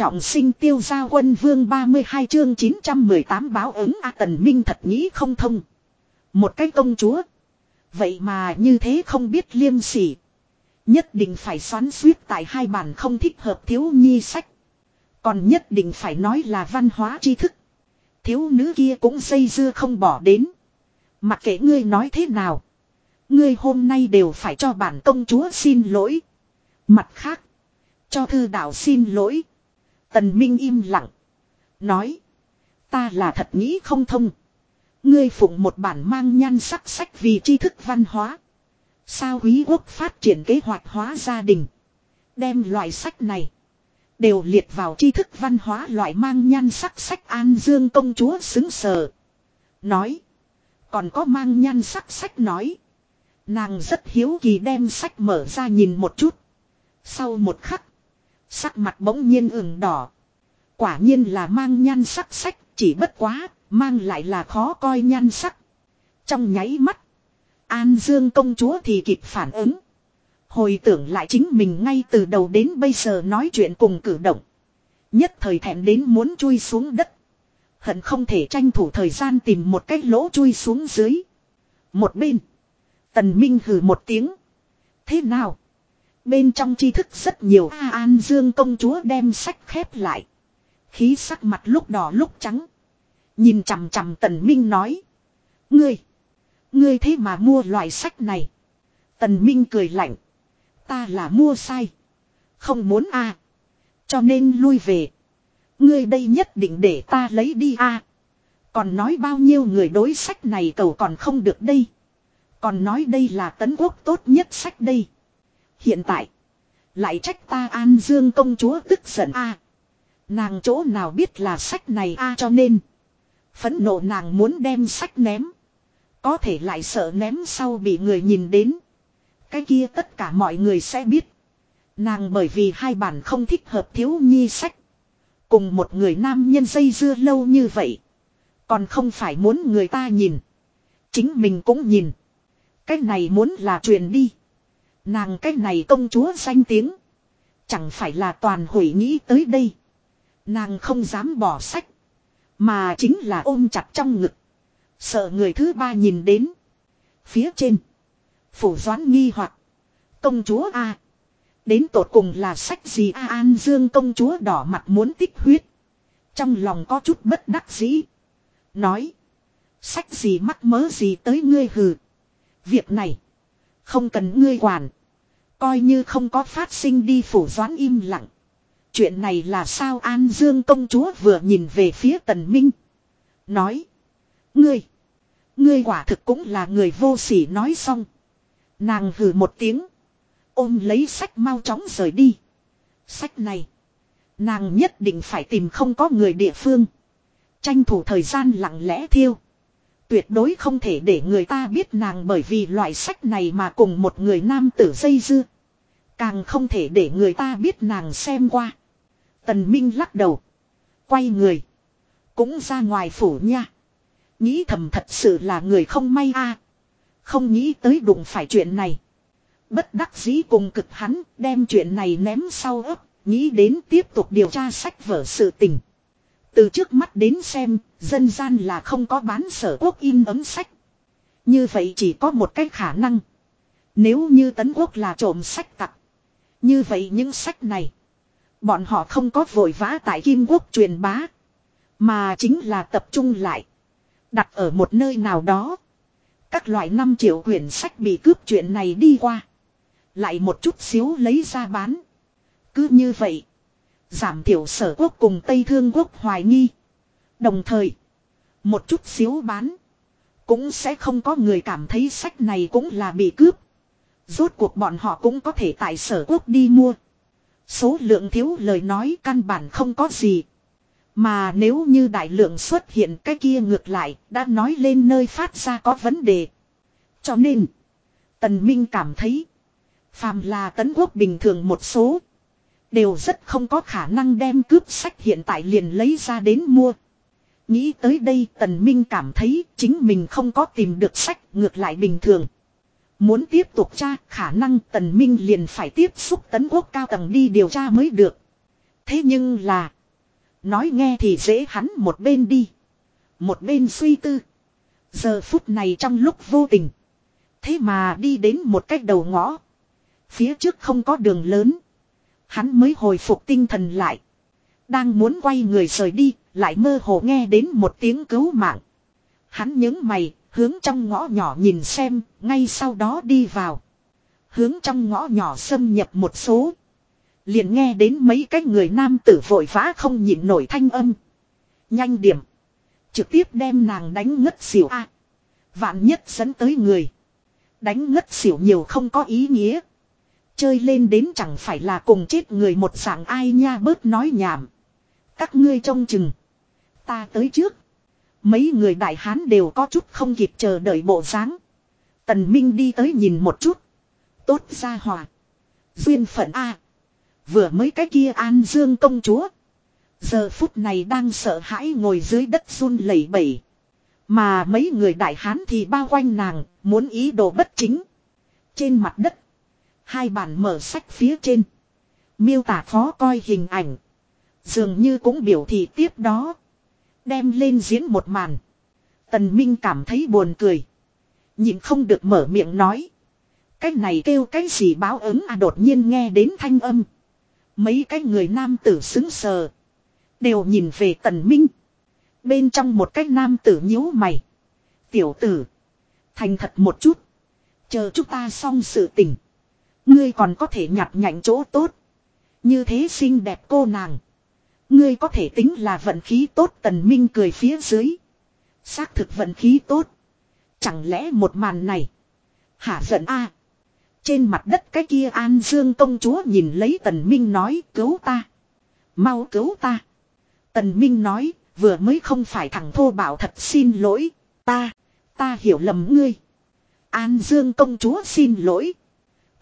Trọng sinh tiêu gia quân vương 32 chương 918 báo ứng A Tần Minh thật nghĩ không thông. Một cái công chúa. Vậy mà như thế không biết liêm sỉ. Nhất định phải xoắn suýt tại hai bản không thích hợp thiếu nhi sách. Còn nhất định phải nói là văn hóa tri thức. Thiếu nữ kia cũng xây dưa không bỏ đến. Mặc kệ ngươi nói thế nào. Ngươi hôm nay đều phải cho bản công chúa xin lỗi. Mặt khác. Cho thư đạo xin lỗi. Tần Minh im lặng. Nói. Ta là thật nghĩ không thông. Ngươi phụng một bản mang nhan sắc sách vì tri thức văn hóa. Sao quý quốc phát triển kế hoạch hóa gia đình. Đem loại sách này. Đều liệt vào tri thức văn hóa loại mang nhan sắc sách An Dương công chúa xứng sờ. Nói. Còn có mang nhan sắc sách nói. Nàng rất hiếu kỳ đem sách mở ra nhìn một chút. Sau một khắc. Sắc mặt bỗng nhiên ửng đỏ. Quả nhiên là mang nhan sắc sách, chỉ bất quá, mang lại là khó coi nhan sắc. Trong nháy mắt, An Dương công chúa thì kịp phản ứng. Hồi tưởng lại chính mình ngay từ đầu đến bây giờ nói chuyện cùng cử động. Nhất thời thẹn đến muốn chui xuống đất. Hận không thể tranh thủ thời gian tìm một cái lỗ chui xuống dưới. Một bên. Tần Minh hừ một tiếng. Thế nào? Bên trong tri thức rất nhiều A An Dương công chúa đem sách khép lại. Khí sắc mặt lúc đỏ lúc trắng. Nhìn chằm chằm Tần Minh nói. Ngươi. Ngươi thế mà mua loại sách này. Tần Minh cười lạnh. Ta là mua sai. Không muốn a Cho nên lui về. Ngươi đây nhất định để ta lấy đi a Còn nói bao nhiêu người đối sách này cầu còn không được đây. Còn nói đây là tấn quốc tốt nhất sách đây. Hiện tại. Lại trách ta An Dương công chúa tức giận a Nàng chỗ nào biết là sách này a cho nên. Phẫn nộ nàng muốn đem sách ném. Có thể lại sợ ném sau bị người nhìn đến. Cái kia tất cả mọi người sẽ biết. Nàng bởi vì hai bản không thích hợp thiếu nhi sách. Cùng một người nam nhân dây dưa lâu như vậy. Còn không phải muốn người ta nhìn. Chính mình cũng nhìn. Cái này muốn là truyền đi. Nàng cái này công chúa danh tiếng. Chẳng phải là toàn hủy nghĩ tới đây. Nàng không dám bỏ sách. Mà chính là ôm chặt trong ngực. Sợ người thứ ba nhìn đến. Phía trên. Phủ doán nghi hoặc Công chúa A. Đến tột cùng là sách gì A An Dương công chúa đỏ mặt muốn tích huyết. Trong lòng có chút bất đắc dĩ. Nói. Sách gì mắc mớ gì tới ngươi hừ. Việc này. Không cần ngươi quản. Coi như không có phát sinh đi phủ doán im lặng. Chuyện này là sao An Dương công chúa vừa nhìn về phía tần minh. Nói. Ngươi. Ngươi quả thực cũng là người vô sỉ nói xong. Nàng hừ một tiếng. Ôm lấy sách mau chóng rời đi. Sách này. Nàng nhất định phải tìm không có người địa phương. Tranh thủ thời gian lặng lẽ thiêu. Tuyệt đối không thể để người ta biết nàng bởi vì loại sách này mà cùng một người nam tử dây dưa. Càng không thể để người ta biết nàng xem qua. Tần Minh lắc đầu. Quay người. Cũng ra ngoài phủ nha. Nghĩ thầm thật sự là người không may a Không nghĩ tới đụng phải chuyện này. Bất đắc dĩ cùng cực hắn đem chuyện này ném sau ấp. Nghĩ đến tiếp tục điều tra sách vở sự tình. Từ trước mắt đến xem, dân gian là không có bán sở quốc in ấm sách. Như vậy chỉ có một cái khả năng. Nếu như tấn quốc là trộm sách tặc. Như vậy những sách này. Bọn họ không có vội vã tại Kim Quốc truyền bá. Mà chính là tập trung lại. Đặt ở một nơi nào đó. Các loại 5 triệu quyển sách bị cướp chuyện này đi qua. Lại một chút xíu lấy ra bán. Cứ như vậy. Giảm thiểu sở quốc cùng Tây Thương quốc hoài nghi. Đồng thời. Một chút xíu bán. Cũng sẽ không có người cảm thấy sách này cũng là bị cướp. Rốt cuộc bọn họ cũng có thể tại sở quốc đi mua. Số lượng thiếu lời nói căn bản không có gì. Mà nếu như đại lượng xuất hiện cái kia ngược lại đã nói lên nơi phát ra có vấn đề. Cho nên, Tần Minh cảm thấy, phàm là tấn quốc bình thường một số, đều rất không có khả năng đem cướp sách hiện tại liền lấy ra đến mua. Nghĩ tới đây Tần Minh cảm thấy chính mình không có tìm được sách ngược lại bình thường. Muốn tiếp tục tra, khả năng Tần Minh liền phải tiếp xúc tấn quốc cao tầng đi điều tra mới được. Thế nhưng là. Nói nghe thì dễ hắn một bên đi. Một bên suy tư. Giờ phút này trong lúc vô tình. Thế mà đi đến một cách đầu ngõ. Phía trước không có đường lớn. Hắn mới hồi phục tinh thần lại. Đang muốn quay người rời đi, lại mơ hồ nghe đến một tiếng cứu mạng. Hắn nhớ mày, hướng trong ngõ nhỏ nhìn xem, ngay sau đó đi vào. Hướng trong ngõ nhỏ xâm nhập một số. Liền nghe đến mấy cái người nam tử vội vã không nhịn nổi thanh âm. Nhanh điểm. Trực tiếp đem nàng đánh ngất xỉu a Vạn nhất dẫn tới người. Đánh ngất xỉu nhiều không có ý nghĩa. Chơi lên đến chẳng phải là cùng chết người một dạng ai nha bớt nói nhảm. Các ngươi trông chừng. Ta tới trước. Mấy người đại hán đều có chút không kịp chờ đợi bộ dáng. Tần Minh đi tới nhìn một chút. Tốt ra hòa. Duyên phận A. Vừa mới cái kia an dương công chúa. Giờ phút này đang sợ hãi ngồi dưới đất run lẩy bẩy. Mà mấy người đại hán thì bao quanh nàng, muốn ý đồ bất chính. Trên mặt đất. Hai bản mở sách phía trên. Miêu tả khó coi hình ảnh. Dường như cũng biểu thị tiếp đó. Đem lên diễn một màn. Tần Minh cảm thấy buồn cười. Nhìn không được mở miệng nói. Cái này kêu cái gì báo ứng à đột nhiên nghe đến thanh âm. Mấy cái người nam tử xứng sờ. Đều nhìn về tần minh. Bên trong một cái nam tử nhíu mày. Tiểu tử. Thành thật một chút. Chờ chúng ta xong sự tình. Ngươi còn có thể nhặt nhạnh chỗ tốt. Như thế xinh đẹp cô nàng. Ngươi có thể tính là vận khí tốt tần minh cười phía dưới. Xác thực vận khí tốt. Chẳng lẽ một màn này. Hả giận a Trên mặt đất cái kia An Dương công chúa nhìn lấy tần minh nói, cứu ta. Mau cứu ta. Tần minh nói, vừa mới không phải thằng thô bảo thật xin lỗi. Ta. Ta hiểu lầm ngươi. An Dương công chúa xin lỗi.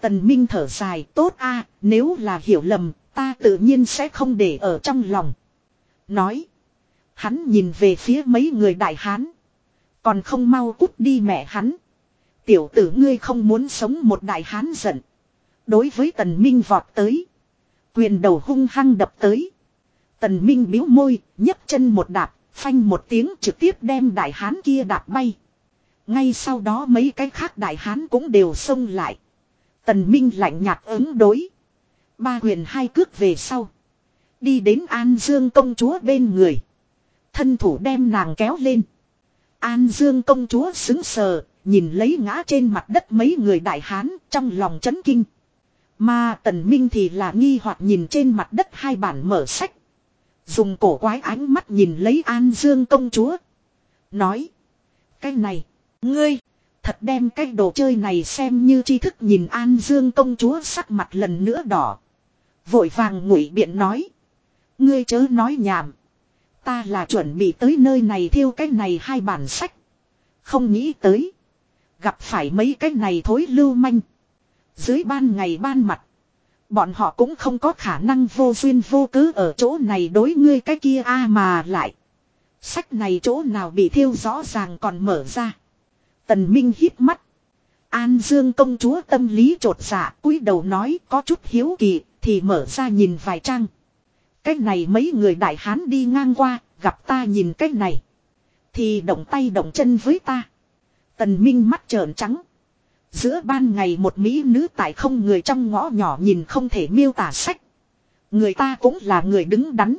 Tần Minh thở dài tốt a nếu là hiểu lầm Ta tự nhiên sẽ không để ở trong lòng. Nói. Hắn nhìn về phía mấy người đại hán. Còn không mau cút đi mẹ hắn. Tiểu tử ngươi không muốn sống một đại hán giận. Đối với tần minh vọt tới. Quyền đầu hung hăng đập tới. Tần minh biếu môi, nhấc chân một đạp, phanh một tiếng trực tiếp đem đại hán kia đạp bay. Ngay sau đó mấy cái khác đại hán cũng đều xông lại. Tần minh lạnh nhạt ứng đối. Ba quyền hai cước về sau. Đi đến An Dương công chúa bên người. Thân thủ đem nàng kéo lên. An Dương công chúa xứng sờ, nhìn lấy ngã trên mặt đất mấy người đại hán trong lòng chấn kinh. Mà tần minh thì là nghi hoặc nhìn trên mặt đất hai bản mở sách. Dùng cổ quái ánh mắt nhìn lấy An Dương công chúa. Nói. Cái này, ngươi, thật đem cái đồ chơi này xem như tri thức nhìn An Dương công chúa sắc mặt lần nữa đỏ. Vội vàng ngụy biện nói. Ngươi chớ nói nhảm. Ta là chuẩn bị tới nơi này thiêu cái này hai bản sách. Không nghĩ tới. Gặp phải mấy cái này thối lưu manh. Dưới ban ngày ban mặt. Bọn họ cũng không có khả năng vô duyên vô cớ ở chỗ này đối ngươi cái kia a mà lại. Sách này chỗ nào bị thiêu rõ ràng còn mở ra. Tần Minh hít mắt. An Dương công chúa tâm lý trột dạ cúi đầu nói có chút hiếu kỳ thì mở ra nhìn vài trang. Cái này mấy người đại hán đi ngang qua, gặp ta nhìn cái này. Thì động tay động chân với ta. Tần Minh mắt trợn trắng. Giữa ban ngày một mỹ nữ tại không người trong ngõ nhỏ nhìn không thể miêu tả sách. Người ta cũng là người đứng đắn.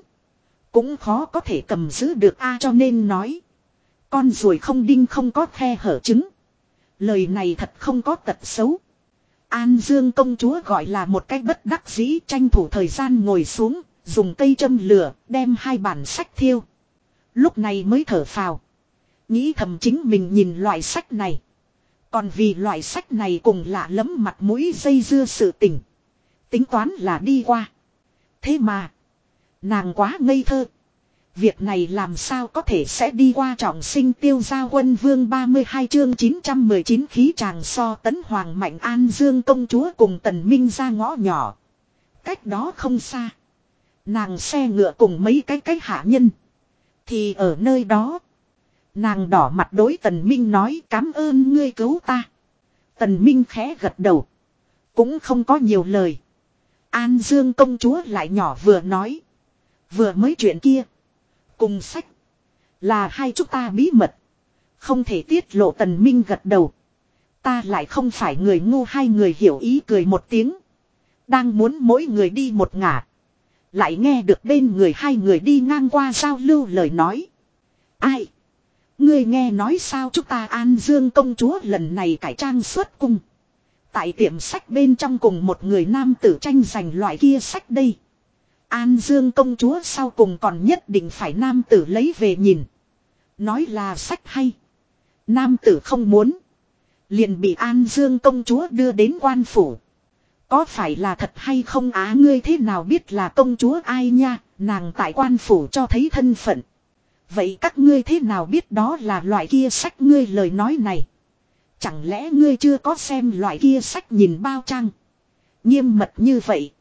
Cũng khó có thể cầm giữ được a cho nên nói. Con ruồi không đinh không có khe hở trứng. Lời này thật không có tật xấu. An Dương công chúa gọi là một cách bất đắc dĩ tranh thủ thời gian ngồi xuống, dùng cây châm lửa, đem hai bản sách thiêu. Lúc này mới thở phào. Nghĩ thầm chính mình nhìn loại sách này. Còn vì loại sách này cùng lạ lẫm mặt mũi dây dưa sự tình. Tính toán là đi qua. Thế mà. Nàng quá ngây thơ. Việc này làm sao có thể sẽ đi qua trọng sinh tiêu gia quân vương 32 chương 919 khí tràng so tấn hoàng mạnh an dương công chúa cùng tần minh ra ngõ nhỏ. Cách đó không xa. Nàng xe ngựa cùng mấy cái cái hạ nhân. Thì ở nơi đó. Nàng đỏ mặt đối tần minh nói, cảm ơn ngươi cứu ta. Tần minh khẽ gật đầu. Cũng không có nhiều lời. An dương công chúa lại nhỏ vừa nói. Vừa mới chuyện kia. Cùng sách. Là hai chúng ta bí mật. Không thể tiết lộ tần minh gật đầu. Ta lại không phải người ngu hai người hiểu ý cười một tiếng. Đang muốn mỗi người đi một ngả. Lại nghe được bên người hai người đi ngang qua giao lưu lời nói. Ai? Ngươi nghe nói sao chúng ta An Dương công chúa lần này cải trang xuất cung. Tại tiệm sách bên trong cùng một người nam tử tranh giành loại kia sách đây. An Dương công chúa sau cùng còn nhất định phải nam tử lấy về nhìn. Nói là sách hay. Nam tử không muốn. Liền bị An Dương công chúa đưa đến quan phủ. Có phải là thật hay không á ngươi thế nào biết là công chúa ai nha, nàng tại quan phủ cho thấy thân phận. Vậy các ngươi thế nào biết đó là loại kia sách ngươi lời nói này. Chẳng lẽ ngươi chưa có xem loại kia sách nhìn bao trang. Nghiêm mật như vậy.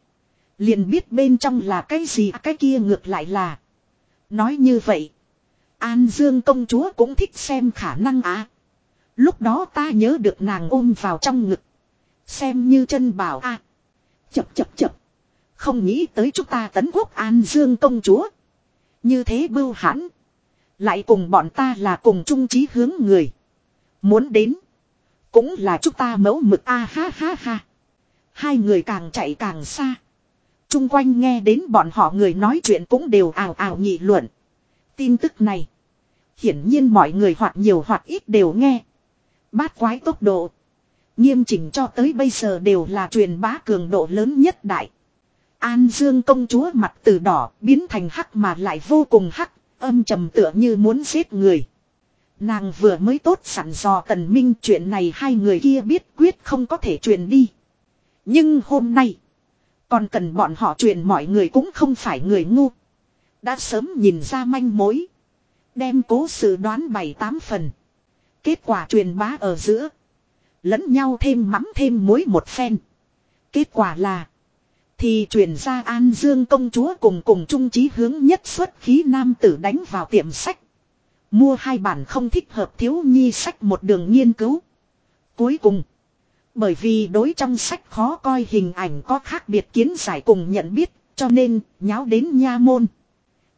Liền biết bên trong là cái gì, cái kia ngược lại là. Nói như vậy. An Dương công chúa cũng thích xem khả năng á. Lúc đó ta nhớ được nàng ôm vào trong ngực. Xem như chân bảo a. Chập chập chập. Không nghĩ tới chúng ta tấn quốc An Dương công chúa. Như thế bưu hãn. Lại cùng bọn ta là cùng chung chí hướng người. Muốn đến. Cũng là chúng ta mẫu mực a ha ha ha. Hai người càng chạy càng xa. Trung quanh nghe đến bọn họ người nói chuyện cũng đều ào ào nghị luận. Tin tức này. Hiển nhiên mọi người hoặc nhiều hoặc ít đều nghe. Bát quái tốc độ. Nghiêm chỉnh cho tới bây giờ đều là truyền bá cường độ lớn nhất đại. An Dương công chúa mặt từ đỏ biến thành hắc mà lại vô cùng hắc, âm trầm tựa như muốn giết người. Nàng vừa mới tốt sẵn dò tần minh chuyện này hai người kia biết quyết không có thể truyền đi. Nhưng hôm nay, còn cần bọn họ truyền mọi người cũng không phải người ngu. Đã sớm nhìn ra manh mối. Đem cố sự đoán bảy tám phần. Kết quả truyền bá ở giữa. Lẫn nhau thêm mắm thêm muối một phen. Kết quả là. Thì truyền ra An Dương công chúa cùng cùng trung trí hướng nhất xuất khí nam tử đánh vào tiệm sách. Mua hai bản không thích hợp thiếu nhi sách một đường nghiên cứu. Cuối cùng. Bởi vì đối trong sách khó coi hình ảnh có khác biệt kiến giải cùng nhận biết. Cho nên nháo đến nha môn.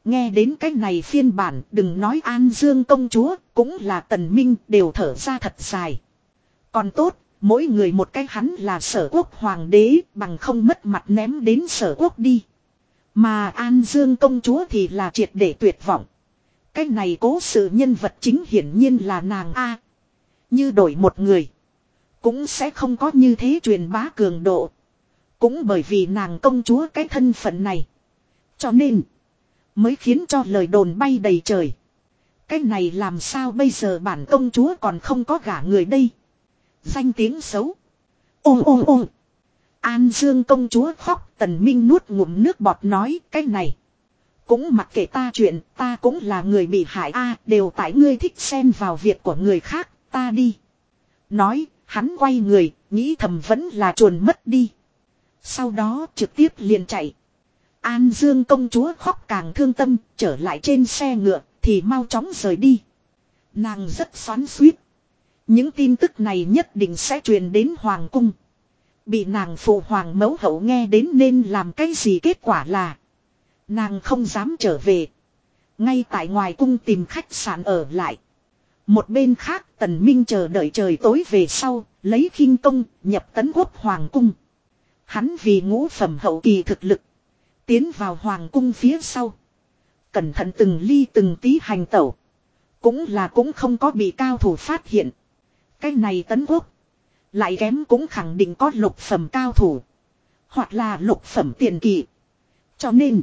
Nghe đến cái này phiên bản đừng nói An Dương công chúa cũng là tần minh đều thở ra thật dài. Còn tốt, mỗi người một cái hắn là sở quốc hoàng đế bằng không mất mặt ném đến sở quốc đi. Mà An Dương công chúa thì là triệt để tuyệt vọng. Cái này cố sự nhân vật chính hiển nhiên là nàng A. Như đổi một người. Cũng sẽ không có như thế truyền bá cường độ. Cũng bởi vì nàng công chúa cái thân phận này. Cho nên. Mới khiến cho lời đồn bay đầy trời. Cái này làm sao bây giờ bản công chúa còn không có gả người đây. Danh tiếng xấu. Ô ô ô. An Dương công chúa khóc, tần minh nuốt ngụm nước bọt nói, cái này. Cũng mặc kệ ta chuyện, ta cũng là người bị hại a, đều tại ngươi thích xen vào việc của người khác, ta đi. Nói hắn quay người, nghĩ thầm vẫn là chuồn mất đi. Sau đó trực tiếp liền chạy. An Dương công chúa khóc càng thương tâm, trở lại trên xe ngựa, thì mau chóng rời đi. Nàng rất xoắn suýt. Những tin tức này nhất định sẽ truyền đến Hoàng cung. Bị nàng phụ hoàng mẫu hậu nghe đến nên làm cái gì kết quả là. Nàng không dám trở về. Ngay tại ngoài cung tìm khách sạn ở lại. Một bên khác tần minh chờ đợi trời tối về sau, lấy khinh công, nhập tấn quốc hoàng cung. Hắn vì ngũ phẩm hậu kỳ thực lực. Tiến vào hoàng cung phía sau. Cẩn thận từng ly từng tí hành tẩu. Cũng là cũng không có bị cao thủ phát hiện. Cái này tấn quốc. Lại kém cũng khẳng định có lục phẩm cao thủ. Hoặc là lục phẩm tiền kỳ. Cho nên.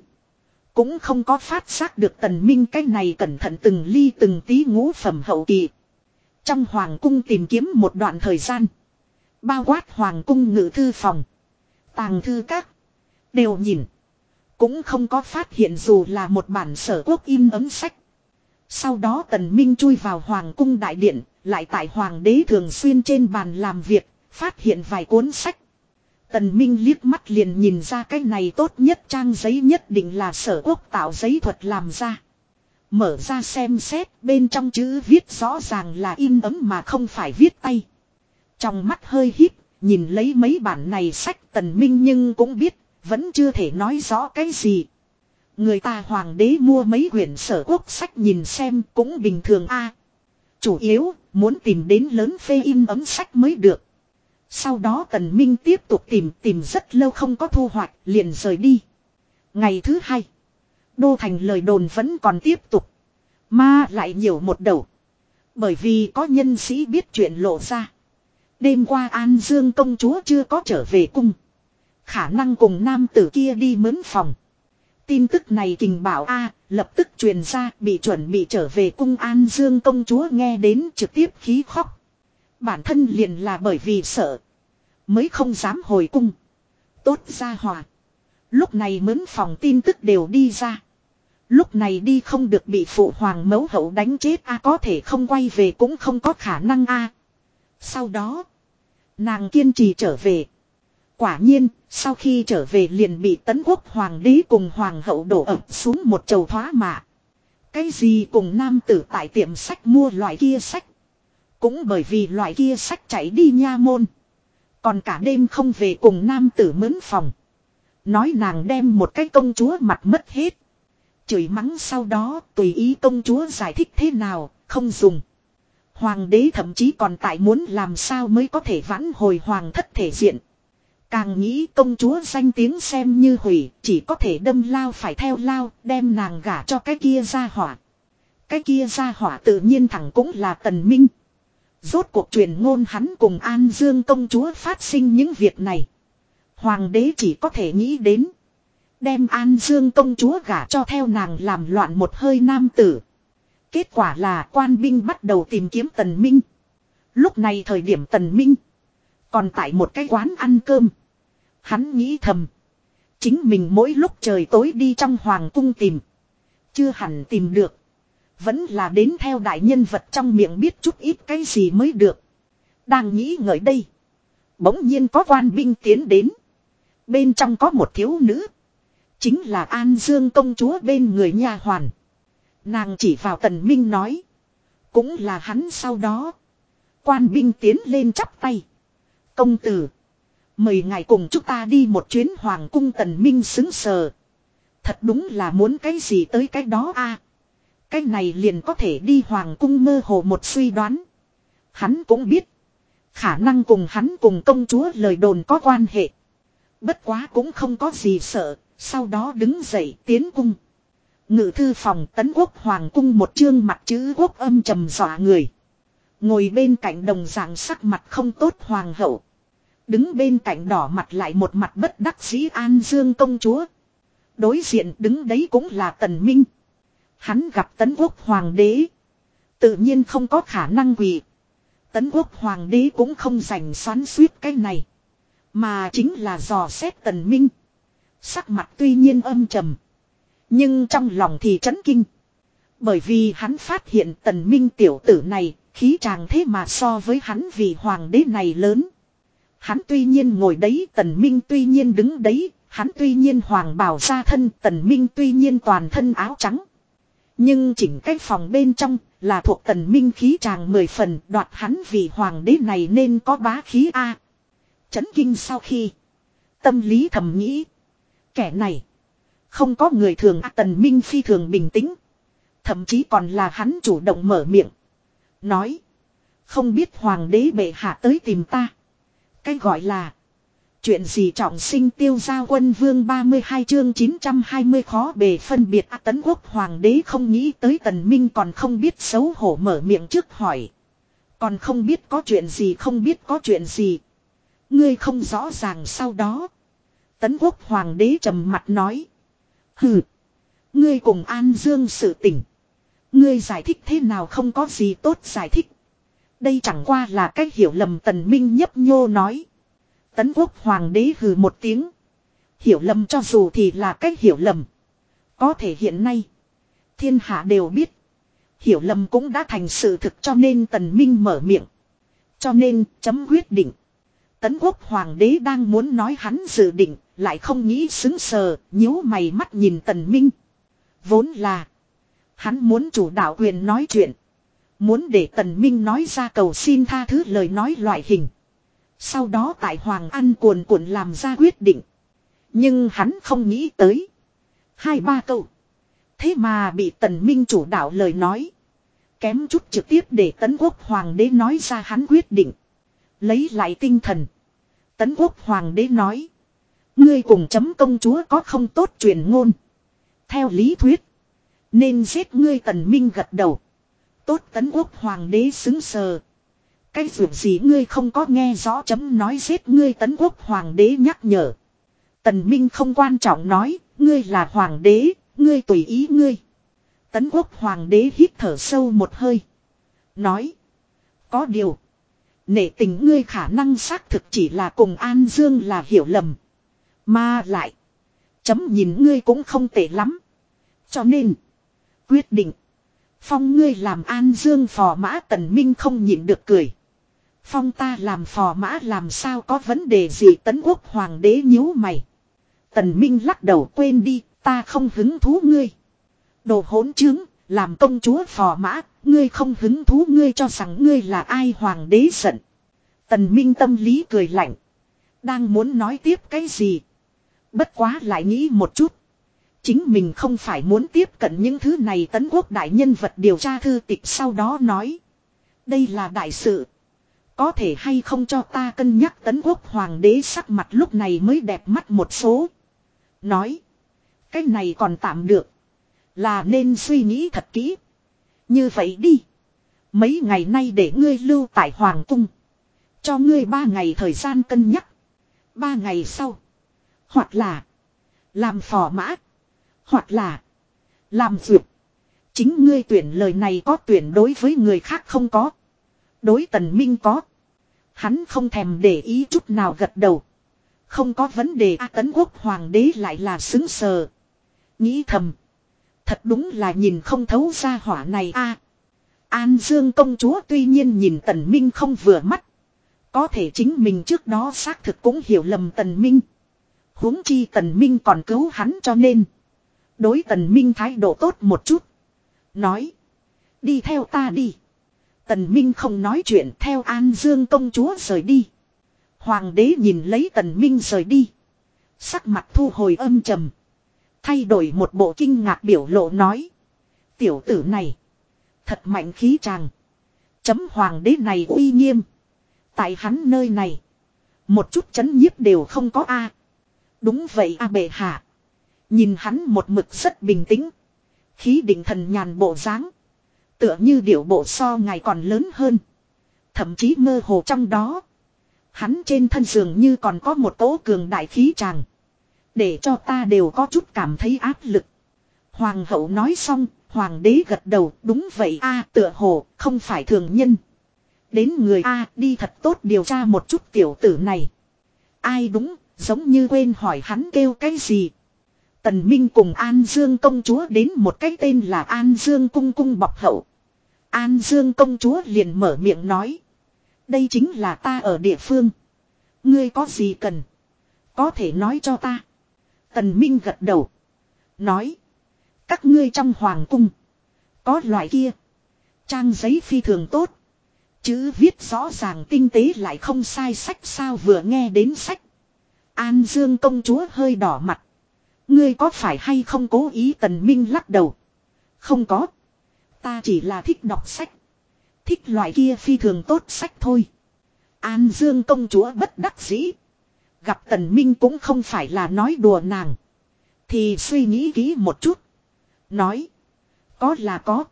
Cũng không có phát giác được tần minh cái này cẩn thận từng ly từng tí ngũ phẩm hậu kỳ. Trong hoàng cung tìm kiếm một đoạn thời gian. Bao quát hoàng cung ngự thư phòng. Tàng thư các. Đều nhìn. Cũng không có phát hiện dù là một bản sở quốc in ấm sách. Sau đó tần minh chui vào hoàng cung đại điện, lại tại hoàng đế thường xuyên trên bàn làm việc, phát hiện vài cuốn sách. Tần Minh liếc mắt liền nhìn ra cái này tốt nhất trang giấy nhất định là sở quốc tạo giấy thuật làm ra. Mở ra xem xét bên trong chữ viết rõ ràng là in ấm mà không phải viết tay. Trong mắt hơi híp, nhìn lấy mấy bản này sách tần minh nhưng cũng biết, vẫn chưa thể nói rõ cái gì. Người ta hoàng đế mua mấy quyển sở quốc sách nhìn xem cũng bình thường a. chủ yếu, muốn tìm đến lớn phê in ấm sách mới được. Sau đó tần minh tiếp tục tìm tìm rất lâu không có thu hoạch, liền rời đi. Ngày thứ hai, đô thành lời đồn vẫn còn tiếp tục. Mà lại nhiều một đầu. Bởi vì có nhân sĩ biết chuyện lộ ra. Đêm qua An Dương công chúa chưa có trở về cung. Khả năng cùng nam tử kia đi mướn phòng. Tin tức này kình bảo A lập tức truyền ra bị chuẩn bị trở về cung An Dương công chúa nghe đến trực tiếp khí khóc. Bản thân liền là bởi vì sợ. Mới không dám hồi cung. Tốt ra hòa. Lúc này mướn phòng tin tức đều đi ra. Lúc này đi không được bị phụ hoàng mấu hậu đánh chết a có thể không quay về cũng không có khả năng a. Sau đó, nàng kiên trì trở về. Quả nhiên, sau khi trở về liền bị tấn quốc hoàng đế cùng hoàng hậu đổ ập xuống một chầu thoá mạ. Cái gì cùng nam tử tại tiệm sách mua loại kia sách. Cũng bởi vì loại kia sách chạy đi nha môn. Còn cả đêm không về cùng nam tử mướn phòng. Nói nàng đem một cái công chúa mặt mất hết. Chửi mắng sau đó tùy ý công chúa giải thích thế nào, không dùng. Hoàng đế thậm chí còn tại muốn làm sao mới có thể vãn hồi hoàng thất thể diện. Càng nghĩ công chúa danh tiếng xem như hủy, chỉ có thể đâm lao phải theo lao, đem nàng gả cho cái kia ra hỏa. Cái kia ra hỏa tự nhiên thẳng cũng là tần minh. Rốt cuộc truyền ngôn hắn cùng An Dương công chúa phát sinh những việc này. Hoàng đế chỉ có thể nghĩ đến. Đem An Dương công chúa gả cho theo nàng làm loạn một hơi nam tử. Kết quả là quan binh bắt đầu tìm kiếm Tần Minh. Lúc này thời điểm Tần Minh. Còn tại một cái quán ăn cơm. Hắn nghĩ thầm. Chính mình mỗi lúc trời tối đi trong hoàng cung tìm. Chưa hẳn tìm được. Vẫn là đến theo đại nhân vật trong miệng biết chút ít cái gì mới được. Đang nghĩ ngợi đây. Bỗng nhiên có quan binh tiến đến. Bên trong có một thiếu nữ. Chính là An Dương công chúa bên người nhà hoàn. Nàng chỉ vào tần minh nói. Cũng là hắn sau đó. Quan binh tiến lên chắp tay. Công tử. Mời ngài cùng chúng ta đi một chuyến hoàng cung tần minh xứng sờ. Thật đúng là muốn cái gì tới cái đó a cái này liền có thể đi hoàng cung mơ hồ một suy đoán. Hắn cũng biết. Khả năng cùng hắn cùng công chúa lời đồn có quan hệ. Bất quá cũng không có gì sợ, sau đó đứng dậy tiến cung. Ngự thư phòng tấn quốc hoàng cung một chương mặt chữ quốc âm trầm dọa người. Ngồi bên cạnh đồng dạng sắc mặt không tốt hoàng hậu. Đứng bên cạnh đỏ mặt lại một mặt bất đắc dĩ an dương công chúa. Đối diện đứng đấy cũng là tần minh. Hắn gặp tấn quốc hoàng đế. Tự nhiên không có khả năng quỳ. Tấn quốc hoàng đế cũng không dành xoắn suýt cái này. Mà chính là dò xét tần minh. Sắc mặt tuy nhiên âm trầm. Nhưng trong lòng thì chấn kinh. Bởi vì hắn phát hiện tần minh tiểu tử này, khí chàng thế mà so với hắn vì hoàng đế này lớn. Hắn tuy nhiên ngồi đấy, tần minh tuy nhiên đứng đấy, hắn tuy nhiên hoàng bào ra thân, tần minh tuy nhiên toàn thân áo trắng. Nhưng chỉnh cái phòng bên trong là thuộc tần minh khí chàng mười phần đoạt hắn vì hoàng đế này nên có bá khí A. Chấn kinh sau khi. Tâm lý thầm nghĩ. Kẻ này. Không có người thường tần minh phi thường bình tĩnh. Thậm chí còn là hắn chủ động mở miệng. Nói. Không biết hoàng đế bệ hạ tới tìm ta. Cái gọi là. Chuyện gì trọng sinh tiêu giao quân vương 32 chương 920 khó bề phân biệt à, tấn quốc hoàng đế không nghĩ tới tần minh còn không biết xấu hổ mở miệng trước hỏi. Còn không biết có chuyện gì không biết có chuyện gì. Ngươi không rõ ràng sau đó. Tấn quốc hoàng đế trầm mặt nói. Hừ. Ngươi cùng An Dương sự tỉnh. Ngươi giải thích thế nào không có gì tốt giải thích. Đây chẳng qua là cách hiểu lầm tần minh nhấp nhô nói. Tấn quốc hoàng đế hừ một tiếng. Hiểu lầm cho dù thì là cách hiểu lầm. Có thể hiện nay. Thiên hạ đều biết. Hiểu lầm cũng đã thành sự thực cho nên tần minh mở miệng. Cho nên chấm quyết định. Tấn quốc hoàng đế đang muốn nói hắn dự định, lại không nghĩ xứng sờ, nhíu mày mắt nhìn tần minh. Vốn là, hắn muốn chủ đạo quyền nói chuyện. Muốn để tần minh nói ra cầu xin tha thứ lời nói loại hình. Sau đó tại Hoàng An cuồn cuộn làm ra quyết định. Nhưng hắn không nghĩ tới. Hai ba câu. Thế mà bị tần minh chủ đạo lời nói. Kém chút trực tiếp để tấn quốc hoàng đế nói ra hắn quyết định. Lấy lại tinh thần. Tấn quốc hoàng đế nói. Ngươi cùng chấm công chúa có không tốt truyền ngôn. Theo lý thuyết. Nên giết ngươi tần minh gật đầu. Tốt tấn quốc hoàng đế xứng sờ. Cái việc gì ngươi không có nghe rõ chấm nói giết ngươi tấn quốc hoàng đế nhắc nhở. Tần minh không quan trọng nói, ngươi là hoàng đế, ngươi tùy ý ngươi. Tấn quốc hoàng đế hít thở sâu một hơi. Nói. Có điều. Nể tình ngươi khả năng xác thực chỉ là cùng An Dương là hiểu lầm. Mà lại. Chấm nhìn ngươi cũng không tệ lắm. Cho nên. Quyết định. Phong ngươi làm An Dương phò mã tần minh không nhịn được cười. Phong ta làm phò mã làm sao có vấn đề gì tấn quốc hoàng đế nhíu mày. Tần minh lắc đầu quên đi, ta không hứng thú ngươi. Đồ hỗn trướng, làm công chúa phò mã, ngươi không hứng thú ngươi cho rằng ngươi là ai hoàng đế giận. Tần Minh tâm lý cười lạnh. Đang muốn nói tiếp cái gì. Bất quá lại nghĩ một chút. Chính mình không phải muốn tiếp cận những thứ này tấn quốc đại nhân vật điều tra thư tịch sau đó nói. Đây là đại sự. Có thể hay không cho ta cân nhắc tấn quốc hoàng đế sắc mặt lúc này mới đẹp mắt một số. Nói. Cái này còn tạm được. Là nên suy nghĩ thật kỹ. Như vậy đi. Mấy ngày nay để ngươi lưu tại Hoàng Cung. Cho ngươi ba ngày thời gian cân nhắc. Ba ngày sau. Hoặc là. Làm phò mã. Hoặc là. Làm dược. Chính ngươi tuyển lời này có tuyển đối với người khác không có. Đối tần minh có. Hắn không thèm để ý chút nào gật đầu. Không có vấn đề, A tấn quốc hoàng đế lại là xứng sờ. Nghĩ thầm. Thật đúng là nhìn không thấu ra hỏa này a. An Dương công chúa tuy nhiên nhìn Tần Minh không vừa mắt. Có thể chính mình trước đó xác thực cũng hiểu lầm Tần Minh. huống chi Tần Minh còn cứu hắn cho nên. Đối Tần Minh thái độ tốt một chút. Nói. Đi theo ta đi. Tần Minh không nói chuyện, theo An Dương công chúa rời đi. Hoàng đế nhìn lấy Tần Minh rời đi. Sắc mặt thu hồi âm trầm. Thay đổi một bộ kinh ngạc biểu lộ nói. Tiểu tử này. Thật mạnh khí chàng. Chấm hoàng đế này uy nghiêm. Tại hắn nơi này. Một chút chấn nhiếp đều không có a. Đúng vậy a bệ hạ. Nhìn hắn một mực rất bình tĩnh. Khí định thần nhàn bộ dáng. Tựa như điệu bộ so ngày còn lớn hơn. Thậm chí mơ hồ trong đó. Hắn trên thân giường như còn có một tố cường đại khí tràng. Để cho ta đều có chút cảm thấy áp lực. Hoàng hậu nói xong, hoàng đế gật đầu, đúng vậy a tựa hồ, không phải thường nhân. Đến người a đi thật tốt điều tra một chút tiểu tử này. Ai đúng, giống như quên hỏi hắn kêu cái gì. Tần Minh cùng An Dương công chúa đến một cái tên là An Dương cung cung bọc hậu. An Dương công chúa liền mở miệng nói. Đây chính là ta ở địa phương. Ngươi có gì cần. Có thể nói cho ta. Tần Minh gật đầu. Nói. Các ngươi trong hoàng cung. Có loại kia. Trang giấy phi thường tốt. Chữ viết rõ ràng tinh tế lại không sai sách sao vừa nghe đến sách. An Dương công chúa hơi đỏ mặt. Ngươi có phải hay không cố ý tần minh lắc đầu. Không có. Ta chỉ là thích đọc sách. Thích loại kia phi thường tốt sách thôi. An Dương công chúa bất đắc dĩ. Gặp tần minh cũng không phải là nói đùa nàng. Thì suy nghĩ kỹ một chút. Nói. Có là có.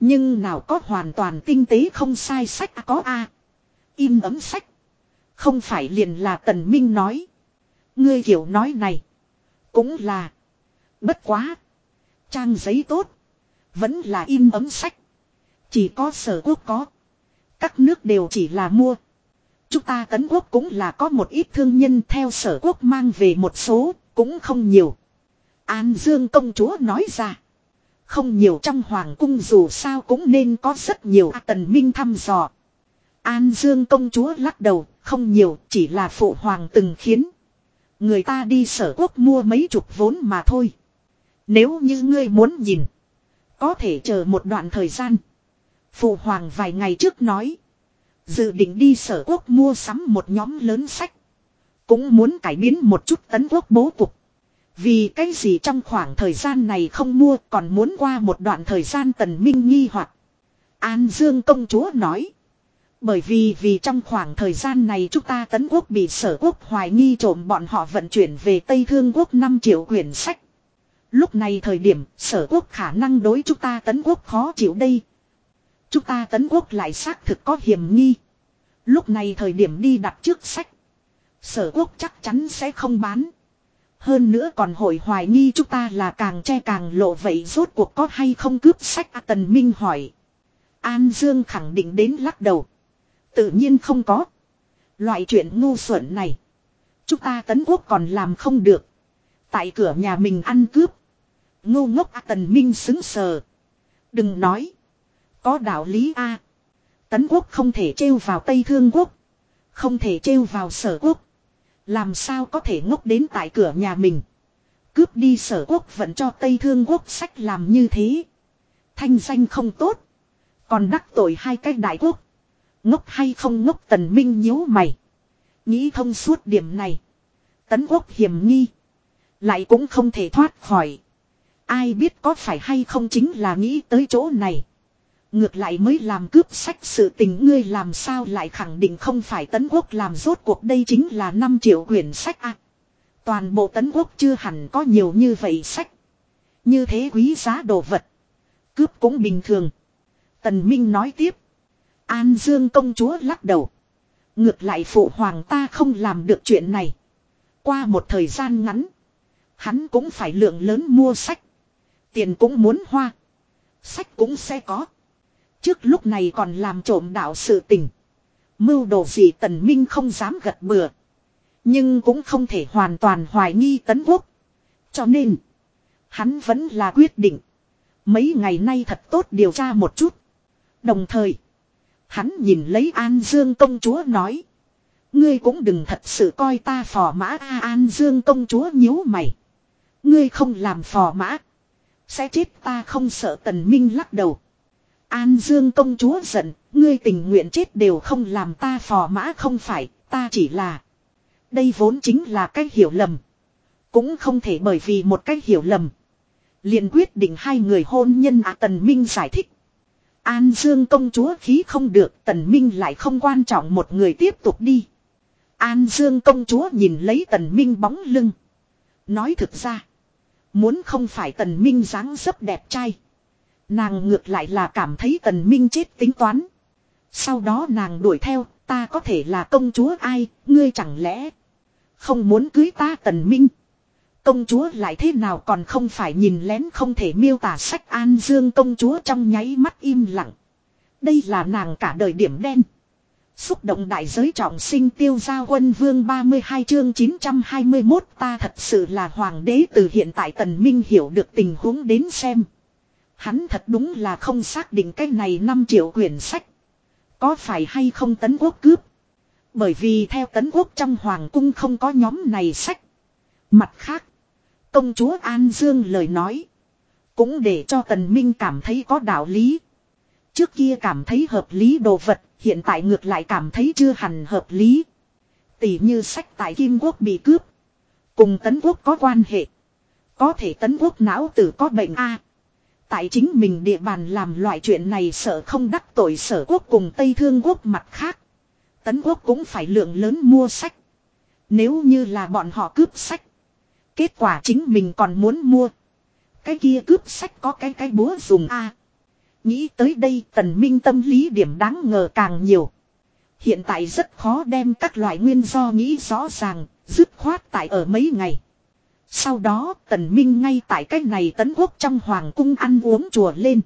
Nhưng nào có hoàn toàn tinh tế không sai sách à, có a à. Ấm sách. Không phải liền là tần minh nói. Ngươi kiểu nói này. Cũng là. Bất quá. Trang giấy tốt. Vẫn là in ấm sách. Chỉ có sở quốc có. Các nước đều chỉ là mua. Chúng ta tấn quốc cũng là có một ít thương nhân theo sở quốc mang về một số, cũng không nhiều. An Dương công chúa nói ra. Không nhiều trong hoàng cung dù sao cũng nên có rất nhiều à, tần minh thăm dò. An Dương công chúa lắc đầu, không nhiều, chỉ là phụ hoàng từng khiến. Người ta đi sở quốc mua mấy chục vốn mà thôi. Nếu như ngươi muốn nhìn, có thể chờ một đoạn thời gian. Phụ hoàng vài ngày trước nói. Dự định đi sở quốc mua sắm một nhóm lớn sách. Cũng muốn cải biến một chút tấn quốc bố cục. Vì cái gì trong khoảng thời gian này không mua, còn muốn qua một đoạn thời gian tần minh nghi hoặc An Dương công chúa nói. Bởi vì vì trong khoảng thời gian này chúng ta tấn quốc bị sở quốc hoài nghi trộm bọn họ vận chuyển về Tây Thương quốc 5 triệu quyển sách. Lúc này thời điểm sở quốc khả năng đối chúng ta tấn quốc khó chịu đây. Chúng ta tấn quốc lại xác thực có hiểm nghi. Lúc này thời điểm đi đặt trước sách. Sở quốc chắc chắn sẽ không bán. Hơn nữa còn hội hoài nghi chúng ta là càng che càng lộ vậy rốt cuộc có hay không cướp sách à, Tần Minh hỏi. An Dương khẳng định đến lắc đầu. Tự nhiên không có. Loại chuyện ngu xuẩn này. Chúng ta tấn quốc còn làm không được. Tại cửa nhà mình ăn cướp. Ngu ngốc à, Tần Minh xứng sờ. Đừng nói. Có đạo lý a Tấn quốc không thể trêu vào Tây Thương quốc. Không thể trêu vào sở quốc. Làm sao có thể ngốc đến tại cửa nhà mình. Cướp đi sở quốc vẫn cho Tây Thương quốc sách làm như thế. Thanh danh không tốt. Còn đắc tội hai cái đại quốc. Ngốc hay không ngốc tần minh nhíu mày. Nghĩ thông suốt điểm này. Tấn quốc hiểm nghi. Lại cũng không thể thoát khỏi. Ai biết có phải hay không chính là nghĩ tới chỗ này. Ngược lại mới làm cướp sách sự tình ngươi làm sao lại khẳng định không phải tấn quốc làm rốt cuộc đây chính là 5 triệu quyển sách à. Toàn bộ tấn quốc chưa hẳn có nhiều như vậy sách. Như thế quý giá đồ vật. Cướp cũng bình thường. Tần Minh nói tiếp. An Dương công chúa lắc đầu. Ngược lại phụ hoàng ta không làm được chuyện này. Qua một thời gian ngắn. Hắn cũng phải lượng lớn mua sách. Tiền cũng muốn hoa. Sách cũng sẽ có. Trước lúc này còn làm trộm đạo sự tình. Mưu đồ gì tần minh không dám gật bừa. Nhưng cũng không thể hoàn toàn hoài nghi tấn quốc. Cho nên. Hắn vẫn là quyết định. Mấy ngày nay thật tốt điều tra một chút. Đồng thời. Hắn nhìn lấy An Dương công chúa nói. Ngươi cũng đừng thật sự coi ta phò mã A, An Dương công chúa nhíu mày. Ngươi không làm phò mã. Sẽ chết ta không sợ tần minh lắc đầu. An Dương công chúa giận, ngươi tình nguyện chết đều không làm ta phò mã không phải, ta chỉ là. Đây vốn chính là cách hiểu lầm. Cũng không thể bởi vì một cách hiểu lầm. liền quyết định hai người hôn nhân à Tần Minh giải thích. An Dương công chúa khí không được Tần Minh lại không quan trọng một người tiếp tục đi. An Dương công chúa nhìn lấy Tần Minh bóng lưng. Nói thực ra. Muốn không phải Tần Minh dáng dấp đẹp trai. Nàng ngược lại là cảm thấy tần minh chết tính toán. Sau đó nàng đuổi theo, ta có thể là công chúa ai, ngươi chẳng lẽ không muốn cưới ta tần minh. Công chúa lại thế nào còn không phải nhìn lén không thể miêu tả sách an dương công chúa trong nháy mắt im lặng. Đây là nàng cả đời điểm đen. Xúc động đại giới trọng sinh tiêu gia quân vương 32 chương 921 ta thật sự là hoàng đế từ hiện tại tần minh hiểu được tình huống đến xem. Hắn thật đúng là không xác định cái này 5 triệu quyển sách. Có phải hay không tấn quốc cướp. Bởi vì theo tấn quốc trong hoàng cung không có nhóm này sách. Mặt khác. Công chúa An Dương lời nói. Cũng để cho tần minh cảm thấy có đạo lý. Trước kia cảm thấy hợp lý đồ vật. Hiện tại ngược lại cảm thấy chưa hẳn hợp lý. Tỷ như sách tại Kim Quốc bị cướp. Cùng tấn quốc có quan hệ. Có thể tấn quốc não tử có bệnh A. Tại chính mình địa bàn làm loại chuyện này sợ không đắc tội sở quốc cùng Tây Thương quốc mặt khác. Tấn quốc cũng phải lượng lớn mua sách. Nếu như là bọn họ cướp sách. Kết quả chính mình còn muốn mua. Cái kia cướp sách có cái cái búa dùng a Nghĩ tới đây tần minh tâm lý điểm đáng ngờ càng nhiều. Hiện tại rất khó đem các loại nguyên do nghĩ rõ ràng, dứt khoát tại ở mấy ngày. Sau đó tần minh ngay tại cách này tấn quốc trong hoàng cung ăn uống chùa lên.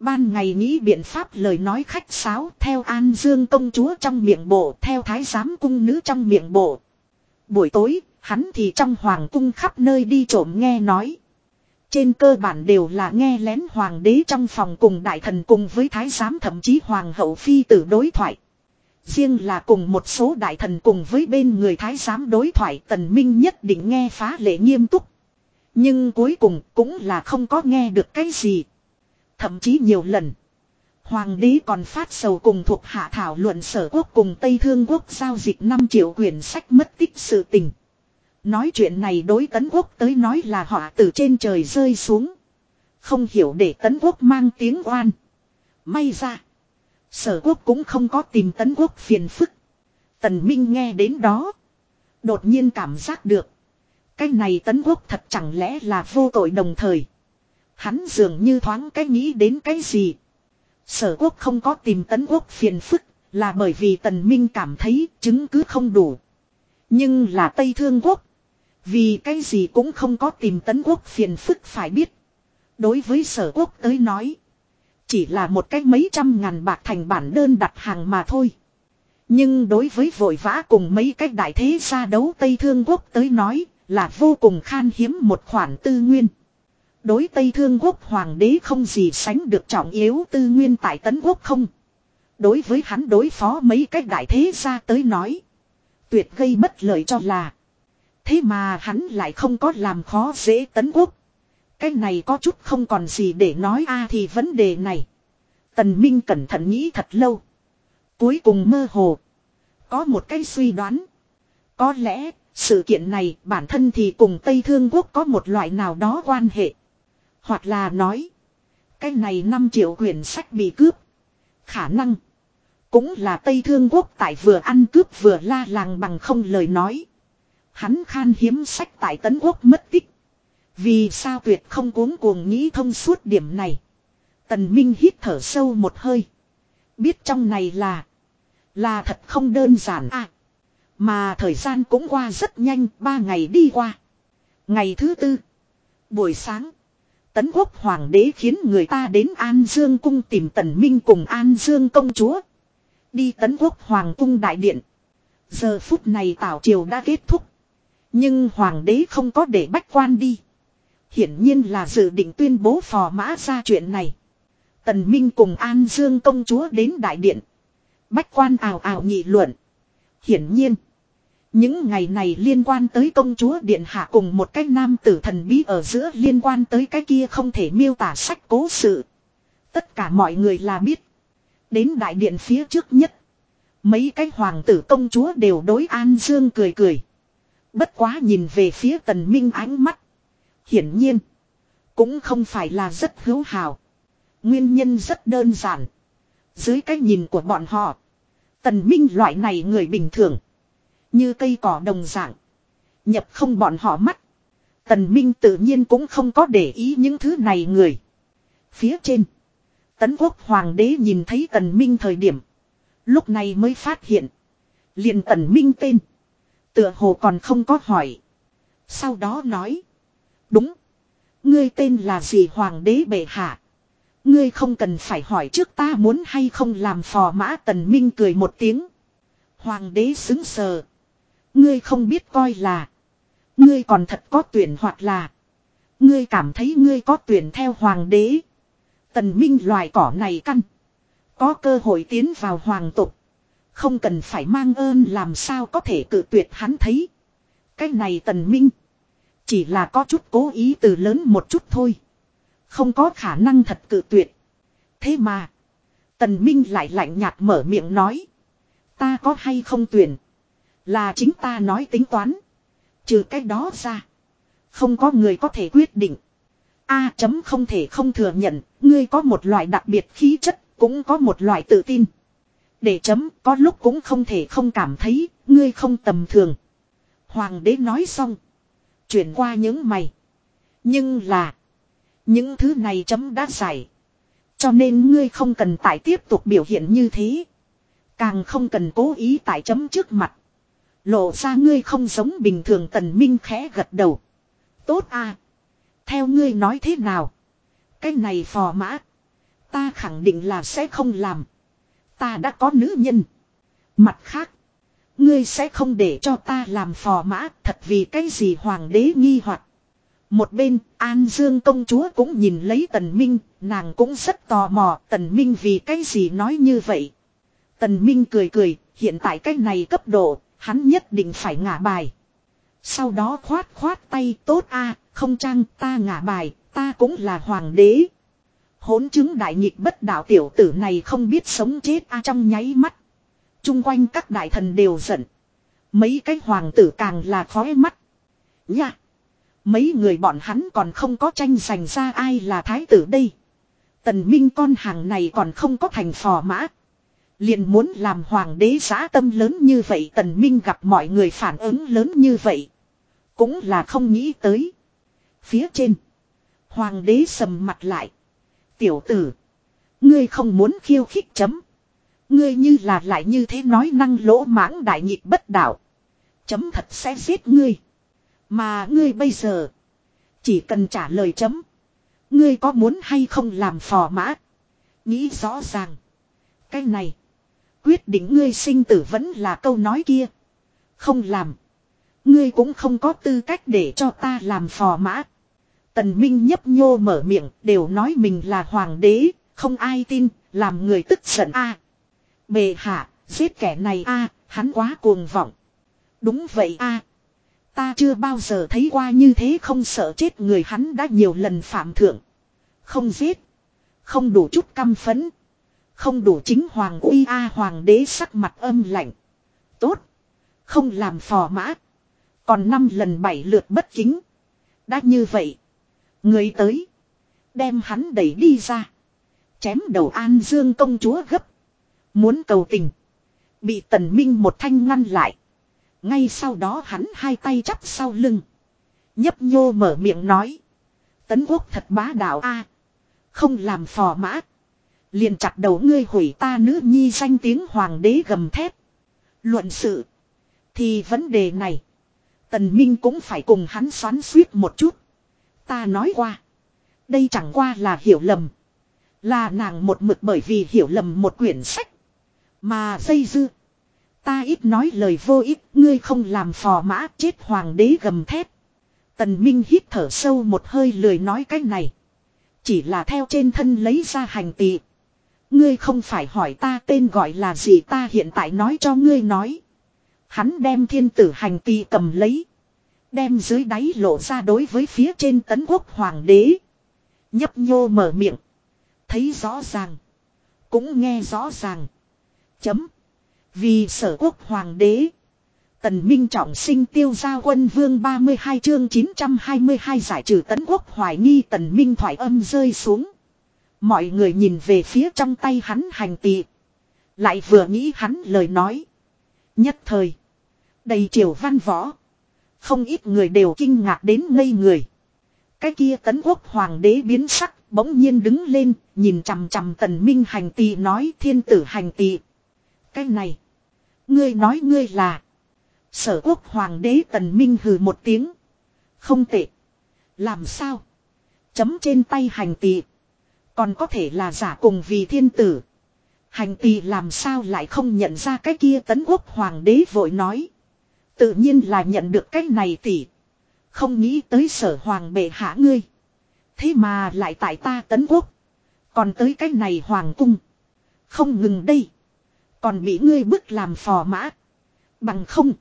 Ban ngày nghĩ biện pháp lời nói khách sáo theo an dương công chúa trong miệng bộ theo thái giám cung nữ trong miệng bộ. Buổi tối, hắn thì trong hoàng cung khắp nơi đi trộm nghe nói. Trên cơ bản đều là nghe lén hoàng đế trong phòng cùng đại thần cùng với thái giám thậm chí hoàng hậu phi tử đối thoại. Riêng là cùng một số đại thần cùng với bên người thái giám đối thoại tần minh nhất định nghe phá lệ nghiêm túc. Nhưng cuối cùng cũng là không có nghe được cái gì. Thậm chí nhiều lần. Hoàng đế còn phát sầu cùng thuộc hạ thảo luận sở quốc cùng Tây Thương quốc giao dịch 5 triệu quyển sách mất tích sự tình. Nói chuyện này đối tấn quốc tới nói là họ từ trên trời rơi xuống. Không hiểu để tấn quốc mang tiếng oan. May ra. Sở quốc cũng không có tìm tấn quốc phiền phức. Tần Minh nghe đến đó. Đột nhiên cảm giác được. Cái này tấn quốc thật chẳng lẽ là vô tội đồng thời. Hắn dường như thoáng cái nghĩ đến cái gì. Sở quốc không có tìm tấn quốc phiền phức. Là bởi vì tần minh cảm thấy chứng cứ không đủ. Nhưng là Tây Thương quốc. Vì cái gì cũng không có tìm tấn quốc phiền phức phải biết. Đối với sở quốc tới nói. Chỉ là một cách mấy trăm ngàn bạc thành bản đơn đặt hàng mà thôi. Nhưng đối với vội vã cùng mấy cách đại thế gia đấu Tây Thương Quốc tới nói là vô cùng khan hiếm một khoản tư nguyên. Đối Tây Thương Quốc Hoàng đế không gì sánh được trọng yếu tư nguyên tại Tấn Quốc không. Đối với hắn đối phó mấy cách đại thế gia tới nói. Tuyệt gây bất lợi cho là. Thế mà hắn lại không có làm khó dễ Tấn Quốc. Cái này có chút không còn gì để nói a thì vấn đề này. Tần Minh cẩn thận nghĩ thật lâu. Cuối cùng mơ hồ. Có một cái suy đoán. Có lẽ, sự kiện này bản thân thì cùng Tây Thương Quốc có một loại nào đó quan hệ. Hoặc là nói. Cái này 5 triệu quyển sách bị cướp. Khả năng. Cũng là Tây Thương Quốc tại vừa ăn cướp vừa la làng bằng không lời nói. Hắn khan hiếm sách tại Tấn Quốc mất tích. Vì sao tuyệt không cuống cuồng nghĩ thông suốt điểm này. Tần Minh hít thở sâu một hơi. Biết trong này là. Là thật không đơn giản à. Mà thời gian cũng qua rất nhanh, ba ngày đi qua. Ngày thứ tư. Buổi sáng. Tấn quốc hoàng đế khiến người ta đến An Dương cung tìm Tần Minh cùng An Dương công chúa. Đi tấn quốc hoàng cung đại điện. Giờ phút này tảo triều đã kết thúc. Nhưng hoàng đế không có để bách quan đi. Hiển nhiên là dự định tuyên bố phò mã ra chuyện này. Tần Minh cùng An Dương công chúa đến đại điện. Bách quan ảo ảo nghị luận. Hiển nhiên. Những ngày này liên quan tới công chúa Điện Hạ cùng một cái nam tử thần bí ở giữa liên quan tới cái kia không thể miêu tả sách cố sự. Tất cả mọi người là biết. Đến đại điện phía trước nhất. Mấy cái hoàng tử công chúa đều đối An Dương cười cười. Bất quá nhìn về phía tần minh ánh mắt. Hiển nhiên. Cũng không phải là rất hữu hào. Nguyên nhân rất đơn giản. Dưới cái nhìn của bọn họ. Tần minh loại này người bình thường. Như cây cỏ đồng dạng. Nhập không bọn họ mắt. Tần minh tự nhiên cũng không có để ý những thứ này người. Phía trên. Tấn quốc hoàng đế nhìn thấy tần minh thời điểm. Lúc này mới phát hiện. liền tần minh tên. Tựa hồ còn không có hỏi. Sau đó nói. Đúng. Ngươi tên là gì hoàng đế bệ hạ. Ngươi không cần phải hỏi trước ta muốn hay không làm phò mã tần minh cười một tiếng. Hoàng đế xứng sờ. Ngươi không biết coi là. Ngươi còn thật có tuyển hoặc là. Ngươi cảm thấy ngươi có tuyển theo hoàng đế. Tần minh loài cỏ này căn. Có cơ hội tiến vào hoàng tục. Không cần phải mang ơn làm sao có thể cự tuyệt hắn thấy. Cái này tần minh. Chỉ là có chút cố ý từ lớn một chút thôi. Không có khả năng thật cự tuyệt. Thế mà. Tần Minh lại lạnh nhạt mở miệng nói. Ta có hay không tuyển. Là chính ta nói tính toán. Trừ cái đó ra. Không có người có thể quyết định. A chấm không thể không thừa nhận. Ngươi có một loại đặc biệt khí chất. Cũng có một loại tự tin. Để chấm, có lúc cũng không thể không cảm thấy. Ngươi không tầm thường. Hoàng đế nói xong. Chuyển qua những mày. Nhưng là. Những thứ này chấm đã giải. Cho nên ngươi không cần tại tiếp tục biểu hiện như thế. Càng không cần cố ý tại chấm trước mặt. Lộ ra ngươi không giống bình thường tần minh khẽ gật đầu. Tốt à. Theo ngươi nói thế nào. Cái này phò mã. Ta khẳng định là sẽ không làm. Ta đã có nữ nhân. Mặt khác. Ngươi sẽ không để cho ta làm phò mã thật vì cái gì hoàng đế nghi hoặc một bên, An Dương công chúa cũng nhìn lấy Tần Minh, nàng cũng rất tò mò Tần Minh vì cái gì nói như vậy. Tần Minh cười cười, hiện tại cái này cấp độ, hắn nhất định phải ngả bài. Sau đó khoát khoát tay tốt a, không chăng ta ngả bài, ta cũng là hoàng đế. Hỗn chứng đại nhịp bất đạo tiểu tử này không biết sống chết a trong nháy mắt. Trung quanh các đại thần đều giận. Mấy cái hoàng tử càng là khói mắt. Nha. Mấy người bọn hắn còn không có tranh giành ra ai là thái tử đây. Tần Minh con hàng này còn không có thành phò mã. Liền muốn làm hoàng đế giá tâm lớn như vậy Tần Minh gặp mọi người phản ứng lớn như vậy. Cũng là không nghĩ tới. Phía trên. Hoàng đế sầm mặt lại. Tiểu tử. Ngươi không muốn khiêu khích chấm. Ngươi như là lại như thế nói năng lỗ mãng đại nhịp bất đạo. Chấm thật sẽ giết ngươi. Mà ngươi bây giờ. Chỉ cần trả lời chấm. Ngươi có muốn hay không làm phò mã. Nghĩ rõ ràng. Cái này. Quyết định ngươi sinh tử vẫn là câu nói kia. Không làm. Ngươi cũng không có tư cách để cho ta làm phò mã. Tần Minh nhấp nhô mở miệng, đều nói mình là hoàng đế. Không ai tin. Làm người tức giận a. Bề hạ. Giết kẻ này a. hắn quá cuồng vọng. Đúng vậy a. Ta chưa bao giờ thấy qua như thế không sợ chết người hắn đã nhiều lần phạm thượng. Không giết. Không đủ chút căm phấn. Không đủ chính hoàng uy a, hoàng đế sắc mặt âm lạnh. Tốt. Không làm phò mã. Còn năm lần bảy lượt bất kính. Đã như vậy. Người tới. Đem hắn đẩy đi ra. Chém đầu An Dương công chúa gấp. Muốn cầu tình. Bị tần minh một thanh ngăn lại. Ngay sau đó hắn hai tay chắp sau lưng. Nhấp nhô mở miệng nói. Tấn quốc thật bá đạo a Không làm phò mã. Liền chặt đầu ngươi hủy ta nữ nhi danh tiếng hoàng đế gầm thép. Luận sự. Thì vấn đề này. Tần Minh cũng phải cùng hắn xoắn suýt một chút. Ta nói qua. Đây chẳng qua là hiểu lầm. Là nàng một mực bởi vì hiểu lầm một quyển sách. Mà dây dưa. Ta ít nói lời vô ích, ngươi không làm phò mã chết hoàng đế gầm thép. Tần Minh hít thở sâu một hơi lười nói cái này. Chỉ là theo trên thân lấy ra hành tị. Ngươi không phải hỏi ta tên gọi là gì ta hiện tại nói cho ngươi nói. Hắn đem thiên tử hành tị cầm lấy. Đem dưới đáy lộ ra đối với phía trên tấn quốc hoàng đế. Nhấp nhô mở miệng. Thấy rõ ràng. Cũng nghe rõ ràng. Chấm. Vì sở quốc hoàng đế. Tần Minh trọng sinh tiêu gia quân vương 32 chương 922 giải trừ tấn quốc hoài nghi tần Minh thoại âm rơi xuống. Mọi người nhìn về phía trong tay hắn hành tị. Lại vừa nghĩ hắn lời nói. Nhất thời. Đầy triều văn võ. Không ít người đều kinh ngạc đến ngây người. Cái kia tấn quốc hoàng đế biến sắc, bỗng nhiên đứng lên, nhìn chằm chằm tần minh hành tỳ, nói, thiên tử hành tỳ. Cái này. Ngươi nói ngươi là. Sở quốc hoàng đế tần minh hừ một tiếng. Không tệ. Làm sao? Chấm trên tay hành tỳ. Còn có thể là giả cùng vì thiên tử. Hành tỳ làm sao lại không nhận ra cái kia tấn quốc hoàng đế vội nói. Tự nhiên là nhận được cái này tỷ. Không nghĩ tới sở hoàng bệ hạ ngươi. Thế mà lại tại ta tấn quốc. Còn tới cái này hoàng cung. Không ngừng đây. Còn bị ngươi bức làm phò mã. Bằng không.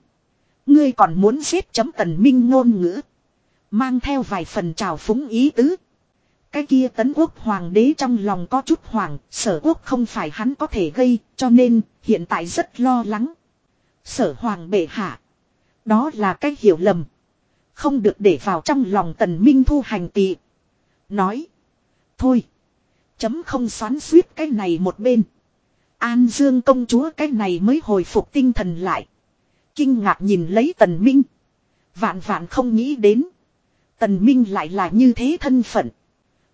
Ngươi còn muốn giết chấm tần minh ngôn ngữ. Mang theo vài phần trào phúng ý tứ. Cái kia tấn quốc hoàng đế trong lòng có chút hoàng, sở quốc không phải hắn có thể gây, cho nên hiện tại rất lo lắng. Sở hoàng bệ hạ. Đó là cái hiểu lầm. Không được để vào trong lòng tần minh thu hành tị. Nói. Thôi. Chấm không xoắn suýt cái này một bên. An Dương công chúa cái này mới hồi phục tinh thần lại. Kinh ngạc nhìn lấy tần minh. Vạn vạn không nghĩ đến. Tần minh lại là như thế thân phận.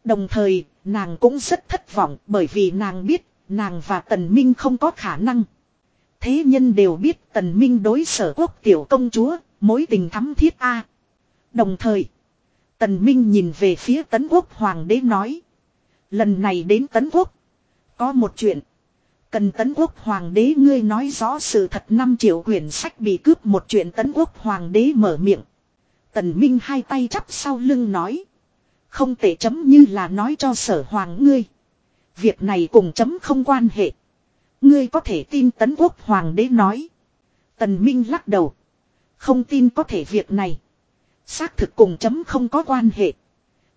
Đồng thời, nàng cũng rất thất vọng bởi vì nàng biết, nàng và Tần Minh không có khả năng. Thế nhân đều biết Tần Minh đối sở quốc tiểu công chúa, mối tình thắm thiết A. Đồng thời, Tần Minh nhìn về phía Tấn Quốc Hoàng đế nói. Lần này đến Tấn Quốc, có một chuyện. Cần Tấn Quốc Hoàng đế ngươi nói rõ sự thật năm triệu quyển sách bị cướp một chuyện Tấn Quốc Hoàng đế mở miệng. Tần Minh hai tay chắp sau lưng nói. Không thể chấm như là nói cho sở hoàng ngươi. Việc này cùng chấm không quan hệ. Ngươi có thể tin tấn quốc hoàng đế nói. Tần Minh lắc đầu. Không tin có thể việc này. Xác thực cùng chấm không có quan hệ.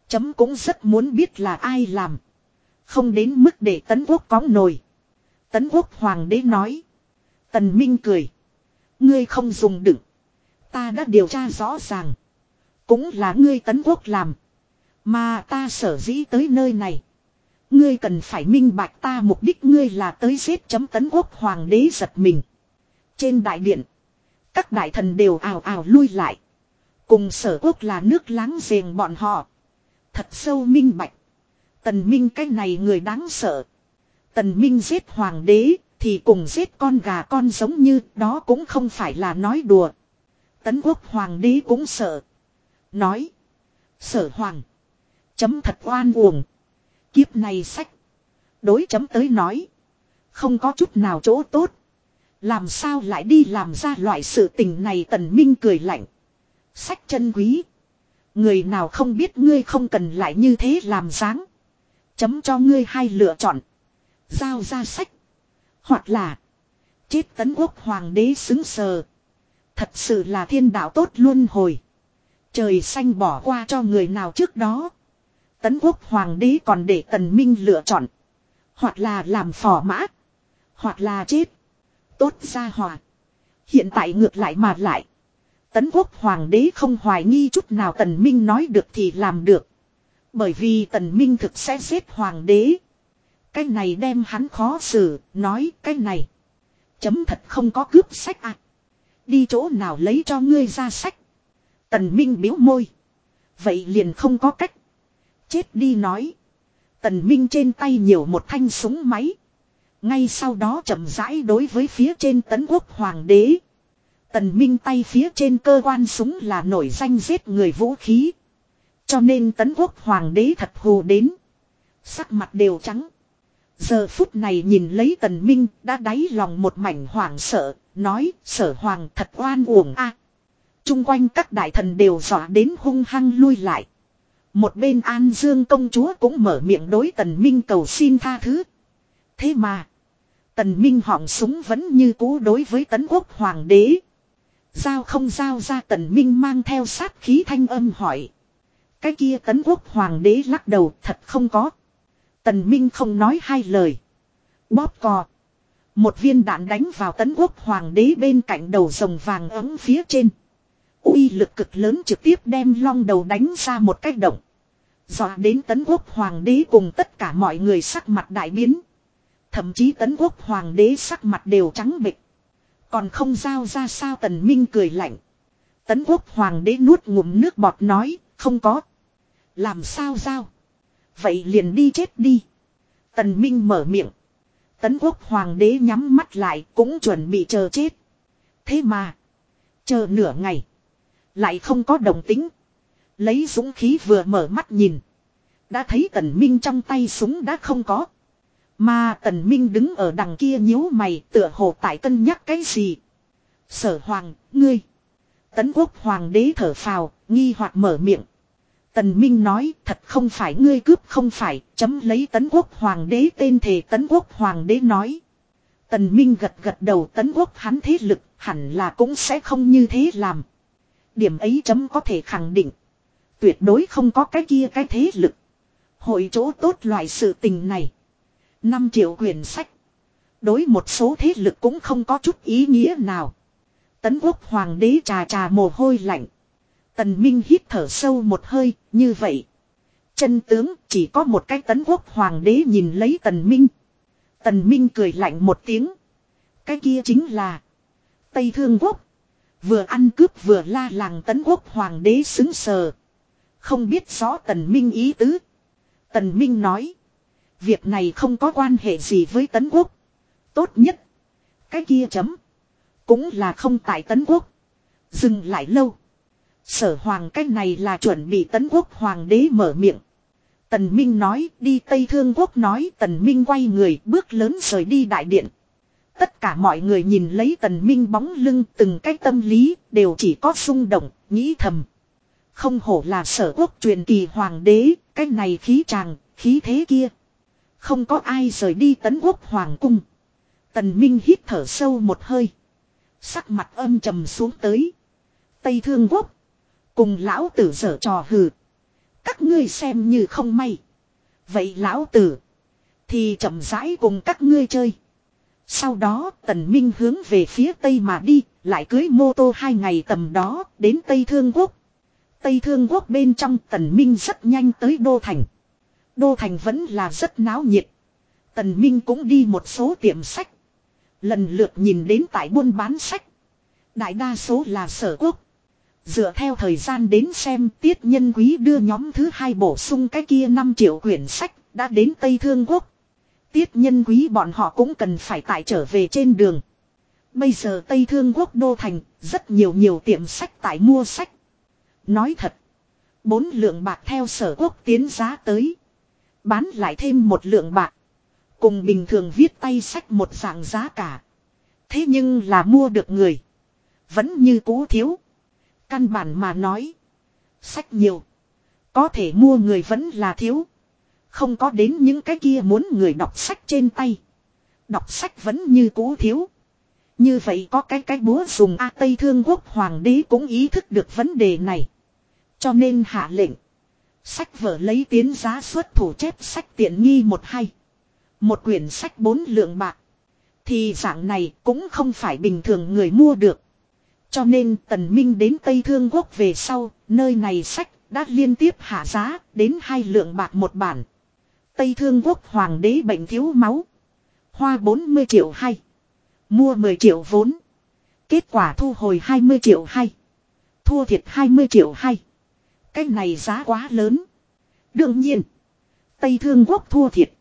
Chấm cũng rất muốn biết là ai làm. Không đến mức để tấn quốc có nồi. Tấn quốc hoàng đế nói. Tần Minh cười. Ngươi không dùng đựng. Ta đã điều tra rõ ràng. Cũng là ngươi tấn quốc làm. Mà ta sở dĩ tới nơi này. Ngươi cần phải minh bạch ta mục đích ngươi là tới giết chấm tấn quốc hoàng đế giật mình. Trên đại điện. Các đại thần đều ào ào lui lại. Cùng sở quốc là nước láng giềng bọn họ. Thật sâu minh bạch. Tần Minh cái này người đáng sợ. Tần Minh giết hoàng đế thì cùng giết con gà con giống như, đó cũng không phải là nói đùa. Tấn quốc hoàng đế cũng sợ. Nói. Sở hoàng. Chấm thật oan uổng. Kiếp này sách. Đối chấm tới nói. Không có chút nào chỗ tốt. Làm sao lại đi làm ra loại sự tình này tần minh cười lạnh. Sách chân quý. Người nào không biết ngươi không cần lại như thế làm dáng. Chấm cho ngươi hai lựa chọn. Giao ra sách. Hoặc là. Chết tấn quốc hoàng đế xứng sờ. Thật sự là thiên đạo tốt luôn hồi. Trời xanh bỏ qua cho người nào trước đó. Tấn quốc hoàng đế còn để tần minh lựa chọn. Hoặc là làm phò mã. Hoặc là chết. Tốt ra hòa. Hiện tại ngược lại mà lại. Tấn quốc hoàng đế không hoài nghi chút nào tần minh nói được thì làm được. Bởi vì tần minh thực sẽ xếp hoàng đế. Cái này đem hắn khó xử, nói cái này. Chấm thật không có cướp sách à. Đi chỗ nào lấy cho ngươi ra sách. Tần minh biếu môi. Vậy liền không có cách. Chết đi nói. Tần minh trên tay nhiều một thanh súng máy. Ngay sau đó chậm rãi đối với phía trên tấn quốc hoàng đế. Tần Minh tay phía trên cơ quan súng là nổi danh giết người vũ khí. Cho nên tấn quốc hoàng đế thật hù đến. Sắc mặt đều trắng. Giờ phút này nhìn lấy tần minh đã đáy lòng một mảnh hoảng sợ, nói sở hoàng thật oan uổng a. À, Trung quanh các đại thần đều dọa đến hung hăng lui lại. Một bên An Dương công chúa cũng mở miệng đối tần minh cầu xin tha thứ. Thế mà, tần minh họng súng vẫn như cũ đối với tấn quốc hoàng đế. Giao không giao ra tần minh mang theo sát khí thanh âm hỏi. Cái kia tấn quốc hoàng đế lắc đầu thật không có. Tần minh không nói hai lời. Bóp cò. Một viên đạn đánh vào tấn quốc hoàng đế bên cạnh đầu rồng vàng ấm phía trên. uy lực cực lớn trực tiếp đem long đầu đánh ra một cách động. Dọa đến tấn quốc hoàng đế cùng tất cả mọi người sắc mặt đại biến. Thậm chí tấn quốc hoàng đế sắc mặt đều trắng bệch. Còn không giao ra sao tần minh cười lạnh. Tấn quốc hoàng đế nuốt ngụm nước bọt nói, không có. Làm sao giao? Vậy liền đi chết đi. Tần minh mở miệng. Tấn quốc hoàng đế nhắm mắt lại cũng chuẩn bị chờ chết. Thế mà. Chờ nửa ngày. Lại không có đồng tính. Lấy dũng khí vừa mở mắt nhìn. Đã thấy tần minh trong tay súng đã không có. Mà tần minh đứng ở đằng kia nhíu mày tựa hồ tại cân nhắc cái gì. Sở hoàng, ngươi. Tấn quốc hoàng đế thở phào, nghi hoặc mở miệng. Tần Minh nói thật không phải ngươi cướp không phải, chấm lấy tấn quốc hoàng đế tên thề tấn quốc hoàng đế nói. Tần Minh gật gật đầu tấn quốc hắn thế lực hẳn là cũng sẽ không như thế làm. Điểm ấy chấm có thể khẳng định. Tuyệt đối không có cái kia cái thế lực. Hội chỗ tốt loại sự tình này. 5 triệu quyển sách. Đối một số thế lực cũng không có chút ý nghĩa nào. Tấn quốc hoàng đế trà trà mồ hôi lạnh. Tần Minh hít thở sâu một hơi, như vậy. Chân tướng chỉ có một cái tấn quốc hoàng đế nhìn lấy tần Minh. Tần Minh cười lạnh một tiếng. Cái kia chính là Tây Thương Quốc. Vừa ăn cướp vừa la làng tấn quốc hoàng đế xứng sờ. Không biết rõ tần Minh ý tứ. Tần Minh nói. Việc này không có quan hệ gì với tấn quốc. Tốt nhất. Cái kia chấm. Cũng là không tại tấn quốc. Dừng lại lâu. Sở hoàng cái này là chuẩn bị tấn quốc hoàng đế mở miệng. Tần Minh nói đi Tây Thương Quốc nói Tần Minh quay người bước lớn rời đi đại điện. Tất cả mọi người nhìn lấy Tần Minh bóng lưng từng cái tâm lý đều chỉ có xung động, nghĩ thầm. Không hổ là sở quốc truyền kỳ hoàng đế, cái này khí tràng, khí thế kia. Không có ai rời đi tấn quốc hoàng cung. Tần Minh hít thở sâu một hơi. Sắc mặt âm trầm xuống tới. Tây Thương Quốc. Cùng lão tử dở trò hừ. Các ngươi xem như không may. Vậy lão tử. Thì chậm rãi cùng các ngươi chơi. Sau đó tần minh hướng về phía tây mà đi. Lại cưới mô tô hai ngày tầm đó đến Tây Thương Quốc. Tây Thương Quốc bên trong Tần Minh rất nhanh tới Đô Thành. Đô Thành vẫn là rất náo nhiệt. Tần Minh cũng đi một số tiệm sách. Lần lượt nhìn đến tại buôn bán sách. Đại đa số là sở quốc. Dựa theo thời gian đến xem, tiết nhân quý đưa nhóm thứ hai bổ sung cái kia 5 triệu quyển sách đã đến Tây Thương Quốc. Tiết nhân quý bọn họ cũng cần phải tại trở về trên đường. Bây giờ Tây Thương Quốc Đô Thành, rất nhiều nhiều tiệm sách tại mua sách. Nói thật. Bốn lượng bạc theo sở quốc tiến giá tới. Bán lại thêm một lượng bạc. Cùng bình thường viết tay sách một dạng giá cả. Thế nhưng là mua được người. Vẫn như cũ thiếu. Căn bản mà nói. Sách nhiều. Có thể mua người vẫn là thiếu. Không có đến những cái kia muốn người đọc sách trên tay. Đọc sách vẫn như cũ thiếu. Như vậy có cái cái búa dùng A Tây Thương Quốc Hoàng đế cũng ý thức được vấn đề này. Cho nên hạ lệnh. Sách vở lấy tiến giá xuất thủ chép sách tiện nghi một hay. Một quyển sách bốn lượng bạc. Thì dạng này cũng không phải bình thường người mua được. Cho nên tần minh đến Tây Thương Quốc về sau, nơi này sách đã liên tiếp hạ giá đến hai lượng bạc một bản. Tây Thương Quốc Hoàng đế bệnh thiếu máu. Hoa 40 triệu hay. Mua 10 triệu vốn. Kết quả thu hồi 20 triệu hay. Thua thiệt 20 triệu hay. Cái này giá quá lớn. Đương nhiên. Tây Thương Quốc thua thiệt.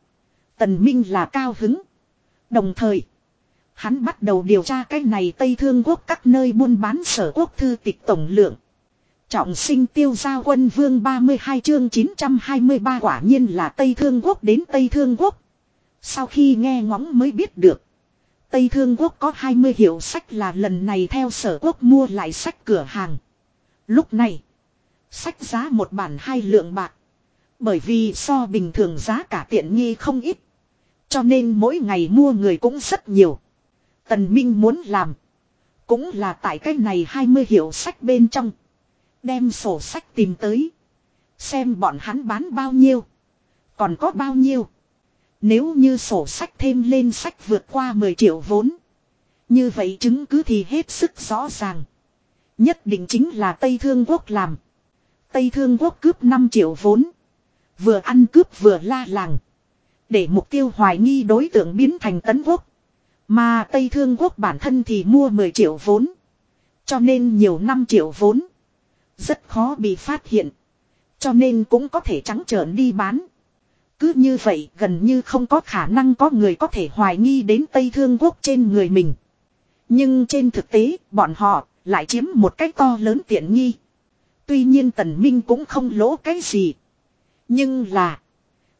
Tần Minh là cao hứng. Đồng thời. Hắn bắt đầu điều tra cái này Tây Thương Quốc các nơi buôn bán sở quốc thư tịch tổng lượng. Trọng sinh tiêu giao quân vương 32 chương 923 quả nhiên là Tây Thương Quốc đến Tây Thương Quốc. Sau khi nghe ngóng mới biết được. Tây Thương Quốc có 20 hiệu sách là lần này theo sở quốc mua lại sách cửa hàng. Lúc này, sách giá một bản hai lượng bạc. Bởi vì so bình thường giá cả tiện nghi không ít. Cho nên mỗi ngày mua người cũng rất nhiều. Tần Minh muốn làm. Cũng là tại cái này 20 hiệu sách bên trong. Đem sổ sách tìm tới. Xem bọn hắn bán bao nhiêu. Còn có bao nhiêu. Nếu như sổ sách thêm lên sách vượt qua 10 triệu vốn. Như vậy chứng cứ thì hết sức rõ ràng. Nhất định chính là Tây Thương Quốc làm. Tây Thương Quốc cướp 5 triệu vốn. Vừa ăn cướp vừa la làng. Để mục tiêu hoài nghi đối tượng biến thành tấn quốc. Mà Tây Thương Quốc bản thân thì mua 10 triệu vốn. Cho nên nhiều 5 triệu vốn. Rất khó bị phát hiện. Cho nên cũng có thể trắng trợn đi bán. Cứ như vậy gần như không có khả năng có người có thể hoài nghi đến Tây Thương Quốc trên người mình. Nhưng trên thực tế, bọn họ lại chiếm một cách to lớn tiện nghi. Tuy nhiên Tần Minh cũng không lỗ cái gì. Nhưng là.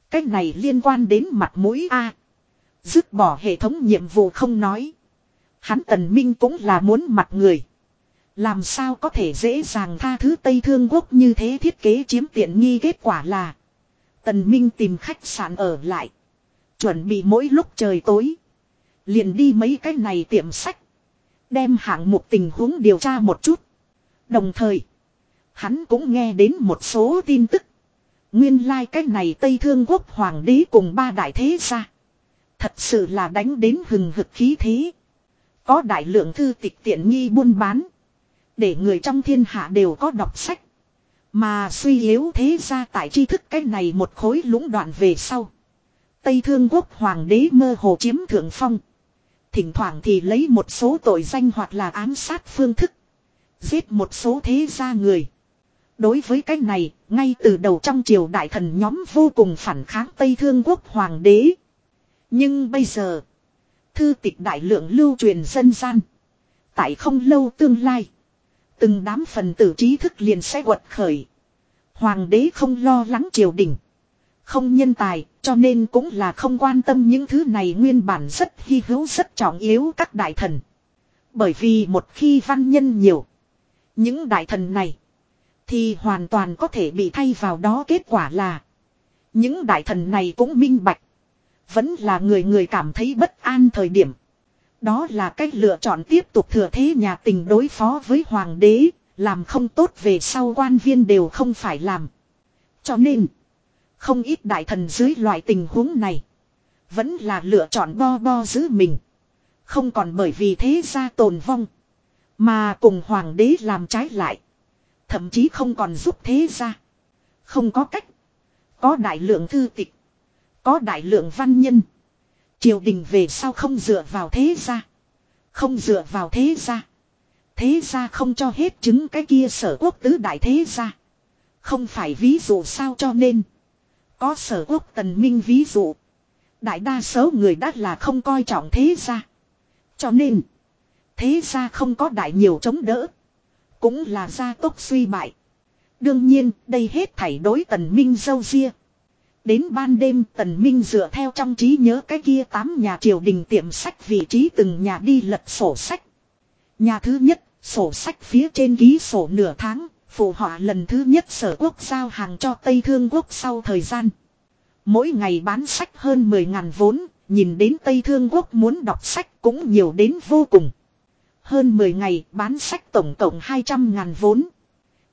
Cái này liên quan đến mặt mũi A. Dứt bỏ hệ thống nhiệm vụ không nói. Hắn Tần Minh cũng là muốn mặt người. Làm sao có thể dễ dàng tha thứ Tây Thương Quốc như thế thiết kế chiếm tiện nghi kết quả là. Tần Minh tìm khách sạn ở lại. Chuẩn bị mỗi lúc trời tối. Liền đi mấy cái này tiệm sách. Đem hạng mục tình huống điều tra một chút. Đồng thời. Hắn cũng nghe đến một số tin tức. Nguyên lai like cái này Tây Thương Quốc Hoàng đế cùng ba đại thế gia. Thật sự là đánh đến hừng hực khí thế. Có đại lượng thư tịch tiện nghi buôn bán. Để người trong thiên hạ đều có đọc sách. Mà suy yếu thế ra tại tri thức cái này một khối lũng đoạn về sau. Tây Thương Quốc Hoàng đế mơ hồ chiếm thượng phong. Thỉnh thoảng thì lấy một số tội danh hoặc là ám sát phương thức. Giết một số thế gia người. Đối với cái này, ngay từ đầu trong triều đại thần nhóm vô cùng phản kháng Tây Thương Quốc Hoàng đế. Nhưng bây giờ, thư tịch đại lượng lưu truyền dân gian. Tại không lâu tương lai, từng đám phần tử trí thức liền sẽ quật khởi. Hoàng đế không lo lắng triều đình. Không nhân tài, cho nên cũng là không quan tâm những thứ này nguyên bản rất hy hữu rất trọng yếu các đại thần. Bởi vì một khi văn nhân nhiều, những đại thần này thì hoàn toàn có thể bị thay vào đó kết quả là những đại thần này cũng minh bạch. Vẫn là người người cảm thấy bất an thời điểm. Đó là cách lựa chọn tiếp tục thừa thế nhà tình đối phó với hoàng đế, làm không tốt về sau quan viên đều không phải làm. Cho nên, không ít đại thần dưới loại tình huống này, vẫn là lựa chọn bo bo giữ mình. Không còn bởi vì thế ra tồn vong, mà cùng hoàng đế làm trái lại. Thậm chí không còn giúp thế ra. Không có cách. Có đại lượng thư tịch. Có đại lượng văn nhân. Triều đình về sau không dựa vào thế ra. Không dựa vào thế ra. Thế ra không cho hết chứng cái kia sở quốc tứ đại thế ra. Không phải ví dụ sao cho nên. Có sở quốc tần minh ví dụ. Đại đa số người đã là không coi trọng thế ra. Cho nên. Thế ra không có đại nhiều chống đỡ. Cũng là gia tốc suy bại. Đương nhiên, đây hết thảy đối tần minh dâu ria. Đến ban đêm tần minh dựa theo trong trí nhớ cái kia tám nhà triều đình tiệm sách vị trí từng nhà đi lật sổ sách. Nhà thứ nhất, sổ sách phía trên ký sổ nửa tháng, phụ họa lần thứ nhất sở quốc giao hàng cho Tây Thương Quốc sau thời gian. Mỗi ngày bán sách hơn 10.000 vốn, nhìn đến Tây Thương Quốc muốn đọc sách cũng nhiều đến vô cùng. Hơn 10 ngày bán sách tổng cộng 200 ngàn vốn.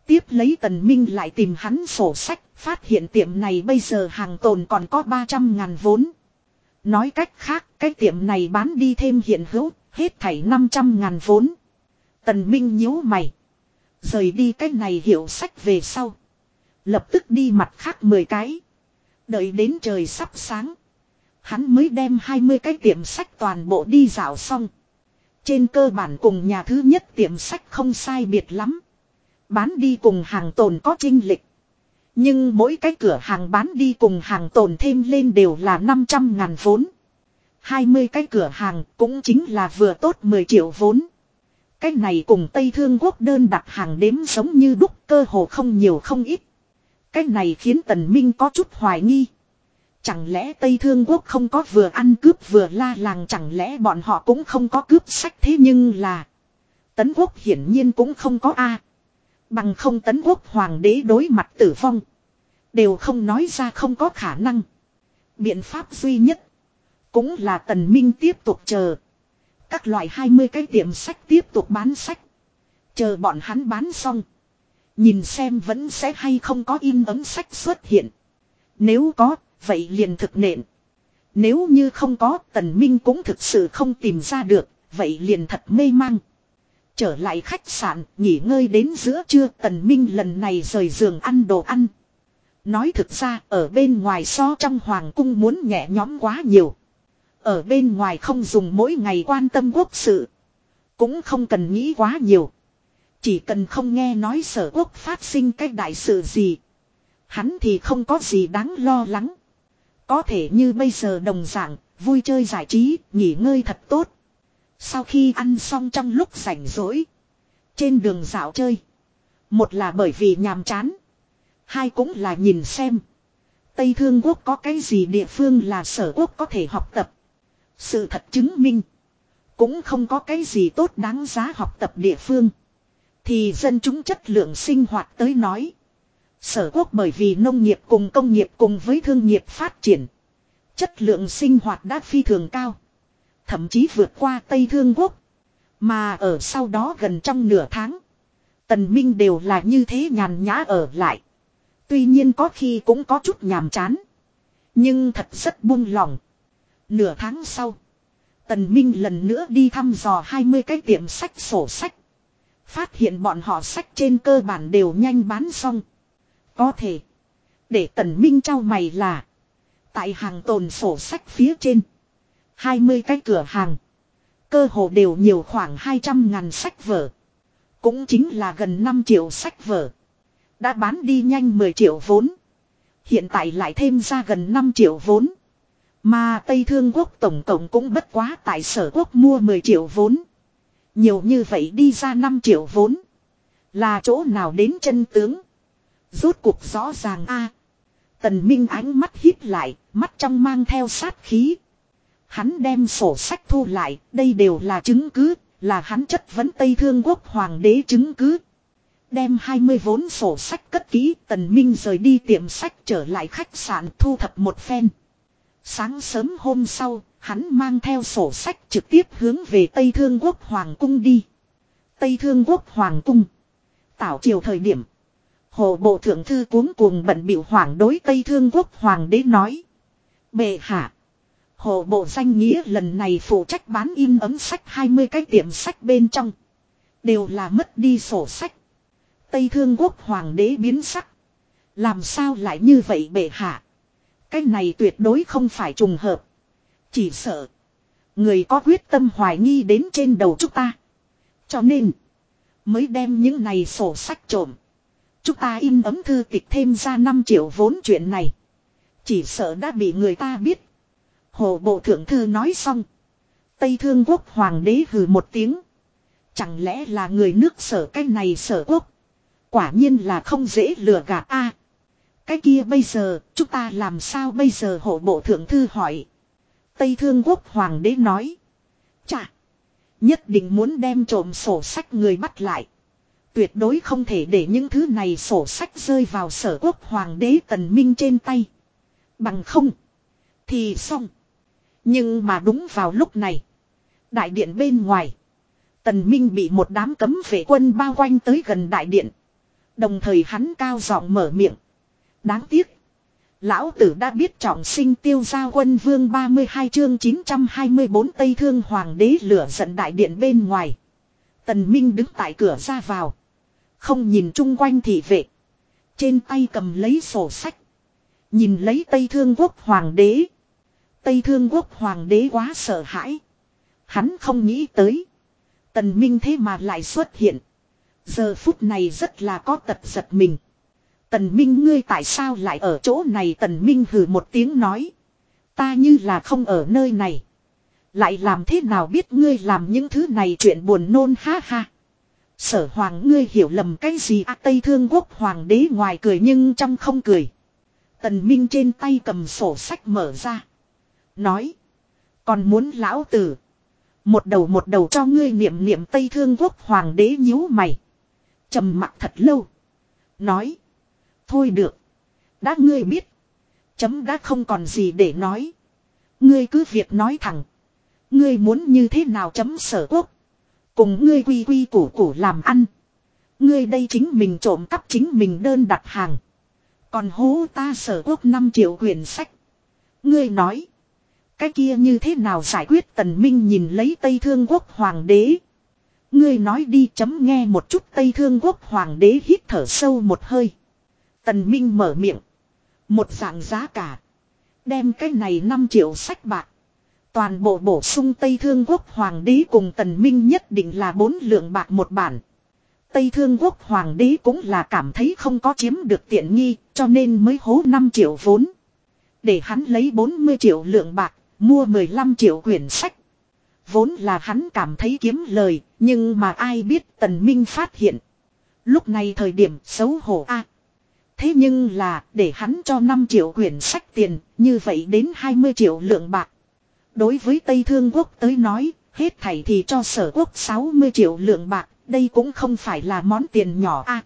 Tiếp lấy tần minh lại tìm hắn sổ sách, phát hiện tiệm này bây giờ hàng tồn còn có 300 ngàn vốn. Nói cách khác, cái tiệm này bán đi thêm hiện hữu, hết thảy 500 ngàn vốn. Tần minh nhíu mày. Rời đi cái này hiểu sách về sau. Lập tức đi mặt khác 10 cái. Đợi đến trời sắp sáng. Hắn mới đem 20 cái tiệm sách toàn bộ đi dạo xong. Trên cơ bản cùng nhà thứ nhất tiệm sách không sai biệt lắm. Bán đi cùng hàng tồn có trinh lịch. Nhưng mỗi cái cửa hàng bán đi cùng hàng tồn thêm lên đều là 500 ngàn vốn. 20 cái cửa hàng cũng chính là vừa tốt 10 triệu vốn. Cái này cùng Tây Thương Quốc đơn đặt hàng đếm giống như đúc cơ hồ không nhiều không ít. Cái này khiến Tần Minh có chút hoài nghi. Chẳng lẽ Tây Thương Quốc không có vừa ăn cướp vừa la làng chẳng lẽ bọn họ cũng không có cướp sách thế nhưng là. Tấn Quốc hiển nhiên cũng không có A. Bằng không Tấn Quốc Hoàng đế đối mặt tử vong. Đều không nói ra không có khả năng. Biện pháp duy nhất. Cũng là Tần Minh tiếp tục chờ. Các loại 20 cái tiệm sách tiếp tục bán sách. Chờ bọn hắn bán xong. Nhìn xem vẫn sẽ hay không có in ấn sách xuất hiện. Nếu có, vậy liền thực nện. Nếu như không có, tần minh cũng thực sự không tìm ra được, vậy liền thật mê mang. Trở lại khách sạn, nghỉ ngơi đến giữa trưa tần minh lần này rời giường ăn đồ ăn. Nói thực ra, ở bên ngoài so trong hoàng cung muốn nhẹ nhõm quá nhiều. Ở bên ngoài không dùng mỗi ngày quan tâm quốc sự. Cũng không cần nghĩ quá nhiều. Chỉ cần không nghe nói sở quốc phát sinh cái đại sự gì. Hắn thì không có gì đáng lo lắng. Có thể như bây giờ đồng dạng, vui chơi giải trí, nghỉ ngơi thật tốt. Sau khi ăn xong trong lúc rảnh rỗi. Trên đường dạo chơi. Một là bởi vì nhàm chán. Hai cũng là nhìn xem. Tây Thương Quốc có cái gì địa phương là sở quốc có thể học tập. Sự thật chứng minh. Cũng không có cái gì tốt đáng giá học tập địa phương. Thì dân chúng chất lượng sinh hoạt tới nói. Sở quốc bởi vì nông nghiệp cùng công nghiệp cùng với thương nghiệp phát triển. Chất lượng sinh hoạt đã phi thường cao. Thậm chí vượt qua Tây Thương Quốc. Mà ở sau đó gần trong nửa tháng. Tần Minh đều là như thế nhàn nhã ở lại. Tuy nhiên có khi cũng có chút nhàm chán. Nhưng thật rất buông lòng. Nửa tháng sau. Tần Minh lần nữa đi thăm dò 20 cái tiệm sách sổ sách. Phát hiện bọn họ sách trên cơ bản đều nhanh bán xong. Có thể. Để tần minh trao mày là. Tại hàng tồn sổ sách phía trên. 20 cái cửa hàng. Cơ hồ đều nhiều khoảng 200 ngàn sách vở. Cũng chính là gần 5 triệu sách vở. Đã bán đi nhanh 10 triệu vốn. Hiện tại lại thêm ra gần 5 triệu vốn. Mà Tây Thương Quốc tổng cộng cũng bất quá tại sở quốc mua 10 triệu vốn. Nhiều như vậy đi ra 5 triệu vốn. Là chỗ nào đến chân tướng. Rốt cuộc rõ ràng a Tần Minh ánh mắt hít lại, mắt trong mang theo sát khí. Hắn đem sổ sách thu lại, đây đều là chứng cứ, là hắn chất vấn Tây Thương Quốc Hoàng đế chứng cứ. Đem 20 vốn sổ sách cất kỹ, Tần Minh rời đi tiệm sách trở lại khách sạn thu thập một phen. Sáng sớm hôm sau, hắn mang theo sổ sách trực tiếp hướng về Tây Thương Quốc Hoàng cung đi. Tây Thương Quốc Hoàng cung. Tảo triều thời điểm. Hồ bộ thượng thư cuống cuồng bận biểu hoàng đối Tây Thương Quốc Hoàng đế nói. Bệ hạ. Hồ bộ danh nghĩa lần này phụ trách bán in ấm sách 20 cái tiệm sách bên trong. Đều là mất đi sổ sách. Tây Thương Quốc Hoàng đế biến sắc. Làm sao lại như vậy bệ hạ? Cái này tuyệt đối không phải trùng hợp. Chỉ sợ. Người có quyết tâm hoài nghi đến trên đầu chúng ta. Cho nên. Mới đem những này sổ sách trộm. Chúng ta in ấm thư tịch thêm ra 5 triệu vốn chuyện này. Chỉ sợ đã bị người ta biết. Hồ Bộ Thượng Thư nói xong. Tây Thương Quốc Hoàng đế hừ một tiếng. Chẳng lẽ là người nước sở cái này sở quốc. Quả nhiên là không dễ lừa gạt a. cái kia bây giờ, chúng ta làm sao bây giờ hộ bộ thượng thư hỏi. Tây Thương Quốc Hoàng đế nói. Chà. Nhất định muốn đem trộm sổ sách người bắt lại. Tuyệt đối không thể để những thứ này sổ sách rơi vào sở quốc hoàng đế tần minh trên tay. Bằng không. Thì xong. Nhưng mà đúng vào lúc này. Đại điện bên ngoài. Tần Minh bị một đám cấm vệ quân bao quanh tới gần đại điện. Đồng thời hắn cao giọng mở miệng. Đáng tiếc. Lão tử đã biết trọng sinh tiêu gia quân vương 32 chương 924 Tây Thương Hoàng đế lửa giận đại điện bên ngoài. Tần Minh đứng tại cửa ra vào. Không nhìn chung quanh thị vệ. Trên tay cầm lấy sổ sách. Nhìn lấy Tây Thương Quốc Hoàng đế. Tây Thương Quốc Hoàng đế quá sợ hãi. Hắn không nghĩ tới. Tần Minh thế mà lại xuất hiện. Giờ phút này rất là có tật giật mình. Tần Minh, ngươi tại sao lại ở chỗ này Tần Minh hừ một tiếng nói. Ta như là không ở nơi này. Lại làm thế nào biết ngươi làm những thứ này chuyện buồn nôn, ha ha. Sở hoàng ngươi hiểu lầm cái gì à Tây Thương Quốc hoàng đế ngoài cười nhưng trong không cười. Tần Minh trên tay cầm sổ sách mở ra. Nói. Còn muốn lão tử. Một đầu một đầu cho ngươi niệm niệm Tây Thương Quốc hoàng đế nhíu mày. trầm mặc thật lâu. Nói. Thôi được. Đã ngươi biết. Chấm đã không còn gì để nói. Ngươi cứ việc nói thẳng. Ngươi muốn như thế nào chấm sở quốc. Cùng ngươi quy quy củ củ làm ăn. Ngươi đây chính mình trộm cắp chính mình đơn đặt hàng. Còn hố ta sở quốc 5 triệu quyển sách. Ngươi nói. Cái kia như thế nào giải quyết tần minh nhìn lấy Tây Thương Quốc Hoàng đế. Ngươi nói đi chấm nghe một chút Tây Thương Quốc Hoàng đế hít thở sâu một hơi. Tần Minh mở miệng. Một dạng giá cả. Đem cái này 5 triệu sách bạc. Toàn bộ bổ sung Tây Thương Quốc Hoàng đế cùng Tần Minh nhất định là bốn lượng bạc một bản. Tây Thương Quốc Hoàng đế cũng là cảm thấy không có chiếm được tiện nghi, cho nên mới hố 5 triệu vốn. Để hắn lấy 40 triệu lượng bạc, mua 15 triệu quyển sách. Vốn là hắn cảm thấy kiếm lời, nhưng mà ai biết Tần Minh phát hiện. Lúc này thời điểm xấu hổ a Thế nhưng là để hắn cho 5 triệu quyển sách tiền, như vậy đến 20 triệu lượng bạc. Đối với Tây Thương Quốc tới nói, hết thảy thì cho sở quốc 60 triệu lượng bạc, đây cũng không phải là món tiền nhỏ a.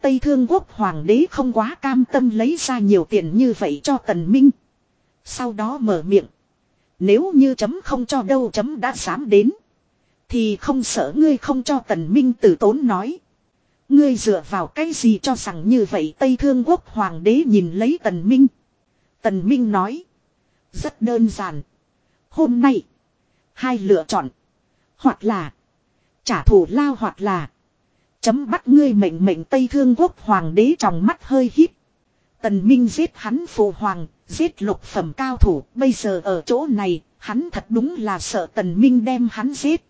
Tây Thương Quốc Hoàng đế không quá cam tâm lấy ra nhiều tiền như vậy cho Tần Minh. Sau đó mở miệng. Nếu như chấm không cho đâu chấm đã dám đến. Thì không sợ ngươi không cho Tần Minh tử tốn nói. Ngươi dựa vào cái gì cho rằng như vậy Tây Thương Quốc Hoàng đế nhìn lấy Tần Minh. Tần Minh nói. Rất đơn giản. Hôm nay. Hai lựa chọn. Hoặc là. Trả thù lao hoặc là. Chấm bắt ngươi mệnh mệnh Tây Thương Quốc Hoàng đế trong mắt hơi hít. Tần Minh giết hắn phụ hoàng. Giết lục phẩm cao thủ. Bây giờ ở chỗ này. Hắn thật đúng là sợ Tần Minh đem hắn giết.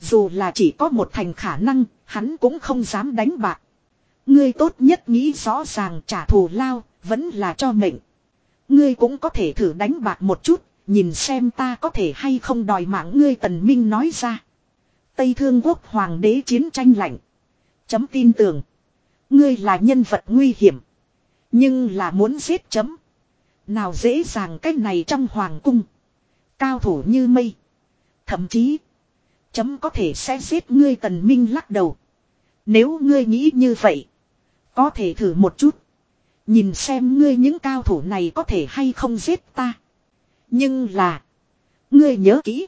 Dù là chỉ có một thành khả năng, hắn cũng không dám đánh bạc. Ngươi tốt nhất nghĩ rõ ràng trả thù lao, vẫn là cho mệnh. Ngươi cũng có thể thử đánh bạc một chút, nhìn xem ta có thể hay không đòi mạng ngươi tần minh nói ra. Tây Thương Quốc Hoàng đế chiến tranh lạnh. Chấm tin tưởng. Ngươi là nhân vật nguy hiểm. Nhưng là muốn giết chấm. Nào dễ dàng cách này trong hoàng cung. Cao thủ như mây. Thậm chí. Chấm có thể sẽ giết ngươi tần minh lắc đầu. Nếu ngươi nghĩ như vậy. Có thể thử một chút. Nhìn xem ngươi những cao thủ này có thể hay không giết ta. Nhưng là. Ngươi nhớ kỹ.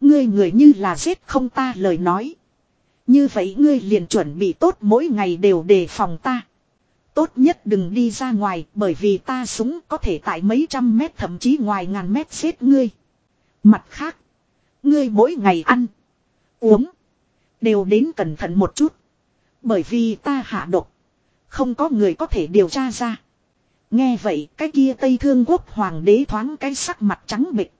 Ngươi người như là giết không ta lời nói. Như vậy ngươi liền chuẩn bị tốt mỗi ngày đều đề phòng ta. Tốt nhất đừng đi ra ngoài, bởi vì ta súng có thể tại mấy trăm mét thậm chí ngoài ngàn mét giết ngươi. Mặt khác. Ngươi mỗi ngày ăn. Uống. Đều đến cẩn thận một chút. Bởi vì ta hạ độc. Không có người có thể điều tra ra. Nghe vậy cái kia Tây Thương Quốc Hoàng đế thoáng cái sắc mặt trắng bịch.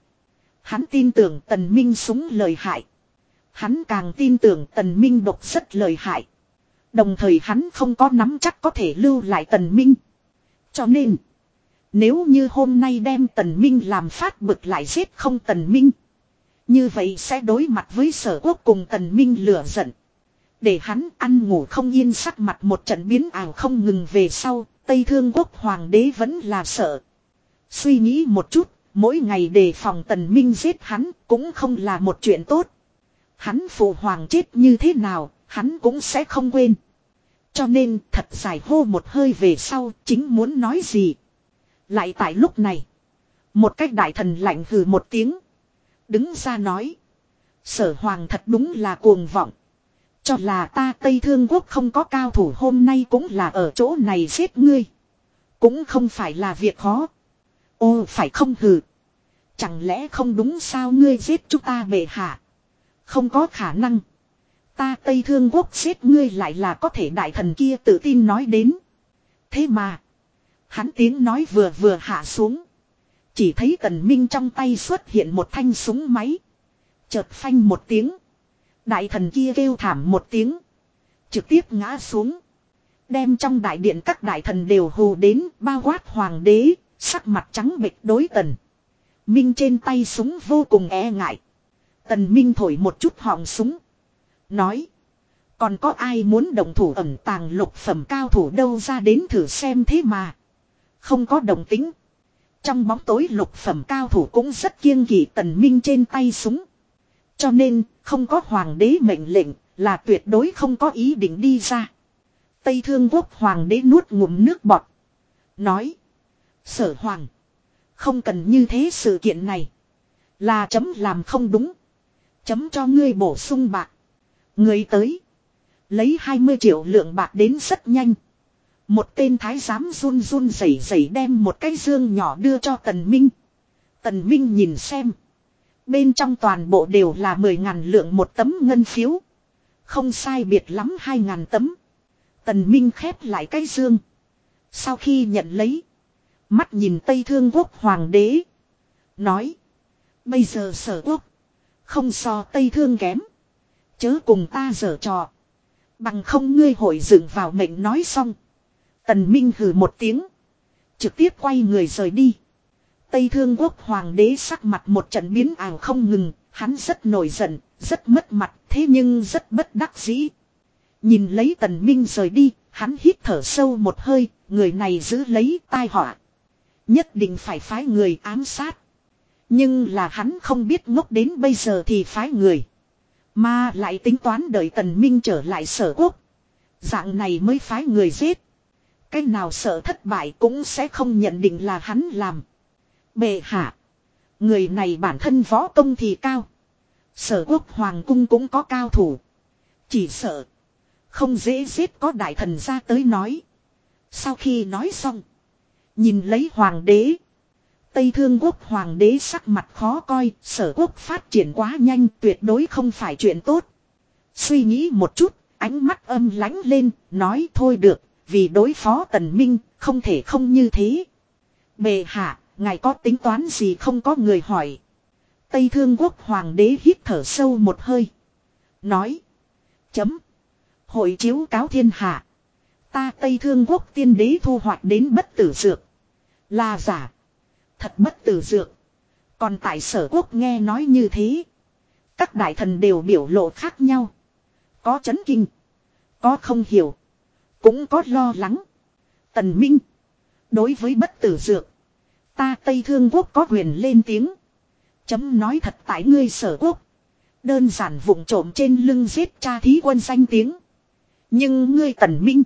Hắn tin tưởng Tần Minh súng lời hại. Hắn càng tin tưởng Tần Minh độc rất lời hại. Đồng thời hắn không có nắm chắc có thể lưu lại Tần Minh. Cho nên, nếu như hôm nay đem Tần Minh làm phát bực lại giết không Tần Minh. Như vậy sẽ đối mặt với sở quốc cùng Tần Minh lửa giận. Để hắn ăn ngủ không yên sắc mặt một trận biến ảo không ngừng về sau, Tây Thương Quốc Hoàng đế vẫn là sợ. Suy nghĩ một chút, mỗi ngày đề phòng Tần Minh giết hắn cũng không là một chuyện tốt. Hắn phụ hoàng chết như thế nào, hắn cũng sẽ không quên. Cho nên thật dài hô một hơi về sau chính muốn nói gì. Lại tại lúc này. Một cách đại thần lạnh hừ một tiếng. Đứng ra nói. Sở hoàng thật đúng là cuồng vọng. Cho là ta Tây Thương Quốc không có cao thủ hôm nay cũng là ở chỗ này giết ngươi. Cũng không phải là việc khó. Ô, phải không hừ. Chẳng lẽ không đúng sao ngươi giết chúng ta bệ hạ. Không có khả năng. Ta Tây Thương Quốc giết ngươi lại là có thể đại thần kia tự tin nói đến. Thế mà. Hắn tiếng nói vừa vừa hạ xuống. Chỉ thấy tần minh trong tay xuất hiện một thanh súng máy. Chợt phanh một tiếng. Đại thần kia kêu thảm một tiếng. Trực tiếp ngã xuống. Đem trong đại điện các đại thần đều hù đến, bao quát hoàng đế. Sắc mặt trắng bệch đối tần. Minh trên tay súng vô cùng e ngại. Tần Minh thổi một chút họng súng. Nói. Còn có ai muốn đồng thủ ẩn tàng lục phẩm cao thủ đâu ra đến thử xem thế mà. Không có đồng tính. Trong bóng tối lục phẩm cao thủ cũng rất kiêng kỵ tần minh trên tay súng. Cho nên, không có hoàng đế mệnh lệnh, là tuyệt đối không có ý định đi ra. Tây Thương Quốc hoàng đế nuốt ngụm nước bọt. Nói. Sở hoàng. Không cần như thế sự kiện này. Là chấm làm không đúng. Chấm cho ngươi bổ sung bạc. Người tới. Lấy 20 triệu lượng bạc đến rất nhanh. Một tên thái giám run run rẩy rẩy đem một cái dương nhỏ đưa cho Tần Minh. Tần Minh nhìn xem. Bên trong toàn bộ đều là 10 ngàn lượng một tấm ngân phiếu. Không sai biệt lắm 2 ngàn tấm. Tần Minh khép lại cái dương. Sau khi nhận lấy. Mắt nhìn Tây Thương Quốc Hoàng đế. Nói. Bây giờ sở quốc. Không so Tây Thương kém. Chớ cùng ta dở trò. Bằng không ngươi hội dựng vào mệnh nói xong. Tần Minh hừ một tiếng. Trực tiếp quay người rời đi. Tây Thương Quốc Hoàng đế sắc mặt một trận biến ảo không ngừng. Hắn rất nổi giận, rất mất mặt, thế nhưng rất bất đắc dĩ. Nhìn lấy Tần Minh rời đi, hắn hít thở sâu một hơi, người này giữ lấy tai họa. Nhất định phải phái người ám sát. Nhưng là hắn không biết ngốc đến bây giờ thì phái người. Mà lại tính toán đợi Tần Minh trở lại sở quốc. Dạng này mới phái người giết. Cái nào sợ thất bại cũng sẽ không nhận định là hắn làm. Bệ hạ. Người này bản thân võ công thì cao. Sở quốc hoàng cung cũng có cao thủ. Chỉ sợ. Không dễ giết có đại thần ra tới nói. Sau khi nói xong. Nhìn lấy hoàng đế. Tây Thương Quốc Hoàng đế sắc mặt khó coi, sở quốc phát triển quá nhanh tuyệt đối không phải chuyện tốt. Suy nghĩ một chút, ánh mắt âm lánh lên, nói thôi được, vì đối phó tần minh, không thể không như thế. Bệ hạ, ngài có tính toán gì không có người hỏi. Tây Thương Quốc Hoàng đế hít thở sâu một hơi. Nói. Chấm. Hội chiếu cáo thiên hạ. Ta Tây Thương Quốc tiên đế thu hoạch đến bất tử dược. Là giả. Thật bất tử dược. Còn tại sở quốc nghe nói như thế. Các đại thần đều biểu lộ khác nhau. Có chấn kinh. Có không hiểu. Cũng có lo lắng. Tần Minh. Đối với bất tử dược. Ta Tây Thương Quốc có quyền lên tiếng. Chấm nói thật tại ngươi sở quốc. Đơn giản vụng trộm trên lưng giết cha thí quân danh tiếng. Nhưng ngươi tần minh.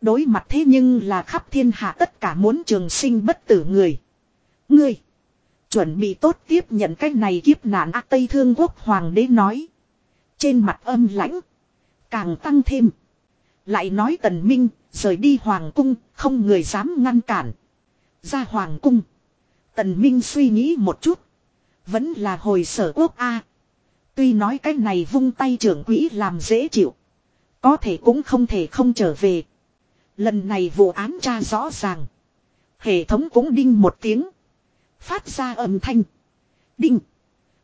Đối mặt thế nhưng là khắp thiên hạ tất cả muốn trường sinh bất tử người. Ngươi. Chuẩn bị tốt tiếp nhận cách này kiếp nạn A Tây Thương Quốc Hoàng đế nói. Trên mặt âm lãnh. Càng tăng thêm. Lại nói tần minh, rời đi Hoàng cung, không người dám ngăn cản. Ra Hoàng cung. Tần minh suy nghĩ một chút. Vẫn là hồi sở quốc A. Tuy nói cái này vung tay trưởng quỹ làm dễ chịu. Có thể cũng không thể không trở về. Lần này vụ án tra rõ ràng. Hệ thống cũng đinh một tiếng. Phát ra âm thanh. Đinh.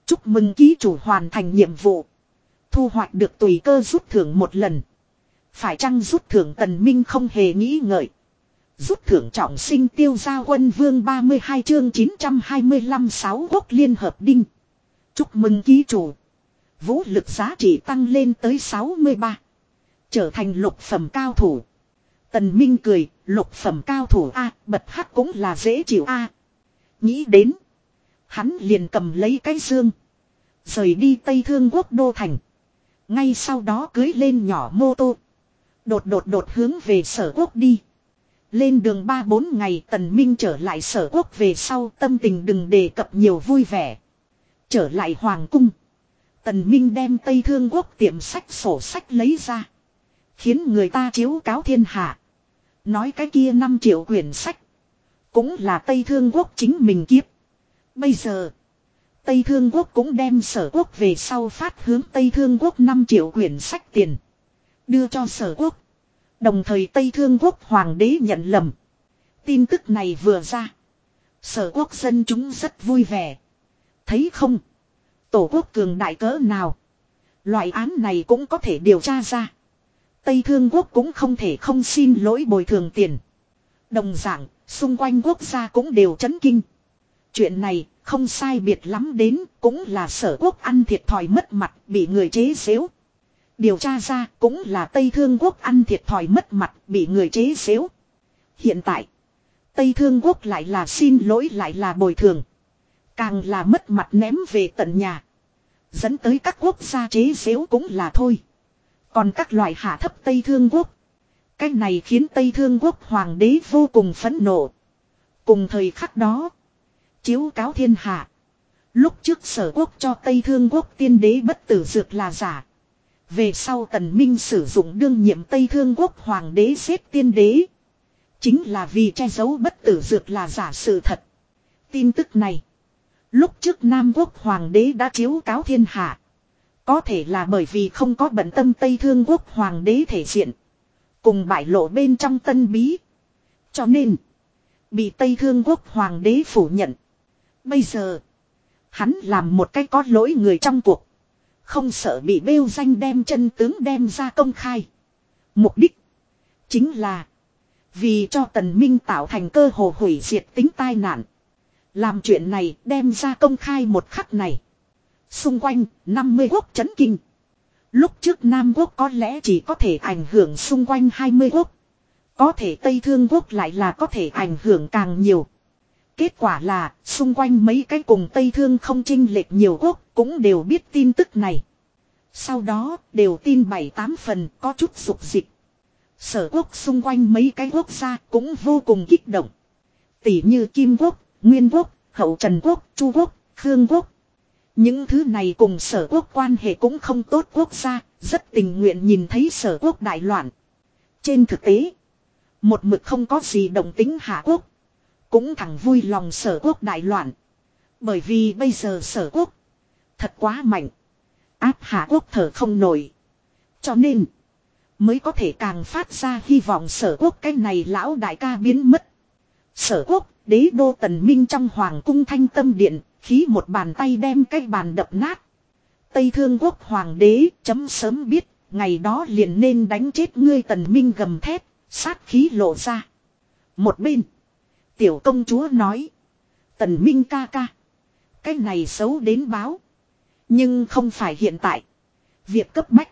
Chúc mừng ký chủ hoàn thành nhiệm vụ. Thu hoạch được tùy cơ rút thưởng một lần. Phải chăng rút thưởng tần minh không hề nghĩ ngợi. Rút thưởng trọng sinh tiêu gia quân vương 32 chương 925 sáu quốc liên hợp đinh. Chúc mừng ký chủ. Vũ lực giá trị tăng lên tới 63. Trở thành lục phẩm cao thủ. Tần Minh cười, lục phẩm cao thủ A, bật hắc cũng là dễ chịu A. Nghĩ đến. Hắn liền cầm lấy cái dương. Rời đi Tây Thương Quốc Đô Thành. Ngay sau đó cưới lên nhỏ mô tô. Đột đột đột hướng về sở quốc đi. Lên đường 3-4 ngày tần minh trở lại sở quốc về sau tâm tình đừng đề cập nhiều vui vẻ. Trở lại hoàng cung. Tần minh đem Tây Thương Quốc tiệm sách sổ sách lấy ra. Khiến người ta chiếu cáo thiên hạ. Nói cái kia 5 triệu quyển sách. Cũng là Tây Thương Quốc chính mình kiếp. Bây giờ. Tây Thương Quốc cũng đem sở quốc về sau phát hướng Tây Thương Quốc 5 triệu quyển sách tiền. Đưa cho sở quốc. Đồng thời Tây Thương Quốc Hoàng đế nhận lầm. Tin tức này vừa ra. Sở quốc dân chúng rất vui vẻ. Thấy không? Tổ quốc cường đại cỡ nào? Loại án này cũng có thể điều tra ra. Tây Thương Quốc cũng không thể không xin lỗi bồi thường tiền. Đồng dạng, xung quanh quốc gia cũng đều chấn kinh. Chuyện này, không sai biệt lắm đến, cũng là sở quốc ăn thiệt thòi mất mặt, bị người chế xếu. Điều tra ra, cũng là Tây Thương Quốc ăn thiệt thòi mất mặt, bị người chế xếu. Hiện tại, Tây Thương Quốc lại là xin lỗi lại là bồi thường. Càng là mất mặt ném về tận nhà. Dẫn tới các quốc gia chế xếu cũng là thôi. Còn các loại hạ thấp Tây Thương Quốc. Cái này khiến Tây Thương Quốc hoàng đế vô cùng phẫn nộ. Cùng thời khắc đó. Chiếu cáo thiên hạ. Lúc trước sở quốc cho Tây Thương Quốc tiên đế bất tử dược là giả. Về sau tần minh sử dụng đương nhiệm Tây Thương Quốc hoàng đế xếp tiên đế. Chính là vì che giấu bất tử dược là giả sự thật. Tin tức này. Lúc trước Nam Quốc hoàng đế đã chiếu cáo thiên hạ. Có thể là bởi vì không có bận tâm Tây Thương Quốc Hoàng đế thể diện. Cùng bại lộ bên trong tân bí. Cho nên. Bị Tây Thương Quốc Hoàng đế phủ nhận. Bây giờ. Hắn làm một cái có lỗi người trong cuộc. Không sợ bị bêu danh đem chân tướng đem ra công khai. Mục đích. Chính là. Vì cho tần minh tạo thành cơ hồ hủy diệt tính tai nạn. Làm chuyện này đem ra công khai một khắc này. Xung quanh, 50 quốc chấn kinh. Lúc trước Nam quốc có lẽ chỉ có thể ảnh hưởng xung quanh 20 quốc. Có thể Tây Thương quốc lại là có thể ảnh hưởng càng nhiều. Kết quả là, xung quanh mấy cái cùng Tây Thương không chinh lệch nhiều quốc, cũng đều biết tin tức này. Sau đó, đều tin bảy tám phần, có chút dục dịch. Sở quốc xung quanh mấy cái quốc gia cũng vô cùng kích động. Tỷ như Kim quốc, Nguyên quốc, Hậu Trần quốc, Chu quốc, Khương quốc, những thứ này cùng sở quốc quan hệ cũng không tốt quốc gia, rất tình nguyện nhìn thấy sở quốc đại loạn. Trên thực tế, một mực không có gì đồng tính hạ quốc. Cũng thẳng vui lòng sở quốc đại loạn. Bởi vì bây giờ sở quốc thật quá mạnh. Áp hạ quốc thở không nổi. Cho nên, mới có thể càng phát ra hy vọng sở quốc cái này lão đại ca biến mất. Sở quốc, đế đô tần minh trong hoàng cung thanh tâm điện, Khí một bàn tay đem cái bàn đập nát. Tây Thương Quốc Hoàng đế chấm sớm biết, ngày đó liền nên đánh chết ngươi tần minh gầm thét, sát khí lộ ra. Một bên, tiểu công chúa nói, tần minh ca ca. Cái này xấu đến báo. Nhưng không phải hiện tại. Việc cấp bách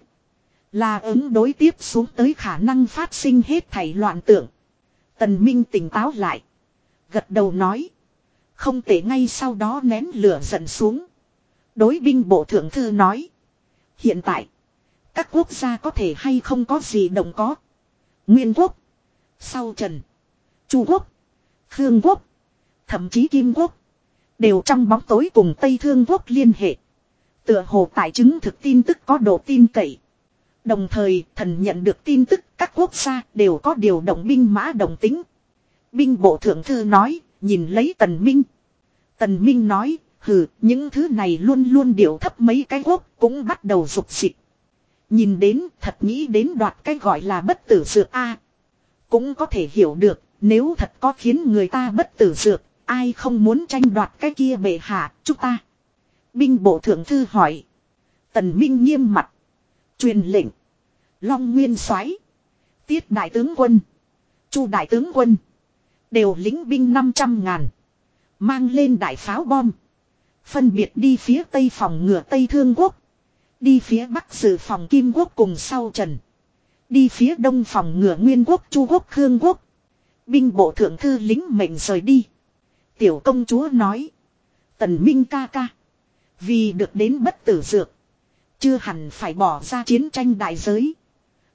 là ứng đối tiếp xuống tới khả năng phát sinh hết thảy loạn tưởng. Tần Minh tỉnh táo lại. Gật đầu nói. Không thể ngay sau đó nén lửa giận xuống. Đối binh bộ thượng thư nói. Hiện tại. Các quốc gia có thể hay không có gì đồng có. Nguyên quốc. Sau trần. Chu quốc. Khương quốc. Thậm chí Kim quốc. Đều trong bóng tối cùng Tây Thương quốc liên hệ. Tựa hồ tại chứng thực tin tức có độ tin cậy. Đồng thời thần nhận được tin tức các quốc gia đều có điều động binh mã đồng tính. Binh bộ thượng thư nói Nhìn lấy tần minh. Tần minh nói, hừ, những thứ này luôn luôn điều thấp mấy cái quốc cũng bắt đầu rục dịch. Nhìn đến thật nghĩ đến đoạt cái gọi là bất tử sự A. cũng có thể hiểu được, nếu thật có khiến người ta bất tử dược, ai không muốn tranh đoạt cái kia bệ hạ, chúng ta. Binh bộ thượng thư hỏi. Tần Minh nghiêm mặt. Truyền lệnh. Long Nguyên soái Tiết đại tướng quân. Chu đại tướng quân. Đều lính binh 500 ngàn. Mang lên đại pháo bom. Phân biệt đi phía tây phòng ngựa Tây Thương Quốc. Đi phía bắc sự phòng Kim Quốc cùng sau trần. Đi phía đông phòng ngựa Nguyên Quốc Chu Quốc Khương Quốc. Binh bộ thượng thư lính mệnh rời đi. Tiểu công chúa nói. Tần Minh ca ca. Vì được đến bất tử dược. Chưa hẳn phải bỏ ra chiến tranh đại giới.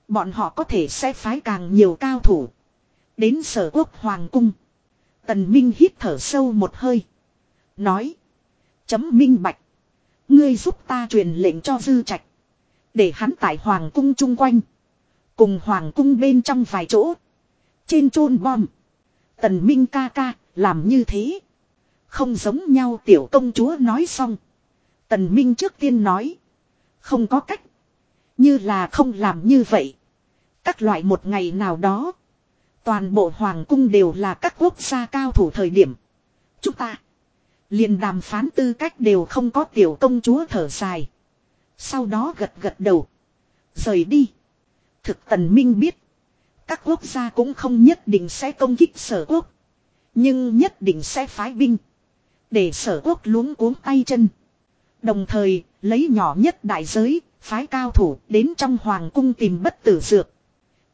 Bọn họ có thể sẽ phái càng nhiều cao thủ. Đến sở quốc hoàng cung. Tần Minh hít thở sâu một hơi. Nói. Chấm minh bạch. Ngươi giúp ta truyền lệnh cho dư trạch. Để hắn tại hoàng cung chung quanh. Cùng hoàng cung bên trong vài chỗ. Trên chôn bom. Tần Minh ca ca, làm như thế. Không giống nhau tiểu công chúa nói xong. Tần Minh trước tiên nói. Không có cách. Như là không làm như vậy. Các loại một ngày nào đó. Toàn bộ hoàng cung đều là các quốc gia cao thủ thời điểm. Chúng ta. liền đàm phán tư cách đều không có tiểu công chúa thở dài. Sau đó gật gật đầu. Rời đi. Thực tần minh biết. Các quốc gia cũng không nhất định sẽ công kích sở quốc. Nhưng nhất định sẽ phái binh. Để sở quốc luống cuống tay chân. Đồng thời, lấy nhỏ nhất đại giới, phái cao thủ đến trong hoàng cung tìm bất tử dược.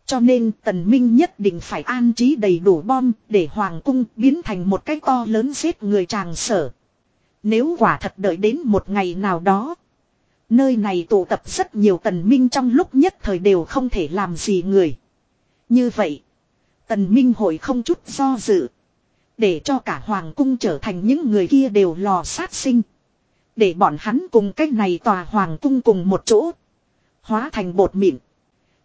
Cho nên tần minh nhất định phải an trí đầy đủ bom để hoàng cung biến thành một cái to lớn giết người tràng sở. Nếu quả thật đợi đến một ngày nào đó. Nơi này tụ tập rất nhiều tần minh trong lúc nhất thời đều không thể làm gì người. Như vậy, tần minh hội không chút do dự. Để cho cả hoàng cung trở thành những người kia đều lò sát sinh. Để bọn hắn cùng cách này tòa hoàng cung cùng một chỗ. Hóa thành bột mịn.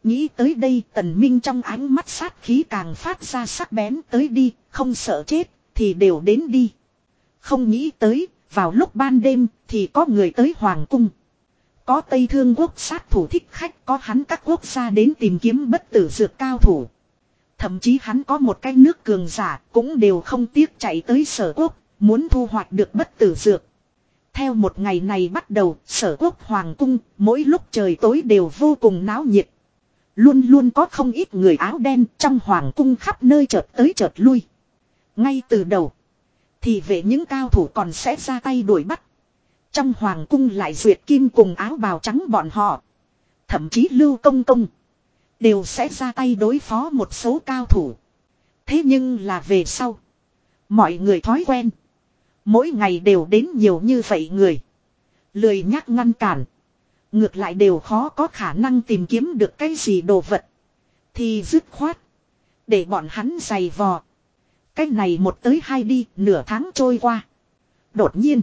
Nghĩ tới đây tần minh trong ánh mắt sát khí càng phát ra sắc bén tới đi, không sợ chết, thì đều đến đi. Không nghĩ tới, vào lúc ban đêm, thì có người tới hoàng cung. Có Tây Thương quốc sát thủ thích khách, có hắn các quốc gia đến tìm kiếm bất tử dược cao thủ. Thậm chí hắn có một cái nước cường giả, cũng đều không tiếc chạy tới sở quốc, muốn thu hoạch được bất tử dược. Theo một ngày này bắt đầu, sở quốc hoàng cung, mỗi lúc trời tối đều vô cùng náo nhiệt. Luôn luôn có không ít người áo đen trong hoàng cung khắp nơi chợt tới chợt lui. Ngay từ đầu, thì về những cao thủ còn sẽ ra tay đuổi bắt. Trong hoàng cung lại duyệt kim cùng áo bào trắng bọn họ. Thậm chí lưu công công. Đều sẽ ra tay đối phó một số cao thủ. Thế nhưng là về sau. Mọi người thói quen. Mỗi ngày đều đến nhiều như vậy người. Lười nhắc ngăn cản. Ngược lại đều khó có khả năng tìm kiếm được cái gì đồ vật. Thì dứt khoát. Để bọn hắn giày vò. cách này một tới hai đi, nửa tháng trôi qua. Đột nhiên.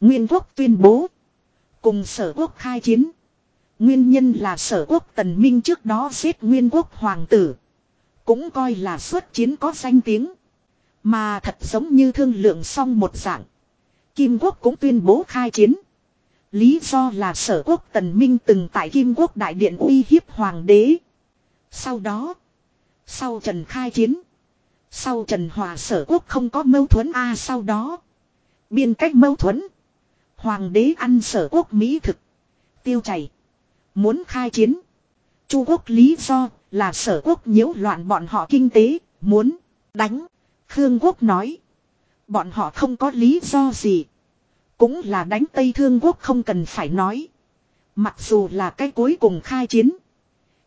Nguyên quốc tuyên bố. Cùng sở quốc khai chiến. Nguyên nhân là sở quốc tần minh trước đó giết nguyên quốc hoàng tử. Cũng coi là xuất chiến có danh tiếng. Mà thật giống như thương lượng xong một dạng. Kim quốc cũng tuyên bố khai chiến. Lý do là sở quốc tần minh từng tại Kim quốc đại điện uy hiếp hoàng đế. Sau đó. Sau trần khai chiến. Sau trần hòa sở quốc không có mâu thuẫn a, sau đó. Biên cách mâu thuẫn. Hoàng đế ăn sở quốc mỹ thực. Tiêu chảy. Muốn khai chiến. Chu quốc lý do là sở quốc nhiễu loạn bọn họ kinh tế. Muốn đánh. Khương quốc nói. Bọn họ không có lý do gì. Cũng là đánh Tây Thương Quốc không cần phải nói. Mặc dù là cái cuối cùng khai chiến.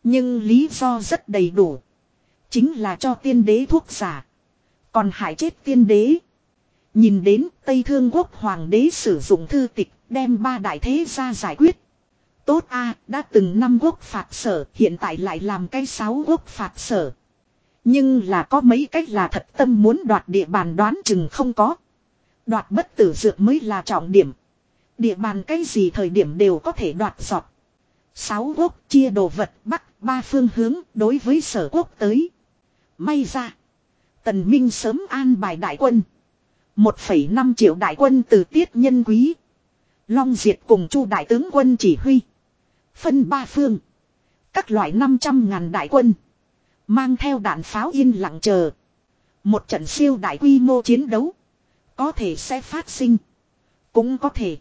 Nhưng lý do rất đầy đủ. Chính là cho tiên đế thuốc giả. Còn hại chết tiên đế. Nhìn đến Tây Thương Quốc Hoàng đế sử dụng thư tịch, đem ba đại thế ra giải quyết. Tốt a, đã từng năm quốc phạt sở, hiện tại lại làm cái sáu quốc phạt sở. Nhưng là có mấy cách là thật tâm muốn đoạt địa bàn đoán chừng không có. Đoạt bất tử dược mới là trọng điểm. Địa bàn cái gì thời điểm đều có thể đoạt giọt. Sáu quốc chia đồ vật bắc ba phương hướng đối với sở quốc tới. May ra. Tần Minh sớm an bài đại quân. 1,5 triệu đại quân từ tiết nhân quý. Long diệt cùng chu đại tướng quân chỉ huy. Phân ba phương. Các loại 500 ngàn đại quân. Mang theo đạn pháo yên lặng chờ. Một trận siêu đại quy mô chiến đấu. Có thể sẽ phát sinh. Cũng có thể.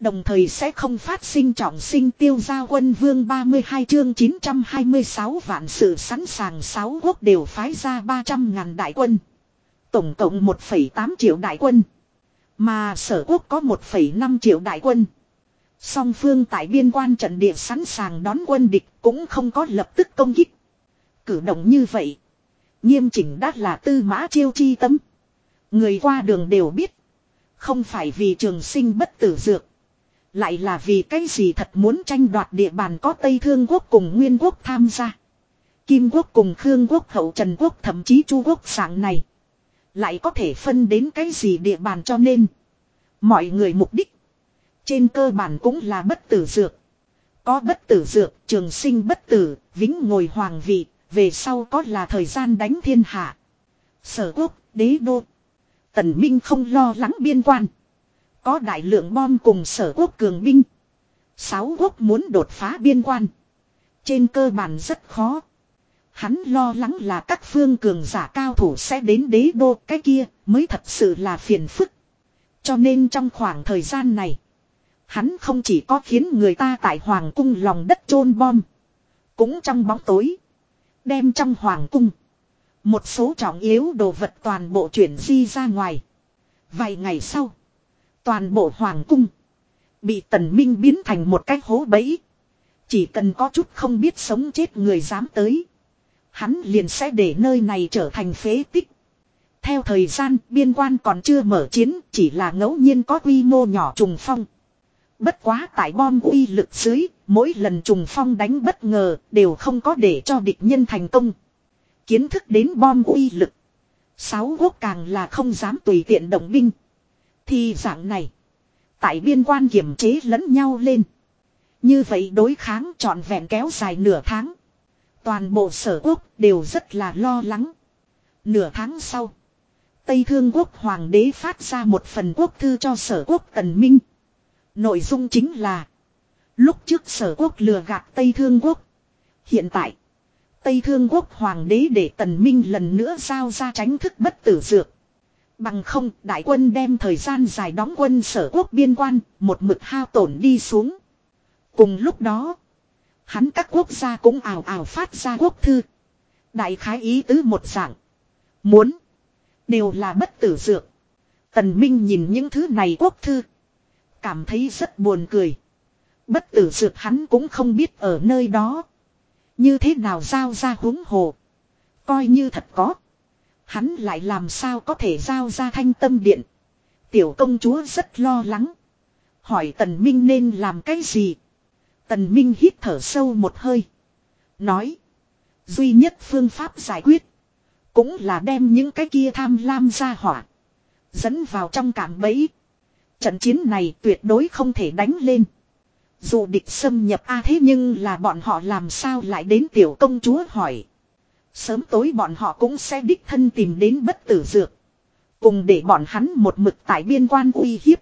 Đồng thời sẽ không phát sinh trọng sinh tiêu gia quân vương 32 chương 926 vạn sự sẵn sàng 6 quốc đều phái ra 300 ngàn đại quân. Tổng cộng 1,8 triệu đại quân. Mà sở quốc có 1,5 triệu đại quân. Song phương tại biên quan trận địa sẵn sàng đón quân địch cũng không có lập tức công kích. Cử động như vậy. Nghiêm chỉnh đắt là tư mã chiêu chi tấm. Người qua đường đều biết. Không phải vì trường sinh bất tử dược. Lại là vì cái gì thật muốn tranh đoạt địa bàn có Tây Thương Quốc cùng Nguyên Quốc tham gia. Kim Quốc cùng Khương Quốc hậu Trần Quốc thậm chí Chu Quốc sáng này. Lại có thể phân đến cái gì địa bàn cho nên. Mọi người mục đích. Trên cơ bản cũng là bất tử dược. Có bất tử dược, trường sinh bất tử, vĩnh ngồi hoàng vị, về sau có là thời gian đánh thiên hạ. Sở quốc, đế đô. Tần Minh không lo lắng biên quan. Có đại lượng bom cùng sở quốc cường binh. Sáu quốc muốn đột phá biên quan. Trên cơ bản rất khó. Hắn lo lắng là các phương cường giả cao thủ sẽ đến đế đô, cái kia mới thật sự là phiền phức. Cho nên trong khoảng thời gian này. Hắn không chỉ có khiến người ta tại hoàng cung lòng đất chôn bom. Cũng trong bóng tối. Đem trong hoàng cung. Một số trọng yếu đồ vật toàn bộ chuyển di ra ngoài. Vài ngày sau. Toàn bộ hoàng cung. Bị tần minh biến thành một cái hố bẫy. Chỉ cần có chút không biết sống chết người dám tới. Hắn liền sẽ để nơi này trở thành phế tích. Theo thời gian biên quan còn chưa mở chiến chỉ là ngẫu nhiên có quy mô nhỏ trùng phong. Bất quá tại bom uy lực dưới, mỗi lần trùng phong đánh bất ngờ đều không có để cho địch nhân thành công. Kiến thức đến bom uy lực. Sáu quốc càng là không dám tùy tiện động binh. Thì dạng này. Tại biên quan kiểm chế lẫn nhau lên. Như vậy đối kháng trọn vẹn kéo dài nửa tháng. Toàn bộ sở quốc đều rất là lo lắng. Nửa tháng sau. Tây Thương quốc hoàng đế phát ra một phần quốc thư cho sở quốc tần minh. Nội dung chính là. Lúc trước sở quốc lừa gạt Tây Thương quốc. Hiện tại. Tây Thương quốc hoàng đế để tần minh lần nữa giao ra tránh thức bất tử dược. Bằng không, đại quân đem thời gian dài đóng quân sở quốc biên quan, một mực hao tổn đi xuống. Cùng lúc đó. Hắn các quốc gia cũng ảo ảo phát ra quốc thư. Đại khái ý tứ một dạng. Muốn. Đều là bất tử dược. Tần Minh nhìn những thứ này quốc thư. Cảm thấy rất buồn cười. Bất tử dược hắn cũng không biết ở nơi đó. Như thế nào giao ra huống hồ. Coi như thật có. Hắn lại làm sao có thể giao ra thanh tâm điện. Tiểu công chúa rất lo lắng. Hỏi tần minh nên làm cái gì. Tần minh hít thở sâu một hơi. Nói. Duy nhất phương pháp giải quyết. Cũng là đem những cái kia tham lam ra hỏa. Dẫn vào trong cảm bẫy. Trận chiến này tuyệt đối không thể đánh lên. Dù địch xâm nhập A thế nhưng là bọn họ làm sao lại đến tiểu công chúa hỏi. Sớm tối bọn họ cũng sẽ đích thân tìm đến bất tử dược. Cùng để bọn hắn một mực tại biên quan uy hiếp.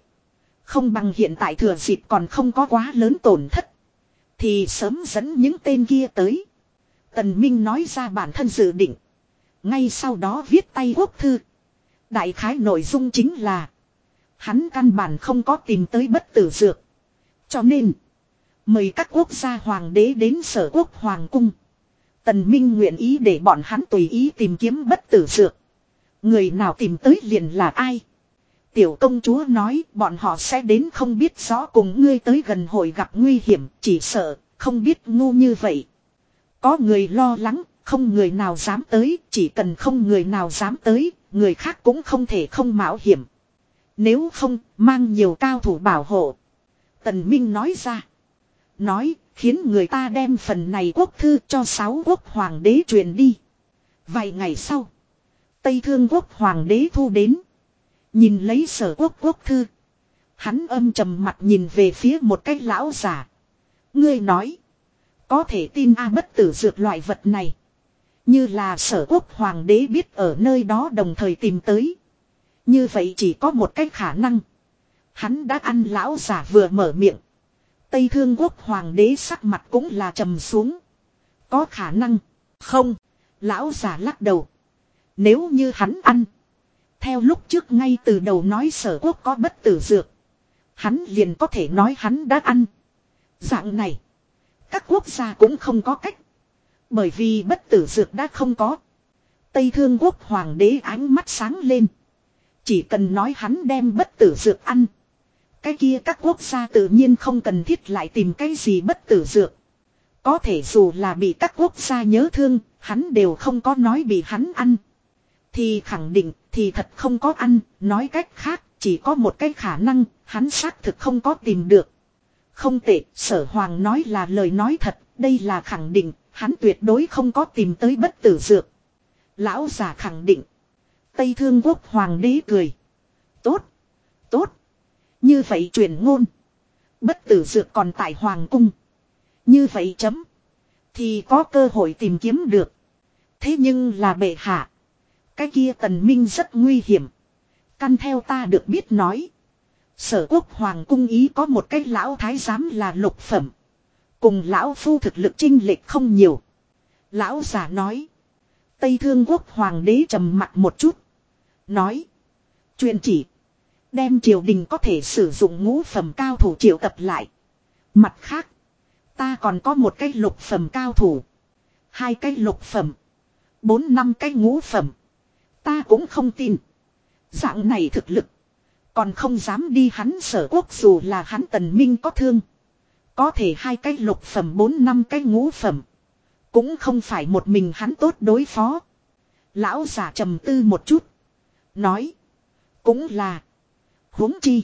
Không bằng hiện tại thừa dịp còn không có quá lớn tổn thất. Thì sớm dẫn những tên kia tới. Tần Minh nói ra bản thân dự định. Ngay sau đó viết tay quốc thư. Đại khái nội dung chính là. Hắn căn bản không có tìm tới bất tử dược. Cho nên. Mời các quốc gia hoàng đế đến sở quốc hoàng cung. Tần Minh nguyện ý để bọn hắn tùy ý tìm kiếm bất tử dược. Người nào tìm tới liền là ai. Tiểu công chúa nói bọn họ sẽ đến không biết rõ cùng ngươi tới gần hội gặp nguy hiểm, chỉ sợ, không biết ngu như vậy. Có người lo lắng, không người nào dám tới, chỉ cần không người nào dám tới, người khác cũng không thể không mạo hiểm. Nếu không, mang nhiều cao thủ bảo hộ. Tần Minh nói ra. Nói, khiến người ta đem phần này quốc thư cho sáu quốc hoàng đế truyền đi. Vài ngày sau, Tây Thương quốc hoàng đế thu đến. Nhìn lấy sở quốc quốc thư. Hắn âm trầm mặt nhìn về phía một cái lão giả. Ngươi nói. Có thể tin A bất tử dược loại vật này. Như là sở quốc hoàng đế biết ở nơi đó đồng thời tìm tới. Như vậy chỉ có một cách khả năng. Hắn đã ăn lão giả vừa mở miệng. Tây thương quốc hoàng đế sắc mặt cũng là trầm xuống. Có khả năng. Không. Lão già lắc đầu. Nếu như hắn ăn. Theo lúc trước ngay từ đầu nói sở quốc có bất tử dược. Hắn liền có thể nói hắn đã ăn. Dạng này. Các quốc gia cũng không có cách. Bởi vì bất tử dược đã không có. Tây Thương Quốc Hoàng đế ánh mắt sáng lên. Chỉ cần nói hắn đem bất tử dược ăn. Cái kia các quốc gia tự nhiên không cần thiết lại tìm cái gì bất tử dược. Có thể dù là bị các quốc gia nhớ thương, hắn đều không có nói bị hắn ăn. Thì khẳng định, thì thật không có ăn, nói cách khác, chỉ có một cái khả năng, hắn xác thực không có tìm được. Không tệ, sở hoàng nói là lời nói thật, đây là khẳng định, hắn tuyệt đối không có tìm tới bất tử dược. Lão giả khẳng định. Tây Thương Quốc Hoàng đế cười. Tốt. Tốt. Như vậy truyền ngôn. Bất tử dược còn tại Hoàng cung. Như vậy chấm. Thì có cơ hội tìm kiếm được. Thế nhưng là bệ hạ. Cái kia tần minh rất nguy hiểm. Căn theo ta được biết nói. Sở quốc hoàng cung ý có một cái lão thái giám là lục phẩm. Cùng lão phu thực lực trinh lệch không nhiều. Lão giả nói. Tây thương quốc hoàng đế trầm mặt một chút. Nói. Truyền chỉ. Đem triều đình có thể sử dụng ngũ phẩm cao thủ triệu tập lại. Mặt khác. Ta còn có một cái lục phẩm cao thủ. Hai cái lục phẩm. Bốn năm cái ngũ phẩm. Ta cũng không tin. Dạng này thực lực. Còn không dám đi hắn sở quốc dù là hắn tần minh có thương. Có thể hai cái lục phẩm bốn năm cái ngũ phẩm. Cũng không phải một mình hắn tốt đối phó. Lão giả trầm tư một chút. Nói. Cũng là. huống chi.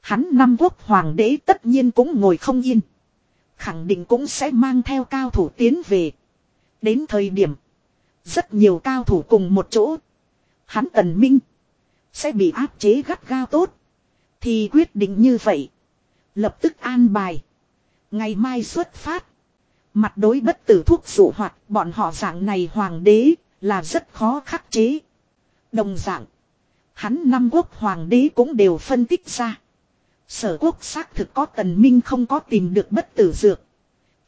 Hắn năm quốc hoàng đế tất nhiên cũng ngồi không yên. Khẳng định cũng sẽ mang theo cao thủ tiến về. Đến thời điểm. Rất nhiều cao thủ cùng một chỗ. Hắn tần minh. Sẽ bị áp chế gắt gao tốt. Thì quyết định như vậy. Lập tức an bài. Ngày mai xuất phát. Mặt đối bất tử thuốc dụ hoạt, bọn họ dạng này hoàng đế, là rất khó khắc chế. Đồng dạng. Hắn năm quốc hoàng đế cũng đều phân tích ra. Sở quốc xác thực có tần minh không có tìm được bất tử dược.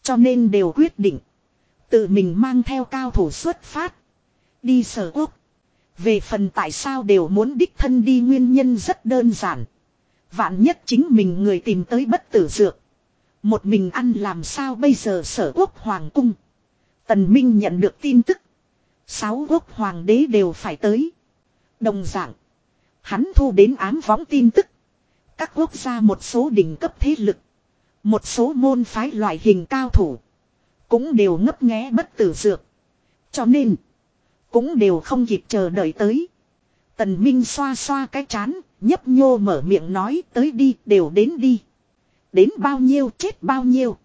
Cho nên đều quyết định. Tự mình mang theo cao thủ xuất phát. Đi sở quốc. Về phần tại sao đều muốn đích thân đi nguyên nhân rất đơn giản. Vạn nhất chính mình người tìm tới bất tử dược. Một mình ăn làm sao bây giờ sở quốc hoàng cung. Tần Minh nhận được tin tức. Sáu quốc hoàng đế đều phải tới. Đồng dạng. Hắn thu đến ám võng tin tức. Các quốc gia một số đỉnh cấp thế lực. Một số môn phái loại hình cao thủ. Cũng đều ngấp nghé bất tử dược. Cho nên. Cũng đều không kịp chờ đợi tới. Tần Minh xoa xoa cái chán, nhấp nhô mở miệng nói tới đi, đều đến đi. Đến bao nhiêu chết bao nhiêu.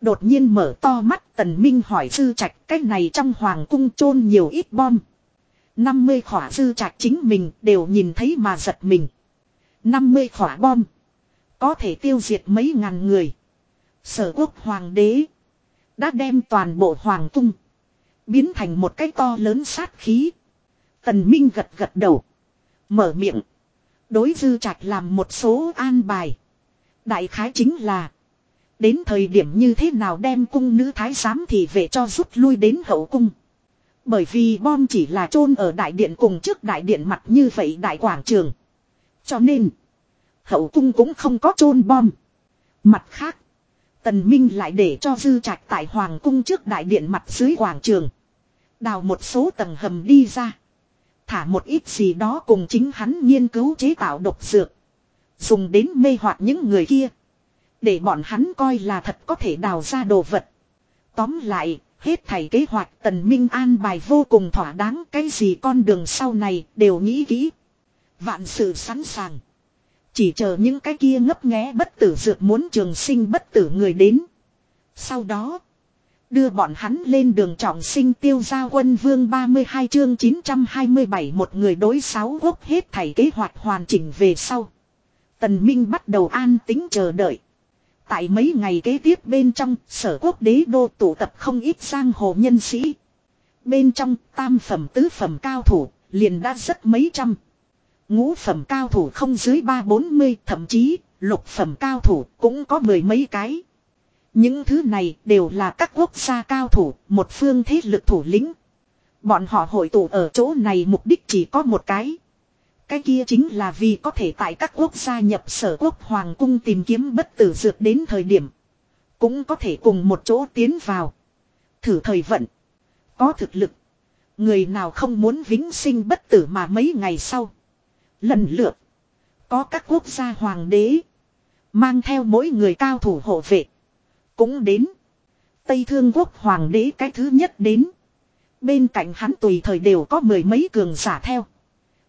Đột nhiên mở to mắt tần minh hỏi sư trạch cái này trong hoàng cung chôn nhiều ít bom. 50 khỏa sư trạch chính mình đều nhìn thấy mà giật mình. 50 khỏa bom. Có thể tiêu diệt mấy ngàn người. Sở quốc hoàng đế. Đã đem toàn bộ hoàng cung. Biến thành một cái to lớn sát khí. Tần Minh gật gật đầu. Mở miệng. Đối dư trạch làm một số an bài. Đại khái chính là. Đến thời điểm như thế nào đem cung nữ thái giám thì về cho rút lui đến hậu cung. Bởi vì bom chỉ là chôn ở đại điện cùng trước đại điện mặt như vậy đại quảng trường. Cho nên. Hậu cung cũng không có chôn bom. Mặt khác. Tần Minh lại để cho dư trạch tại hoàng cung trước đại điện mặt dưới quảng trường. Đào một số tầng hầm đi ra. Thả một ít gì đó cùng chính hắn nghiên cứu chế tạo độc dược. Dùng đến mê hoặc những người kia. Để bọn hắn coi là thật có thể đào ra đồ vật. Tóm lại, hết thảy kế hoạch tần minh an bài vô cùng thỏa đáng cái gì con đường sau này đều nghĩ kỹ. Vạn sự sẵn sàng. Chỉ chờ những cái kia ngấp nghé bất tử dược muốn trường sinh bất tử người đến. Sau đó, đưa bọn hắn lên đường trọng sinh tiêu gia quân vương 32 chương 927 một người đối sáu quốc hết thảy kế hoạch hoàn chỉnh về sau. Tần Minh bắt đầu an tính chờ đợi. Tại mấy ngày kế tiếp bên trong, sở quốc đế đô tụ tập không ít giang hồ nhân sĩ. Bên trong, tam phẩm tứ phẩm cao thủ, liền đã rất mấy trăm. Ngũ phẩm cao thủ không dưới ba bốn mươi, thậm chí, lục phẩm cao thủ cũng có mười mấy cái. Những thứ này đều là các quốc gia cao thủ, một phương thế lực thủ lĩnh. Bọn họ hội tụ ở chỗ này mục đích chỉ có một cái. Cái kia chính là vì có thể tại các quốc gia nhập sở quốc hoàng cung tìm kiếm bất tử dược đến thời điểm. Cũng có thể cùng một chỗ tiến vào. Thử thời vận. Có thực lực. Người nào không muốn vĩnh sinh bất tử mà mấy ngày sau. Lần lượt. Có các quốc gia hoàng đế. Mang theo mỗi người cao thủ hộ vệ. Cũng đến. Tây Thương quốc hoàng đế cái thứ nhất đến. Bên cạnh hắn tùy thời đều có mười mấy cường giả theo.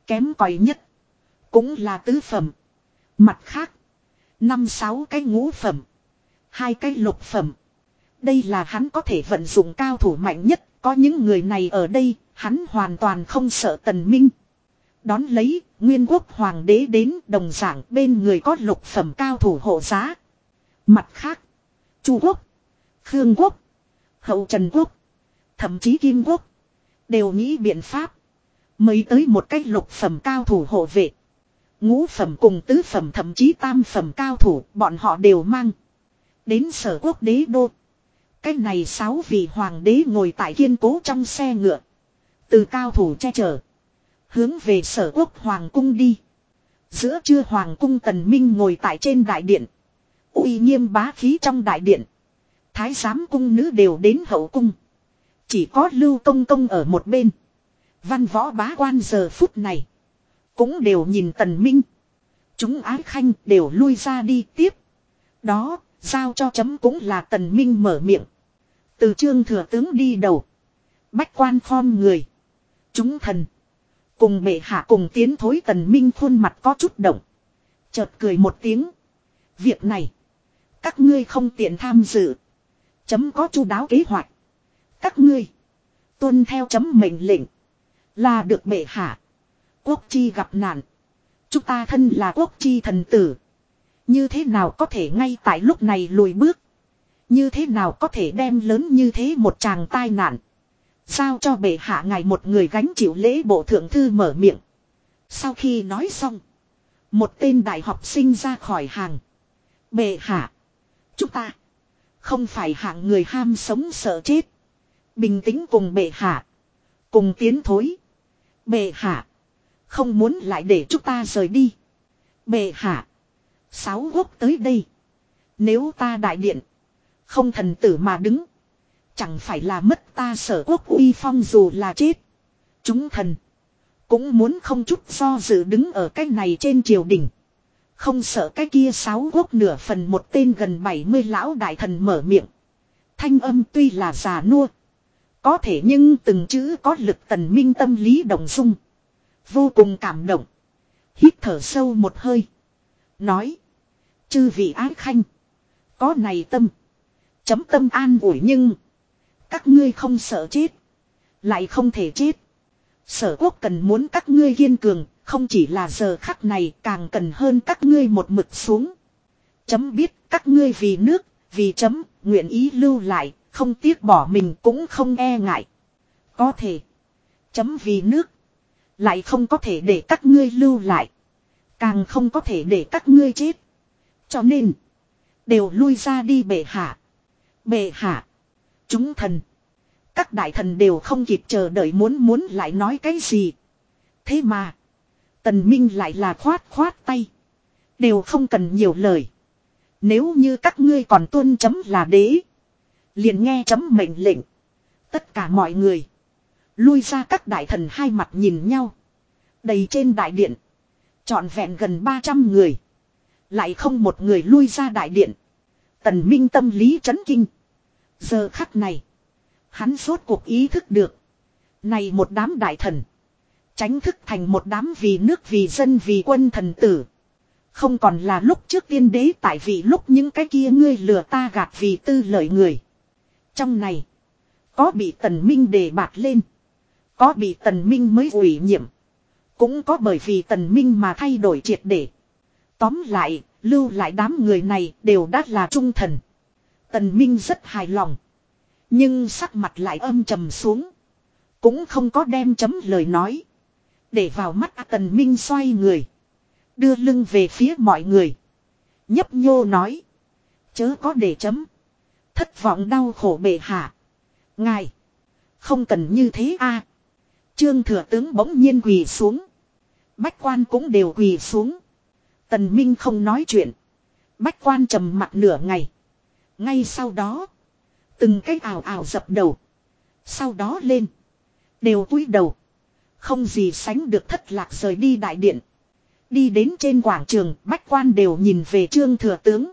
Kém cỏi nhất. Cũng là tứ phẩm. Mặt khác. Năm sáu cái ngũ phẩm. Hai cái lục phẩm. Đây là hắn có thể vận dụng cao thủ mạnh nhất. Có những người này ở đây. Hắn hoàn toàn không sợ tần minh. Đón lấy, nguyên quốc hoàng đế đến đồng giảng bên người có lục phẩm cao thủ hộ giá. Mặt khác, Chu quốc, Khương quốc, Hậu Trần quốc, thậm chí Kim quốc, đều nghĩ biện pháp. Mới tới một cách lục phẩm cao thủ hộ vệ. Ngũ phẩm cùng tứ phẩm thậm chí tam phẩm cao thủ, bọn họ đều mang. Đến sở quốc đế đô. Cách này sáu vị hoàng đế ngồi tại kiên cố trong xe ngựa. Từ cao thủ che chở. Hướng về sở quốc hoàng cung đi. Giữa trưa hoàng cung tần minh ngồi tại trên đại điện uy nghiêm bá khí trong đại điện. Thái giám cung nữ đều đến hậu cung. Chỉ có lưu công công ở một bên. Văn võ bá quan giờ phút này. Cũng đều nhìn tần minh. Chúng ái khanh đều lui ra đi tiếp. Đó, giao cho chấm cũng là tần minh mở miệng. Từ trương thừa tướng đi đầu. Bách quan khom người. Chúng thần. Cùng bệ hạ cùng tiến thối tần minh khuôn mặt có chút động. Chợt cười một tiếng. Việc này. Các ngươi không tiện tham dự. Chấm có chu đáo kế hoạch. Các ngươi. Tuân theo chấm mệnh lệnh. Là được bệ hạ. Quốc chi gặp nạn. Chúng ta thân là quốc chi thần tử. Như thế nào có thể ngay tại lúc này lùi bước. Như thế nào có thể đem lớn như thế một chàng tai nạn. Sao cho bệ hạ ngài một người gánh chịu lễ bộ thượng thư mở miệng. Sau khi nói xong. Một tên đại học sinh ra khỏi hàng. Bệ hạ. Chúng ta. Không phải hạng người ham sống sợ chết. Bình tĩnh cùng bệ hạ. Cùng tiến thối. Bệ hạ. Không muốn lại để chúng ta rời đi. Bệ hạ. Sáu quốc tới đây. Nếu ta đại điện. Không thần tử mà đứng. Chẳng phải là mất ta sở quốc uy phong dù là chết. Chúng thần. Cũng muốn không chút do dự đứng ở cái này trên triều đình. Không sợ cái kia sáu quốc nửa phần một tên gần 70 lão đại thần mở miệng. Thanh âm tuy là già nua. Có thể nhưng từng chữ có lực tần minh tâm lý đồng dung. Vô cùng cảm động. Hít thở sâu một hơi. Nói. Chư vị ái khanh. Có này tâm. Chấm tâm an ủi nhưng. Các ngươi không sợ chết. Lại không thể chết. Sở quốc cần muốn các ngươi kiên cường. Không chỉ là giờ khắc này càng cần hơn các ngươi một mực xuống. Chấm biết các ngươi vì nước, vì chấm, nguyện ý lưu lại, không tiếc bỏ mình cũng không e ngại. Có thể. Chấm vì nước. Lại không có thể để các ngươi lưu lại. Càng không có thể để các ngươi chết. Cho nên. Đều lui ra đi bệ hạ. Bệ hạ. Chúng thần. Các đại thần đều không kịp chờ đợi muốn muốn lại nói cái gì. Thế mà. Tần Minh lại là khoát khoát tay. Đều không cần nhiều lời. Nếu như các ngươi còn tuân chấm là đế. Liền nghe chấm mệnh lệnh. Tất cả mọi người. Lui ra các đại thần hai mặt nhìn nhau. Đầy trên đại điện. Chọn vẹn gần 300 người. Lại không một người lui ra đại điện. Tần Minh tâm lý chấn kinh. Giờ khắc này. Hắn rốt cuộc ý thức được. Này một đám đại thần. Tránh thức thành một đám vì nước vì dân vì quân thần tử. Không còn là lúc trước tiên đế tại vì lúc những cái kia ngươi lừa ta gạt vì tư lợi người. Trong này. Có bị tần minh đề bạt lên. Có bị tần minh mới ủy nhiệm. Cũng có bởi vì tần minh mà thay đổi triệt để. Tóm lại, lưu lại đám người này đều đắt là trung thần. Tần minh rất hài lòng. Nhưng sắc mặt lại âm trầm xuống. Cũng không có đem chấm lời nói. Để vào mắt Tần Minh xoay người. Đưa lưng về phía mọi người. Nhấp nhô nói. Chớ có để chấm. Thất vọng đau khổ bệ hạ. Ngài. Không cần như thế a Trương thừa tướng bỗng nhiên quỳ xuống. Bách quan cũng đều quỳ xuống. Tần Minh không nói chuyện. Bách quan trầm mặt nửa ngày. Ngay sau đó. Từng cái ảo ảo dập đầu. Sau đó lên. Đều cúi đầu. Không gì sánh được thất lạc rời đi đại điện. Đi đến trên quảng trường, bách quan đều nhìn về trương thừa tướng.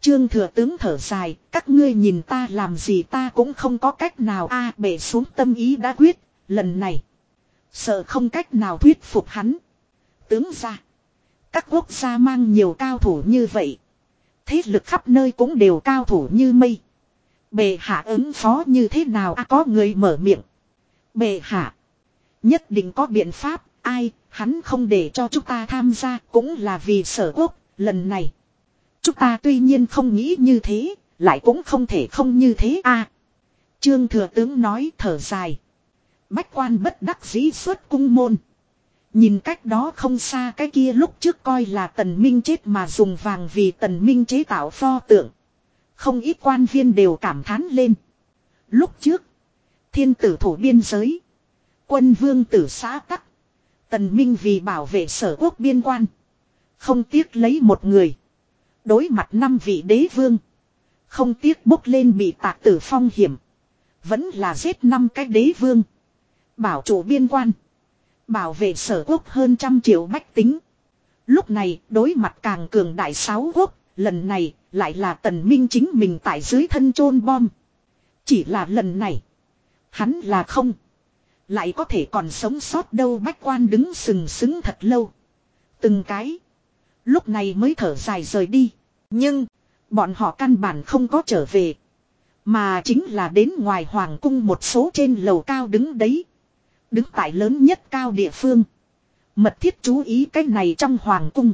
Trương thừa tướng thở dài, các ngươi nhìn ta làm gì ta cũng không có cách nào a bể xuống tâm ý đã quyết, lần này. Sợ không cách nào thuyết phục hắn. Tướng ra. Các quốc gia mang nhiều cao thủ như vậy. Thế lực khắp nơi cũng đều cao thủ như mây. Bệ hạ ứng phó như thế nào à, có người mở miệng. Bệ hạ. Nhất định có biện pháp, ai, hắn không để cho chúng ta tham gia cũng là vì sở quốc, lần này. Chúng ta tuy nhiên không nghĩ như thế, lại cũng không thể không như thế a. À, Trương thừa tướng nói thở dài. Bách quan bất đắc dĩ xuất cung môn. Nhìn cách đó không xa cái kia lúc trước coi là tần minh chết mà dùng vàng vì tần minh chế tạo pho tượng. Không ít quan viên đều cảm thán lên. Lúc trước, thiên tử thủ biên giới, quân vương tử xã tắc. Tần Minh vì bảo vệ sở quốc biên quan. Không tiếc lấy một người. Đối mặt năm vị đế vương. Không tiếc bốc lên bị tạc tử phong hiểm. Vẫn là giết năm cái đế vương. Bảo chủ biên quan. Bảo vệ sở quốc hơn trăm triệu bách tính. Lúc này, đối mặt càng cường đại sáu quốc. Lần này lại là tần minh chính mình tại dưới thân chôn bom. Chỉ là lần này. Hắn là không. Lại có thể còn sống sót đâu bách quan đứng sừng sững thật lâu. Từng cái. Lúc này mới thở dài rời đi. Nhưng. Bọn họ căn bản không có trở về. Mà chính là đến ngoài hoàng cung một số trên lầu cao đứng đấy. Đứng tại lớn nhất cao địa phương. Mật thiết chú ý cái này trong hoàng cung.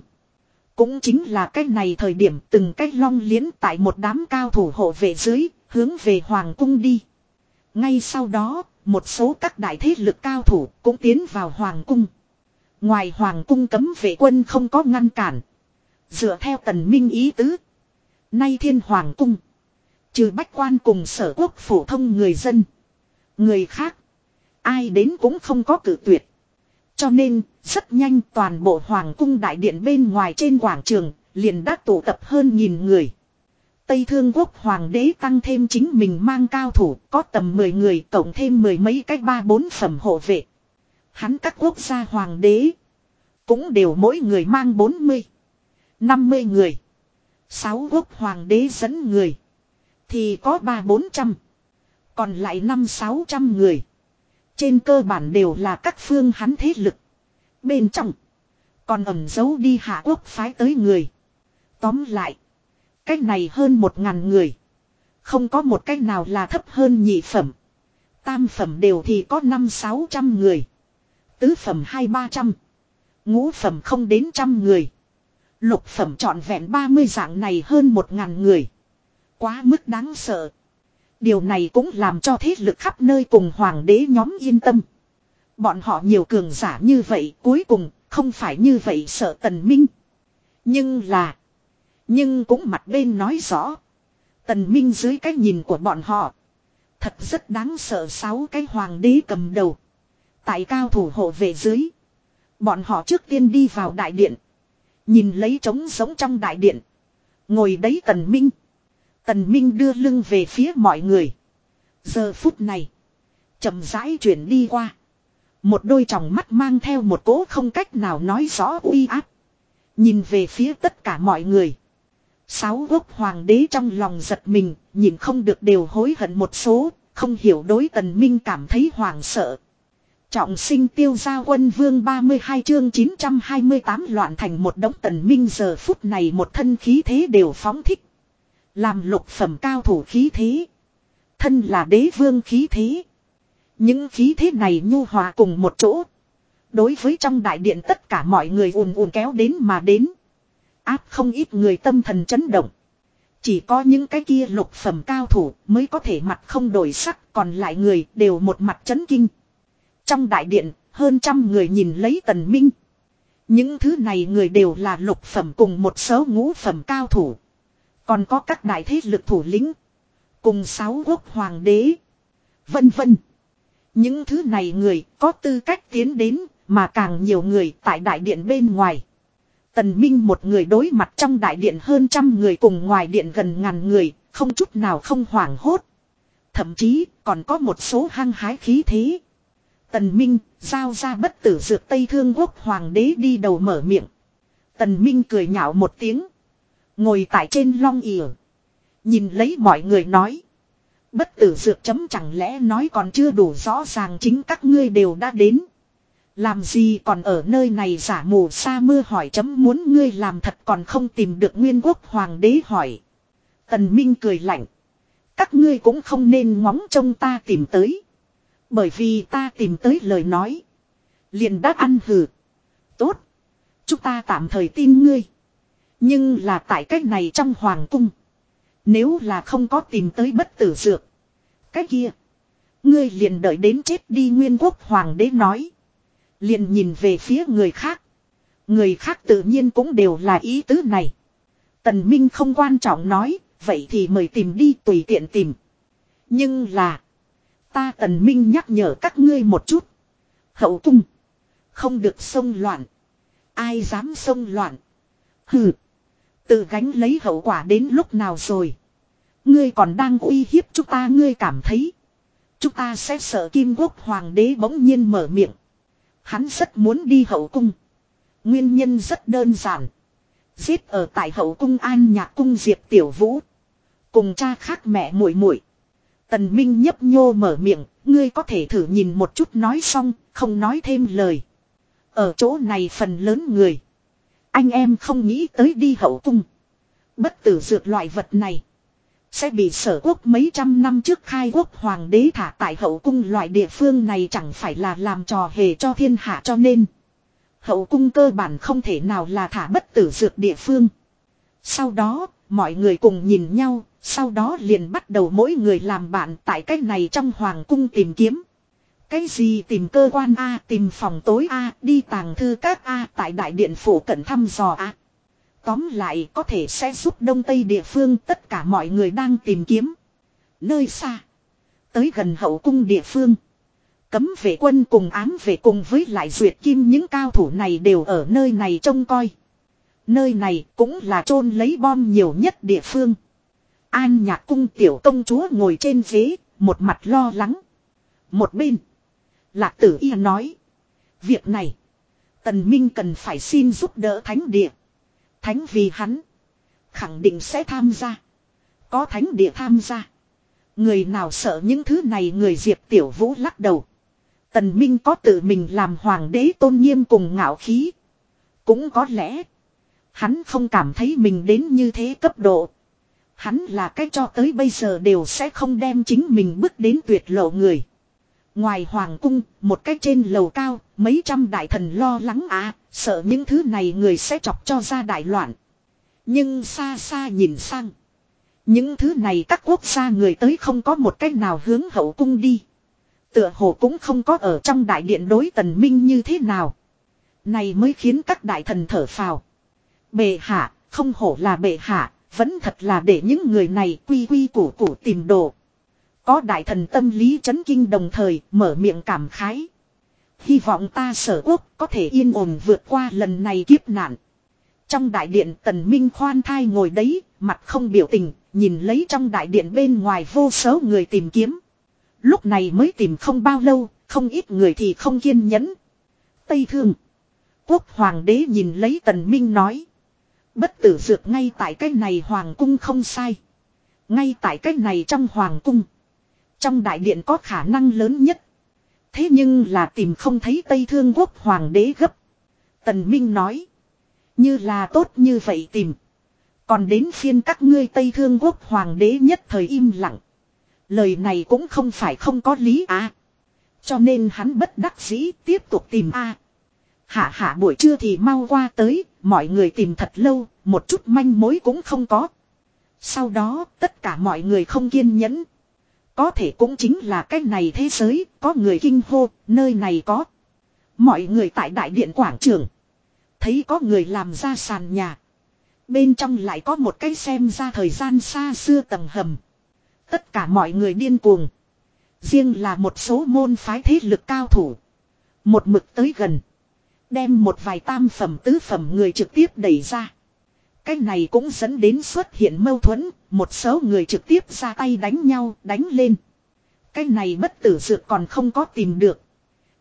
Cũng chính là cái này thời điểm từng cái long liến tại một đám cao thủ hộ vệ dưới, hướng về hoàng cung đi. Ngay sau đó, một số các đại thế lực cao thủ cũng tiến vào hoàng cung. Ngoài hoàng cung cấm vệ quân không có ngăn cản. Dựa theo tần minh ý tứ. Nay thiên hoàng cung. Trừ bách quan cùng sở quốc phổ thông người dân. Người khác. Ai đến cũng không có cử tuyệt. Cho nên, rất nhanh toàn bộ hoàng cung đại điện bên ngoài trên quảng trường, liền đã tụ tập hơn nghìn người. Tây Thương Quốc Hoàng đế tăng thêm chính mình mang cao thủ, có tầm 10 người tổng thêm mười mấy cách ba bốn phẩm hộ vệ. Hắn các quốc gia Hoàng đế, cũng đều mỗi người mang 40, 50 người. Sáu quốc Hoàng đế dẫn người, thì có ba bốn trăm Còn lại năm sáu trăm người. Trên cơ bản đều là các phương hắn thế lực. Bên trong. Còn ẩn giấu đi hạ quốc phái tới người. Tóm lại. Cách này hơn một ngàn người. Không có một cách nào là thấp hơn nhị phẩm. Tam phẩm đều thì có năm sáu trăm người. Tứ phẩm hai ba trăm. Ngũ phẩm không đến trăm người. Lục phẩm trọn vẹn ba mươi dạng này hơn một ngàn người. Quá mức đáng sợ. Điều này cũng làm cho thế lực khắp nơi cùng hoàng đế nhóm yên tâm. Bọn họ nhiều cường giả như vậy, cuối cùng không phải như vậy sợ tần minh. Nhưng là. Nhưng cũng mặt bên nói rõ. Tần minh dưới cái nhìn của bọn họ. Thật rất đáng sợ sáu cái hoàng đế cầm đầu. Tại cao thủ hộ về dưới. Bọn họ trước tiên đi vào đại điện. Nhìn lấy trống giống trong đại điện. Ngồi đấy tần minh. Tần Minh đưa lưng về phía mọi người. Giờ phút này. chậm rãi chuyển đi qua. Một đôi tròng mắt mang theo một cố không cách nào nói rõ uy áp. Nhìn về phía tất cả mọi người. Sáu quốc hoàng đế trong lòng giật mình, nhìn không được đều hối hận một số, không hiểu đối tần minh cảm thấy hoàng sợ. Trọng sinh tiêu gia quân vương 32 chương 928 loạn thành một đống tần minh giờ phút này một thân khí thế đều phóng thích. Làm lục phẩm cao thủ khí thế. Thân là đế vương khí thế. Những khí thế này nhu hòa cùng một chỗ. Đối với trong đại điện tất cả mọi người ùn ùn kéo đến mà đến. Áp không ít người tâm thần chấn động. Chỉ có những cái kia lục phẩm cao thủ mới có thể mặt không đổi sắc còn lại người đều một mặt chấn kinh. Trong đại điện, hơn trăm người nhìn lấy tần minh. Những thứ này người đều là lục phẩm cùng một số ngũ phẩm cao thủ. Còn có các đại thế lực thủ lĩnh. Cùng sáu quốc hoàng đế. Vân vân. Những thứ này người có tư cách tiến đến mà càng nhiều người tại đại điện bên ngoài. Tần Minh một người đối mặt trong đại điện hơn trăm người cùng ngoài điện gần ngàn người, không chút nào không hoảng hốt. Thậm chí còn có một số hăng hái khí thế. Tần Minh giao ra bất tử dược Tây Thương Quốc Hoàng đế đi đầu mở miệng. Tần Minh cười nhạo một tiếng. Ngồi tại trên long ỉa. Nhìn lấy mọi người nói. Bất tử dược chấm chẳng lẽ nói còn chưa đủ rõ ràng chính các ngươi đều đã đến. Làm gì còn ở nơi này giả mù sa mưa hỏi chấm muốn ngươi làm thật còn không tìm được nguyên quốc hoàng đế hỏi. Tần Minh cười lạnh. Các ngươi cũng không nên ngóng trông ta tìm tới. Bởi vì ta tìm tới lời nói. Liền đã ăn hừ Tốt. Chúng ta tạm thời tin ngươi. Nhưng là tại cách này trong hoàng cung. Nếu là không có tìm tới bất tử dược. Cái kia. Ngươi liền đợi đến chết đi nguyên quốc hoàng đế nói. Liền nhìn về phía người khác. Người khác tự nhiên cũng đều là ý tứ này. Tần Minh không quan trọng nói. Vậy thì mời tìm đi, tùy tiện tìm. Nhưng là. Ta tần minh nhắc nhở các ngươi một chút. Hậu cung. Không được xông loạn. Ai dám xông loạn. Hừ. Tự gánh lấy hậu quả đến lúc nào rồi. Ngươi còn đang uy hiếp chúng ta, ngươi cảm thấy. Chúng ta sẽ sợ kim quốc hoàng đế bỗng nhiên mở miệng. Hắn rất muốn đi hậu cung. Nguyên nhân rất đơn giản. Giết ở tại hậu cung an nhạc cung diệp tiểu vũ. Cùng cha khác mẹ muội muội Tần Minh nhấp nhô mở miệng, ngươi có thể thử nhìn một chút nói xong, không nói thêm lời. Ở chỗ này phần lớn người. Anh em không nghĩ tới đi hậu cung. Bất tử dược loại vật này. Sẽ bị sở quốc mấy trăm năm trước khai quốc hoàng đế thả tại hậu cung loại địa phương này chẳng phải là làm trò hề cho thiên hạ cho nên. Hậu cung cơ bản không thể nào là thả bất tử dược địa phương. Sau đó, mọi người cùng nhìn nhau, sau đó liền bắt đầu mỗi người làm bạn tại cái này trong hoàng cung tìm kiếm. Cái gì tìm cơ quan A, tìm phòng tối A, đi tàng thư các A tại đại điện phủ cận thăm dò A. Tóm lại có thể sẽ giúp đông tây địa phương tất cả mọi người đang tìm kiếm. Nơi xa. Tới gần hậu cung địa phương. Cấm vệ quân cùng ám vệ cùng với lại duyệt kim những cao thủ này đều ở nơi này trông coi. Nơi này cũng là chôn lấy bom nhiều nhất địa phương. An nhạc cung tiểu công chúa ngồi trên ghế, một mặt lo lắng. Một bên. Lạc tử y nói. Việc này. Tần Minh cần phải xin giúp đỡ thánh địa. Thánh vì hắn. Khẳng định sẽ tham gia. Có thánh địa tham gia. Người nào sợ những thứ này, người Diệp Tiểu Vũ lắc đầu. Tần Minh có tự mình làm hoàng đế tôn nghiêm cùng ngạo khí. Cũng có lẽ. Hắn không cảm thấy mình đến như thế cấp độ. Hắn là cái cho tới bây giờ đều sẽ không đem chính mình bước đến tuyệt lộ người. Ngoài hoàng cung, một cái trên lầu cao, mấy trăm đại thần lo lắng à, sợ những thứ này người sẽ chọc cho ra đại loạn. Nhưng xa xa nhìn sang. Những thứ này các quốc gia người tới không có một cách nào hướng hậu cung đi. Tựa hồ cũng không có ở trong đại điện đối tần minh như thế nào. Này mới khiến các đại thần thở phào. Bệ hạ, không hổ là bệ hạ, vẫn thật là để những người này quy quy củ củ tìm đồ. Có đại thần tâm lý chấn kinh đồng thời mở miệng cảm khái. Hy vọng ta sở quốc có thể yên ổn vượt qua lần này kiếp nạn. Trong đại điện tần minh khoan thai ngồi đấy, mặt không biểu tình, nhìn lấy trong đại điện bên ngoài vô số người tìm kiếm. Lúc này mới tìm không bao lâu, không ít người thì không kiên nhẫn. Tây Thương. Quốc hoàng đế nhìn lấy tần minh nói. Bất tử dược ngay tại cái này hoàng cung không sai. Ngay tại cái này trong hoàng cung. Trong đại điện có khả năng lớn nhất. Thế nhưng là tìm không thấy Tây Thương Quốc hoàng đế gấp. Tần Minh nói. Như là tốt như vậy tìm. Còn đến phiên các ngươi Tây Thương Quốc hoàng đế nhất thời im lặng. Lời này cũng không phải không có lý à. Cho nên hắn bất đắc dĩ tiếp tục tìm a. Hạ hạ buổi trưa thì mau qua tới, mọi người tìm thật lâu, một chút manh mối cũng không có. Sau đó, tất cả mọi người không kiên nhẫn. Có thể cũng chính là cái này thế giới, có người kinh hô, nơi này có. Mọi người tại đại điện quảng trường. Thấy có người làm ra sàn nhà. Bên trong lại có một cái xem ra thời gian xa xưa tầng hầm. Tất cả mọi người điên cuồng. Riêng là một số môn phái thế lực cao thủ. Một mực tới gần. Đem một vài tam phẩm tứ phẩm người trực tiếp đẩy ra. Cái này cũng dẫn đến xuất hiện mâu thuẫn, một số người trực tiếp ra tay đánh nhau, đánh lên. Cái này bất tử dược còn không có tìm được.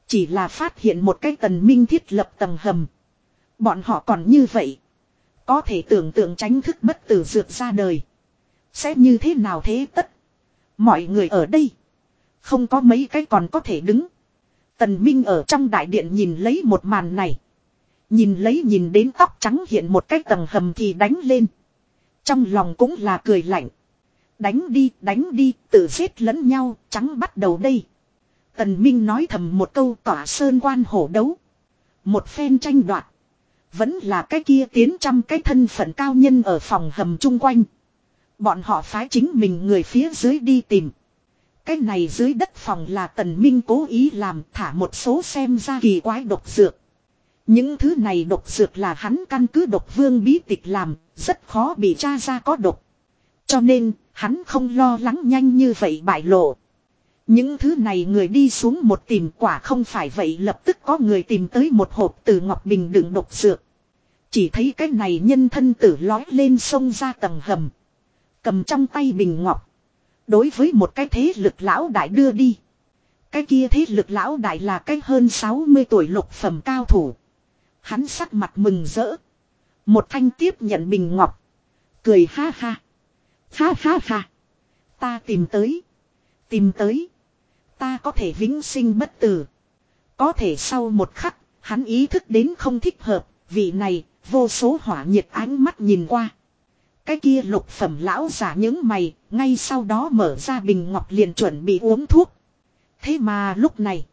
Chỉ là phát hiện một cái tần minh thiết lập tầng hầm. Bọn họ còn như vậy. Có thể tưởng tượng tránh thức bất tử dược ra đời. Sẽ như thế nào thế tất. Mọi người ở đây. Không có mấy cái còn có thể đứng. Tần Minh ở trong đại điện nhìn lấy một màn này. Nhìn lấy nhìn đến tóc trắng hiện một cái tầng hầm thì đánh lên. Trong lòng cũng là cười lạnh. Đánh đi, đánh đi, tự giết lẫn nhau, trắng bắt đầu đây. Tần Minh nói thầm một câu tỏa sơn quan hổ đấu. Một phen tranh đoạt. Vẫn là cái kia tiến trăm cái thân phận cao nhân ở phòng hầm chung quanh. Bọn họ phái chính mình người phía dưới đi tìm. Cái này dưới đất phòng là tần minh cố ý làm thả một số xem ra kỳ quái độc dược. Những thứ này độc dược là hắn căn cứ độc vương bí tịch làm, rất khó bị tra ra có độc. Cho nên, hắn không lo lắng nhanh như vậy bại lộ. Những thứ này người đi xuống một tìm quả không phải vậy lập tức có người tìm tới một hộp từ Ngọc Bình đựng độc dược. Chỉ thấy cái này nhân thân tử lói lên sông ra tầng hầm. Cầm trong tay bình ngọc. Đối với một cái thế lực lão đại đưa đi. Cái kia thế lực lão đại là cái hơn 60 tuổi lục phẩm cao thủ. Hắn sắc mặt mừng rỡ. Một thanh tiếp nhận bình ngọc. Cười ha ha. Ha ha ha. Ta tìm tới. Tìm tới. Ta có thể vĩnh sinh bất tử. Có thể sau một khắc, hắn ý thức đến không thích hợp, vị này, vô số hỏa nhiệt ánh mắt nhìn qua. Cái kia lục phẩm lão giả những mày, ngay sau đó mở ra bình ngọc liền chuẩn bị uống thuốc. Thế mà lúc này,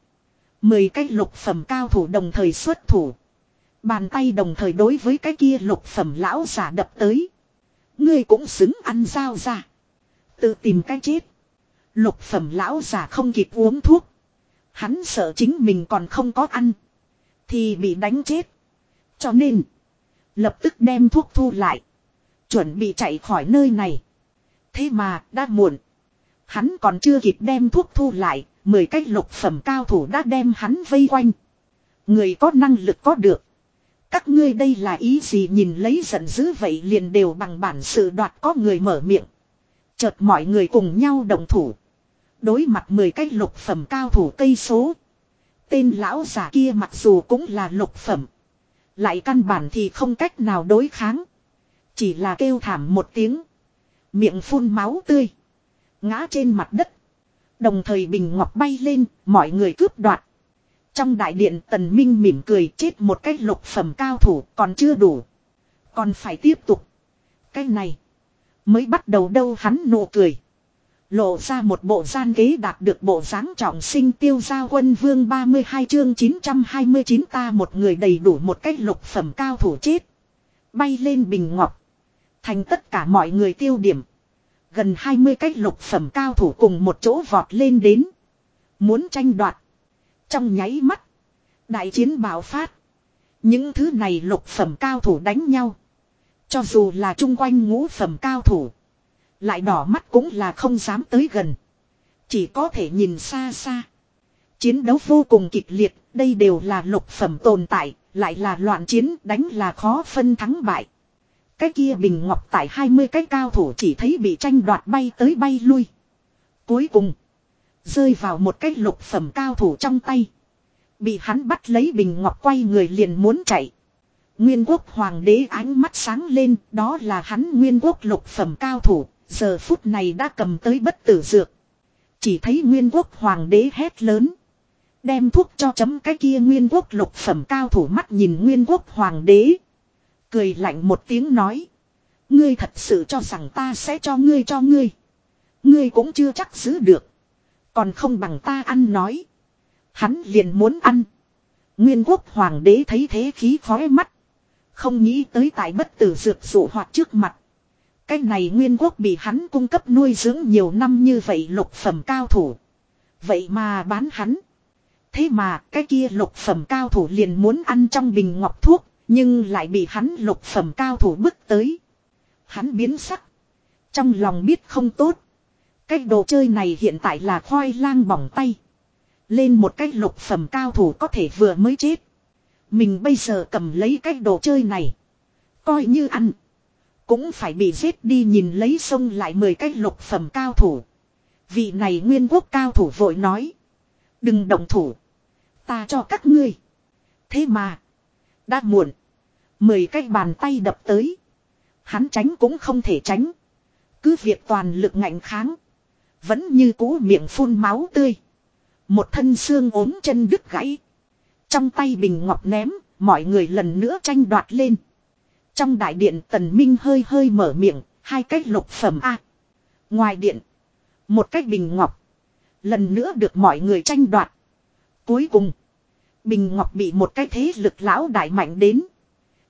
mười cái lục phẩm cao thủ đồng thời xuất thủ. Bàn tay đồng thời đối với cái kia lục phẩm lão giả đập tới. Ngươi cũng xứng ăn dao ra. Tự tìm cái chết. Lục phẩm lão giả không kịp uống thuốc. Hắn sợ chính mình còn không có ăn. Thì bị đánh chết. Cho nên. Lập tức đem thuốc thu lại. Chuẩn bị chạy khỏi nơi này. Thế mà, đã muộn. Hắn còn chưa kịp đem thuốc thu lại. Mười cái lục phẩm cao thủ đã đem hắn vây quanh. Người có năng lực có được. Các ngươi đây là ý gì nhìn lấy giận dữ vậy liền đều bằng bản sự đoạt có người mở miệng. Chợt mọi người cùng nhau đồng thủ. Đối mặt 10 cái lục phẩm cao thủ cây số. Tên lão giả kia mặc dù cũng là lục phẩm. Lại căn bản thì không cách nào đối kháng. Chỉ là kêu thảm một tiếng. Miệng phun máu tươi. Ngã trên mặt đất. Đồng thời bình ngọc bay lên, mọi người cướp đoạt. Trong đại điện tần minh mỉm cười chết một cái lục phẩm cao thủ còn chưa đủ. Còn phải tiếp tục. Cái này. Mới bắt đầu đâu hắn nụ cười. Lộ ra một bộ gian ghế đạt được bộ dáng trọng sinh tiêu giao quân vương 32 chương 929 ta một người đầy đủ một cách lục phẩm cao thủ chết. Bay lên bình ngọc. Thành tất cả mọi người tiêu điểm. Gần 20 cách lục phẩm cao thủ cùng một chỗ vọt lên đến. Muốn tranh đoạt. Trong nháy mắt. Đại chiến bạo phát. Những thứ này lục phẩm cao thủ đánh nhau. Cho dù là chung quanh ngũ phẩm cao thủ. Lại đỏ mắt cũng là không dám tới gần. Chỉ có thể nhìn xa xa. Chiến đấu vô cùng kịch liệt, đây đều là lục phẩm tồn tại, lại là loạn chiến đánh là khó phân thắng bại. Cái kia bình ngọc tại 20 cái cao thủ chỉ thấy bị tranh đoạt bay tới bay lui. Cuối cùng, rơi vào một cái lục phẩm cao thủ trong tay. Bị hắn bắt lấy bình ngọc quay người liền muốn chạy. Nguyên quốc hoàng đế ánh mắt sáng lên, đó là hắn nguyên quốc lục phẩm cao thủ, giờ phút này đã cầm tới bất tử dược. Chỉ thấy nguyên quốc hoàng đế hét lớn. Đem thuốc cho chấm cái kia nguyên quốc lục phẩm cao thủ mắt nhìn nguyên quốc hoàng đế. Cười lạnh một tiếng nói. Ngươi thật sự cho rằng ta sẽ cho ngươi cho ngươi. Ngươi cũng chưa chắc giữ được. Còn không bằng ta ăn nói. Hắn liền muốn ăn. Nguyên quốc hoàng đế thấy thế khí khói mắt. Không nghĩ tới tại bất tử dược dụ hoạt trước mặt. Cái này nguyên quốc bị hắn cung cấp nuôi dưỡng nhiều năm như vậy lục phẩm cao thủ. Vậy mà bán hắn. Thế mà cái kia lục phẩm cao thủ liền muốn ăn trong bình ngọc thuốc. Nhưng lại bị hắn lục phẩm cao thủ bước tới. Hắn biến sắc. Trong lòng biết không tốt. Cái đồ chơi này hiện tại là khoai lang bỏng tay. Lên một cái lục phẩm cao thủ có thể vừa mới chết. Mình bây giờ cầm lấy cái đồ chơi này. Coi như ăn. Cũng phải bị giết đi nhìn lấy sông lại mười cái lục phẩm cao thủ. Vị này nguyên quốc cao thủ vội nói. Đừng động thủ. Ta cho các ngươi. Thế mà. Đã muộn. Mười cái bàn tay đập tới. Hắn tránh cũng không thể tránh. Cứ việc toàn lực ngạnh kháng. Vẫn như cũ miệng phun máu tươi. Một thân xương ốm chân đứt gãy. Trong tay bình ngọc ném, mọi người lần nữa tranh đoạt lên. Trong đại điện tần minh hơi hơi mở miệng, hai cách lục phẩm A. Ngoài điện, một cách bình ngọc. Lần nữa được mọi người tranh đoạt. Cuối cùng, bình ngọc bị một cái thế lực lão đại mạnh đến.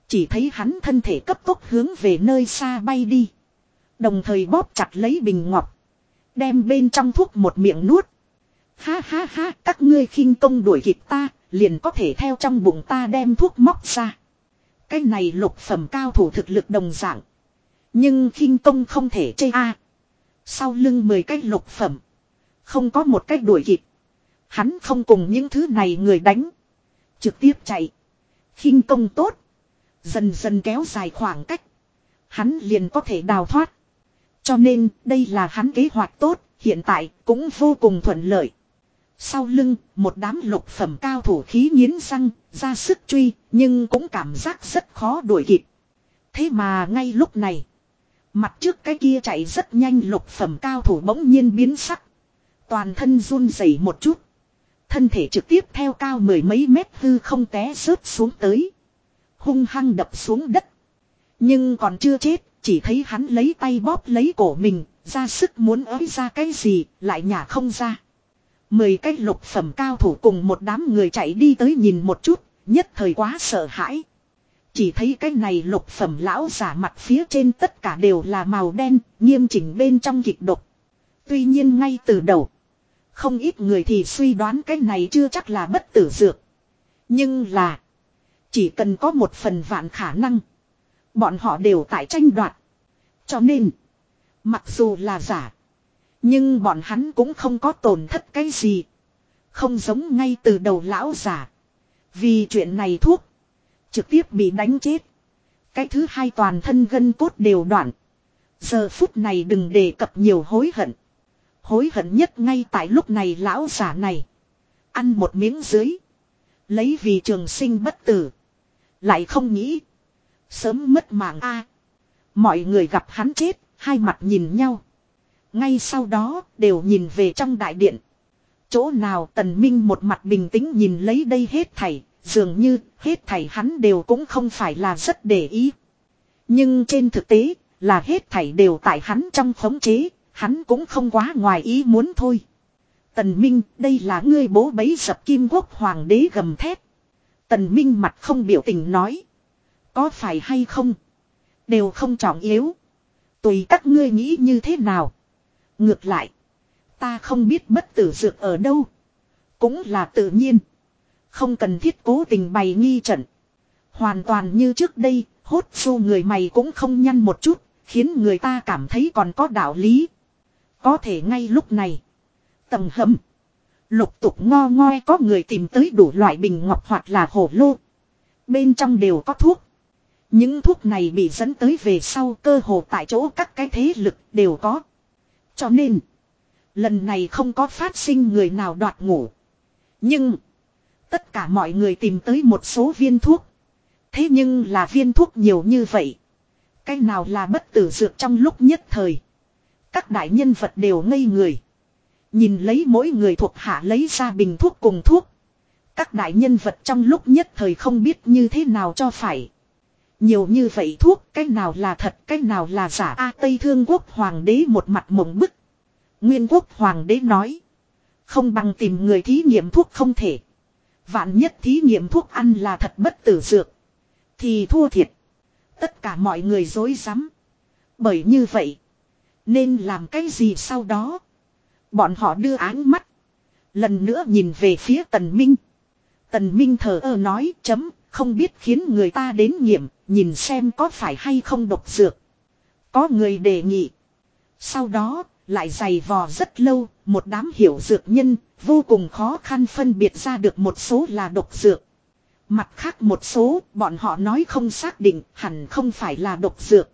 Chỉ thấy hắn thân thể cấp tốc hướng về nơi xa bay đi. Đồng thời bóp chặt lấy bình ngọc. Đem bên trong thuốc một miệng nuốt. Ha ha ha, các ngươi khinh công đuổi kịp ta, liền có thể theo trong bụng ta đem thuốc móc ra. Cái này lục phẩm cao thủ thực lực đồng dạng. Nhưng khinh công không thể chê a. Sau lưng mười cái lục phẩm. Không có một cách đuổi kịp. Hắn không cùng những thứ này người đánh. Trực tiếp chạy. khinh công tốt. Dần dần kéo dài khoảng cách. Hắn liền có thể đào thoát. Cho nên đây là hắn kế hoạch tốt. Hiện tại cũng vô cùng thuận lợi. Sau lưng, một đám lục phẩm cao thủ khí nghiến răng, ra sức truy, nhưng cũng cảm giác rất khó đuổi kịp. Thế mà ngay lúc này, mặt trước cái kia chạy rất nhanh lục phẩm cao thủ bỗng nhiên biến sắc. Toàn thân run rẩy một chút. Thân thể trực tiếp theo cao mười mấy mét hư không té rớt xuống tới. Hung hăng đập xuống đất. Nhưng còn chưa chết, chỉ thấy hắn lấy tay bóp lấy cổ mình, ra sức muốn ới ra cái gì, lại nhả không ra. Mười cái lục phẩm cao thủ cùng một đám người chạy đi tới nhìn một chút, nhất thời quá sợ hãi. Chỉ thấy cái này lục phẩm lão giả mặt phía trên tất cả đều là màu đen, nghiêm chỉnh bên trong kịch độc. Tuy nhiên ngay từ đầu, không ít người thì suy đoán cái này chưa chắc là bất tử dược. Nhưng là, chỉ cần có một phần vạn khả năng, bọn họ đều tại tranh đoạt. Cho nên, mặc dù là giả, nhưng bọn hắn cũng không có tổn thất cái gì. Không giống ngay từ đầu lão giả. Vì chuyện này thuốc. Trực tiếp bị đánh chết. Cái thứ hai toàn thân gân cốt đều đoạn. Giờ phút này đừng đề cập nhiều hối hận. Hối hận nhất ngay tại lúc này lão giả này. Ăn một miếng dưới. Lấy vì trường sinh bất tử. Lại không nghĩ. Sớm mất mạng a Mọi người gặp hắn chết. Hai mặt nhìn nhau. Ngay sau đó đều nhìn về trong đại điện. Chỗ nào tần minh một mặt bình tĩnh nhìn lấy đây hết thảy, dường như hết thảy hắn đều cũng không phải là rất để ý. Nhưng trên thực tế là hết thảy đều tại hắn trong khống chế, hắn cũng không quá ngoài ý muốn thôi. Tần Minh, đây là ngươi bố bấy dập kim quốc hoàng đế gầm thét. Tần Minh mặt không biểu tình nói. Có phải hay không? Đều không trọng yếu. Tùy các ngươi nghĩ như thế nào. Ngược lại. Ta không biết bất tử dược ở đâu. Cũng là tự nhiên. Không cần thiết cố tình bày nghi trận. Hoàn toàn như trước đây, hốt xu người mày cũng không nhăn một chút, khiến người ta cảm thấy còn có đạo lý. Có thể ngay lúc này. Tầng hầm. Lục tục ngo ngoe có người tìm tới đủ loại bình ngọc hoặc là hổ lô. Bên trong đều có thuốc. Những thuốc này bị dẫn tới về sau cơ hồ tại chỗ các cái thế lực đều có. Cho nên, lần này không có phát sinh người nào đoạt ngủ. Nhưng, tất cả mọi người tìm tới một số viên thuốc. Thế nhưng là viên thuốc nhiều như vậy. Cái nào là bất tử dược trong lúc nhất thời. Các đại nhân vật đều ngây người. Nhìn lấy mỗi người thuộc hạ lấy ra bình thuốc cùng thuốc. Các đại nhân vật trong lúc nhất thời không biết như thế nào cho phải. Nhiều như vậy thuốc, cái nào là thật, cái nào là giả. A Tây Thương Quốc Hoàng đế một mặt mộng bức. Nguyên Quốc Hoàng đế nói. Không bằng tìm người thí nghiệm thuốc không thể. Vạn nhất thí nghiệm thuốc ăn là thật bất tử dược. Thì thua thiệt. Tất cả mọi người dối rắm Bởi như vậy. Nên làm cái gì sau đó. Bọn họ đưa áng mắt. Lần nữa nhìn về phía Tần Minh. Tần Minh thờ ơ nói chấm không biết khiến người ta đến nghiệm, nhìn xem có phải hay không độc dược. Có người đề nghị. Sau đó, Lại dày vò rất lâu, một đám hiểu dược nhân, vô cùng khó khăn phân biệt ra được một số là độc dược. Mặt khác một số, bọn họ nói không xác định, hẳn không phải là độc dược.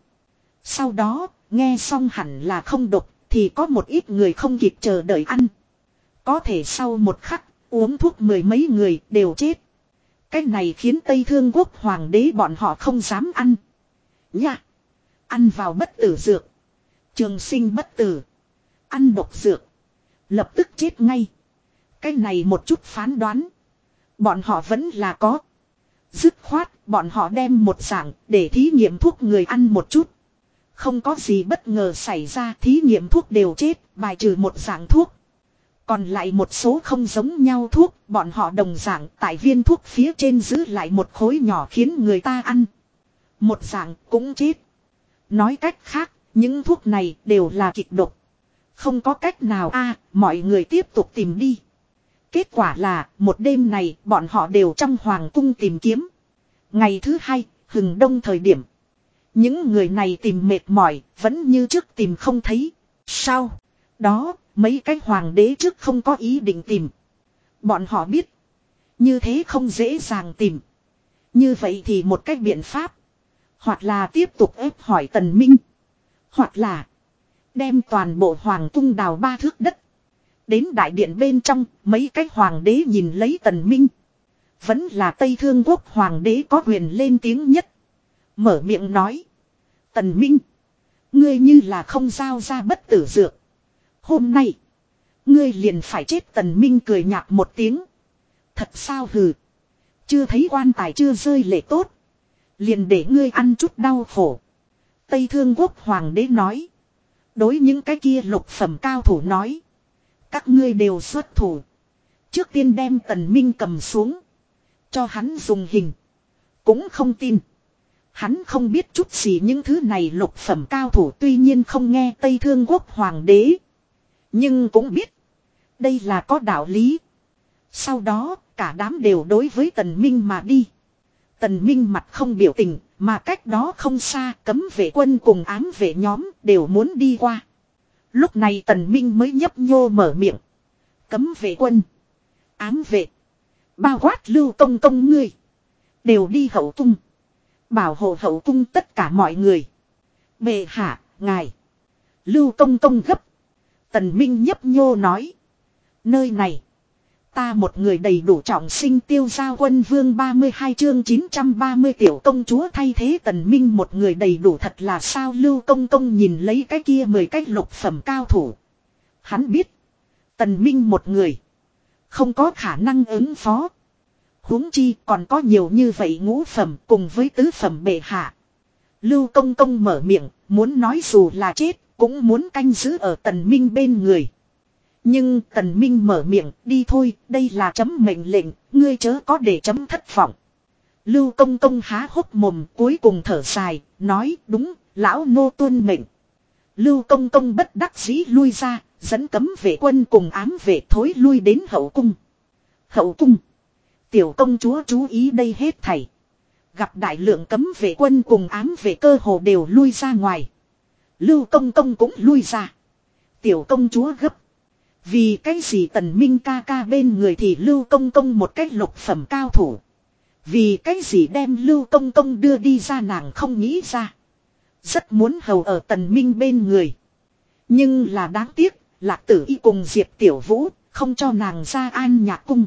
Sau đó, nghe xong hẳn là không độc, thì có một ít người không kịp chờ đợi ăn. Có thể sau một khắc, uống thuốc mười mấy người đều chết. Cái này khiến Tây Thương Quốc Hoàng đế bọn họ không dám ăn. Nha! Ăn vào bất tử dược. Trường sinh bất tử. Ăn độc dược. Lập tức chết ngay. Cái này một chút phán đoán. Bọn họ vẫn là có. Dứt khoát, bọn họ đem một dạng để thí nghiệm thuốc người ăn một chút. Không có gì bất ngờ xảy ra thí nghiệm thuốc đều chết, bài trừ một dạng thuốc. Còn lại một số không giống nhau thuốc, bọn họ đồng dạng tại viên thuốc phía trên giữ lại một khối nhỏ khiến người ta ăn. Một dạng cũng chết. Nói cách khác, những thuốc này đều là kịch độc. Không có cách nào a mọi người tiếp tục tìm đi. Kết quả là, một đêm này, bọn họ đều trong hoàng cung tìm kiếm. Ngày thứ hai, hừng đông thời điểm. Những người này tìm mệt mỏi, vẫn như trước tìm không thấy. Sao? Đó, mấy cái hoàng đế trước không có ý định tìm. Bọn họ biết. Như thế không dễ dàng tìm. Như vậy thì một cách biện pháp. Hoặc là tiếp tục ép hỏi tần minh. Hoặc là đem toàn bộ hoàng cung đào ba thước đất. Đến đại điện bên trong, mấy cái hoàng đế nhìn lấy tần minh. Vẫn là Tây Thương Quốc hoàng đế có quyền lên tiếng nhất. Mở miệng nói. Tần Minh. Ngươi như là không giao ra bất tử dược. Hôm nay. Ngươi liền phải chết Tần Minh cười nhạt một tiếng. Thật sao hừ. Chưa thấy quan tài chưa rơi lệ tốt. Liền để ngươi ăn chút đau khổ. Tây Thương Quốc Hoàng đế nói. Đối những cái kia lục phẩm cao thủ nói. Các ngươi đều xuất thủ. Trước tiên đem Tần Minh cầm xuống. Cho hắn dùng hình. Cũng không tin. Hắn không biết chút gì những thứ này lục phẩm cao thủ tuy nhiên không nghe Tây Thương Quốc Hoàng đế. Nhưng cũng biết. Đây là có đạo lý. Sau đó, cả đám đều đối với Tần Minh mà đi. Tần Minh mặt không biểu tình, mà cách đó không xa cấm vệ quân cùng ám vệ nhóm đều muốn đi qua. Lúc này Tần Minh mới nhấp nhô mở miệng. Cấm vệ quân. Ám vệ. Bao quát lưu công công ngươi. Đều đi hậu cung. Bảo hộ hậu cung tất cả mọi người. Bệ hạ, ngài. Lưu công công gấp. Tần Minh nhấp nhô nói. Nơi này. Ta một người đầy đủ trọng sinh tiêu giao quân vương 32 chương 930 tiểu công chúa thay thế tần minh một người đầy đủ thật là sao lưu công công nhìn lấy cái kia mười cái lục phẩm cao thủ. Hắn biết. Tần minh một người. Không có khả năng ứng phó huống chi còn có nhiều như vậy ngũ phẩm cùng với tứ phẩm bệ hạ. Lưu công công mở miệng, muốn nói dù là chết, cũng muốn canh giữ ở tần minh bên người. Nhưng tần minh mở miệng, đi thôi, đây là chấm mệnh lệnh, ngươi chớ có để chấm thất vọng. Lưu công công há hốc mồm cuối cùng thở dài, nói đúng, lão nô tuân mệnh. Lưu công công bất đắc dĩ lui ra, dẫn cấm vệ quân cùng ám vệ thối lui đến hậu cung. Hậu cung. Tiểu công chúa chú ý đây hết thảy. Gặp đại lượng cấm vệ quân cùng ám vệ cơ hồ đều lui ra ngoài. Lưu công công cũng lui ra. Tiểu công chúa gấp. Vì cái gì tần minh ca ca bên người thì lưu công công một cách lục phẩm cao thủ. Vì cái gì đem lưu công công đưa đi ra nàng không nghĩ ra. Rất muốn hầu ở tần minh bên người. Nhưng là đáng tiếc, lạc tử y cùng diệp tiểu vũ, không cho nàng ra an nhạc cung.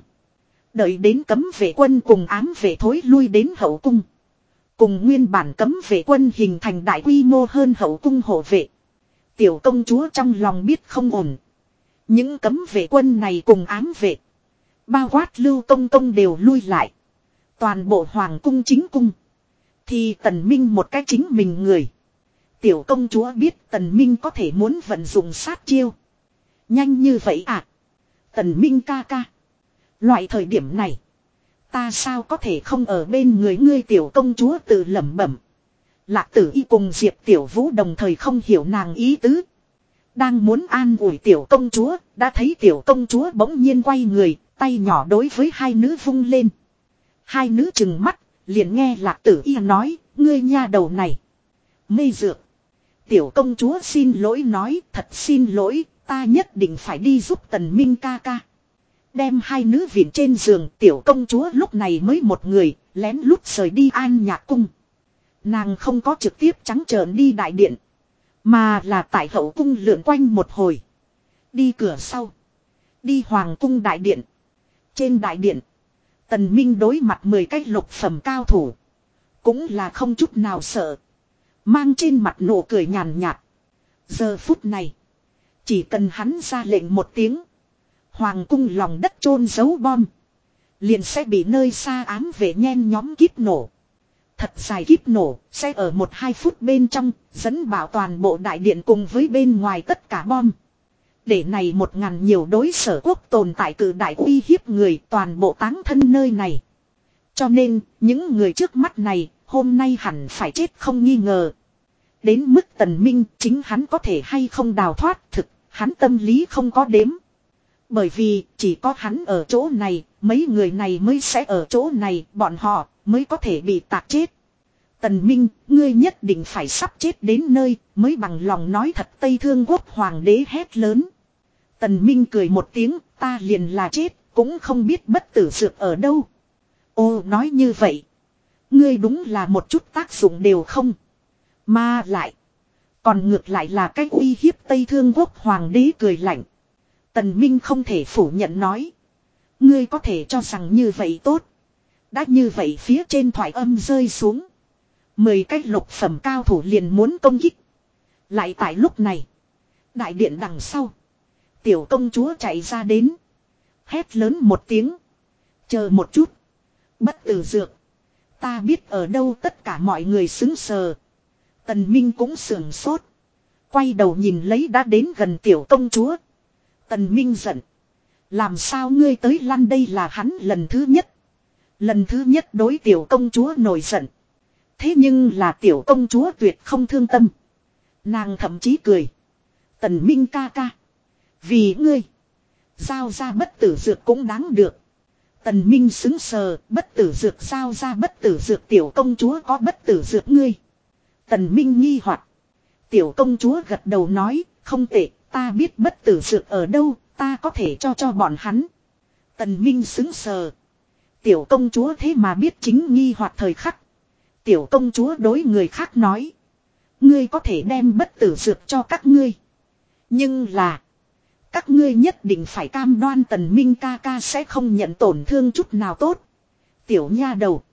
Đợi đến cấm vệ quân cùng ám vệ thối lui đến hậu cung. Cùng nguyên bản cấm vệ quân hình thành đại quy mô hơn hậu cung hộ vệ. Tiểu công chúa trong lòng biết không ổn. Những cấm vệ quân này cùng ám vệ. Bao quát lưu công công đều lui lại. Toàn bộ hoàng cung chính cung. Thì tần minh một cái chính mình người. Tiểu công chúa biết tần minh có thể muốn vận dụng sát chiêu. Nhanh như vậy à. Tần minh ca ca. Loại thời điểm này. Ta sao có thể không ở bên người ngươi tiểu công chúa tự lẩm bẩm. Lạc tử y cùng Diệp tiểu vũ đồng thời không hiểu nàng ý tứ. Đang muốn an ủi tiểu công chúa, đã thấy tiểu công chúa bỗng nhiên quay người, tay nhỏ đối với hai nữ vung lên. Hai nữ chừng mắt, liền nghe lạc tử y nói, ngươi nha đầu này. Mê dược. tiểu công chúa xin lỗi nói thật xin lỗi, ta nhất định phải đi giúp tần minh ca ca. Đem hai nữ viện trên giường tiểu công chúa lúc này mới một người, lén lút rời đi an nhạc cung. Nàng không có trực tiếp trắng trợn đi đại điện. Mà là tại hậu cung lượn quanh một hồi. Đi cửa sau. Đi hoàng cung đại điện. Trên đại điện. Tần Minh đối mặt 10 cái lục phẩm cao thủ. Cũng là không chút nào sợ. Mang trên mặt nụ cười nhàn nhạt. Giờ phút này. Chỉ cần hắn ra lệnh một tiếng. Hoàng cung lòng đất chôn giấu bom. Liền sẽ bị nơi xa ám vệ nhen nhóm kíp nổ. Thật dài kíp nổ, sẽ ở một hai phút bên trong, dẫn bảo toàn bộ đại điện cùng với bên ngoài tất cả bom. Để này một ngàn nhiều đối sở quốc tồn tại cử đại uy hiếp người toàn bộ táng thân nơi này. Cho nên, những người trước mắt này, hôm nay hẳn phải chết không nghi ngờ. Đến mức tần minh, chính hắn có thể hay không đào thoát thực, hắn tâm lý không có đếm. Bởi vì, chỉ có hắn ở chỗ này, mấy người này mới sẽ ở chỗ này, bọn họ mới có thể bị tạc chết. Tần Minh, ngươi nhất định phải sắp chết đến nơi, mới bằng lòng nói thật Tây Thương Quốc Hoàng đế hét lớn. Tần Minh cười một tiếng, ta liền là chết, cũng không biết bất tử dược ở đâu. Ô nói như vậy. Ngươi đúng là một chút tác dụng đều không. Mà lại. Còn ngược lại là cách uy hiếp Tây Thương Quốc Hoàng đế cười lạnh. Tần Minh không thể phủ nhận nói. Ngươi có thể cho rằng như vậy tốt. Đã như vậy phía trên thoại âm rơi xuống. Mười cách lục phẩm cao thủ liền muốn công kích. Lại tại lúc này. Đại điện đằng sau. Tiểu công chúa chạy ra đến. Hét lớn một tiếng. Chờ một chút. Bất tử dược. Ta biết ở đâu tất cả mọi người xứng sờ. Tần Minh cũng sườn sốt. Quay đầu nhìn lấy đã đến gần tiểu công chúa. Tần Minh giận. Làm sao ngươi tới lăn đây là hắn lần thứ nhất. Lần thứ nhất đối tiểu công chúa nổi giận. Thế nhưng là tiểu công chúa tuyệt không thương tâm. Nàng thậm chí cười. Tần Minh ca ca. Vì ngươi. Giao ra bất tử dược cũng đáng được. Tần Minh xứng sờ, bất tử dược giao ra bất tử dược tiểu công chúa có bất tử dược ngươi. Tần Minh nghi hoặc Tiểu công chúa gật đầu nói, không tệ, ta biết bất tử dược ở đâu, ta có thể cho cho bọn hắn. Tần Minh xứng sờ. Tiểu công chúa thế mà biết chính nghi hoặc thời khắc. Tiểu công chúa đối người khác nói. Ngươi có thể đem bất tử dược cho các ngươi. Nhưng là. Các ngươi nhất định phải cam đoan tần minh ca ca sẽ không nhận tổn thương chút nào tốt. Tiểu nha đầu.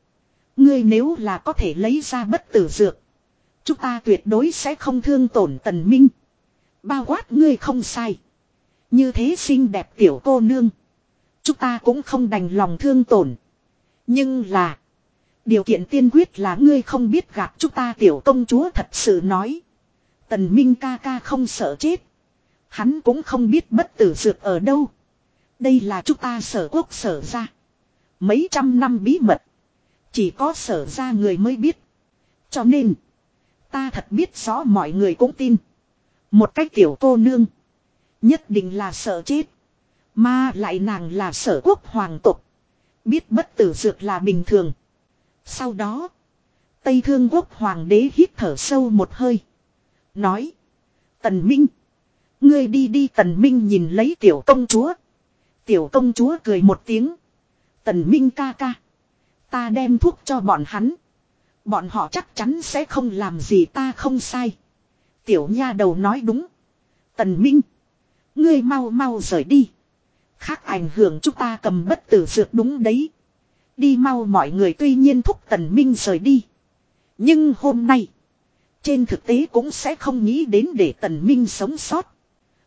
Ngươi nếu là có thể lấy ra bất tử dược. Chúng ta tuyệt đối sẽ không thương tổn tần minh. Bao quát ngươi không sai. Như thế xinh đẹp tiểu cô nương. Chúng ta cũng không đành lòng thương tổn. Nhưng là. Điều kiện tiên quyết là ngươi không biết gặp chúng ta tiểu công chúa thật sự nói. Tần Minh ca ca không sợ chết. Hắn cũng không biết bất tử dược ở đâu. Đây là chúng ta sở quốc sở ra. Mấy trăm năm bí mật. Chỉ có sở ra người mới biết. Cho nên. Ta thật biết rõ mọi người cũng tin. Một cách tiểu cô nương. Nhất định là sợ chết. Mà lại nàng là sở quốc hoàng tục. Biết bất tử dược là bình thường. Sau đó. Tây Thương Quốc Hoàng đế hít thở sâu một hơi. Nói. Tần Minh. Ngươi đi đi Tần Minh nhìn lấy tiểu công chúa. Tiểu công chúa cười một tiếng. Tần Minh ca ca. Ta đem thuốc cho bọn hắn. Bọn họ chắc chắn sẽ không làm gì ta không sai. Tiểu nha đầu nói đúng. Tần Minh. Ngươi mau mau rời đi. Khác ảnh hưởng chúng ta cầm bất tử dược đúng đấy. Đi mau mọi người tuy nhiên thúc Tần Minh rời đi. Nhưng hôm nay. Trên thực tế cũng sẽ không nghĩ đến để Tần Minh sống sót.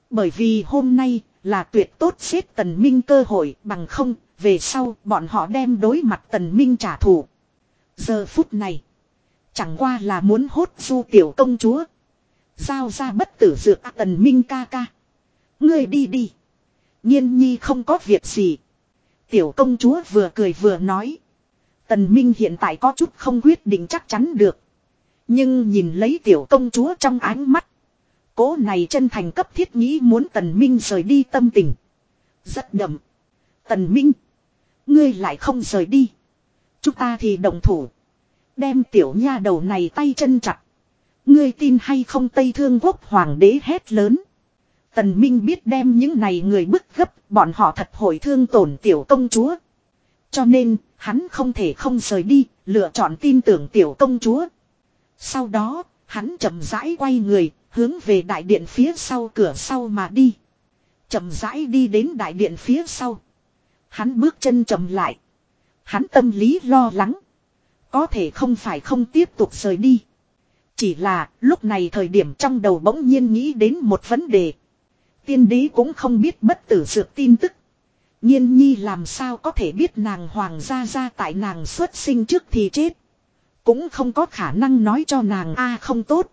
Bởi vì hôm nay là tuyệt tốt xếp Tần Minh cơ hội, bằng không. Về sau bọn họ đem đối mặt Tần Minh trả thù. Giờ phút này. Chẳng qua là muốn hốt du tiểu công chúa. Giao ra bất tử dược Tần Minh ca ca. Ngươi đi đi. Nhiên nhi không có việc gì. Tiểu công chúa vừa cười vừa nói. Tần Minh hiện tại có chút không quyết định chắc chắn được. Nhưng nhìn lấy tiểu công chúa trong ánh mắt. Cố này chân thành cấp thiết nghĩ muốn Tần Minh rời đi tâm tình. Rất đậm. Tần Minh. Ngươi lại không rời đi. Chúng ta thì đồng thủ. Đem tiểu nha đầu này tay chân chặt. Ngươi tin hay không Tây Thương Quốc Hoàng đế hét lớn. Tần Minh biết đem những này người bức gấp, bọn họ thật hồi thương tổn tiểu công chúa. Cho nên, hắn không thể không rời đi, lựa chọn tin tưởng tiểu công chúa. Sau đó, hắn chậm rãi quay người, hướng về đại điện phía sau cửa sau mà đi. Chậm rãi đi đến đại điện phía sau. Hắn bước chân chậm lại. Hắn tâm lý lo lắng. Có thể không phải không tiếp tục rời đi. Chỉ là lúc này thời điểm trong đầu bỗng nhiên nghĩ đến một vấn đề. Tiên đế cũng không biết bất tử dược tin tức. Nhiên nhi làm sao có thể biết nàng hoàng gia gia tại nàng xuất sinh trước thì chết. Cũng không có khả năng nói cho nàng a không tốt.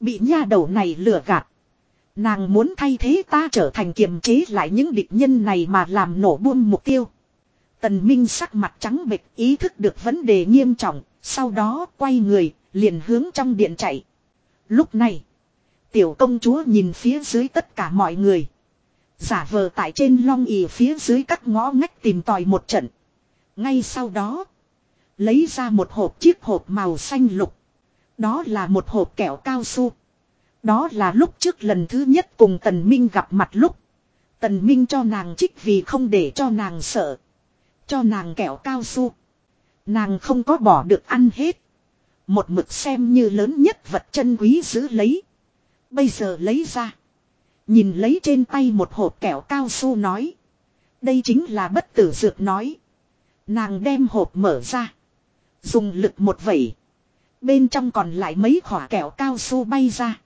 Bị nha đầu này lừa gạt. Nàng muốn thay thế ta trở thành kiềm chế lại những địch nhân này mà làm nổ buông mục tiêu. Tần Minh sắc mặt trắng bệch ý thức được vấn đề nghiêm trọng, sau đó quay người, liền hướng trong điện chạy. Lúc này, tiểu công chúa nhìn phía dưới tất cả mọi người. Giả vờ tại trên long ỉ phía dưới các ngõ ngách tìm tòi một trận. Ngay sau đó, lấy ra một hộp chiếc hộp màu xanh lục. Đó là một hộp kẹo cao su. Đó là lúc trước lần thứ nhất cùng Tần Minh gặp mặt lúc. Tần Minh cho nàng trích vì không để cho nàng sợ. Cho nàng kẹo cao su. Nàng không có bỏ được ăn hết. Một mực xem như lớn nhất vật chân quý giữ lấy. Bây giờ lấy ra. Nhìn lấy trên tay một hộp kẹo cao su nói. Đây chính là bất tử dược nói. Nàng đem hộp mở ra. Dùng lực một vẩy. Bên trong còn lại mấy khỏa kẹo cao su bay ra.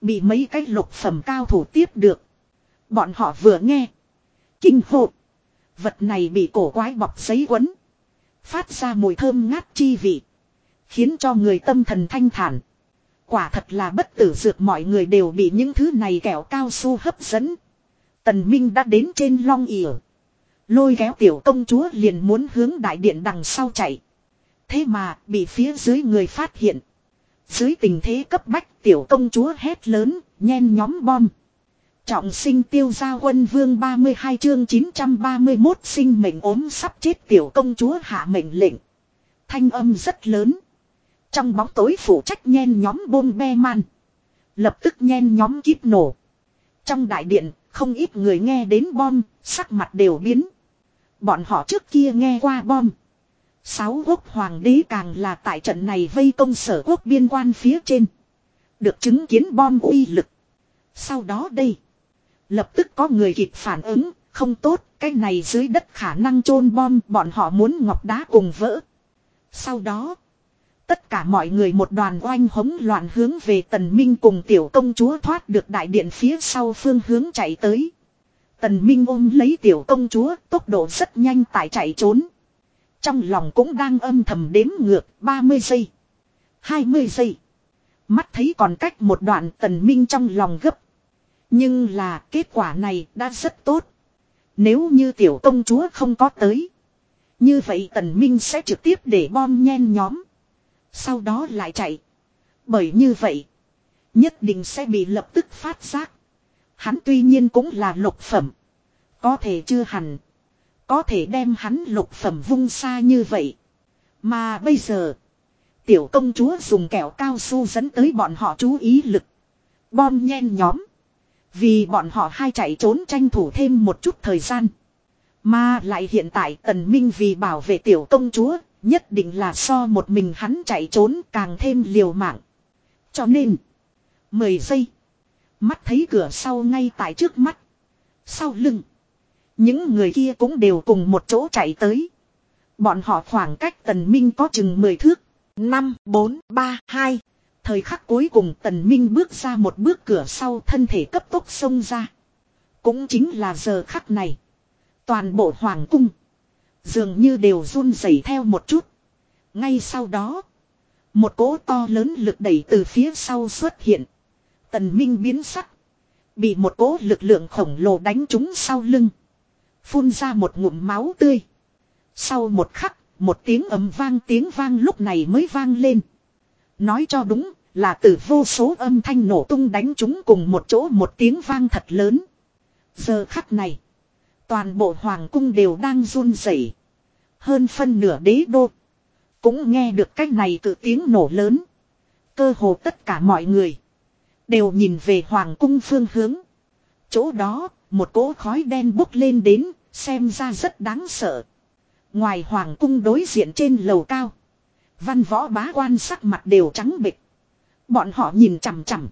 Bị mấy cái lục phẩm cao thủ tiếp được. Bọn họ vừa nghe. Kinh hộp. Vật này bị cổ quái bọc giấy quấn. Phát ra mùi thơm ngát chi vị. Khiến cho người tâm thần thanh thản. Quả thật là bất tử dược mọi người đều bị những thứ này kẹo cao su hấp dẫn. Tần Minh đã đến trên long ỉa. Lôi kéo tiểu công chúa liền muốn hướng đại điện đằng sau chạy. Thế mà bị phía dưới người phát hiện. Dưới tình thế cấp bách tiểu công chúa hét lớn, nhen nhóm bom. Trọng sinh tiêu gia quân vương 32 chương 931 sinh mệnh ốm sắp chết tiểu công chúa hạ mệnh lệnh. Thanh âm rất lớn. Trong bóng tối phụ trách nhen nhóm bom be man. Lập tức nhen nhóm kíp nổ. Trong đại điện, không ít người nghe đến bom, sắc mặt đều biến. Bọn họ trước kia nghe qua bom. Sáu quốc hoàng đế càng là tại trận này vây công sở quốc biên quan phía trên. Được chứng kiến bom uy lực. Sau đó đây. Lập tức có người kịp phản ứng. Không tốt. Cái này dưới đất khả năng chôn bom. Bọn họ muốn ngọc đá cùng vỡ. Sau đó. Tất cả mọi người một đoàn oanh hống loạn hướng về tần minh cùng tiểu công chúa thoát được đại điện phía sau phương hướng chạy tới. Tần minh ôm lấy tiểu công chúa, tốc độ rất nhanh tại chạy trốn. Trong lòng cũng đang âm thầm đếm ngược 30 giây. 20 giây. Mắt thấy còn cách một đoạn tần minh trong lòng gấp. Nhưng là kết quả này đã rất tốt. Nếu như tiểu công chúa không có tới. Như vậy tần minh sẽ trực tiếp để bom nhen nhóm. Sau đó lại chạy. Bởi như vậy. Nhất định sẽ bị lập tức phát giác. Hắn tuy nhiên cũng là lục phẩm. Có thể chưa hẳn. Có thể đem hắn lục phẩm vung xa như vậy. Mà bây giờ. Tiểu công chúa dùng kẹo cao su dẫn tới bọn họ chú ý lực. Bom nhen nhóm. Vì bọn họ hai chạy trốn tranh thủ thêm một chút thời gian. Mà lại hiện tại tần minh vì bảo vệ tiểu công chúa. Nhất định là so một mình hắn chạy trốn càng thêm liều mạng. Cho nên. Mười giây. Mắt thấy cửa sau ngay tại trước mắt. Sau lưng. Những người kia cũng đều cùng một chỗ chạy tới. Bọn họ khoảng cách tần minh có chừng 10 thước. 5, 4, 3, 2. Thời khắc cuối cùng tần minh bước ra một bước cửa sau thân thể cấp tốc xông ra. Cũng chính là giờ khắc này. Toàn bộ hoàng cung. Dường như đều run rẩy theo một chút. Ngay sau đó. Một cỗ to lớn lực đẩy từ phía sau xuất hiện. Tần Minh biến sắc. Bị một cỗ lực lượng khổng lồ đánh trúng sau lưng. Phun ra một ngụm máu tươi. Sau một khắc, một tiếng ầm vang tiếng vang lúc này mới vang lên. Nói cho đúng, là từ vô số âm thanh nổ tung đánh chúng cùng một chỗ một tiếng vang thật lớn. Giờ khắc này, toàn bộ hoàng cung đều đang run rẩy. Hơn phân nửa đế đô. Cũng nghe được cách này tự tiếng nổ lớn. Cơ hồ tất cả mọi người. Đều nhìn về hoàng cung phương hướng. Chỗ đó, một cỗ khói đen bốc lên đến, xem ra rất đáng sợ. Ngoài hoàng cung đối diện trên lầu cao. Văn võ bá quan sắc mặt đều trắng bịch. Bọn họ nhìn chằm chằm.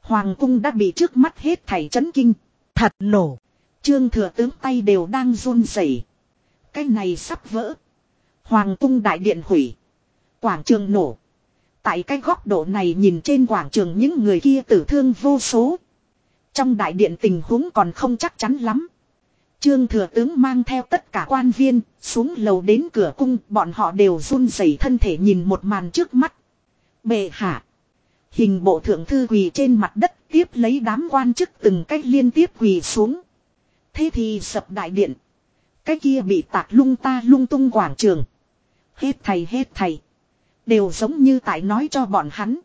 Hoàng cung đã bị trước mắt hết thảy chấn kinh. Thật nổ. Trương thừa tướng tay đều đang run rẩy. Cái này sắp vỡ. Hoàng cung đại điện hủy. Quảng trường nổ. Tại cái góc độ này nhìn trên quảng trường những người kia tử thương vô số. Trong đại điện tình huống còn không chắc chắn lắm. Trương thừa tướng mang theo tất cả quan viên, xuống lầu đến cửa cung, bọn họ đều run rẩy thân thể nhìn một màn trước mắt. Bệ hạ. Hình bộ thượng thư quỳ trên mặt đất tiếp lấy đám quan chức từng cách liên tiếp quỳ xuống. Thế thì sập đại điện. Cái kia bị tạc lung ta lung tung quảng trường. Hết thầy hết thầy. Đều giống như tại nói cho bọn hắn.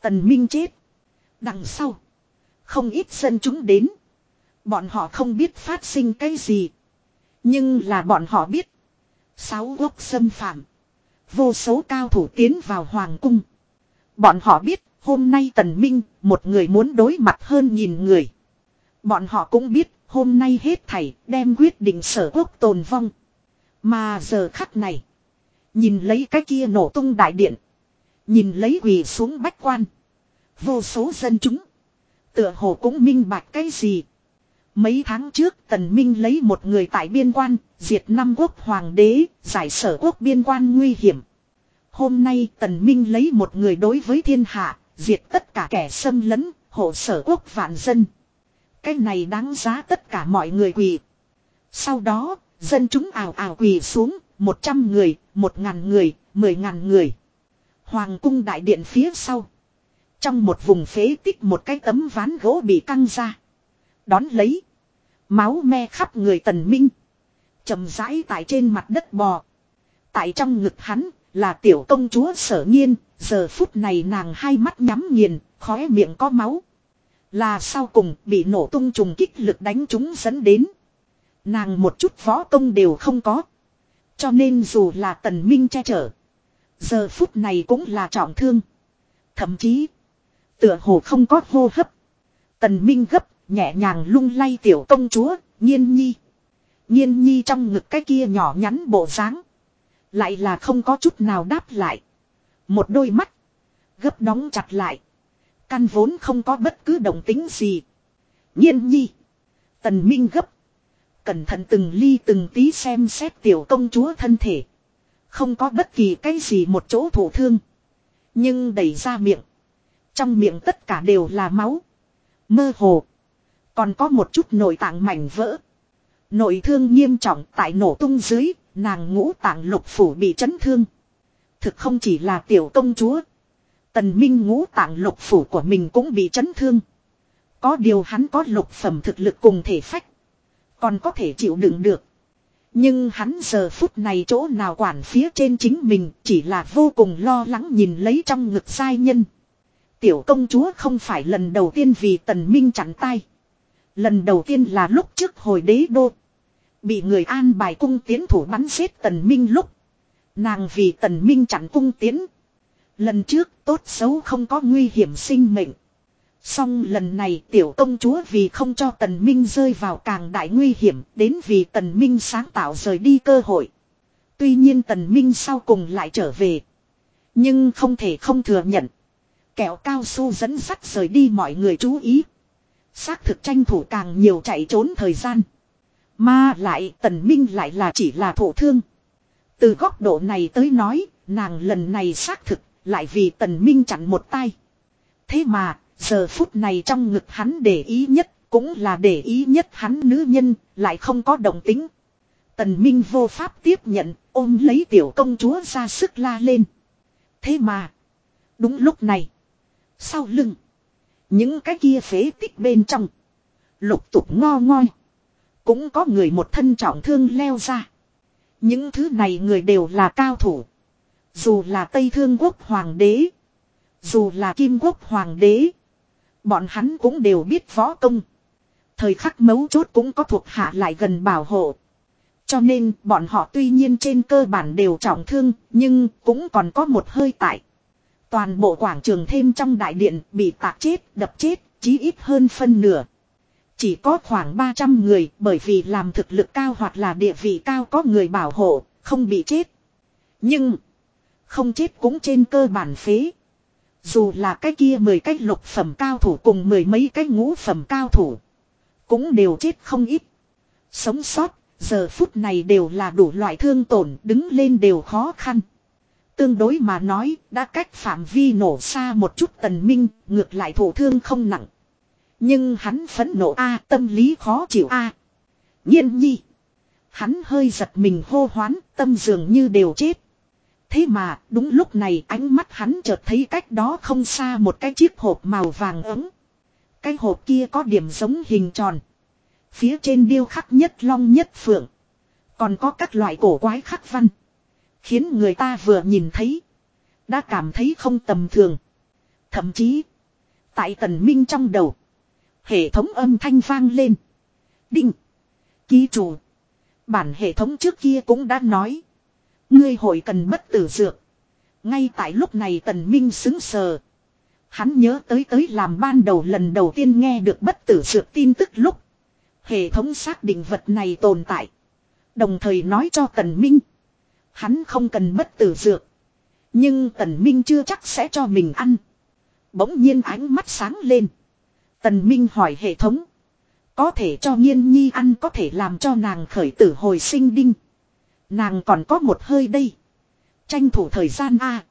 Tần Minh chết. Đằng sau. Không ít dân chúng đến. Bọn họ không biết phát sinh cái gì. Nhưng là bọn họ biết. Sáu gốc xâm phạm. Vô số cao thủ tiến vào hoàng cung. Bọn họ biết, hôm nay tần minh, một người muốn đối mặt hơn nhìn người. Bọn họ cũng biết hôm nay hết thảy đem quyết định sở quốc tồn vong. Mà giờ khắc này. Nhìn lấy cái kia nổ tung đại điện. Nhìn lấy quỳ xuống bách quan. Vô số dân chúng. Tựa hồ cũng minh bạch cái gì. Mấy tháng trước Tần Minh lấy một người tại biên quan, diệt năm quốc hoàng đế, giải sở quốc biên quan nguy hiểm. Hôm nay Tần Minh lấy một người đối với thiên hạ, diệt tất cả kẻ xâm lấn, hộ sở quốc vạn dân. Cái này đáng giá tất cả mọi người quỳ. Sau đó, dân chúng ảo ảo quỳ xuống, một trăm người, một ngàn người, mười ngàn người. Hoàng cung đại điện phía sau. Trong một vùng phế tích một cái tấm ván gỗ bị căng ra. Đón lấy. Máu me khắp người tần minh. chậm rãi tại trên mặt đất bò. Tại trong ngực hắn là tiểu công chúa sở nhiên Giờ phút này nàng hai mắt nhắm nghiền, khóe miệng có máu. Là sau cùng bị nổ tung trùng kích lực đánh chúng dẫn đến. Nàng một chút võ công đều không có. Cho nên dù là tần minh che chở. Giờ phút này cũng là trọng thương. Thậm chí. Tựa hồ không có hô hấp. Tần minh gấp nhẹ nhàng lung lay tiểu công chúa, nhiên nhi. Nhiên nhi trong ngực cái kia nhỏ nhắn bộ dáng Lại là không có chút nào đáp lại. Một đôi mắt. Gấp đóng chặt lại. Căn vốn không có bất cứ động tính gì. Nhiên nhi. Tần Minh gấp. Cẩn thận từng ly từng tí xem xét tiểu công chúa thân thể. Không có bất kỳ cái gì một chỗ thổ thương. Nhưng đẩy ra miệng. Trong miệng tất cả đều là máu. Mơ hồ. Còn có một chút nội tạng mảnh vỡ. Nội thương nghiêm trọng tại nổ tung dưới, nàng ngũ tạng lục phủ bị chấn thương. Thực không chỉ là tiểu công chúa. Tần Minh ngũ tạng lục phủ của mình cũng bị chấn thương. Có điều hắn có lục phẩm thực lực cùng thể phách. Còn có thể chịu đựng được. Nhưng hắn giờ phút này chỗ nào quản phía trên chính mình chỉ là vô cùng lo lắng nhìn lấy trong ngực sai nhân. Tiểu công chúa không phải lần đầu tiên vì tần minh chặn tay. Lần đầu tiên là lúc trước hồi đế đô. Bị người an bài cung tiến thủ bắn xếp tần minh lúc. Nàng vì tần minh chặn cung tiến. Lần trước tốt xấu không có nguy hiểm sinh mệnh. Song lần này tiểu công chúa vì không cho tần minh rơi vào càng đại nguy hiểm đến vì tần minh sáng tạo rời đi cơ hội. Tuy nhiên tần minh sau cùng lại trở về. Nhưng không thể không thừa nhận. Kẹo cao su dẫn sắt rời đi mọi người chú ý. Xác thực tranh thủ càng nhiều chạy trốn thời gian. Mà lại tần minh lại là chỉ là thổ thương. Từ góc độ này tới nói, nàng lần này xác thực, lại vì tần minh chặn một tay. Thế mà, giờ phút này trong ngực hắn để ý nhất, cũng là để ý nhất hắn nữ nhân, lại không có đồng tính. Tần minh vô pháp tiếp nhận, ôm lấy tiểu công chúa ra sức la lên. Thế mà, đúng lúc này, sau lưng, những cái kia phế tích bên trong. Lục tục ngo ngoi. Cũng có người một thân trọng thương leo ra. Những thứ này người đều là cao thủ. Dù là Tây Thương Quốc Hoàng đế. Dù là Kim Quốc Hoàng đế. Bọn hắn cũng đều biết võ công. Thời khắc mấu chốt cũng có thuộc hạ lại gần bảo hộ. Cho nên bọn họ tuy nhiên trên cơ bản đều trọng thương nhưng cũng còn có một hơi tại. Toàn bộ quảng trường thêm trong đại điện bị tạc chết, đập chết, chí ít hơn phân nửa. Chỉ có khoảng 300 người bởi vì làm thực lực cao hoặc là địa vị cao có người bảo hộ, không bị chết. Nhưng, không chết cũng trên cơ bản phế. Dù là cái kia mười cái lục phẩm cao thủ cùng mười mấy cái ngũ phẩm cao thủ. Cũng đều chết không ít. Sống sót, giờ phút này đều là đủ loại thương tổn đứng lên đều khó khăn. Tương đối mà nói, đã cách phạm vi nổ xa một chút tần minh, ngược lại thổ thương không nặng. Nhưng hắn phẫn nộ a tâm lý khó chịu a Nhiên nhi. Hắn hơi giật mình hô hoán, tâm dường như đều chết. Thế mà, đúng lúc này ánh mắt hắn chợt thấy cách đó không xa một cái chiếc hộp màu vàng ấm. Cái hộp kia có điểm giống hình tròn. Phía trên điêu khắc nhất long nhất phượng. Còn có các loại cổ quái khắc văn. Khiến người ta vừa nhìn thấy. Đã cảm thấy không tầm thường. Thậm chí. Tại tần minh trong đầu. Hệ thống âm thanh vang lên. Đinh. Ký chủ. Bản hệ thống trước kia cũng đã nói. Ngươi hội cần bất tử dược. Ngay tại lúc này tần minh xứng sờ. Hắn nhớ tới tới làm ban đầu lần đầu tiên nghe được bất tử dược tin tức lúc. Hệ thống xác định vật này tồn tại. Đồng thời nói cho tần minh. Hắn không cần bất tử dược. Nhưng tần minh chưa chắc sẽ cho mình ăn. Bỗng nhiên ánh mắt sáng lên. Tần minh hỏi hệ thống. Có thể cho nghiên nhi ăn có thể làm cho nàng khởi tử hồi sinh đinh. Nàng còn có một hơi đây. Tranh thủ thời gian a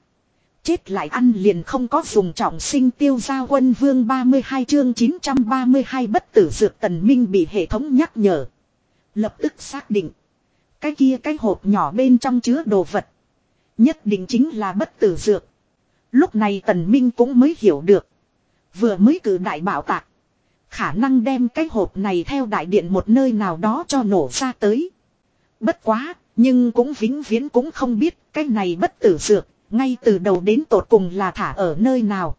Chết lại ăn liền không có dùng trọng sinh tiêu gia quân vương 32 chương 932 bất tử dược tần minh bị hệ thống nhắc nhở. Lập tức xác định. Cái kia cái hộp nhỏ bên trong chứa đồ vật. Nhất định chính là bất tử dược. Lúc này tần minh cũng mới hiểu được. Vừa mới cử đại bảo tạc. Khả năng đem cái hộp này theo đại điện một nơi nào đó cho nổ ra tới. Bất quá, nhưng cũng vĩnh viễn cũng không biết cái này bất tử dược, ngay từ đầu đến tột cùng là thả ở nơi nào.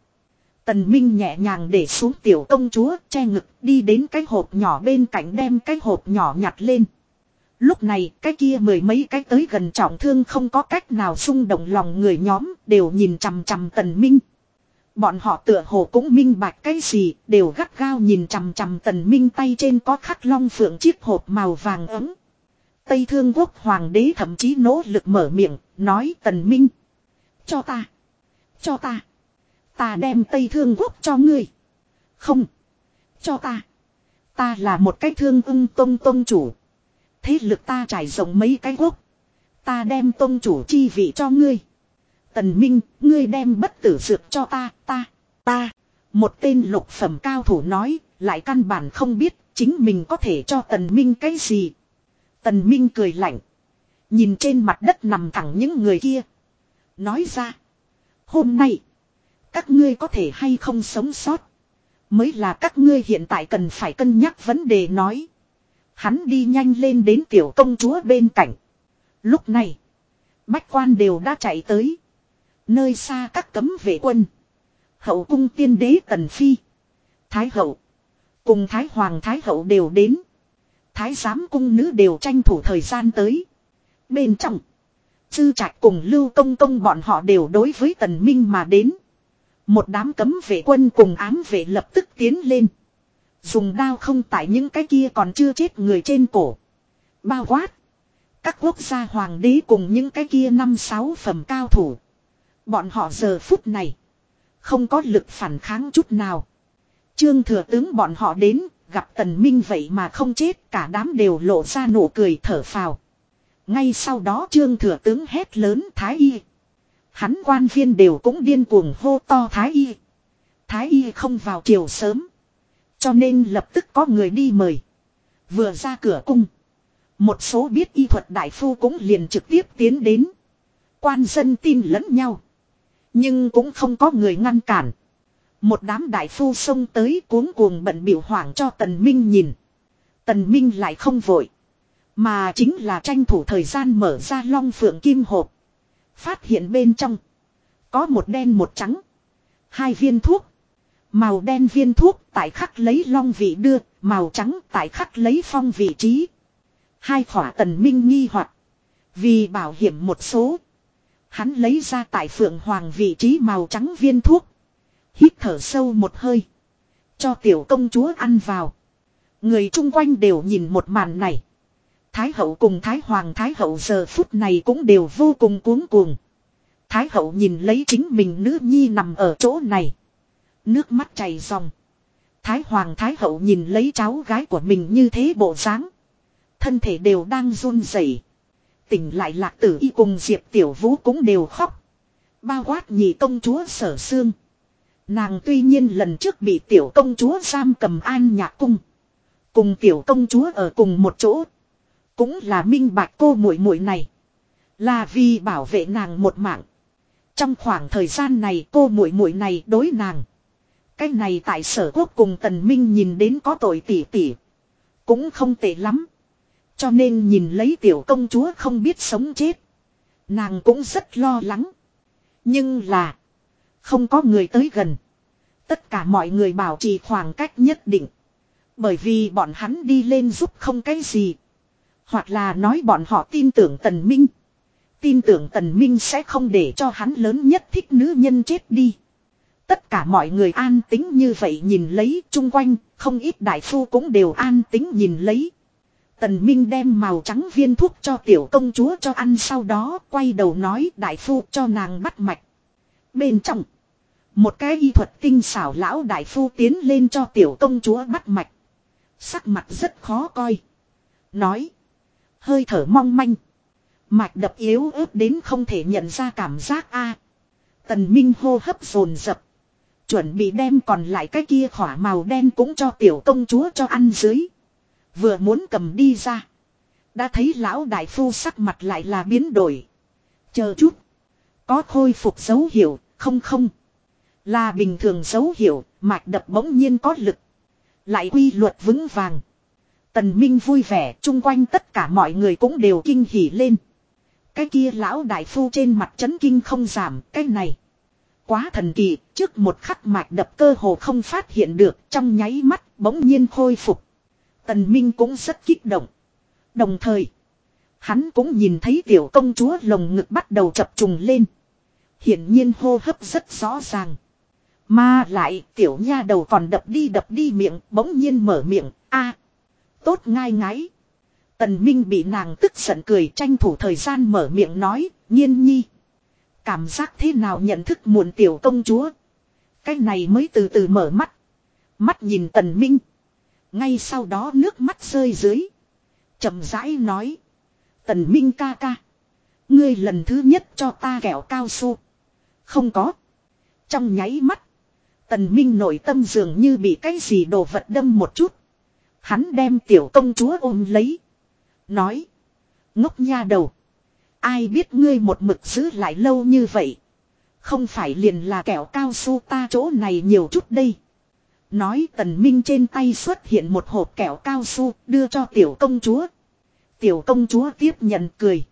Tần Minh nhẹ nhàng để xuống tiểu công chúa che ngực đi đến cái hộp nhỏ bên cạnh đem cái hộp nhỏ nhặt lên. Lúc này cái kia mười mấy cái tới gần trọng thương không có cách nào xung động lòng người nhóm đều nhìn chằm chằm tần minh. Bọn họ tựa hồ cũng minh bạch cái gì đều gắt gao nhìn chằm chằm tần minh tay trên có khắc long phượng chiếc hộp màu vàng ấm. Tây Thương Quốc Hoàng đế thậm chí nỗ lực mở miệng, nói tần minh. Cho ta. Cho ta. Ta đem Tây Thương Quốc cho ngươi. Không. Cho ta. Ta là một cái thương ưng tông tông chủ. Thế lực ta trải rộng mấy cái quốc. Ta đem tông chủ chi vị cho ngươi. Tần Minh, ngươi đem bất tử dược cho ta, ta, ta. Một tên lục phẩm cao thủ nói, lại căn bản không biết chính mình có thể cho Tần Minh cái gì. Tần Minh cười lạnh. Nhìn trên mặt đất nằm thẳng những người kia. Nói ra. Hôm nay. Các ngươi có thể hay không sống sót. Mới là các ngươi hiện tại cần phải cân nhắc vấn đề nói. Hắn đi nhanh lên đến tiểu công chúa bên cạnh. Lúc này. Bách quan đều đã chạy tới. Nơi xa các cấm vệ quân. Hậu cung tiên đế tần phi. Thái hậu. Cùng thái hoàng thái hậu đều đến. Thái giám cung nữ đều tranh thủ thời gian tới. Bên trong. Sư trạch cùng lưu công công bọn họ đều đối với tần minh mà đến. Một đám cấm vệ quân cùng ám vệ lập tức tiến lên. Dùng đao không tại những cái kia còn chưa chết người trên cổ. Bao quát. Các quốc gia hoàng đế cùng những cái kia năm sáu phẩm cao thủ. Bọn họ giờ phút này. Không có lực phản kháng chút nào. Trương thừa tướng bọn họ đến. Gặp tần minh vậy mà không chết. Cả đám đều lộ ra nụ cười thở phào. Ngay sau đó trương thừa tướng hét lớn thái y. Hắn quan viên đều cũng điên cuồng hô to thái y. Thái y không vào chiều sớm. Cho nên lập tức có người đi mời. Vừa ra cửa cung. Một số biết y thuật đại phu cũng liền trực tiếp tiến đến. Quan dân tin lẫn nhau. Nhưng cũng không có người ngăn cản. Một đám đại phu xông tới cuống cuồng bận biểu hoảng cho Tần Minh nhìn. Tần Minh lại không vội. Mà chính là tranh thủ thời gian mở ra long phượng kim hộp. Phát hiện bên trong. Có một đen một trắng. Hai viên thuốc. Màu đen viên thuốc tại khắc lấy long vị đưa, màu trắng tại khắc lấy phong vị trí. Hai khỏa tần minh nghi hoặc Vì bảo hiểm một số. Hắn lấy ra tại phượng hoàng vị trí màu trắng viên thuốc. Hít thở sâu một hơi. Cho tiểu công chúa ăn vào. Người chung quanh đều nhìn một màn này. Thái hậu cùng Thái hoàng Thái hậu giờ phút này cũng đều vô cùng cuống cuồng. Thái hậu nhìn lấy chính mình nữ nhi nằm ở chỗ này. Nước mắt chảy ròng. Thái hoàng Thái hậu nhìn lấy cháu gái của mình như thế bộ dáng, Thân thể đều đang run rẩy. Tỉnh lại lạc tử y cùng Diệp Tiểu Vũ cũng đều khóc. Bao quát nhị công chúa sở xương. Nàng tuy nhiên lần trước bị tiểu công chúa giam cầm an nhạc cung. Cùng tiểu công chúa ở cùng một chỗ. Cũng là minh bạch cô muội muội này. Là vì bảo vệ nàng một mạng. Trong khoảng thời gian này cô muội muội này đối nàng. Cái này tại sở quốc cùng tần minh nhìn đến có tội tỉ tỉ. Cũng không tệ lắm. Cho nên nhìn lấy tiểu công chúa không biết sống chết. Nàng cũng rất lo lắng. Nhưng là. Không có người tới gần. Tất cả mọi người bảo trì khoảng cách nhất định. Bởi vì bọn hắn đi lên giúp không cái gì. Hoặc là nói bọn họ tin tưởng tần minh. Tin tưởng tần minh sẽ không để cho hắn lớn nhất thích nữ nhân chết đi. Tất cả mọi người an tính như vậy nhìn lấy chung quanh, không ít đại phu cũng đều an tính nhìn lấy. Tần Minh đem màu trắng viên thuốc cho tiểu công chúa cho ăn sau đó quay đầu nói đại phu cho nàng bắt mạch. Bên trong, một cái y thuật tinh xảo lão đại phu tiến lên cho tiểu công chúa bắt mạch. Sắc mặt rất khó coi. Nói, hơi thở mong manh. Mạch đập yếu ớt đến không thể nhận ra cảm giác a. Tần Minh hô hấp dồn dập. Chuẩn bị đem còn lại cái kia khỏa màu đen cũng cho tiểu công chúa cho ăn dưới. Vừa muốn cầm đi ra. Đã thấy lão đại phu sắc mặt lại là biến đổi. Chờ chút. Có khôi phục dấu hiệu, không không. Là bình thường dấu hiệu, mạch đập bỗng nhiên có lực. Lại quy luật vững vàng. Tần Minh vui vẻ, chung quanh tất cả mọi người cũng đều kinh hỉ lên. Cái kia lão đại phu trên mặt chấn kinh không giảm, cái này. Quá thần kỳ, trước một khắc mạch đập cơ hồ không phát hiện được, trong nháy mắt, bỗng nhiên khôi phục. Tần Minh cũng rất kích động. Đồng thời, hắn cũng nhìn thấy tiểu công chúa lồng ngực bắt đầu chập trùng lên. Hiển nhiên hô hấp rất rõ ràng. Mà lại tiểu nha đầu còn đập đi đập đi miệng, bỗng nhiên mở miệng. a, Tốt ngai ngáy Tần Minh bị nàng tức giận cười, tranh thủ thời gian mở miệng nói. Nhiên nhi. Cảm giác thế nào nhận thức muộn tiểu công chúa. Cái này mới từ từ mở mắt. Mắt nhìn tần Minh. Ngay sau đó nước mắt rơi dưới. chậm rãi nói. Tần Minh ca ca. Ngươi lần thứ nhất cho ta kẹo cao su. Không có. Trong nháy mắt. Tần Minh nội tâm dường như bị cái gì đồ vật đâm một chút. Hắn đem tiểu công chúa ôm lấy. Nói. Ngốc nha đầu. Ai biết ngươi một mực giữ lại lâu như vậy. Không phải liền là kẹo cao su ta chỗ này nhiều chút đây. Nói tần minh trên tay xuất hiện một hộp kẹo cao su, đưa cho tiểu công chúa. Tiểu công chúa tiếp nhận cười.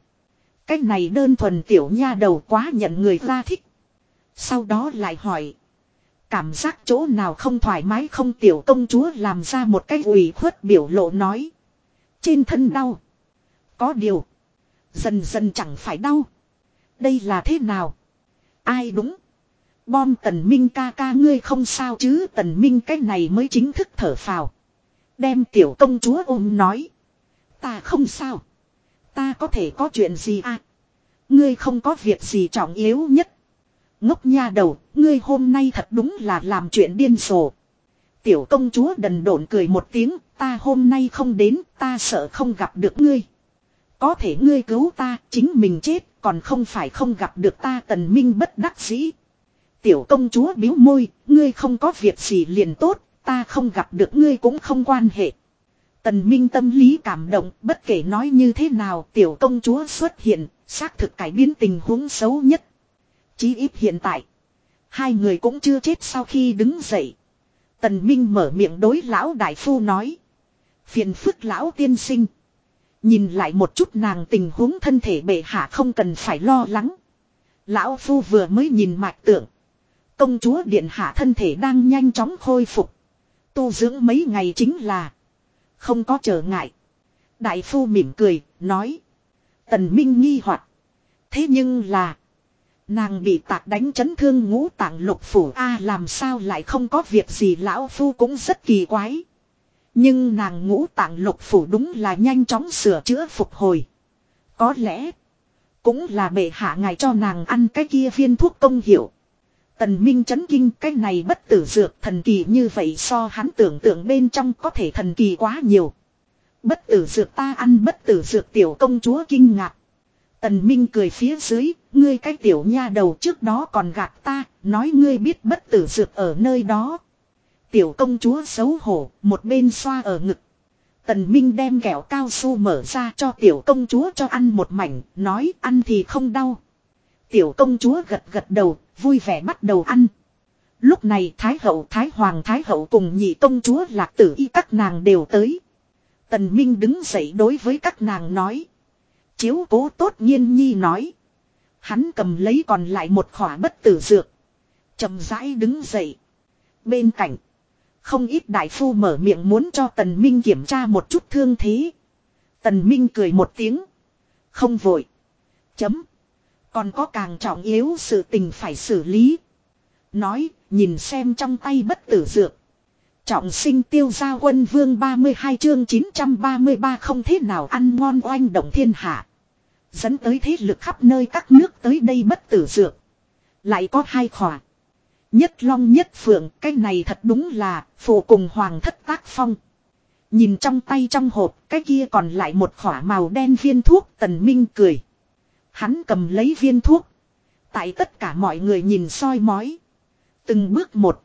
Cách này đơn thuần tiểu nha đầu quá nhận người ra thích. Sau đó lại hỏi. Cảm giác chỗ nào không thoải mái không tiểu công chúa làm ra một cái ủy khuất biểu lộ nói. Trên thân đau. Có điều. Dần dần chẳng phải đau. Đây là thế nào? Ai đúng? Bom tần minh ca ca ngươi không sao chứ tần minh cái này mới chính thức thở phào. Đem tiểu công chúa ôm nói. Ta không sao. Ta có thể có chuyện gì à? Ngươi không có việc gì trọng yếu nhất. Ngốc nha đầu, ngươi hôm nay thật đúng là làm chuyện điên rồ. Tiểu công chúa đần độn cười một tiếng, ta hôm nay không đến, ta sợ không gặp được ngươi. Có thể ngươi cứu ta, chính mình chết, còn không phải không gặp được ta tần minh bất đắc dĩ. Tiểu công chúa biếu môi, ngươi không có việc gì liền tốt, ta không gặp được ngươi cũng không quan hệ. Tần Minh tâm lý cảm động, bất kể nói như thế nào, tiểu công chúa xuất hiện, xác thực cải biến tình huống xấu nhất. Chí ít hiện tại, hai người cũng chưa chết sau khi đứng dậy. Tần Minh mở miệng đối lão đại phu nói. Phiền phức lão tiên sinh. Nhìn lại một chút nàng tình huống thân thể bệ hạ không cần phải lo lắng. Lão phu vừa mới nhìn mạch tượng. Công chúa điện hạ thân thể đang nhanh chóng khôi phục. Tu dưỡng mấy ngày chính là. Không có trở ngại. Đại phu mỉm cười, nói. Tần Minh nghi hoặc Thế nhưng là. Nàng bị tạc đánh chấn thương ngũ tạng lục phủ a, làm sao lại không có việc gì lão phu cũng rất kỳ quái. Nhưng nàng ngũ tạng lục phủ đúng là nhanh chóng sửa chữa phục hồi. Có lẽ cũng là bệ hạ ngài cho nàng ăn cái kia viên thuốc công hiệu. Tần Minh chấn kinh, cái này bất tử dược thần kỳ như vậy so hắn tưởng tượng bên trong có thể thần kỳ quá nhiều. Bất tử dược ta ăn bất tử dược tiểu công chúa kinh ngạc. Tần Minh cười phía dưới, ngươi cái tiểu nha đầu trước đó còn gạt ta, nói ngươi biết bất tử dược ở nơi đó. Tiểu công chúa xấu hổ, một bên xoa ở ngực. Tần Minh đem kẹo cao su mở ra cho tiểu công chúa cho ăn một mảnh, nói ăn thì không đau. Tiểu công chúa gật gật đầu, vui vẻ bắt đầu ăn. Lúc này Thái hậu, Thái hoàng, Thái hậu cùng nhị công chúa lạc tử y các nàng đều tới. Tần Minh đứng dậy đối với các nàng nói. Chiếu cố tốt nhiên nhi nói. Hắn cầm lấy còn lại một khỏa bất tử dược. chậm rãi đứng dậy. Bên cạnh. Không ít đại phu mở miệng muốn cho Tần Minh kiểm tra một chút thương thế. Tần Minh cười một tiếng. Không vội. Chấm. Còn có càng trọng yếu sự tình phải xử lý. Nói, nhìn xem trong tay bất tử dược. Trọng sinh tiêu gia quân vương 32 chương 933 không thế nào ăn ngon oanh động thiên hạ. Dẫn tới thế lực khắp nơi các nước tới đây bất tử dược. Lại có hai khỏa. Nhất long nhất phượng, cái này thật đúng là, phụ cùng hoàng thất tác phong. Nhìn trong tay trong hộp, cái kia còn lại một khỏa màu đen viên thuốc, tần minh cười. Hắn cầm lấy viên thuốc. Tại tất cả mọi người nhìn soi mói. Từng bước một.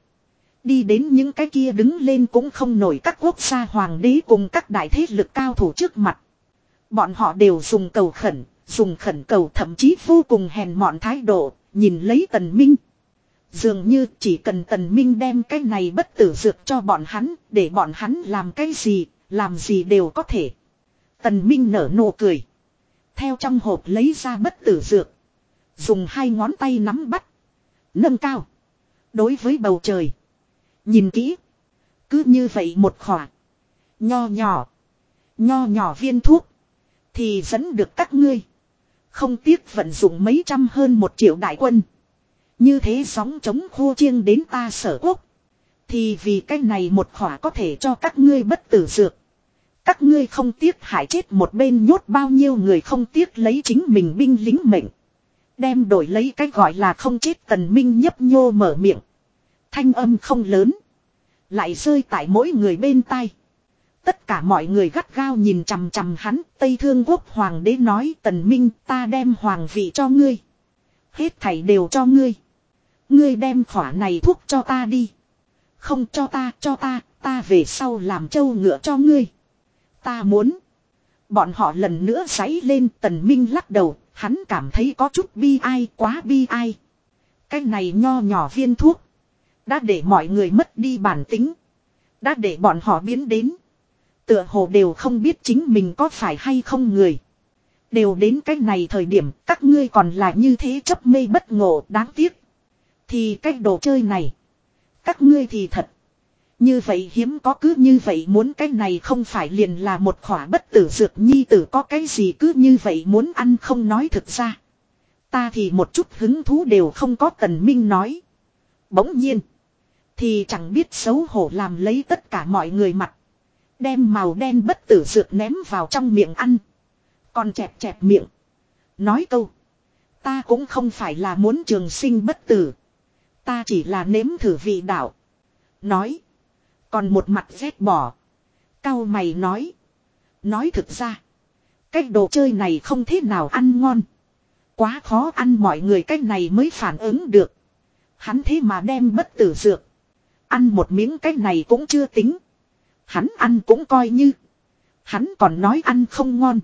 Đi đến những cái kia đứng lên cũng không nổi các quốc gia hoàng đế cùng các đại thế lực cao thủ trước mặt. Bọn họ đều dùng cầu khẩn, dùng khẩn cầu thậm chí vô cùng hèn mọn thái độ, nhìn lấy tần minh. Dường như chỉ cần tần minh đem cái này bất tử dược cho bọn hắn, để bọn hắn làm cái gì, làm gì đều có thể. Tần minh nở nụ cười. Theo trong hộp lấy ra bất tử dược. Dùng hai ngón tay nắm bắt. Nâng cao. Đối với bầu trời. Nhìn kỹ. Cứ như vậy một khỏa. Nho nhỏ. Nho nhỏ viên thuốc. Thì dẫn được các ngươi. Không tiếc vận dụng mấy trăm hơn một triệu đại quân. Như thế sóng chống khô chiêng đến ta sở quốc. Thì vì cái này một khỏa có thể cho các ngươi bất tử dược. Các ngươi không tiếc hại chết một bên nhốt bao nhiêu người không tiếc lấy chính mình binh lính mệnh. Đem đổi lấy cái gọi là không chết tần minh nhấp nhô mở miệng. Thanh âm không lớn. Lại rơi tại mỗi người bên tai. Tất cả mọi người gắt gao nhìn chằm chằm hắn. Tây Thương Quốc Hoàng đế nói tần minh ta đem hoàng vị cho ngươi. Hết thảy đều cho ngươi. Ngươi đem khỏa này thuốc cho ta đi. Không cho ta, cho ta, ta về sau làm trâu ngựa cho ngươi. Ta muốn. Bọn họ lần nữa giấy lên tần minh lắc đầu, hắn cảm thấy có chút bi ai quá bi ai. Cái này nho nhỏ viên thuốc. Đã để mọi người mất đi bản tính. Đã để bọn họ biến đến. Tựa hồ đều không biết chính mình có phải hay không người. Đều đến cái này thời điểm, các ngươi còn là như thế chấp mê bất ngộ, đáng tiếc. Thì cái đồ chơi này. Các ngươi thì thật. Như vậy hiếm có cứ như vậy muốn cái này không phải liền là một khỏa bất tử dược nhi tử, có cái gì cứ như vậy muốn ăn không nói thực ra. Ta thì một chút hứng thú đều không có, tần minh nói. Bỗng nhiên. Thì chẳng biết xấu hổ làm lấy tất cả mọi người mặt. Đem màu đen bất tử dược ném vào trong miệng ăn. Còn chẹp chẹp miệng. Nói câu. Ta cũng không phải là muốn trường sinh bất tử. Ta chỉ là nếm thử vị đạo. Nói. Còn một mặt rét bỏ. Cao mày nói. Nói thực ra. Cái đồ chơi này không thế nào ăn ngon. Quá khó ăn mọi người cái này mới phản ứng được. Hắn thế mà đem bất tử dược. Ăn một miếng cái này cũng chưa tính. Hắn ăn cũng coi như. Hắn còn nói ăn không ngon.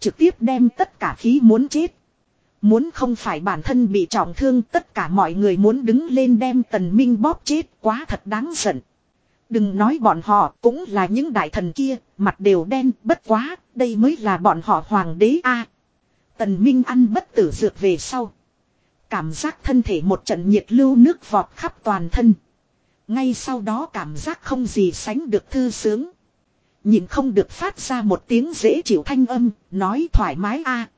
Trực tiếp đem tất cả khí muốn chết. Muốn không phải bản thân bị trọng thương tất cả mọi người muốn đứng lên đem tần minh bóp chết quá thật đáng giận. Đừng nói bọn họ cũng là những đại thần kia, mặt đều đen, bất quá, đây mới là bọn họ hoàng đế a. tần Minh ăn bất tử dược về sau. Cảm giác thân thể một trận nhiệt lưu nước vọt khắp toàn thân. Ngay sau đó cảm giác không gì sánh được thư sướng. Nhìn không được phát ra một tiếng dễ chịu thanh âm, nói thoải mái a.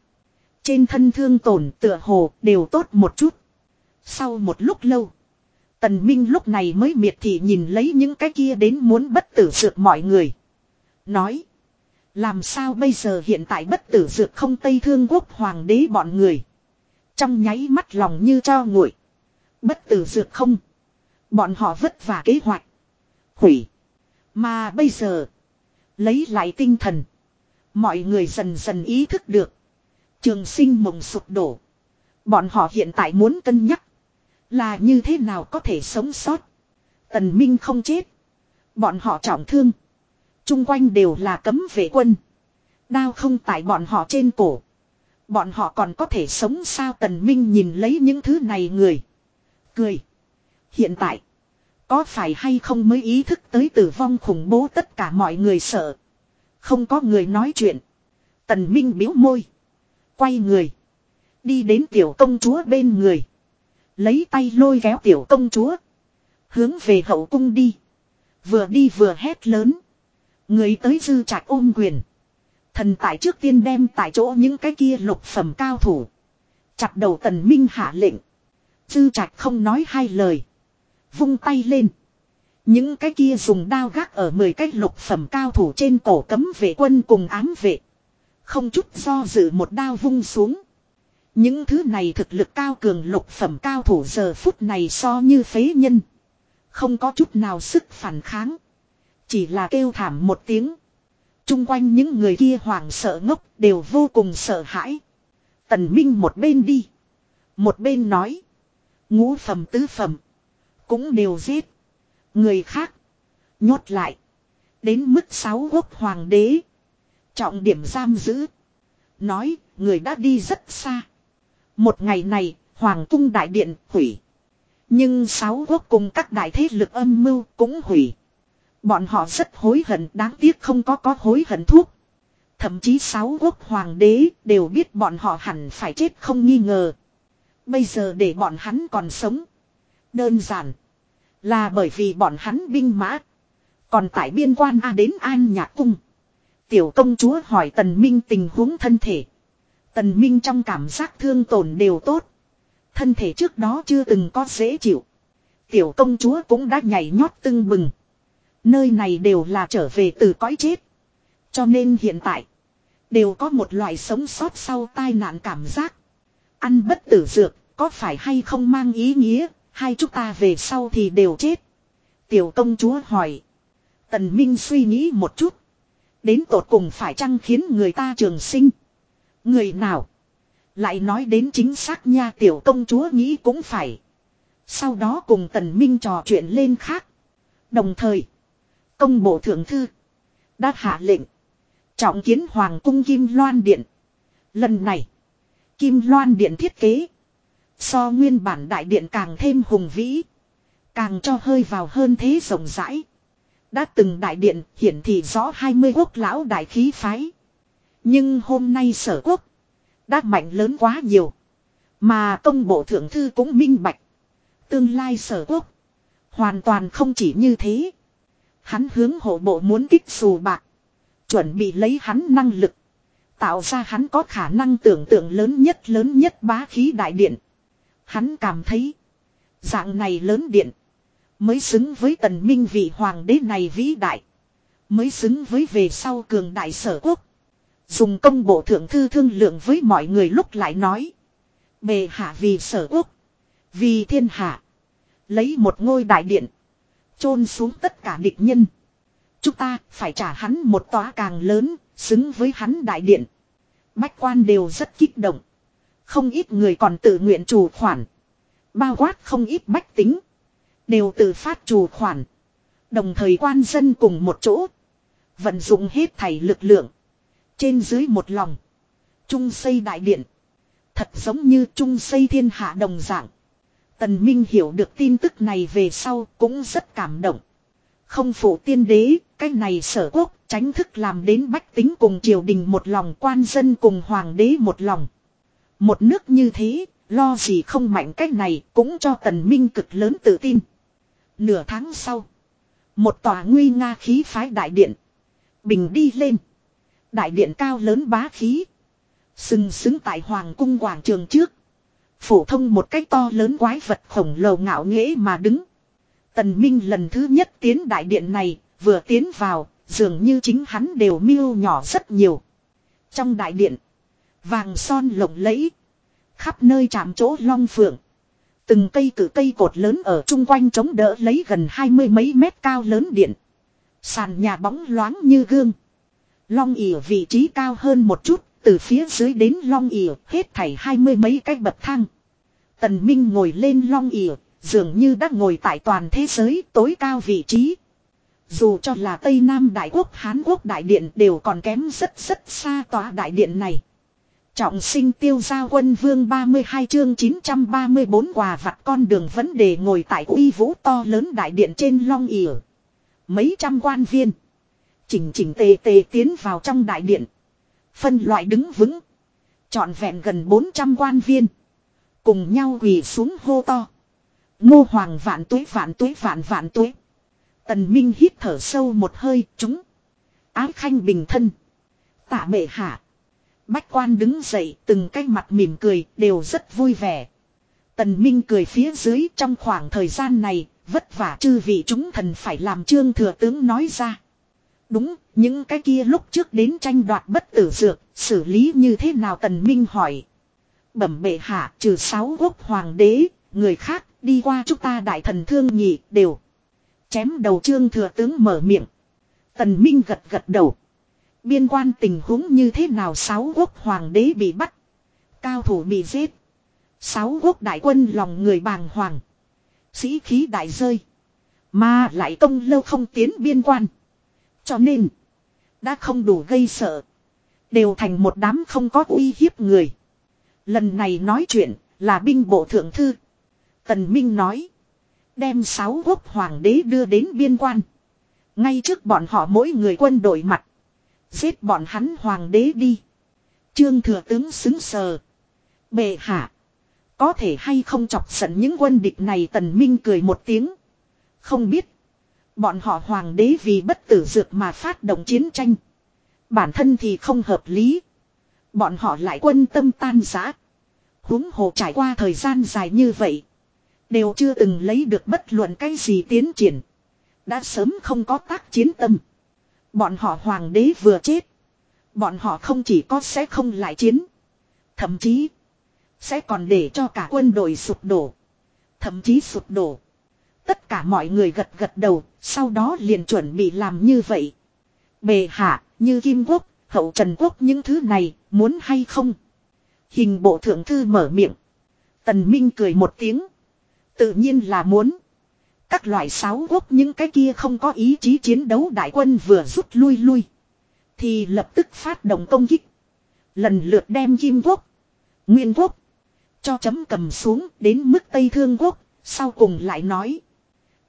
Trên thân thương tổn tựa hồ đều tốt một chút. Sau một lúc lâu. Tần Minh lúc này mới miệt thị nhìn lấy những cái kia đến muốn bất tử dược mọi người. Nói. Làm sao bây giờ hiện tại bất tử dược không Tây Thương Quốc Hoàng đế bọn người. Trong nháy mắt lòng như cho nguội. Bất tử dược không. Bọn họ vất vả kế hoạch. Hủy. Mà bây giờ. Lấy lại tinh thần. Mọi người dần dần ý thức được. Trường sinh mộng sụp đổ. Bọn họ hiện tại muốn cân nhắc. Là như thế nào có thể sống sót. Tần Minh không chết. Bọn họ trọng thương. Trung quanh đều là cấm vệ quân. Đao không tại bọn họ trên cổ. Bọn họ còn có thể sống sao Tần Minh nhìn lấy những thứ này người. Cười. Hiện tại. Có phải hay không mới ý thức tới tử vong khủng bố tất cả mọi người sợ. Không có người nói chuyện. Tần Minh biếu môi. Quay người. Đi đến tiểu công chúa bên người. Lấy tay lôi kéo tiểu công chúa. Hướng về hậu cung đi. Vừa đi vừa hét lớn. Người tới dư trạch ôm quyền. Thần tại trước tiên đem tại chỗ những cái kia lục phẩm cao thủ. Chặt đầu tần minh hạ lệnh. Dư trạch không nói hai lời. Vung tay lên. Những cái kia dùng đao gác ở 10 cái lục phẩm cao thủ trên cổ cấm vệ quân cùng ám vệ. Không chút do dự một đao vung xuống. Những thứ này thực lực cao cường lục phẩm cao thủ giờ phút này so như phế nhân. Không có chút nào sức phản kháng. Chỉ là kêu thảm một tiếng. Trung quanh những người kia hoảng sợ ngốc đều vô cùng sợ hãi. Tần Minh một bên đi. Một bên nói. Ngũ phẩm tứ phẩm. Cũng đều giết. Người khác. Nhốt lại. Đến mức sáu quốc hoàng đế. Trọng điểm giam giữ. Nói người đã đi rất xa. Một ngày này, Hoàng cung đại điện hủy. Nhưng sáu quốc cùng các đại thế lực âm mưu cũng hủy. Bọn họ rất hối hận đáng tiếc không có có hối hận thuốc. Thậm chí sáu quốc hoàng đế đều biết bọn họ hẳn phải chết không nghi ngờ. Bây giờ để bọn hắn còn sống. Đơn giản. Là bởi vì bọn hắn binh mã. Còn tại biên quan A đến An Nhạc Cung. Tiểu công chúa hỏi Tần Minh tình huống thân thể. Tần Minh trong cảm giác thương tổn đều tốt. Thân thể trước đó chưa từng có dễ chịu. Tiểu công chúa cũng đã nhảy nhót tưng bừng. Nơi này đều là trở về từ cõi chết. Cho nên hiện tại. Đều có một loại sống sót sau tai nạn cảm giác. Ăn bất tử dược. Có phải hay không mang ý nghĩa. Hai chúng ta về sau thì đều chết. Tiểu công chúa hỏi. Tần Minh suy nghĩ một chút. Đến tột cùng phải chăng khiến người ta trường sinh. Người nào? Lại nói đến chính xác nha, tiểu công chúa nghĩ cũng phải. Sau đó cùng tần minh trò chuyện lên khác. Đồng thời. Công bộ thượng thư. Đã hạ lệnh. Trọng kiến hoàng cung Kim Loan Điện. Lần này. Kim Loan Điện thiết kế. So nguyên bản đại điện càng thêm hùng vĩ. Càng cho hơi vào hơn thế rộng rãi. Đã từng đại điện hiển thị rõ 20 quốc lão đại khí phái. Nhưng hôm nay sở quốc. Đã mạnh lớn quá nhiều. Mà công bộ thượng thư cũng minh bạch. Tương lai sở quốc. Hoàn toàn không chỉ như thế. Hắn hướng hộ bộ muốn kích xù bạc. Chuẩn bị lấy hắn năng lực. Tạo ra hắn có khả năng tưởng tượng lớn nhất lớn nhất bá khí đại điện. Hắn cảm thấy. Dạng này lớn điện. Mới xứng với tần minh vị hoàng đế này vĩ đại. Mới xứng với về sau cường đại sở quốc. Dùng công bộ thượng thư thương lượng với mọi người lúc lại nói. Bề hạ vì sở quốc. Vì thiên hạ. Lấy một ngôi đại điện. chôn xuống tất cả địch nhân. Chúng ta phải trả hắn một tóa càng lớn, xứng với hắn đại điện. Bách quan đều rất kích động. Không ít người còn tự nguyện chủ khoản. Bao quát không ít bách tính. Đều tự phát chủ khoản. Đồng thời quan dân cùng một chỗ. Vận dụng hết thảy lực lượng. Trên dưới một lòng. Trung xây đại điện. Thật giống như trung xây thiên hạ đồng dạng. Tần Minh hiểu được tin tức này về sau cũng rất cảm động. Không phụ tiên đế, cái này sở quốc, tránh thức làm đến bách tính cùng triều đình một lòng quan dân cùng hoàng đế một lòng. Một nước như thế, lo gì không mạnh cách này cũng cho tần minh cực lớn tự tin. Nửa tháng sau, một tòa nguy nga khí phái đại điện. Bình đi lên. Đại điện cao lớn bá khí. Sừng sững tại Hoàng cung quảng trường trước. Phổ thông một cách to lớn quái vật khổng lồ ngạo nghễ mà đứng. Tần Minh lần thứ nhất tiến đại điện này, vừa tiến vào, dường như chính hắn đều miêu nhỏ rất nhiều. Trong đại điện, vàng son lộng lẫy, khắp nơi chạm chỗ long phượng. Từng cây cử cây cột lớn ở chung quanh chống đỡ lấy gần hai mươi mấy mét cao lớn điện. Sàn nhà bóng loáng như gương. Long ỉa vị trí cao hơn một chút, từ phía dưới đến long ỉa hết thảy hai mươi mấy cái bậc thang. Tần Minh ngồi lên long ỉa, dường như đã ngồi tại toàn thế giới tối cao vị trí. Dù cho là Tây Nam Đại Quốc Hán Quốc Đại Điện đều còn kém rất rất xa tòa Đại Điện này. Trọng sinh tiêu gia quân vương 32 chương 934 quà vặt con đường vấn đề ngồi tại uy vũ to lớn đại điện trên long ỉa. Mấy trăm quan viên. Chỉnh chỉnh tề tề tiến vào trong đại điện. Phân loại đứng vững. Chọn vẹn gần 400 quan viên. Cùng nhau quỳ xuống hô to. Ngô hoàng vạn tuế vạn tuế, vạn vạn tuế. Tần Minh hít thở sâu một hơi, chúng. Ái khanh bình thân. Tạ bệ hạ. Bách quan đứng dậy từng cái mặt mỉm cười đều rất vui vẻ. Tần Minh cười phía dưới trong khoảng thời gian này vất vả chư vị chúng thần phải làm trương thừa tướng nói ra. Đúng, những cái kia lúc trước đến tranh đoạt bất tử dược, xử lý như thế nào Tần Minh hỏi. Bẩm bệ hạ trừ sáu quốc hoàng đế, người khác đi qua chúng ta đại thần thương nhị đều. Chém đầu trương thừa tướng mở miệng. Tần Minh gật gật đầu. Biên quan tình huống như thế nào sáu quốc hoàng đế bị bắt. Cao thủ bị giết. Sáu quốc đại quân lòng người bàng hoàng. Sĩ khí đại rơi. Mà lại công lâu không tiến biên quan. Cho nên. Đã không đủ gây sợ. Đều thành một đám không có uy hiếp người. Lần này nói chuyện là binh bộ thượng thư. Tần Minh nói. Đem sáu quốc hoàng đế đưa đến biên quan. Ngay trước bọn họ mỗi người quân đội mặt. Giết bọn hắn hoàng đế đi. Trương thừa tướng xứng sờ. Bệ hạ. Có thể hay không chọc giận những quân địch này tần minh cười một tiếng. Không biết. Bọn họ hoàng đế vì bất tử dược mà phát động chiến tranh. Bản thân thì không hợp lý. Bọn họ lại quân tâm tan giã. huống hồ trải qua thời gian dài như vậy. Đều chưa từng lấy được bất luận cái gì tiến triển. Đã sớm không có tác chiến tâm. Bọn họ hoàng đế vừa chết. Bọn họ không chỉ có sẽ không lại chiến. Thậm chí. Sẽ còn để cho cả quân đội sụp đổ. Thậm chí sụp đổ. Tất cả mọi người gật gật đầu. Sau đó liền chuẩn bị làm như vậy. Bề hạ như Kim Quốc, Hậu Trần Quốc những thứ này. Muốn hay không? Hình bộ thượng thư mở miệng. Tần Minh cười một tiếng. Tự nhiên là muốn. Các loại sáu quốc những cái kia không có ý chí chiến đấu đại quân vừa rút lui lui. Thì lập tức phát động công kích. Lần lượt đem Kim quốc, Nguyên quốc. Cho chấm cầm xuống đến mức Tây Thương quốc. Sau cùng lại nói.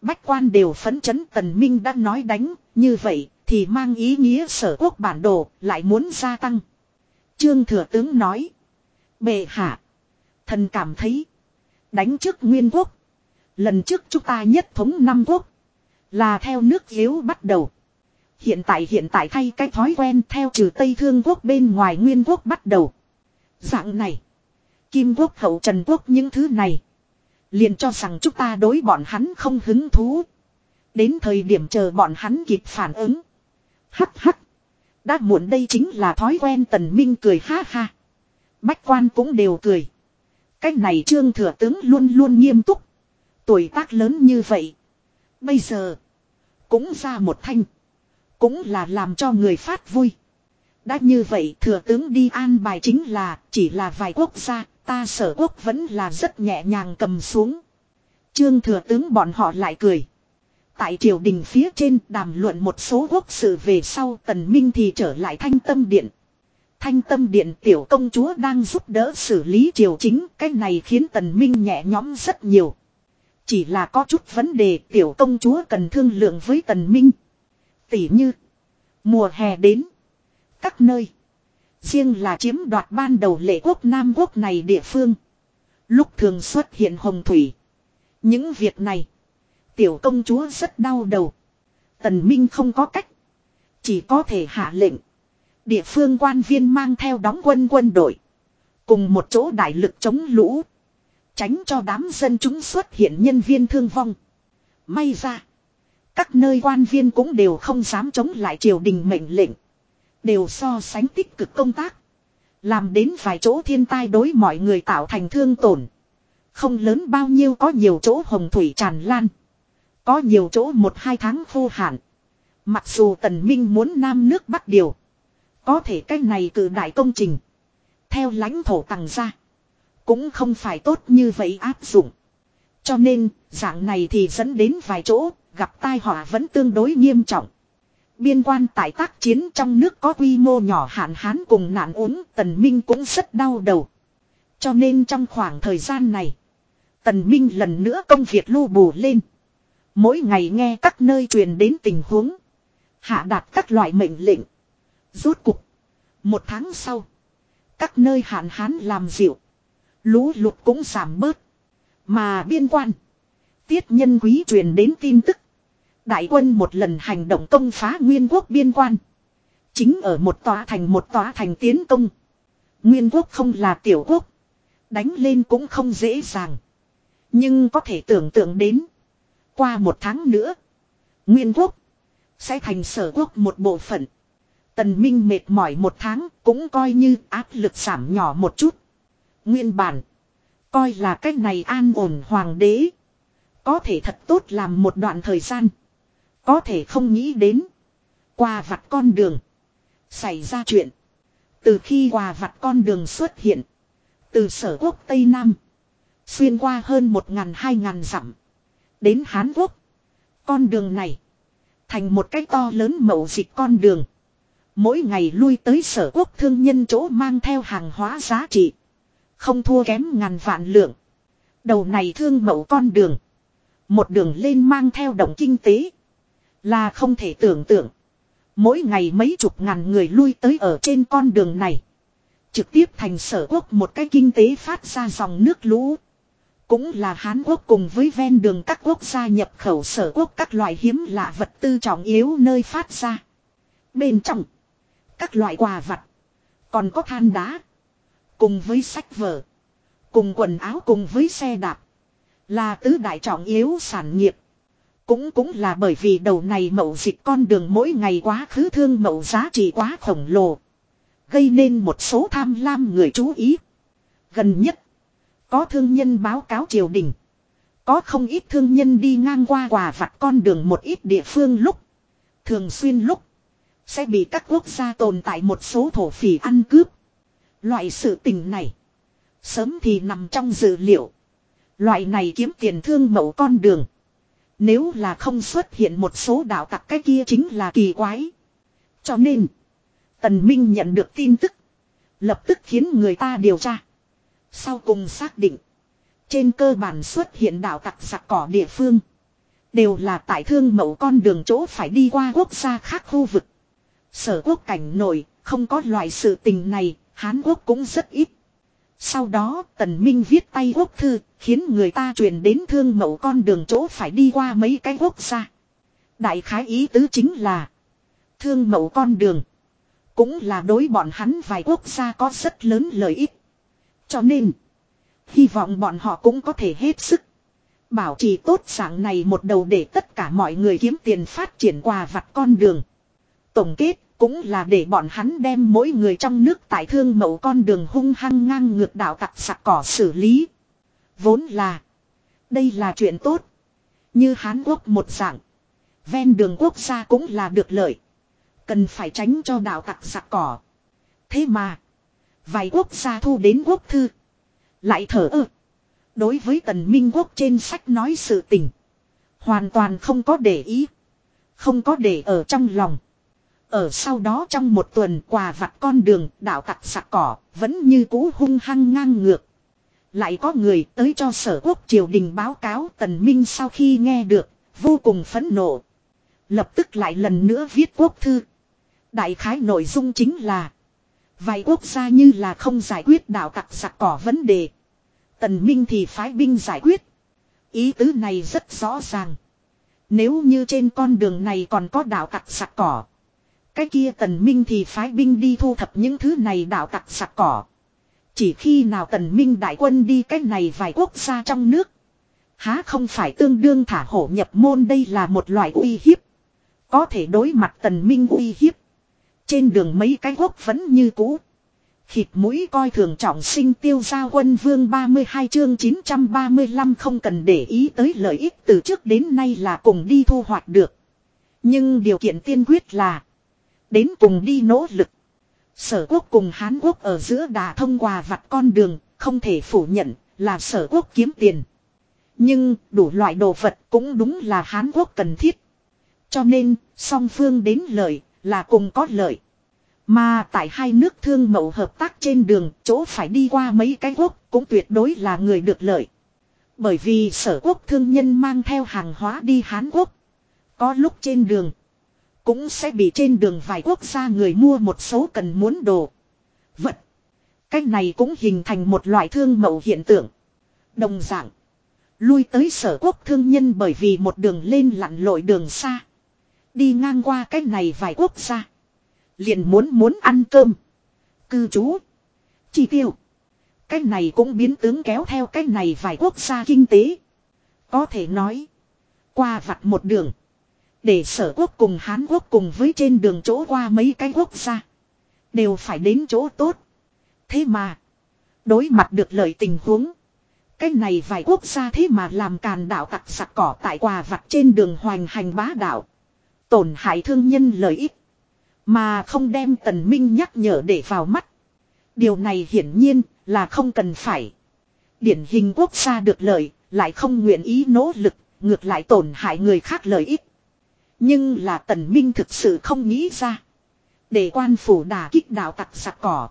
Bách quan đều phấn chấn tần minh đã nói đánh. Như vậy thì mang ý nghĩa sở quốc bản đồ lại muốn gia tăng. Trương thừa tướng nói. Bệ hạ. Thần cảm thấy. Đánh trước nguyên quốc. Lần trước chúng ta nhất thống năm quốc. Là theo nước yếu bắt đầu. Hiện tại hiện tại thay cái thói quen theo trừ Tây Thương quốc bên ngoài Nguyên quốc bắt đầu. Dạng này. Kim quốc, hậu Trần quốc những thứ này. Liền cho rằng chúng ta đối bọn hắn không hứng thú. Đến thời điểm chờ bọn hắn kịp phản ứng. Hắc hắc. Đã muộn đây chính là thói quen tần minh cười ha ha. Bách quan cũng đều cười. Cách này trương thừa tướng luôn luôn nghiêm túc. Tuổi tác lớn như vậy. Bây giờ. Cũng ra một thanh. Cũng là làm cho người phát vui. Đã như vậy, thừa tướng đi an bài chính là, chỉ là vài quốc gia. Ta sở quốc vẫn là rất nhẹ nhàng cầm xuống. Trương thừa tướng bọn họ lại cười. Tại triều đình phía trên, đàm luận một số quốc sự về sau, tần minh thì trở lại thanh tâm điện. Thanh tâm điện tiểu công chúa đang giúp đỡ xử lý triều chính. Cái này khiến tần minh nhẹ nhõm rất nhiều. Chỉ là có chút vấn đề, tiểu công chúa cần thương lượng với tần minh. Tỉ như. Mùa hè đến. Các nơi. Riêng là chiếm đoạt ban đầu lệ quốc Nam quốc này địa phương. Lúc thường xuất hiện hồng thủy. Những việc này. Tiểu công chúa rất đau đầu. Tần Minh không có cách. Chỉ có thể hạ lệnh. Địa phương quan viên mang theo đóng quân quân đội. Cùng một chỗ đại lực chống lũ. Tránh cho đám dân chúng xuất hiện nhân viên thương vong. May ra. Các nơi quan viên cũng đều không dám chống lại triều đình mệnh lệnh. Đều so sánh tích cực công tác. Làm đến vài chỗ thiên tai đối mọi người tạo thành thương tổn. Không lớn bao nhiêu có nhiều chỗ hồng thủy tràn lan. Có nhiều chỗ một hai tháng khô hạn. Mặc dù tần minh muốn nam nước bắt điều. Có thể cái này cử đại công trình. Theo lãnh thổ tăng ra. Cũng không phải tốt như vậy áp dụng. Cho nên, dạng này thì dẫn đến vài chỗ, gặp tai họa vẫn tương đối nghiêm trọng. Biên quan tại tác chiến trong nước có quy mô nhỏ hạn hán cùng nạn ốm, Tần Minh cũng rất đau đầu. Cho nên trong khoảng thời gian này, Tần Minh lần nữa công việc lưu bù lên. Mỗi ngày nghe các nơi truyền đến tình huống. Hạ đạt các loại mệnh lệnh. Rốt cục. Một tháng sau. Các nơi hạn hán làm dịu. Lũ lụt cũng giảm bớt. Mà biên quan. Tiết nhân quý truyền đến tin tức. Đại quân một lần hành động công phá nguyên quốc biên quan. Chính ở một tòa thành một tòa thành tiến công. Nguyên quốc không là tiểu quốc. Đánh lên cũng không dễ dàng. Nhưng có thể tưởng tượng đến. Qua một tháng nữa. Nguyên quốc. Sẽ thành sở quốc một bộ phận. Tần Minh mệt mỏi một tháng cũng coi như áp lực giảm nhỏ một chút. Nguyên bản. Coi là cách này an ổn hoàng đế. Có thể thật tốt làm một đoạn thời gian. Có thể không nghĩ đến. Qua vặt con đường. Xảy ra chuyện. Từ khi quà vặt con đường xuất hiện. Từ sở quốc Tây Nam. Xuyên qua hơn một ngàn hai ngàn dặm. Đến Hán Quốc. Con đường này. Thành một cái to lớn mậu dịch con đường. Mỗi ngày lui tới sở quốc thương nhân chỗ mang theo hàng hóa giá trị. Không thua kém ngàn vạn lượng. Đầu này thương mậu con đường. Một đường lên mang theo động kinh tế. Là không thể tưởng tượng. Mỗi ngày mấy chục ngàn người lui tới ở trên con đường này. Trực tiếp thành sở quốc một cái kinh tế phát ra dòng nước lũ. Cũng là Hán Quốc cùng với ven đường các quốc gia nhập khẩu sở quốc các loại hiếm lạ vật tư trọng yếu nơi phát ra. Bên trong, các loại quà vặt, còn có than đá, cùng với sách vở, cùng quần áo cùng với xe đạp, là tứ đại trọng yếu sản nghiệp. Cũng cũng là bởi vì đầu này mậu dịch con đường mỗi ngày quá khứ thương mậu giá trị quá khổng lồ. Gây nên một số tham lam người chú ý. Gần nhất, có thương nhân báo cáo triều đình. Có không ít thương nhân đi ngang qua quà vặt con đường một ít địa phương lúc. Thường xuyên lúc. Sẽ bị các quốc gia tồn tại một số thổ phỉ ăn cướp. Loại sự tình này. Sớm thì nằm trong dự liệu. Loại này kiếm tiền thương mẫu con đường. Nếu là không xuất hiện một số đạo tặc cái kia chính là kỳ quái. Cho nên. Tần Minh nhận được tin tức. Lập tức khiến người ta điều tra. Sau cùng xác định. Trên cơ bản xuất hiện đạo tặc giặc cỏ địa phương. Đều là tại thương mẫu con đường chỗ phải đi qua quốc gia khác khu vực. Sở quốc cảnh nổi, không có loại sự tình này, Hán Quốc cũng rất ít. Sau đó Tần Minh viết tay quốc thư, khiến người ta truyền đến thương mẫu con đường chỗ phải đi qua mấy cái quốc gia. Đại khái ý tứ chính là thương mẫu con đường. Cũng là đối bọn hắn vài quốc gia có rất lớn lợi ích. Cho nên, hy vọng bọn họ cũng có thể hết sức. Bảo trì tốt dạng này một đầu để tất cả mọi người kiếm tiền phát triển quà vặt con đường. Tổng kết cũng là để bọn hắn đem mỗi người trong nước tại thương mẫu con đường hung hăng ngang ngược đạo tặc sặc cỏ xử lý. Vốn là. Đây là chuyện tốt. Như Hán Quốc một dạng. Ven đường quốc gia cũng là được lợi. Cần phải tránh cho đạo tặc sặc cỏ. Thế mà. Vài quốc gia thu đến quốc thư. Lại thở ơ. Đối với tần minh quốc trên sách nói sự tình. Hoàn toàn không có để ý. Không có để ở trong lòng. Ở sau đó trong một tuần quà vặt con đường đảo tặc sạc cỏ vẫn như cũ hung hăng ngang ngược. Lại có người tới cho sở quốc triều đình báo cáo tần minh sau khi nghe được, vô cùng phẫn nộ. Lập tức lại lần nữa viết quốc thư. Đại khái nội dung chính là Vài quốc gia như là không giải quyết đảo tặc sặc cỏ vấn đề. Tần Minh thì phái binh giải quyết. Ý tứ này rất rõ ràng. Nếu như trên con đường này còn có đảo tặc sặc cỏ. Cái kia tần minh thì phái binh đi thu thập những thứ này đạo tặc sặc cỏ. Chỉ khi nào tần minh đại quân đi cách này vài quốc gia trong nước. Há không phải tương đương thả hổ nhập môn đây là một loại uy hiếp. Có thể đối mặt tần minh uy hiếp. Trên đường mấy cái quốc vẫn như cũ. Khịt mũi coi thường trọng sinh tiêu gia quân vương 32 chương 935 không cần để ý tới lợi ích từ trước đến nay là cùng đi thu hoạch được. Nhưng điều kiện tiên quyết là đến cùng đi nỗ lực. Sở quốc cùng Hán quốc ở giữa đà thông qua vặt con đường, không thể phủ nhận là sở quốc kiếm tiền. Nhưng đủ loại đồ vật cũng đúng là Hán quốc cần thiết. Cho nên, song phương đến lợi, là cùng có lợi. Mà tại hai nước thương mậu hợp tác trên đường, chỗ phải đi qua mấy cái quốc, cũng tuyệt đối là người được lợi. Bởi vì sở quốc thương nhân mang theo hàng hóa đi Hán Quốc. Có lúc trên đường, cũng sẽ bị trên đường vài quốc gia người mua một số cần muốn đồ. Vật. Cách này cũng hình thành một loại thương mậu hiện tượng. Đồng dạng. Lui tới sở quốc thương nhân bởi vì một đường lên lặn lội đường xa. Đi ngang qua cái này vài quốc gia. Liền muốn muốn ăn cơm. Cư trú. Chi tiêu. Cái này cũng biến tướng kéo theo cái này vài quốc gia kinh tế. Có thể nói. Qua vặt một đường. Để sở quốc cùng Hán quốc cùng với trên đường chỗ qua mấy cái quốc gia. Đều phải đến chỗ tốt. Thế mà. Đối mặt được lợi tình huống. Cái này vài quốc gia thế mà làm càn đạo tặc sặc cỏ tại quà vặt trên đường hoành hành bá đạo. Tổn hại thương nhân lợi ích. Mà không đem tần minh nhắc nhở để vào mắt. Điều này hiển nhiên là không cần phải. Điển hình quốc gia được lợi, lại không nguyện ý nỗ lực, ngược lại tổn hại người khác lợi ích. Nhưng là tần minh thực sự không nghĩ ra. Để quan phủ đả kích đạo tặc sặc cỏ.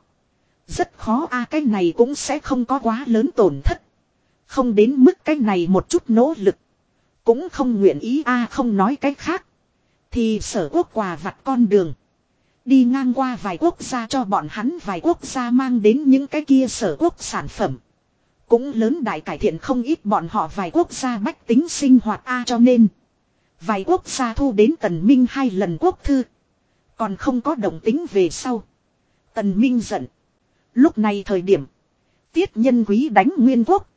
Rất khó, a, cái này cũng sẽ không có quá lớn tổn thất. Không đến mức cái này một chút nỗ lực. Cũng không nguyện ý, a, không nói cái khác. Thì sở quốc quà vặt con đường. Đi ngang qua vài quốc gia cho bọn hắn, vài quốc gia mang đến những cái kia sở quốc sản phẩm. Cũng lớn đại cải thiện không ít bọn họ vài quốc gia bách tính sinh hoạt, A, cho nên. Vài quốc gia thu đến tần minh hai lần quốc thư. Còn không có động tính về sau. Tần minh giận. Lúc này thời điểm. Tiết nhân quý đánh nguyên quốc.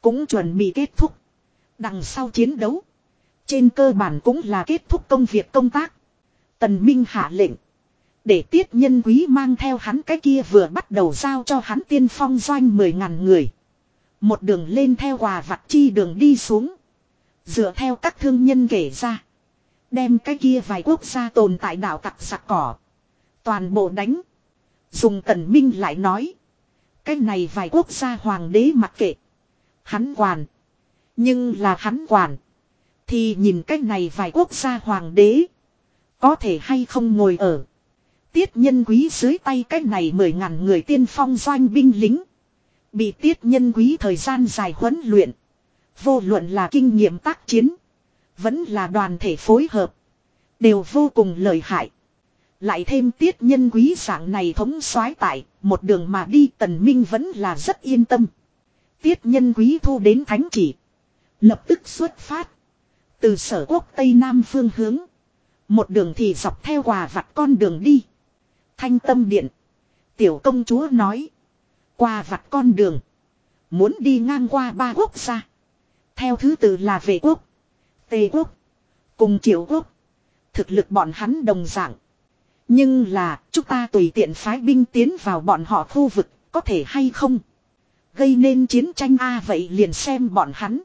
Cũng chuẩn bị kết thúc. Đằng sau chiến đấu. Trên cơ bản cũng là kết thúc công việc công tác. Tần Minh hạ lệnh. Để tiết nhân quý mang theo hắn cái kia vừa bắt đầu giao cho hắn tiên phong doanh mười ngàn người. Một đường lên theo quà vặt chi đường đi xuống. Dựa theo các thương nhân kể ra. Đem cái kia vài quốc gia tồn tại đảo tặc sạc cỏ. Toàn bộ đánh. Dùng tần minh lại nói. Cái này vài quốc gia hoàng đế mặc kệ. Hắn quản. Nhưng là hắn quản. Thì nhìn cái này vài quốc gia hoàng đế. Có thể hay không ngồi ở. Tiết nhân quý dưới tay cái này mười ngàn người tiên phong doanh binh lính. Bị tiết nhân quý thời gian dài huấn luyện. Vô luận là kinh nghiệm tác chiến. Vẫn là đoàn thể phối hợp. Đều vô cùng lợi hại. Lại thêm tiết nhân quý dạng này thống soái tại, một đường mà đi tần minh vẫn là rất yên tâm. Tiết nhân quý thu đến thánh chỉ. Lập tức xuất phát. Từ sở quốc Tây Nam phương hướng. Một đường thì dọc theo quà vặt con đường đi. Thanh tâm điện. Tiểu công chúa nói. Qua vặt con đường. Muốn đi ngang qua ba quốc gia. Theo thứ tự là vệ quốc. Tề quốc. Cùng triệu quốc. Thực lực bọn hắn đồng dạng. Nhưng là chúng ta tùy tiện phái binh tiến vào bọn họ khu vực. Có thể hay không. Gây nên chiến tranh A vậy liền xem bọn hắn.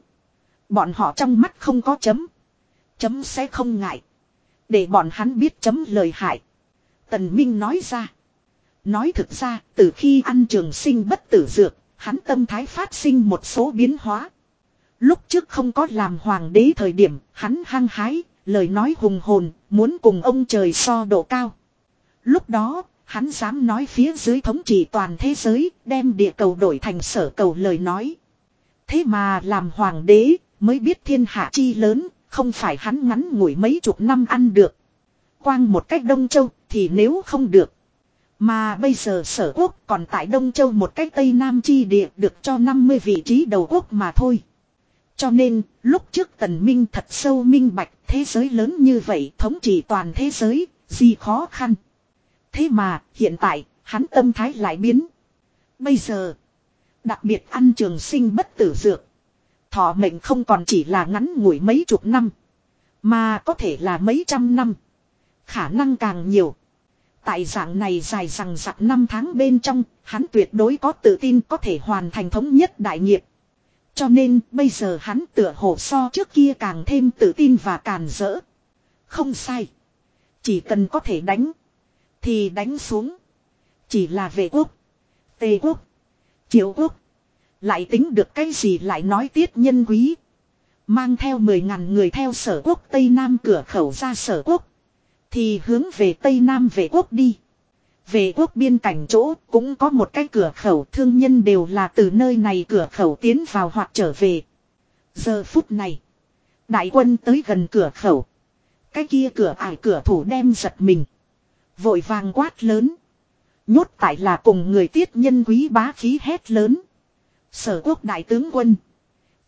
Bọn họ trong mắt không có chấm. Chấm sẽ không ngại. Để bọn hắn biết chấm lời hại. Tần Minh nói ra. Nói thực ra, từ khi ăn trường sinh bất tử dược, hắn tâm thái phát sinh một số biến hóa. Lúc trước không có làm hoàng đế thời điểm, hắn hăng hái, lời nói hùng hồn, muốn cùng ông trời so độ cao. Lúc đó, hắn dám nói phía dưới thống trị toàn thế giới, đem địa cầu đổi thành sở cầu lời nói. Thế mà làm hoàng đế, mới biết thiên hạ chi lớn, không phải hắn ngắn ngủi mấy chục năm ăn được. Quang một cách Đông Châu thì nếu không được. Mà bây giờ sở quốc còn tại Đông Châu một cách Tây Nam chi địa được cho 50 vị trí đầu quốc mà thôi. Cho nên, lúc trước tần minh thật sâu minh bạch thế giới lớn như vậy thống trị toàn thế giới, Gì khó khăn. Thế mà hiện tại hắn tâm thái lại biến. Bây giờ. Đặc biệt ăn trường sinh bất tử dược. Thọ mệnh không còn chỉ là ngắn ngủi mấy chục năm. Mà có thể là mấy trăm năm. Khả năng càng nhiều. Tại dạng này dài rằng rặc năm tháng bên trong, hắn tuyệt đối có tự tin có thể hoàn thành thống nhất đại nghiệp. Cho nên, bây giờ hắn tựa hồ so trước kia càng thêm tự tin và càn rỡ. Không sai. Chỉ cần có thể đánh. Thì đánh xuống. Chỉ là vệ quốc. Tề quốc. Triệu quốc. Lại tính được cái gì lại nói tiết nhân quý. Mang theo 10.000 người theo sở quốc Tây Nam cửa khẩu ra sở quốc. Thì hướng về Tây Nam vệ quốc đi. Về quốc biên cảnh chỗ cũng có một cái cửa khẩu, thương nhân đều là từ nơi này cửa khẩu tiến vào hoặc trở về. Giờ phút này. Đại quân tới gần cửa khẩu. Cái kia cửa ải cửa thủ đem giật mình. Vội vàng quát lớn. Nhốt tại là cùng người tiết nhân quý bá khí hét lớn. Sở quốc đại tướng quân.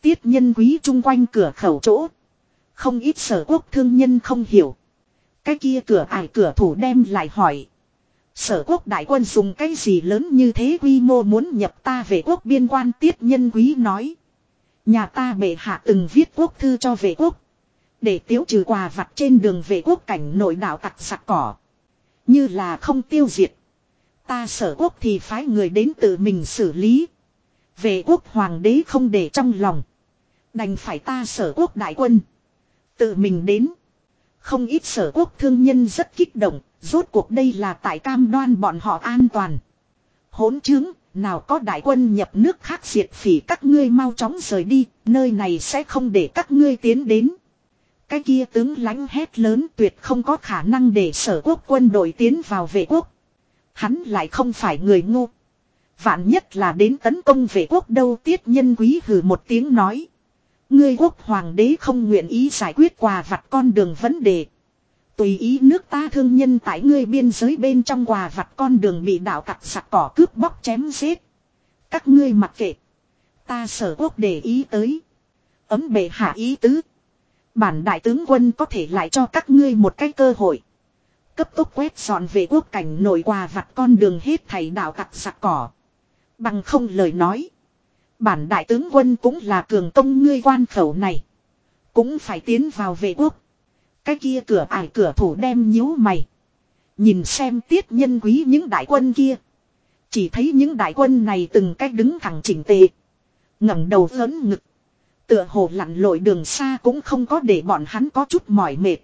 Tiết nhân quý chung quanh cửa khẩu chỗ. Không ít sở quốc thương nhân không hiểu. Cái kia cửa ải cửa thủ đem lại hỏi. Sở quốc đại quân dùng cái gì lớn như thế quy mô muốn nhập ta về quốc biên quan tiết nhân quý nói. Nhà ta bệ hạ từng viết quốc thư cho vệ quốc. Để tiếu trừ quà vặt trên đường về quốc cảnh nội đảo tặc sặc cỏ. Như là không tiêu diệt. Ta sở quốc thì phái người đến tự mình xử lý. Về quốc hoàng đế không để trong lòng. Đành phải ta sở quốc đại quân. Tự mình đến. Không ít sở quốc thương nhân rất kích động. Rốt cuộc đây là tại cam đoan bọn họ an toàn. Hỗn chứng, nào có đại quân nhập nước khác diệt phỉ các ngươi mau chóng rời đi, nơi này sẽ không để các ngươi tiến đến. Cái kia tướng lãnh hét lớn tuyệt không có khả năng để sở quốc quân đội tiến vào vệ quốc. Hắn lại không phải người ngu. Vạn nhất là đến tấn công vệ quốc đâu tiết nhân quý hừ một tiếng nói. Ngươi quốc hoàng đế không nguyện ý giải quyết quà vặt con đường vấn đề. Tùy ý nước ta thương nhân tại ngươi biên giới bên trong quà vặt con đường bị đạo tặc sặc cỏ cướp bóc chém giết. Các ngươi mặc kệ. Ta sở quốc để ý tới. Ấm bệ hạ ý tứ. Bản đại tướng quân có thể lại cho các ngươi một cái cơ hội. Cấp tốc quét dọn về quốc cảnh nội quà vặt con đường hết thầy đạo tặc sặc cỏ. Bằng không lời nói. Bản đại tướng quân cũng là cường công ngươi quan khẩu này. Cũng phải tiến vào vệ quốc. Cái kia cửa ải cửa thủ đem nhíu mày. Nhìn xem tiết nhân quý những đại quân kia. Chỉ thấy những đại quân này từng cách đứng thẳng chỉnh tề. ngẩng đầu lớn ngực. Tựa hồ lặn lội đường xa cũng không có để bọn hắn có chút mỏi mệt.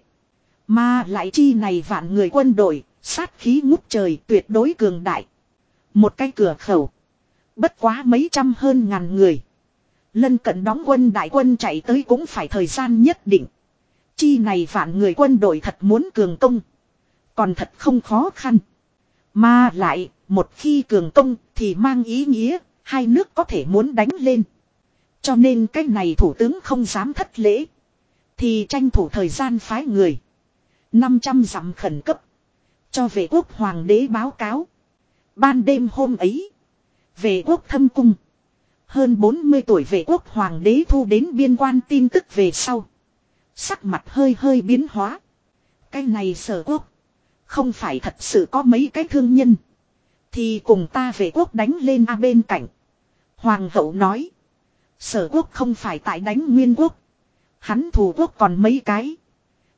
Mà lại chi này vạn người quân đội, sát khí ngút trời tuyệt đối cường đại. Một cái cửa khẩu. Bất quá mấy trăm hơn ngàn người. Lân cận đóng quân đại quân chạy tới cũng phải thời gian nhất định. Chi này vạn người quân đội thật muốn cường công. Còn thật không khó khăn. Mà lại, một khi cường công thì mang ý nghĩa, hai nước có thể muốn đánh lên. Cho nên cái này thủ tướng không dám thất lễ. Thì tranh thủ thời gian phái người. 500 dặm khẩn cấp. Cho vệ quốc hoàng đế báo cáo. Ban đêm hôm ấy. Vệ quốc thâm cung. Hơn 40 tuổi vệ quốc hoàng đế thu đến biên quan tin tức về sau. Sắc mặt hơi hơi biến hóa. Cái này sở quốc. Không phải thật sự có mấy cái thương nhân. Thì cùng ta về quốc đánh lên a bên cạnh. Hoàng hậu nói. Sở quốc không phải tại đánh nguyên quốc. Hắn thủ quốc còn mấy cái.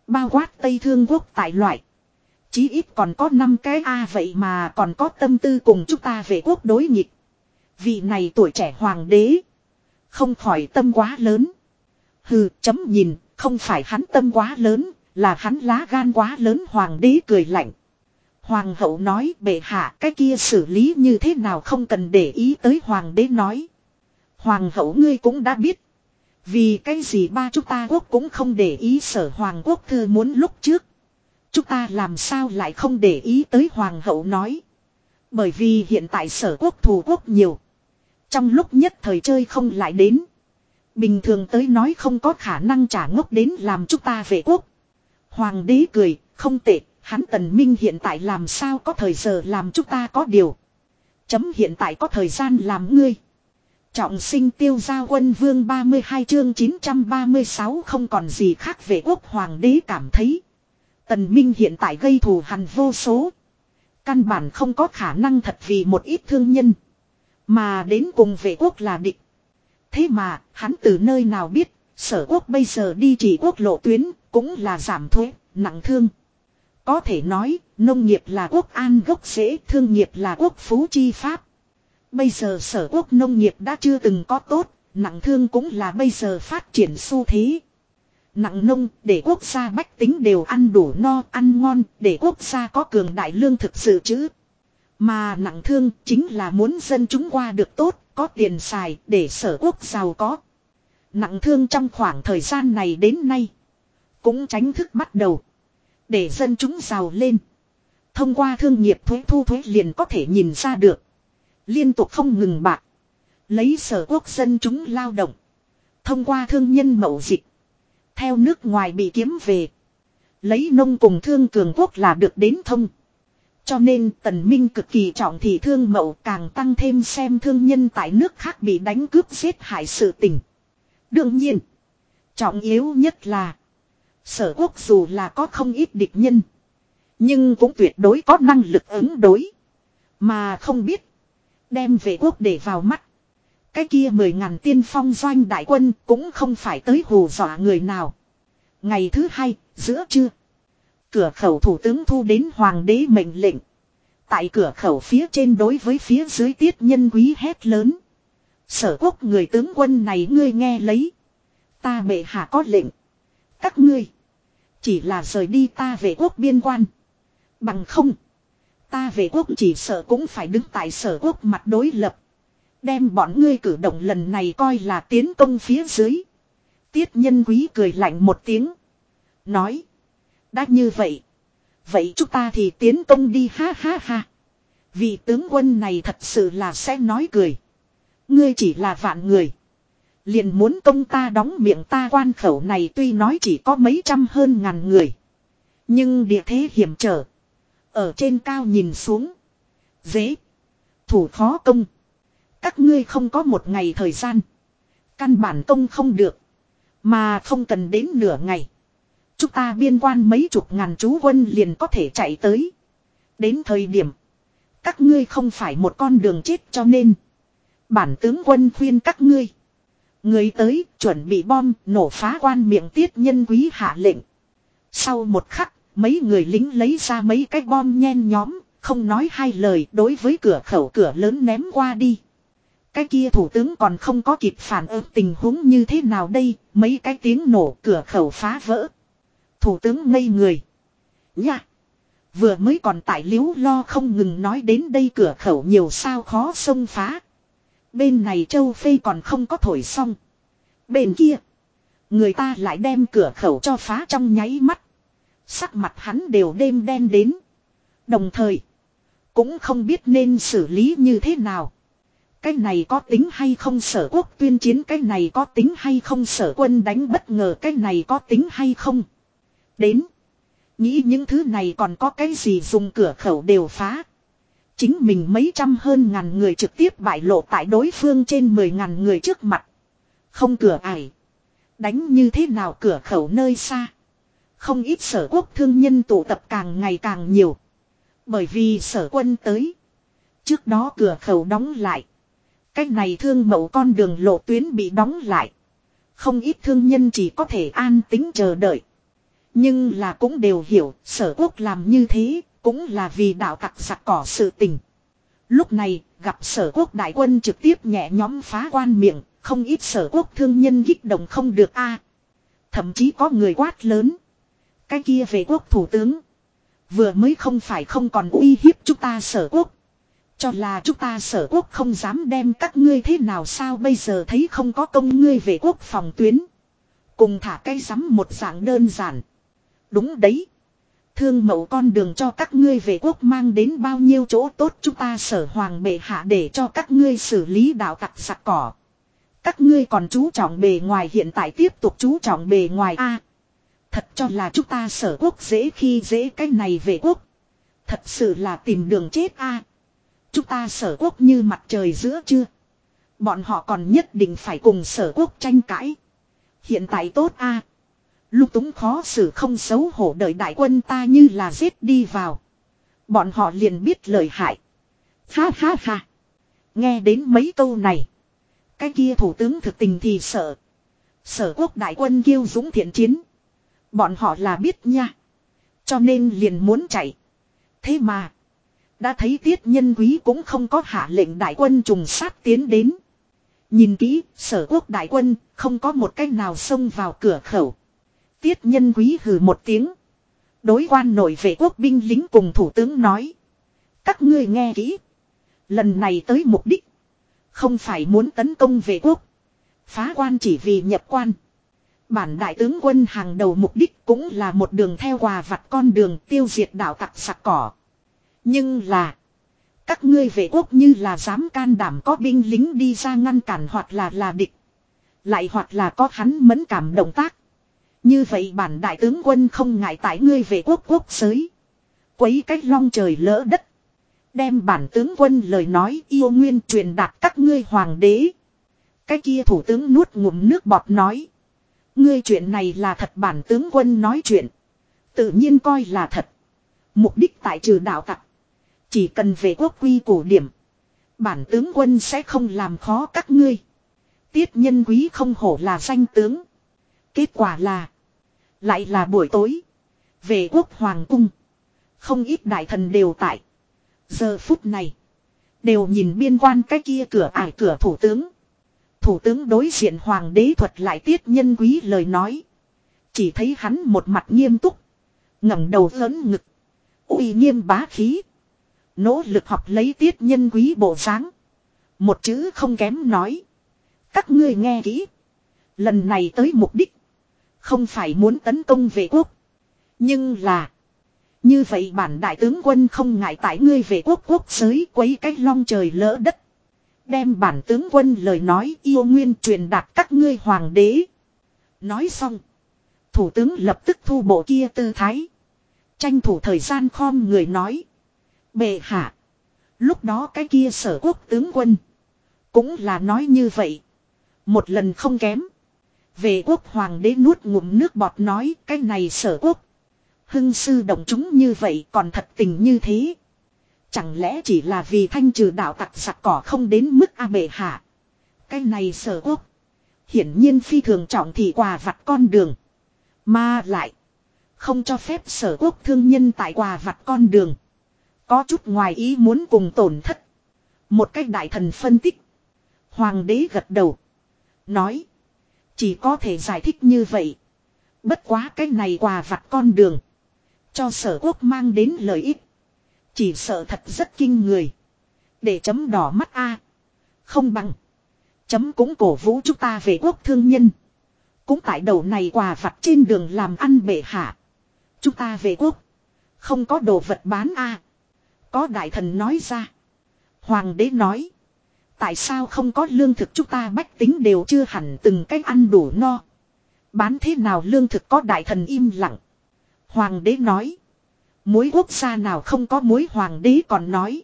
Bao quát Tây Thương quốc tại loại. Chí ít còn có 5 cái A vậy mà còn có tâm tư cùng chúng ta về quốc đối nghịch. Vị này tuổi trẻ hoàng đế. Không khỏi tâm quá lớn. Hừ, chấm nhìn không phải hắn tâm quá lớn, là hắn lá gan quá lớn hoàng đế cười lạnh. Hoàng hậu nói bệ hạ cái kia xử lý như thế nào không cần để ý tới hoàng đế nói. Hoàng hậu ngươi cũng đã biết. Vì cái gì ba chúng ta quốc cũng không để ý sở hoàng quốc thư muốn lúc trước. Chúng ta làm sao lại không để ý tới hoàng hậu nói. Bởi vì hiện tại sở quốc thù quốc nhiều. Trong lúc nhất thời chơi không lại đến. Bình thường tới nói không có khả năng trả ngốc đến làm chúng ta về quốc. Hoàng đế cười, không tệ, hắn tần minh hiện tại làm sao có thời giờ làm chúng ta có điều. Chấm hiện tại có thời gian làm ngươi. Trọng sinh tiêu gia quân vương 32 chương 936 không còn gì khác về quốc hoàng đế cảm thấy. Tần Minh hiện tại gây thù hằn vô số. Căn bản không có khả năng thật vì một ít thương nhân. Mà đến cùng vệ quốc là địch. Thế mà, hắn từ nơi nào biết, sở quốc bây giờ đi chỉ quốc lộ tuyến, cũng là giảm thuế, nặng thương. Có thể nói, nông nghiệp là quốc an gốc rễ, thương nghiệp là quốc phú chi pháp. Bây giờ sở quốc nông nghiệp đã chưa từng có tốt, nặng thương cũng là bây giờ phát triển xu thế. Nặng nông, để quốc gia bách tính đều ăn đủ no, ăn ngon, để quốc gia có cường đại lương thực sự chứ. Mà nặng thương chính là muốn dân chúng qua được tốt, có tiền xài, để sở quốc giàu có. Nặng thương trong khoảng thời gian này đến nay. Cũng tránh thức bắt đầu. Để dân chúng giàu lên. Thông qua thương nghiệp thuế thu thuế liền có thể nhìn ra được. Liên tục không ngừng bạc. Lấy sở quốc dân chúng lao động. Thông qua thương nhân mậu dịch. Theo nước ngoài bị kiếm về. Lấy nông cùng thương cường quốc là được đến thông. Cho nên tần minh cực kỳ trọng thị thương mậu càng tăng thêm xem thương nhân tại nước khác bị đánh cướp giết hại sự tình. Đương nhiên. Trọng yếu nhất là. Sở quốc dù là có không ít địch nhân. Nhưng cũng tuyệt đối có năng lực ứng đối. Mà không biết. Đem về quốc để vào mắt. Cái kia mười ngàn tiên phong doanh đại quân cũng không phải tới hù dọa người nào. Ngày thứ hai, giữa trưa. Cửa khẩu thủ tướng thu đến hoàng đế mệnh lệnh. Tại cửa khẩu phía trên đối với phía dưới tiết nhân quý hét lớn. Sở quốc người tướng quân này ngươi nghe lấy. Ta bệ hạ có lệnh. Các ngươi. Chỉ là rời đi ta về quốc biên quan. Bằng không. Ta về quốc chỉ sợ cũng phải đứng tại sở quốc mặt đối lập. Đem bọn ngươi cử động lần này coi là tiến công phía dưới. Tiết nhân quý cười lạnh một tiếng. Nói. Đã như vậy. Vậy chúng ta thì tiến công đi ha ha ha. Vị tướng quân này thật sự là sẽ nói cười. Ngươi chỉ là vạn người. Liền muốn công ta đóng miệng ta quan khẩu này tuy nói chỉ có mấy trăm hơn ngàn người. Nhưng địa thế hiểm trở. Ở trên cao nhìn xuống. Dễ. Thủ khó công. Các ngươi không có một ngày thời gian. Căn bản công không được. Mà không cần đến nửa ngày. Chúng ta biên quan mấy chục ngàn chú quân liền có thể chạy tới. Đến thời điểm. Các ngươi không phải một con đường chết cho nên. Bản tướng quân khuyên các ngươi. Người tới chuẩn bị bom nổ phá quan miệng tiết nhân quý hạ lệnh. Sau một khắc, mấy người lính lấy ra mấy cái bom nhen nhóm, không nói hai lời đối với cửa khẩu cửa lớn ném qua đi. Cái kia thủ tướng còn không có kịp phản ứng tình huống như thế nào đây, mấy cái tiếng nổ cửa khẩu phá vỡ. Thủ tướng ngây người. Nha! Vừa mới còn tại liếu lo không ngừng nói đến đây cửa khẩu nhiều sao khó xông phá. Bên này châu Phê còn không có thổi xong. Bên kia. Người ta lại đem cửa khẩu cho phá trong nháy mắt. Sắc mặt hắn đều đêm đen đến. Đồng thời. Cũng không biết nên xử lý như thế nào. Cái này có tính hay không sở quốc tuyên chiến, cái này có tính hay không sở quân đánh bất ngờ, cái này có tính hay không. Đến. Nghĩ những thứ này còn có cái gì dùng cửa khẩu đều phá. Chính mình mấy trăm hơn ngàn người trực tiếp bại lộ tại đối phương trên mười ngàn người trước mặt. Không cửa ải. Đánh như thế nào cửa khẩu nơi xa. Không ít sở quốc thương nhân tụ tập càng ngày càng nhiều. Bởi vì sở quân tới. Trước đó cửa khẩu đóng lại. Cách này thương mẫu con đường lộ tuyến bị đóng lại. Không ít thương nhân chỉ có thể an tính chờ đợi. Nhưng là cũng đều hiểu, sở quốc làm như thế, cũng là vì đạo tặc sặc cỏ sự tình. Lúc này, gặp sở quốc đại quân trực tiếp nhẹ nhóm phá quan miệng. Không ít sở quốc thương nhân kích động không được a Thậm chí có người quát lớn. Cái kia về quốc thủ tướng. Vừa mới không phải không còn uy hiếp chúng ta sở quốc. Cho là chúng ta sở quốc không dám đem các ngươi thế nào sao bây giờ thấy không có công ngươi về quốc phòng tuyến. Cùng thả cây rắm một dạng đơn giản. Đúng đấy. Thương mẫu con đường cho các ngươi về quốc mang đến bao nhiêu chỗ tốt chúng ta sở hoàng bệ hạ để cho các ngươi xử lý đạo tặc sặc cỏ. Các ngươi còn chú trọng bề ngoài, hiện tại tiếp tục chú trọng bề ngoài a Thật cho là chúng ta sở quốc dễ khi dễ cái này về quốc. Thật sự là tìm đường chết a Chúng ta sở quốc như mặt trời giữa chưa. Bọn họ còn nhất định phải cùng sở quốc tranh cãi. Hiện tại tốt a Lúc túng khó xử không xấu hổ đợi đại quân ta như là giết đi vào. Bọn họ liền biết lời hại. Ha ha ha. Nghe đến mấy câu này. Cái kia thủ tướng thực tình thì sợ. Sở quốc đại quân kiêu dũng thiện chiến. Bọn họ là biết nha. Cho nên liền muốn chạy. Thế mà. Đã thấy tiết nhân quý cũng không có hạ lệnh đại quân trùng sát tiến đến. Nhìn kỹ, sở quốc đại quân, không có một cách nào xông vào cửa khẩu. Tiết nhân quý hừ một tiếng. Đối quan nội vệ quốc binh lính cùng thủ tướng nói. Các ngươi nghe kỹ. Lần này tới mục đích. Không phải muốn tấn công vệ quốc. Phá quan chỉ vì nhập quan. Bản đại tướng quân hàng đầu mục đích cũng là một đường theo quà vặt con đường tiêu diệt đảo tặc sặc cỏ. Nhưng là. Các ngươi vệ quốc như là dám can đảm có binh lính đi ra ngăn cản hoặc là là địch. Lại hoặc là có hắn mẫn cảm động tác. Như vậy bản đại tướng quân không ngại tại ngươi về quốc quốc giới. Quấy cách long trời lỡ đất. Đem bản tướng quân lời nói yêu nguyên truyền đạt các ngươi hoàng đế. Cái kia thủ tướng nuốt ngụm nước bọt nói. Ngươi chuyện này là thật bản tướng quân nói chuyện. Tự nhiên coi là thật. Mục đích tại trừ đạo tặc. Chỉ cần về quốc quy cổ điểm. Bản tướng quân sẽ không làm khó các ngươi. Tiết nhân quý không hổ là danh tướng. Kết quả là. Lại là buổi tối. Về quốc hoàng cung. Không ít đại thần đều tại. Giờ phút này. Đều nhìn biên quan cái kia cửa ải cửa thủ tướng. Thủ tướng đối diện hoàng đế thuật lại tiết nhân quý lời nói. Chỉ thấy hắn một mặt nghiêm túc. ngẩng đầu lớn ngực. uy nghiêm bá khí. Nỗ lực học lấy tiết nhân quý bộ dáng Một chữ không kém nói. Các ngươi nghe kỹ. Lần này tới mục đích. Không phải muốn tấn công vệ quốc. Nhưng là. Như vậy bản đại tướng quân không ngại tại ngươi về quốc quốc giới quấy cách long trời lỡ đất. Đem bản tướng quân lời nói yêu nguyên truyền đạt các ngươi hoàng đế. Nói xong. Thủ tướng lập tức thu bộ kia tư thái. Tranh thủ thời gian khom người nói. Bệ hạ. Lúc đó cái kia sở quốc tướng quân. Cũng là nói như vậy. Một lần không kém. Về quốc hoàng đế nuốt ngụm nước bọt nói, cái này sở quốc. Hưng sư động chúng như vậy còn thật tình như thế. Chẳng lẽ chỉ là vì thanh trừ đạo tặc sặc cỏ không đến mức A bệ hạ. Cái này sở quốc. Hiển nhiên phi thường trọng thị quà vặt con đường. Mà lại. Không cho phép sở quốc thương nhân tại quà vặt con đường. Có chút ngoài ý muốn cùng tổn thất. Một cách đại thần phân tích. Hoàng đế gật đầu. Nói. Chỉ có thể giải thích như vậy. Bất quá cái này quà vặt con đường. Cho sở quốc mang đến lợi ích. Chỉ sợ thật rất kinh người. Để chấm đỏ mắt A. Không bằng. Chấm cũng cổ vũ chúng ta về quốc thương nhân. Cũng tại đầu này quà vặt trên đường làm ăn bệ hạ. Chúng ta về quốc. Không có đồ vật bán A. Có đại thần nói ra. Hoàng đế nói. Tại sao không có lương thực chúng ta bách tính đều chưa hẳn từng cách ăn đủ no. Bán thế nào lương thực có đại thần im lặng. Hoàng đế nói. Mối quốc gia nào không có mối hoàng đế còn nói.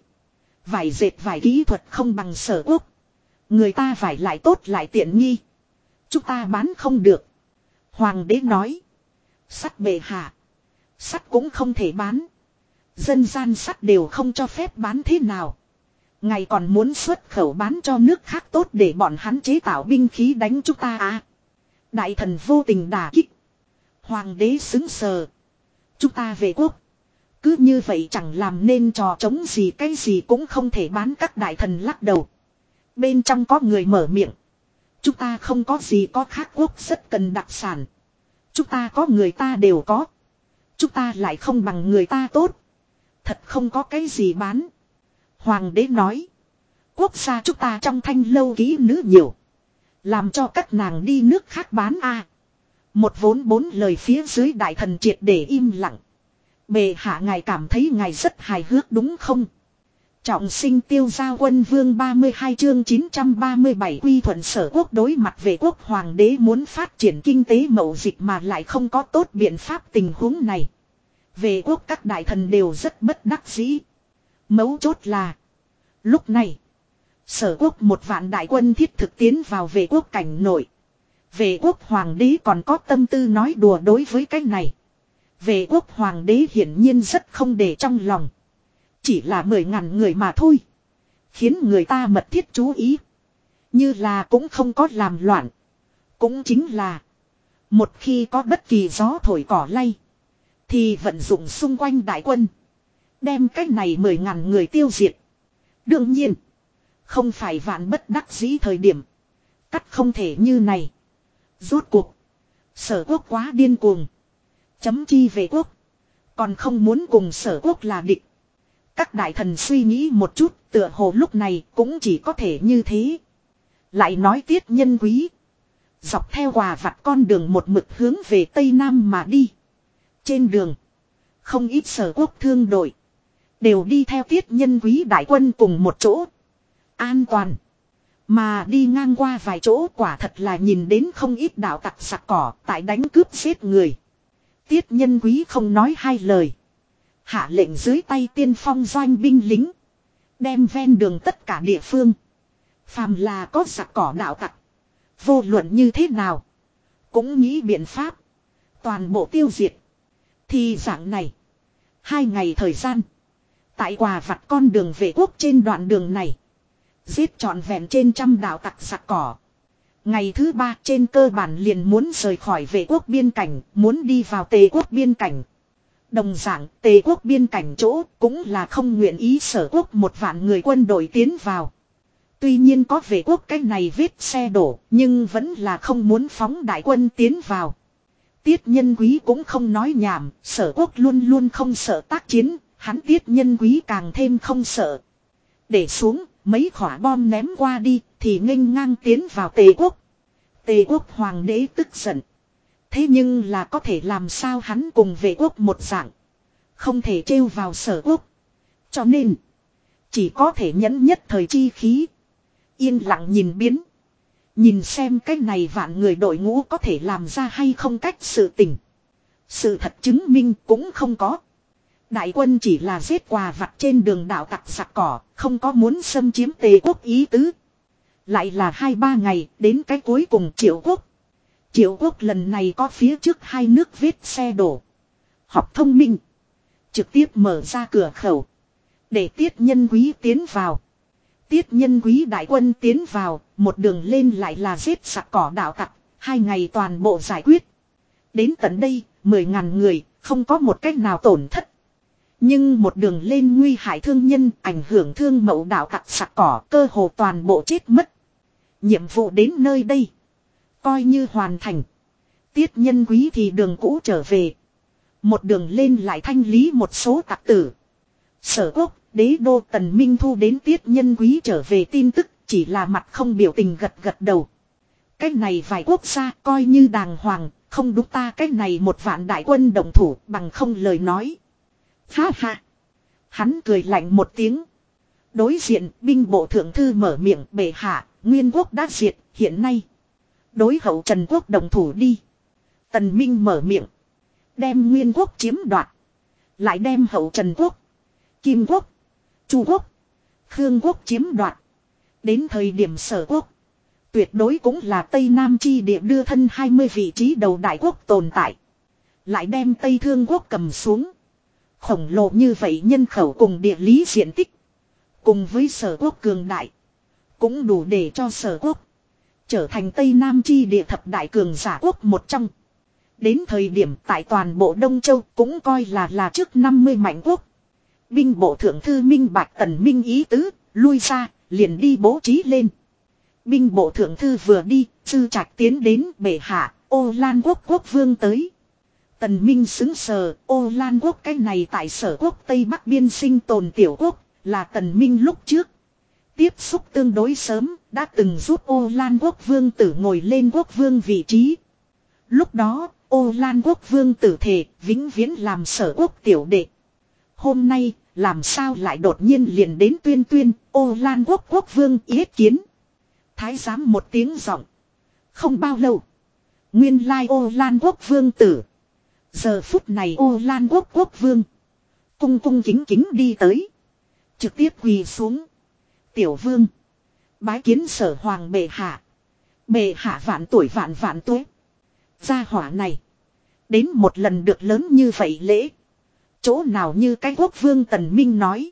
Vải dệt vải kỹ thuật không bằng sở quốc. Người ta vải lại tốt lại tiện nghi. Chúng ta bán không được. Hoàng đế nói. Sắt bề hạ. Sắt cũng không thể bán. Dân gian sắt đều không cho phép bán thế nào. Ngày còn muốn xuất khẩu bán cho nước khác tốt để bọn hắn chế tạo binh khí đánh chúng ta à. Đại thần vô tình đả kích. Hoàng đế xứng sờ. Chúng ta về quốc. Cứ như vậy chẳng làm nên trò chống gì cái gì cũng không thể bán các đại thần lắc đầu. Bên trong có người mở miệng. Chúng ta không có gì có khác quốc rất cần đặc sản. Chúng ta có người ta đều có. Chúng ta lại không bằng người ta tốt. Thật không có cái gì bán. Hoàng đế nói. Quốc gia chúng ta trong thanh lâu ký nữ nhiều. Làm cho các nàng đi nước khác bán a. Một vốn bốn lời phía dưới đại thần triệt để im lặng. Bề hạ ngài cảm thấy ngài rất hài hước đúng không? Trọng sinh tiêu giao quân vương 32 chương 937 quy thuận sở quốc đối mặt về quốc hoàng đế muốn phát triển kinh tế mậu dịch mà lại không có tốt biện pháp tình huống này. Về quốc các đại thần đều rất bất đắc dĩ. Mấu chốt là. Lúc này. Sở quốc một vạn đại quân thiết thực tiến vào về quốc cảnh nội. Vệ quốc hoàng đế còn có tâm tư nói đùa đối với cái này. Vệ quốc hoàng đế hiển nhiên rất không để trong lòng. Chỉ là mười ngàn người mà thôi. Khiến người ta mật thiết chú ý. Như là cũng không có làm loạn. Cũng chính là. Một khi có bất kỳ gió thổi cỏ lay. Thì vận dụng xung quanh đại quân. Đem cách này mười ngàn người tiêu diệt. Đương nhiên. Không phải vạn bất đắc dĩ thời điểm. Cắt không thể như này. Rốt cuộc. Sở quốc quá điên cuồng. Chấm chi về quốc. Còn không muốn cùng sở quốc là địch. Các đại thần suy nghĩ một chút, tựa hồ lúc này cũng chỉ có thể như thế. Lại nói tiết nhân quý. Dọc theo quà vặt con đường một mực hướng về Tây Nam mà đi. Trên đường. Không ít sở quốc thương đội. Đều đi theo tiết nhân quý đại quân cùng một chỗ. An toàn. Mà đi ngang qua vài chỗ quả thật là nhìn đến không ít đạo tặc sặc cỏ tại đánh cướp giết người. Tiết nhân quý không nói hai lời. Hạ lệnh dưới tay tiên phong doanh binh lính. Đem ven đường tất cả địa phương. Phàm là có sặc cỏ đạo tặc. Vô luận như thế nào. Cũng nghĩ biện pháp. Toàn bộ tiêu diệt. Thì dạng này. Hai ngày thời gian. Tại quà vặt con đường về quốc trên đoạn đường này. Giết trọn vẹn trên trăm đạo tặc sặc cỏ. Ngày thứ ba trên cơ bản liền muốn rời khỏi vệ quốc biên cảnh, muốn đi vào tề quốc biên cảnh. Đồng dạng, tề quốc biên cảnh chỗ cũng là không nguyện ý sở quốc một vạn người quân đội tiến vào. Tuy nhiên có vệ quốc cái này vết xe đổ, nhưng vẫn là không muốn phóng đại quân tiến vào. Tiết nhân quý cũng không nói nhảm, sở quốc luôn luôn không sợ tác chiến, hắn tiết nhân quý càng thêm không sợ. Để xuống, mấy khỏa bom ném qua đi, thì nghênh ngang tiến vào tề quốc. Tề quốc hoàng đế tức giận. Thế nhưng là có thể làm sao hắn cùng vệ quốc một dạng. Không thể trêu vào sở quốc. Cho nên, chỉ có thể nhẫn nhất thời chi khí. Yên lặng nhìn biến. Nhìn xem cái này vạn người đội ngũ có thể làm ra hay không cách sự tình. Sự thật chứng minh cũng không có. Đại quân chỉ là giết quà vặt trên đường đảo tặc sặc cỏ, không có muốn xâm chiếm tề quốc ý tứ. Lại là hai ba ngày, đến cái cuối cùng triệu quốc. Triệu quốc lần này có phía trước hai nước vết xe đổ. Học thông minh. Trực tiếp mở ra cửa khẩu. Để tiết nhân quý tiến vào. Tiết nhân quý đại quân tiến vào, một đường lên lại là giết sặc cỏ đảo tặc, hai ngày toàn bộ giải quyết. Đến tận đây, mười ngàn người, không có một cách nào tổn thất. Nhưng một đường lên nguy hại thương nhân, ảnh hưởng thương mẫu đảo tặc sặc cỏ, cơ hồ toàn bộ chết mất. Nhiệm vụ đến nơi đây. Coi như hoàn thành. Tiết nhân quý thì đường cũ trở về. Một đường lên lại thanh lý một số tặc tử. Sở quốc, đế đô tần minh thu đến tiết nhân quý trở về tin tức, chỉ là mặt không biểu tình gật gật đầu. Cách này vài quốc gia coi như đàng hoàng, không đúng ta cách này một vạn đại quân đồng thủ bằng không lời nói. Ha ha. Hắn cười lạnh một tiếng. Đối diện binh bộ thượng thư mở miệng bệ hạ, nguyên quốc đã diệt, hiện nay. Đối hậu Trần quốc đồng thủ đi. Tần Minh mở miệng. Đem nguyên quốc chiếm đoạt. Lại đem hậu Trần quốc. Kim quốc. Chu quốc. Khương quốc chiếm đoạt. Đến thời điểm sở quốc. Tuyệt đối cũng là Tây Nam chi địa đưa thân 20 vị trí đầu đại quốc tồn tại. Lại đem Tây Thương quốc cầm xuống. Khổng lồ như vậy nhân khẩu cùng địa lý diện tích. Cùng với sở quốc cường đại. Cũng đủ để cho sở quốc. Trở thành Tây Nam chi địa thập đại cường giả quốc một trong. Đến thời điểm tại toàn bộ Đông Châu cũng coi là là trước 50 mạnh quốc. Binh bộ thượng thư Minh Bạch Tần Minh ý tứ, lui ra, liền đi bố trí lên. Binh bộ thượng thư vừa đi, sư trạch tiến đến bệ hạ, ô lan quốc quốc vương tới. Tần Minh xứng sờ, ô lan quốc cái này tại sở quốc Tây Bắc biên sinh tồn tiểu quốc, là tần Minh lúc trước. Tiếp xúc tương đối sớm, đã từng giúp ô lan quốc vương tử ngồi lên quốc vương vị trí. Lúc đó, ô lan quốc vương tử thể, vĩnh viễn làm sở quốc tiểu đệ. Hôm nay, làm sao lại đột nhiên liền đến tuyên tuyên, ô lan quốc quốc vương yết kiến. Thái giám một tiếng giọng. Không bao lâu. Nguyên lai ô lan quốc vương tử. Giờ phút này ô lan quốc quốc vương. Cung cung kính kính đi tới. Trực tiếp quỳ xuống. Tiểu vương. Bái kiến sở hoàng bệ hạ. Bề hạ vạn tuổi vạn vạn tuế. Gia hỏa này. Đến một lần được lớn như vậy lễ. Chỗ nào như cái quốc vương tần minh nói.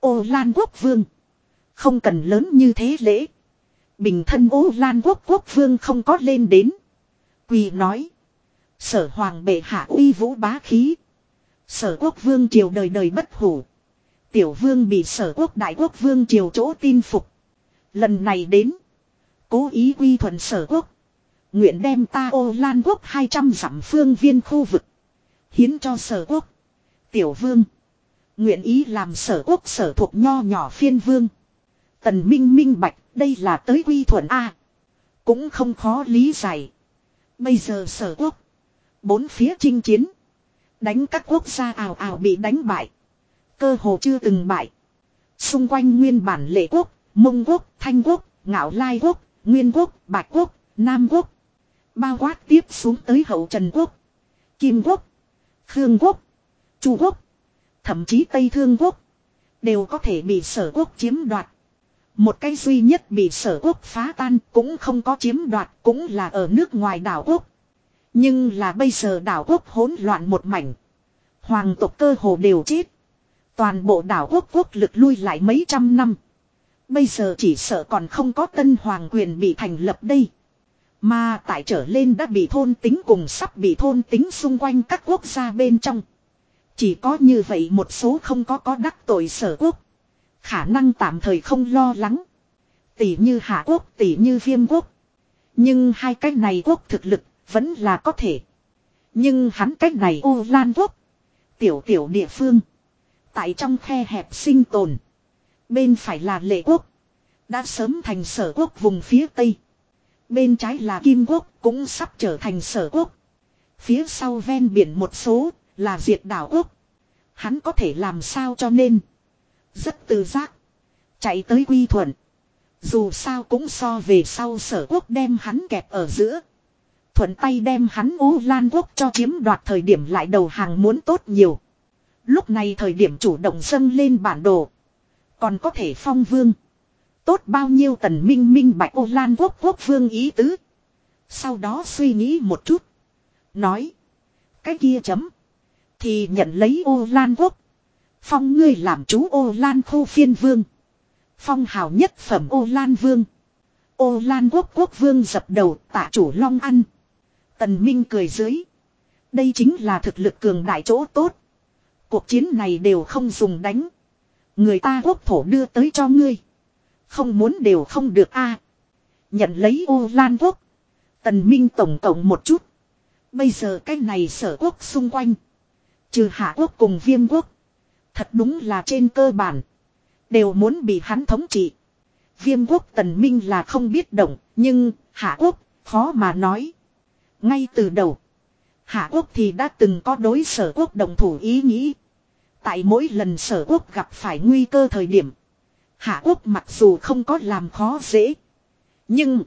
Ô Lan quốc vương. Không cần lớn như thế lễ. Bình thân ô Lan quốc quốc vương không có lên đến. Quỳ nói. Sở hoàng bệ hạ uy vũ bá khí. Sở quốc vương triều đời đời bất hủ. Tiểu vương bị sở quốc đại quốc vương triều chỗ tin phục. Lần này đến. Cố ý quy thuận sở quốc. Nguyện đem ta ô lan quốc 200 dặm phương viên khu vực. Hiến cho sở quốc. Tiểu vương. Nguyện ý làm sở quốc sở thuộc nho nhỏ phiên vương. Tần minh minh bạch, đây là tới quy thuận A. Cũng không khó lý giải. Bây giờ sở quốc. Bốn phía chinh chiến. Đánh các quốc gia ảo ảo bị đánh bại. Cơ hồ chưa từng bại. Xung quanh nguyên bản lệ quốc, mông quốc, thanh quốc, ngạo lai quốc, nguyên quốc, bạch quốc, nam quốc. Bao quát tiếp xuống tới hậu trần quốc, kim quốc, khương quốc, chu quốc, thậm chí tây thương quốc. Đều có thể bị sở quốc chiếm đoạt. Một cái duy nhất bị sở quốc phá tan cũng không có chiếm đoạt cũng là ở nước ngoài đảo quốc. Nhưng là bây giờ đảo quốc hỗn loạn một mảnh. Hoàng tộc cơ hồ đều chết. Toàn bộ đảo quốc quốc lực lui lại mấy trăm năm. Bây giờ chỉ sợ còn không có tân hoàng quyền bị thành lập đây. Mà tại trở lên đã bị thôn tính cùng sắp bị thôn tính xung quanh các quốc gia bên trong. Chỉ có như vậy một số không có có đắc tội sở quốc. Khả năng tạm thời không lo lắng. Tỷ như Hạ quốc, tỷ như Viêm quốc. Nhưng hai cái này quốc thực lực vẫn là có thể. Nhưng hắn cách này u lan quốc. Tiểu tiểu địa phương. Tại trong khe hẹp sinh tồn. Bên phải là lệ quốc. Đã sớm thành sở quốc vùng phía tây. Bên trái là kim quốc, cũng sắp trở thành sở quốc. Phía sau ven biển một số là diệt đảo quốc. Hắn có thể làm sao cho nên. Rất tự giác. Chạy tới quy thuận. Dù sao cũng so về sau sở quốc đem hắn kẹp ở giữa. Thuận tay đem hắn U Lan quốc cho chiếm đoạt thời điểm lại đầu hàng muốn tốt nhiều. Lúc này thời điểm chủ động dâng lên bản đồ. Còn có thể phong vương. Tốt bao nhiêu tần minh minh bạch ô lan quốc quốc vương ý tứ. Sau đó suy nghĩ một chút. Nói. Cái kia chấm. Thì nhận lấy ô lan quốc. Phong ngươi làm chú ô lan khu phiên vương. Phong hào nhất phẩm ô lan vương. Ô lan quốc quốc vương dập đầu tạ chủ long ăn. Tần Minh cười dưới. Đây chính là thực lực cường đại chỗ tốt. Cuộc chiến này đều không dùng đánh. Người ta quốc thổ đưa tới cho ngươi. Không muốn đều không được a. Nhận lấy ô lan quốc. Tần Minh tổng cộng một chút. Bây giờ cái này sở quốc xung quanh. Trừ hạ quốc cùng viêm quốc. Thật đúng là trên cơ bản. Đều muốn bị hắn thống trị. Viêm quốc tần minh là không biết động. Nhưng hạ quốc, khó mà nói. Ngay từ đầu. Hạ quốc thì đã từng có đối sở quốc đồng thủ ý nghĩ. Tại mỗi lần sở quốc gặp phải nguy cơ thời điểm. Hạ quốc mặc dù không có làm khó dễ. Nhưng.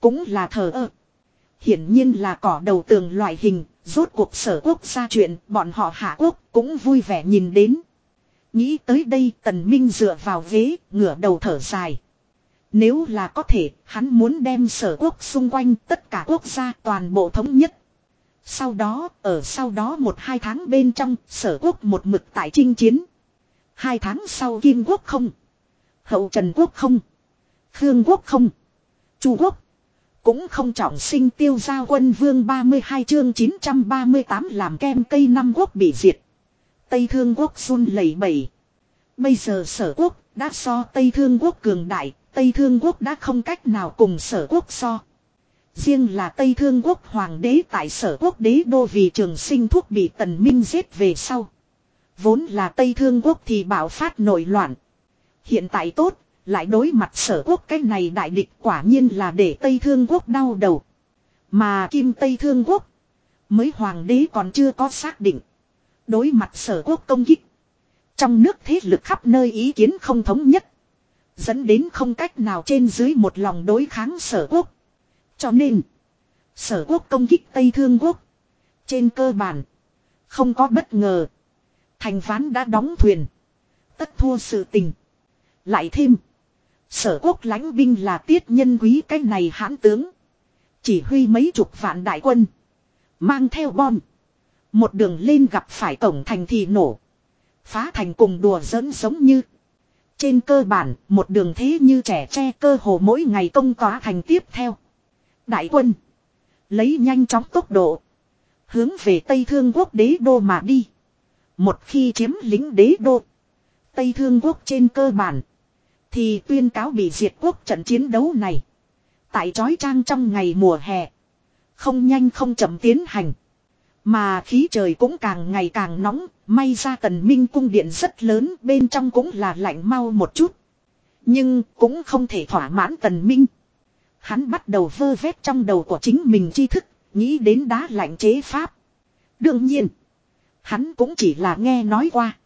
Cũng là thờ ơ. Hiển nhiên là cỏ đầu tường loại hình. Rốt cuộc sở quốc ra chuyện. Bọn họ hạ quốc cũng vui vẻ nhìn đến. Nghĩ tới đây, tần minh dựa vào ghế. Ngửa đầu thở dài. Nếu là có thể, hắn muốn đem sở quốc xung quanh tất cả quốc gia toàn bộ thống nhất. Sau đó, ở sau đó một hai tháng bên trong, sở quốc một mực tại chinh chiến. Hai tháng sau Kim quốc không. Hậu Trần quốc không. Khương quốc không. Chu quốc. Cũng không trọng sinh tiêu gia quân vương 32 chương 938 làm kem cây năm quốc bị diệt. Tây Thương quốc run lẩy bẩy. Bây giờ sở quốc đã so Tây Thương quốc cường đại, Tây Thương quốc đã không cách nào cùng sở quốc so. Riêng là Tây Thương quốc hoàng đế tại sở quốc đế đô vì trường sinh thuốc bị tần minh giết về sau. Vốn là Tây Thương quốc thì bảo phát nổi loạn. Hiện tại tốt, lại đối mặt sở quốc cái này đại địch quả nhiên là để Tây Thương quốc đau đầu. Mà Kim Tây Thương quốc, mới hoàng đế còn chưa có xác định. Đối mặt sở quốc công kích. Trong nước thế lực khắp nơi ý kiến không thống nhất. Dẫn đến không cách nào trên dưới một lòng đối kháng sở quốc. Cho nên. Sở quốc công kích Tây Thương quốc. Trên cơ bản. Không có bất ngờ. Thành phán đã đóng thuyền. Tất thua sự tình. Lại thêm. Sở quốc lãnh binh là tiết nhân quý cái này hãn tướng. Chỉ huy mấy chục vạn đại quân. Mang theo bom. Một đường lên gặp phải tổng thành thì nổ. Phá thành cùng đùa giỡn giống như. Trên cơ bản, một đường thế như trẻ tre cơ hồ mỗi ngày công tỏa thành tiếp theo. Đại quân. Lấy nhanh chóng tốc độ. Hướng về Tây Thương Quốc đế đô mà đi. Một khi chiếm lính đế đô. Tây Thương Quốc trên cơ bản. Thì tuyên cáo bị diệt quốc trận chiến đấu này. Tại trói trang trong ngày mùa hè. Không nhanh không chậm tiến hành. Mà khí trời cũng càng ngày càng nóng, may ra tần minh cung điện rất lớn, bên trong cũng là lạnh mau một chút. Nhưng cũng không thể thỏa mãn tần minh. Hắn bắt đầu vơ vét trong đầu của chính mình tri thức, nghĩ đến đá lạnh chế pháp. Đương nhiên, hắn cũng chỉ là nghe nói qua.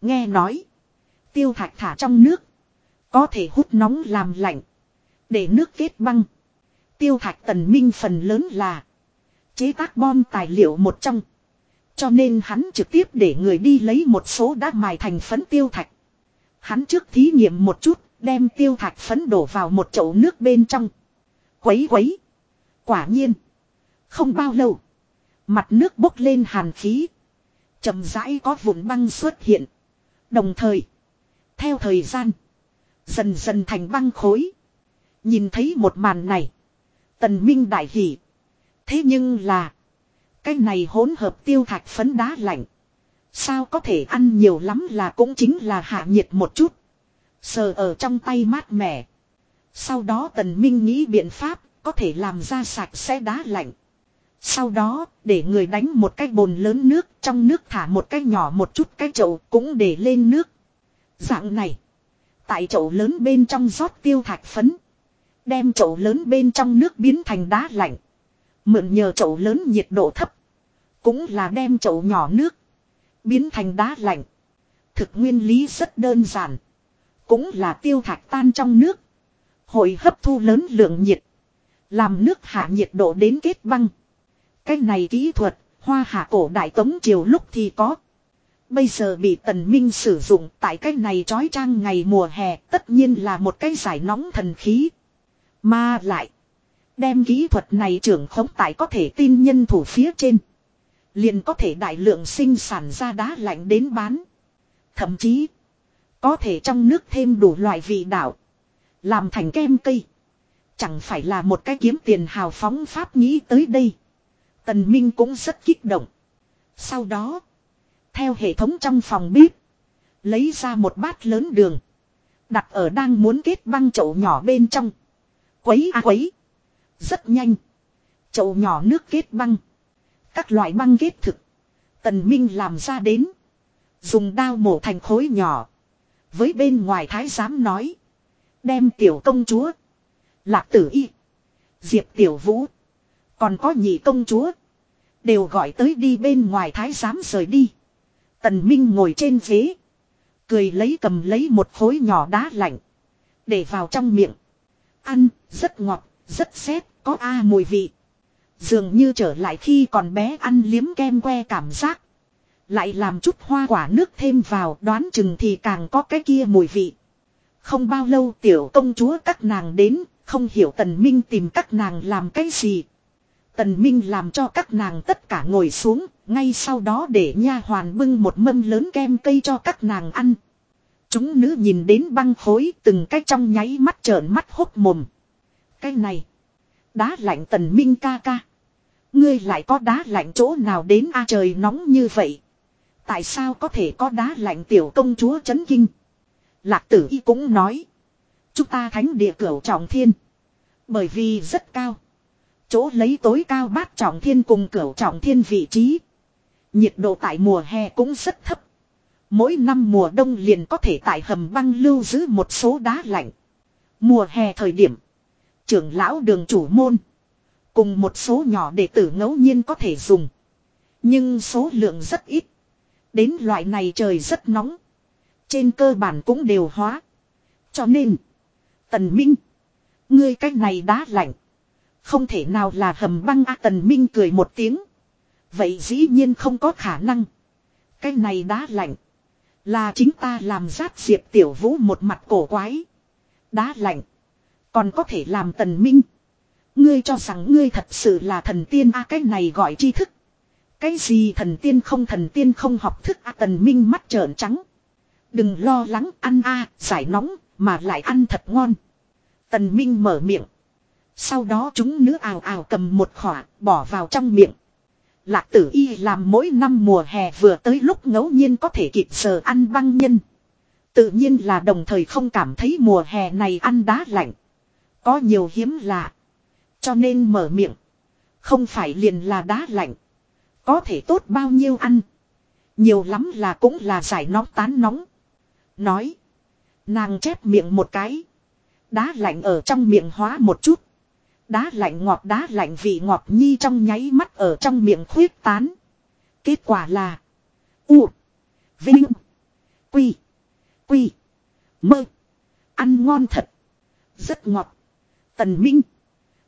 Nghe nói, tiêu thạch thả trong nước, có thể hút nóng làm lạnh, để nước kết băng. Tiêu thạch tần minh phần lớn là chế tác bom tài liệu một trong. Cho nên hắn trực tiếp để người đi lấy một số đá mài thành phấn tiêu thạch. Hắn trước thí nghiệm một chút, đem tiêu thạch phấn đổ vào một chậu nước bên trong. Quấy quấy. Quả nhiên. Không bao lâu. Mặt nước bốc lên hàn khí. chậm rãi có vụn băng xuất hiện. Đồng thời. Theo thời gian. Dần dần thành băng khối. Nhìn thấy một màn này. Tần Minh đại hỉ. Thế nhưng là. Cái này hỗn hợp tiêu thạch phấn đá lạnh. Sao có thể ăn nhiều lắm là cũng chính là hạ nhiệt một chút. Sờ ở trong tay mát mẻ. Sau đó tần minh nghĩ biện pháp, có thể làm ra sạch sẽ đá lạnh. Sau đó, để người đánh một cái bồn lớn nước, trong nước thả một cái nhỏ một chút cái chậu cũng để lên nước. Dạng này. Tại chậu lớn bên trong rót tiêu thạch phấn. Đem chậu lớn bên trong nước biến thành đá lạnh. Mượn nhờ chậu lớn nhiệt độ thấp. Cũng là đem chậu nhỏ nước. Biến thành đá lạnh. Thực nguyên lý rất đơn giản. Cũng là tiêu thạch tan trong nước. Hội hấp thu lớn lượng nhiệt. Làm nước hạ nhiệt độ đến kết băng. Cái này kỹ thuật, hoa hạ cổ đại tống triều lúc thì có. Bây giờ bị tần minh sử dụng tại cái này trói trang ngày mùa hè tất nhiên là một cái giải nóng thần khí. Mà lại. Đem kỹ thuật này trưởng khống tại có thể tin nhân thủ phía trên. Liền có thể đại lượng sinh sản ra đá lạnh đến bán. Thậm chí. Có thể trong nước thêm đủ loại vị đạo. Làm thành kem cây. Chẳng phải là một cái kiếm tiền hào phóng pháp nghĩ tới đây. Tần Minh cũng rất kích động. Sau đó. Theo hệ thống trong phòng bếp. Lấy ra một bát lớn đường. Đặt ở đang muốn kết băng chậu nhỏ bên trong. Quấy à quấy. Rất nhanh. Chậu nhỏ nước kết băng. Các loại băng kết thực. Tần Minh làm ra đến. Dùng đao mổ thành khối nhỏ. Với bên ngoài thái giám nói. Đem tiểu công chúa. Lạc tử y. Diệp tiểu vũ. Còn có nhị công chúa. Đều gọi tới đi bên ngoài thái giám rời đi. Tần Minh ngồi trên ghế. Cười lấy cầm lấy một khối nhỏ đá lạnh. Để vào trong miệng. Ăn, rất ngọt, rất xét, có a mùi vị. Dường như trở lại khi còn bé ăn liếm kem que cảm giác. Lại làm chút hoa quả nước thêm vào đoán chừng thì càng có cái kia mùi vị. Không bao lâu tiểu công chúa các nàng đến, không hiểu tần minh tìm các nàng làm cái gì. Tần minh làm cho các nàng tất cả ngồi xuống, ngay sau đó để nha hoàn bưng một mâm lớn kem cây cho các nàng ăn. Chúng nữ nhìn đến băng khối từng cái trong nháy mắt trợn mắt hốt mồm. Cái này. Đá lạnh tần minh ca ca. Ngươi lại có đá lạnh chỗ nào đến a trời nóng như vậy. Tại sao có thể có đá lạnh tiểu công chúa chấn kinh. Lạc tử y cũng nói. Chúng ta thánh địa cửu trọng thiên. Bởi vì rất cao. Chỗ lấy tối cao bát trọng thiên cùng cửu trọng thiên vị trí. Nhiệt độ tại mùa hè cũng rất thấp. Mỗi năm mùa đông liền có thể tại hầm băng lưu giữ một số đá lạnh. Mùa hè thời điểm. Trưởng lão đường chủ môn. Cùng một số nhỏ đệ tử ngẫu nhiên có thể dùng. Nhưng số lượng rất ít. Đến loại này trời rất nóng. Trên cơ bản cũng đều hóa. Cho nên. Tần Minh. Ngươi cách này đá lạnh. Không thể nào là hầm băng a Tần Minh cười một tiếng. Vậy dĩ nhiên không có khả năng. Cái này đá lạnh. Là chính ta làm rát diệp tiểu vũ một mặt cổ quái. Đá lạnh. Còn có thể làm tần minh. Ngươi cho rằng ngươi thật sự là thần tiên a à, cái này gọi tri thức. Cái gì thần tiên không thần tiên không học thức a à, tần minh mắt trợn trắng. Đừng lo lắng ăn a giải nóng mà lại ăn thật ngon. Tần minh mở miệng. Sau đó chúng nữ ào ào cầm một khỏa bỏ vào trong miệng. Lạc tử y làm mỗi năm mùa hè vừa tới lúc ngẫu nhiên có thể kịp giờ ăn băng nhân. Tự nhiên là đồng thời không cảm thấy mùa hè này ăn đá lạnh. Có nhiều hiếm lạ. Cho nên mở miệng. Không phải liền là đá lạnh. Có thể tốt bao nhiêu ăn. Nhiều lắm là cũng là giải nóng tán nóng. Nói. Nàng chép miệng một cái. Đá lạnh ở trong miệng hóa một chút. Đá lạnh ngọt, đá lạnh vị ngọt nhi trong nháy mắt ở trong miệng khuyết tán. Kết quả là. U. Vinh. Quy. Quy. Mơ. Ăn ngon thật. Rất ngọt. Tần Minh.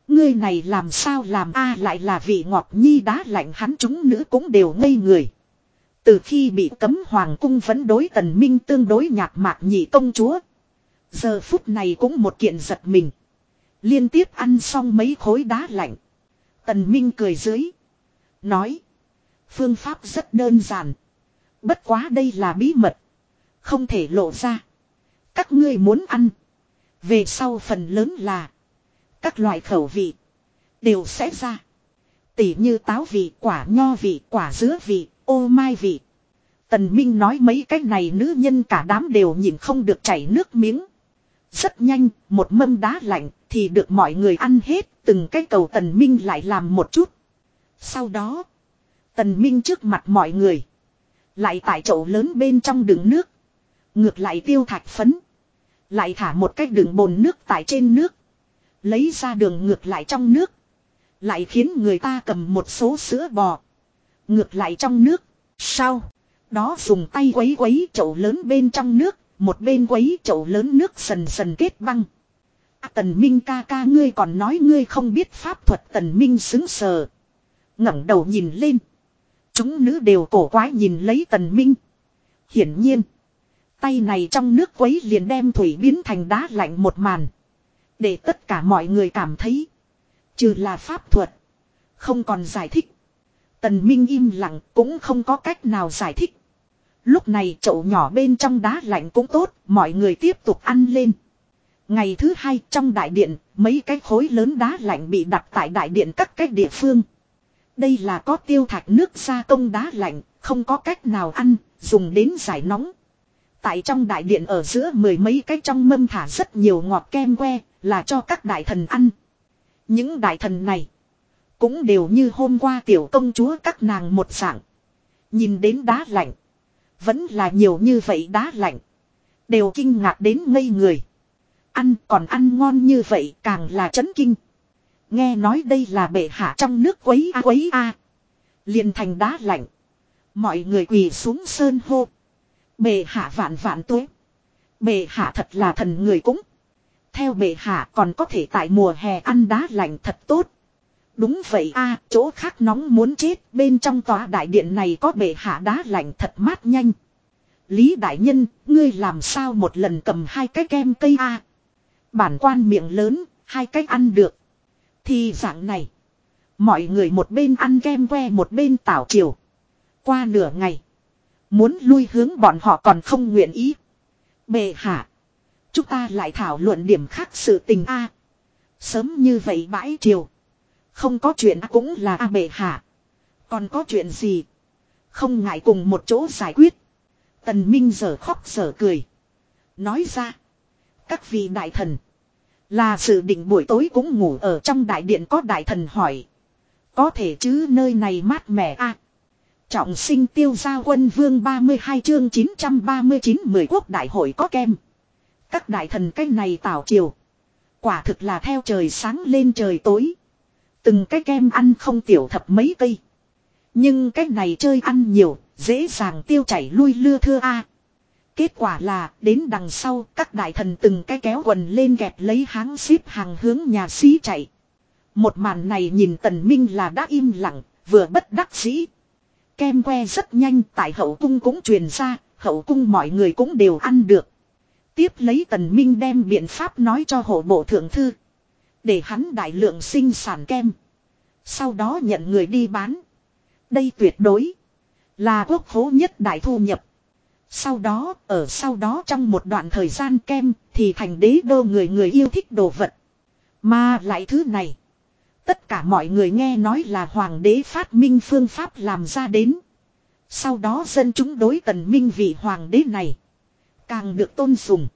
Ngươi này làm sao làm a lại là vị ngọt nhi đá lạnh hắn chúng nữ cũng đều ngây người. Từ khi bị cấm hoàng cung vẫn đối tần minh tương đối nhạt mạc nhị công chúa. Giờ phút này cũng một kiện giật mình. Liên tiếp ăn xong mấy khối đá lạnh. Tần minh cười dưới. Nói. Phương pháp rất đơn giản. Bất quá đây là bí mật. Không thể lộ ra. Các ngươi muốn ăn. Về sau phần lớn là. Các loại khẩu vị. Đều sẽ ra. Tỉ như táo vị, quả nho vị, quả dứa vị, ô mai vị. Tần Minh nói mấy cái này nữ nhân cả đám đều nhìn không được chảy nước miếng. Rất nhanh, một mâm đá lạnh thì được mọi người ăn hết, từng cái cầu Tần Minh lại làm một chút. Sau đó, Tần Minh trước mặt mọi người, lại tại chậu lớn bên trong đựng nước. Ngược lại tiêu thạch phấn. Lại thả một cái đựng bồn nước tại trên nước. Lấy ra đường ngược lại trong nước. Lại khiến người ta cầm một số sữa bò. Ngược lại trong nước. Sao? Đó dùng tay quấy quấy chậu lớn bên trong nước. Một bên quấy chậu lớn nước sần sần kết băng. À, tần Minh ca ca ngươi còn nói ngươi không biết pháp thuật tần Minh xứng sờ. ngẩng đầu nhìn lên. Chúng nữ đều cổ quái nhìn lấy tần Minh. Hiển nhiên. Tay này trong nước quấy liền đem thủy biến thành đá lạnh một màn. Để tất cả mọi người cảm thấy. Trừ là pháp thuật. Không còn giải thích. Tần Minh im lặng cũng không có cách nào giải thích. Lúc này chậu nhỏ bên trong đá lạnh cũng tốt, mọi người tiếp tục ăn lên. Ngày thứ hai trong đại điện, mấy cái khối lớn đá lạnh bị đặt tại đại điện các cách địa phương. Đây là có tiêu thạch nước gia công đá lạnh, không có cách nào ăn, dùng đến giải nóng. Tại trong đại điện ở giữa mười mấy cái trong mâm thả rất nhiều ngọt kem que, là cho các đại thần ăn. Những đại thần này, cũng đều như hôm qua tiểu công chúa các nàng một dạng. Nhìn đến đá lạnh, vẫn là nhiều như vậy đá lạnh. Đều kinh ngạc đến ngây người. Ăn còn ăn ngon như vậy càng là chấn kinh. Nghe nói đây là bệ hạ trong nước quấy a quấy a. liền thành đá lạnh. Mọi người quỳ xuống sơn hô. Bệ hạ vạn vạn tuế. Bệ hạ thật là thần người cũng. Theo bệ hạ còn có thể tại mùa hè ăn đá lạnh thật tốt. Đúng vậy a chỗ khác nóng muốn chết, bên trong tòa đại điện này có bệ hạ đá lạnh thật mát nhanh. Lý đại nhân, ngươi làm sao một lần cầm hai cái kem cây a Bản quan miệng lớn, hai cái ăn được. Thì dạng này, mọi người một bên ăn kem que một bên tảo chiều. Qua nửa ngày, muốn lui hướng bọn họ còn không nguyện ý. Bệ hạ, chúng ta lại thảo luận điểm khác sự tình a Sớm như vậy bãi chiều. Không có chuyện cũng là A bệ hạ. Còn có chuyện gì? Không ngại cùng một chỗ giải quyết. Tần Minh giờ khóc giờ cười. Nói ra. Các vị đại thần. Là sự định buổi tối cũng ngủ ở trong đại điện có đại thần hỏi. Có thể chứ nơi này mát mẻ a Trọng sinh tiêu gia quân vương 32 chương 939 mười quốc đại hội có kem. Các đại thần cái này tảo chiều. Quả thực là theo trời sáng lên trời tối. Từng cái kem ăn không tiểu thập mấy cây. Nhưng cái này chơi ăn nhiều, dễ dàng tiêu chảy lui lưa thưa a. Kết quả là, đến đằng sau, các đại thần từng cái kéo quần lên gẹp lấy háng xếp hàng hướng nhà xí chạy. Một màn này nhìn tần minh là đã im lặng, vừa bất đắc dĩ. Kem que rất nhanh tại hậu cung cũng truyền ra, hậu cung mọi người cũng đều ăn được. Tiếp lấy tần minh đem biện pháp nói cho hộ bộ thượng thư. Để hắn đại lượng sinh sản kem. Sau đó nhận người đi bán. Đây tuyệt đối là quốc hố nhất đại thu nhập. Sau đó, ở sau đó trong một đoạn thời gian kem thì thành đế đô người người yêu thích đồ vật. Mà lại thứ này. Tất cả mọi người nghe nói là hoàng đế phát minh phương pháp làm ra đến. Sau đó dân chúng đối tần minh vị hoàng đế này. Càng được tôn sùng.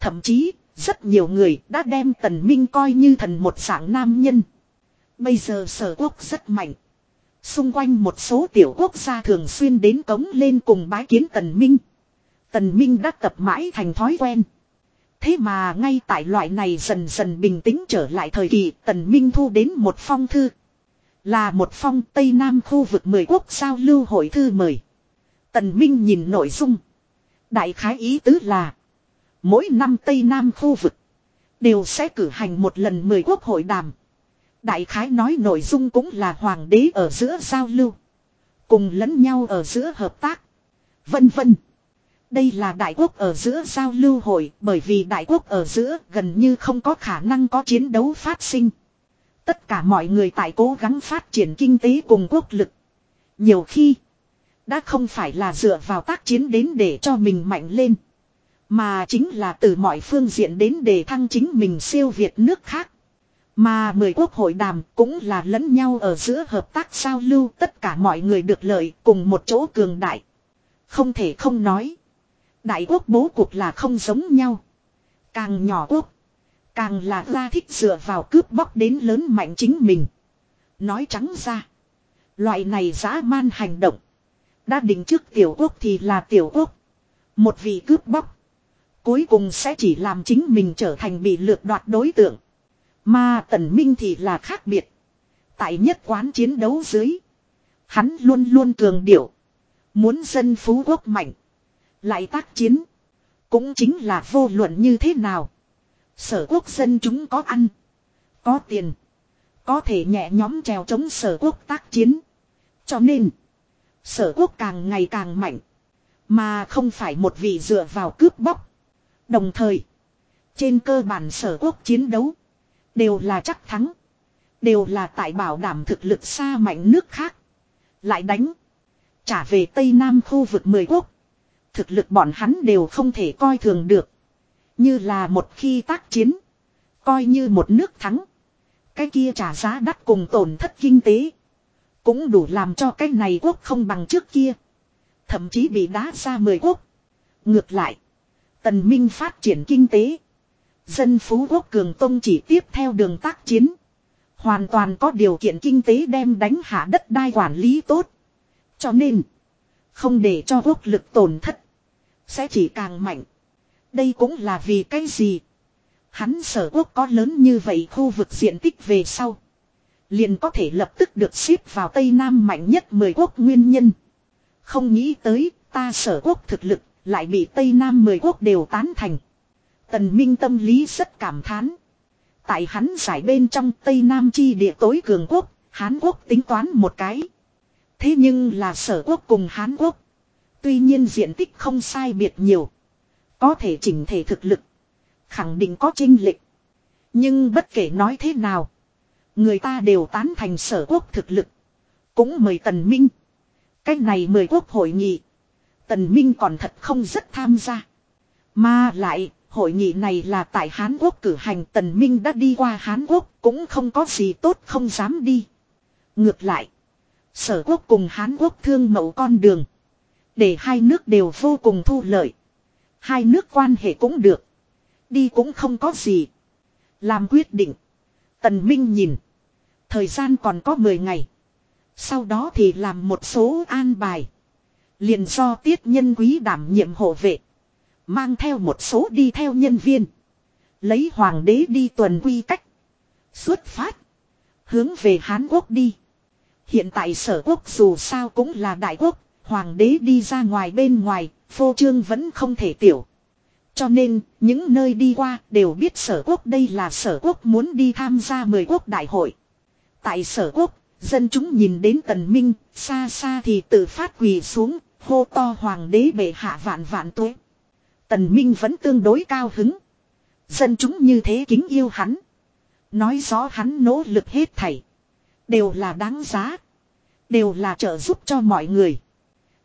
Thậm chí, rất nhiều người đã đem tần minh coi như thần một dạng nam nhân. Bây giờ sở quốc rất mạnh. Xung quanh một số tiểu quốc gia thường xuyên đến cống lên cùng bái kiến tần minh. Tần minh đã tập mãi thành thói quen. Thế mà ngay tại loại này dần dần bình tĩnh trở lại thời kỳ tần minh thu đến một phong thư. Là một phong Tây Nam khu vực mười quốc giao lưu hội thư mời. Tần minh nhìn nội dung. Đại khái ý tứ là. Mỗi năm Tây Nam khu vực. Đều sẽ cử hành một lần mười quốc hội đàm. Đại khái nói nội dung cũng là hoàng đế ở giữa giao lưu. Cùng lẫn nhau ở giữa hợp tác. Vân vân. Đây là đại quốc ở giữa giao lưu hội, bởi vì đại quốc ở giữa gần như không có khả năng có chiến đấu phát sinh. Tất cả mọi người tại cố gắng phát triển kinh tế cùng quốc lực. Nhiều khi đã không phải là dựa vào tác chiến đến để cho mình mạnh lên. Mà chính là từ mọi phương diện đến để thăng chính mình siêu việt nước khác. Mà mười quốc hội đàm cũng là lẫn nhau ở giữa hợp tác giao lưu, tất cả mọi người được lợi cùng một chỗ cường đại. Không thể không nói. Đại quốc bố cục là không giống nhau. Càng nhỏ quốc. Càng là ra thích dựa vào cướp bóc đến lớn mạnh chính mình. Nói trắng ra. Loại này dã man hành động. Đã định trước tiểu quốc thì là tiểu quốc. Một vị cướp bóc. Cuối cùng sẽ chỉ làm chính mình trở thành bị lược đoạt đối tượng. Mà tần minh thì là khác biệt. Tại nhất quán chiến đấu dưới. Hắn luôn luôn cường điệu. Muốn dân phú quốc mạnh. Lại tác chiến. Cũng chính là vô luận như thế nào. Sở quốc dân chúng có ăn. Có tiền. Có thể nhẹ nhóm trèo chống sở quốc tác chiến. Cho nên. Sở quốc càng ngày càng mạnh. Mà không phải một vị dựa vào cướp bóc. Đồng thời. Trên cơ bản sở quốc chiến đấu. Đều là chắc thắng. Đều là tại bảo đảm thực lực xa mạnh nước khác. Lại đánh. Trả về Tây Nam khu vực mười quốc. Thực lực bọn hắn đều không thể coi thường được. Như là một khi tác chiến. Coi như một nước thắng. Cái kia trả giá đắt cùng tổn thất kinh tế. Cũng đủ làm cho cái này quốc không bằng trước kia. Thậm chí bị đá ra mười quốc. Ngược lại. Tần Minh phát triển kinh tế. Dân phú quốc cường tông chỉ tiếp theo đường tác chiến. Hoàn toàn có điều kiện kinh tế đem đánh hạ đất đai quản lý tốt. Cho nên. Không để cho quốc lực tổn thất. Sẽ chỉ càng mạnh. Đây cũng là vì cái gì. Hắn sở quốc có lớn như vậy khu vực diện tích về sau. Liền có thể lập tức được xếp vào Tây Nam mạnh nhất 10 quốc nguyên nhân. Không nghĩ tới ta sở quốc thực lực lại bị Tây Nam 10 quốc đều tán thành. Tần Minh tâm lý rất cảm thán. Tại hắn giải bên trong Tây Nam chi địa tối cường quốc, Hán quốc tính toán một cái. Thế nhưng là sở quốc cùng Hán quốc. Tuy nhiên diện tích không sai biệt nhiều. Có thể chỉnh thể thực lực. Khẳng định có trinh lịch. Nhưng bất kể nói thế nào. Người ta đều tán thành sở quốc thực lực. Cũng mời Tần Minh. Cách này mời quốc hội nghị. Tần Minh còn thật không rất tham gia. Mà lại, hội nghị này là tại Hán Quốc cử hành Tần Minh đã đi qua Hán Quốc, cũng không có gì tốt không dám đi. Ngược lại, sở quốc cùng Hán Quốc thương mẫu con đường. Để hai nước đều vô cùng thu lợi. Hai nước quan hệ cũng được. Đi cũng không có gì. Làm quyết định. Tần Minh nhìn. Thời gian còn có 10 ngày. Sau đó thì làm một số an bài. Liền do tiết nhân quý đảm nhiệm hộ vệ. Mang theo một số đi theo nhân viên. Lấy hoàng đế đi tuần quy cách. Xuất phát. Hướng về Hán Quốc đi. Hiện tại sở quốc dù sao cũng là đại quốc. Hoàng đế đi ra ngoài bên ngoài. Phô trương vẫn không thể tiểu. Cho nên, những nơi đi qua đều biết sở quốc đây là sở quốc muốn đi tham gia mười quốc đại hội. Tại sở quốc, dân chúng nhìn đến tần minh, xa xa thì tự phát quỳ xuống, hô to hoàng đế bệ hạ vạn vạn tuế. Tần Minh vẫn tương đối cao hứng. Dân chúng như thế kính yêu hắn. Nói rõ hắn nỗ lực hết thảy. Đều là đáng giá. Đều là trợ giúp cho mọi người.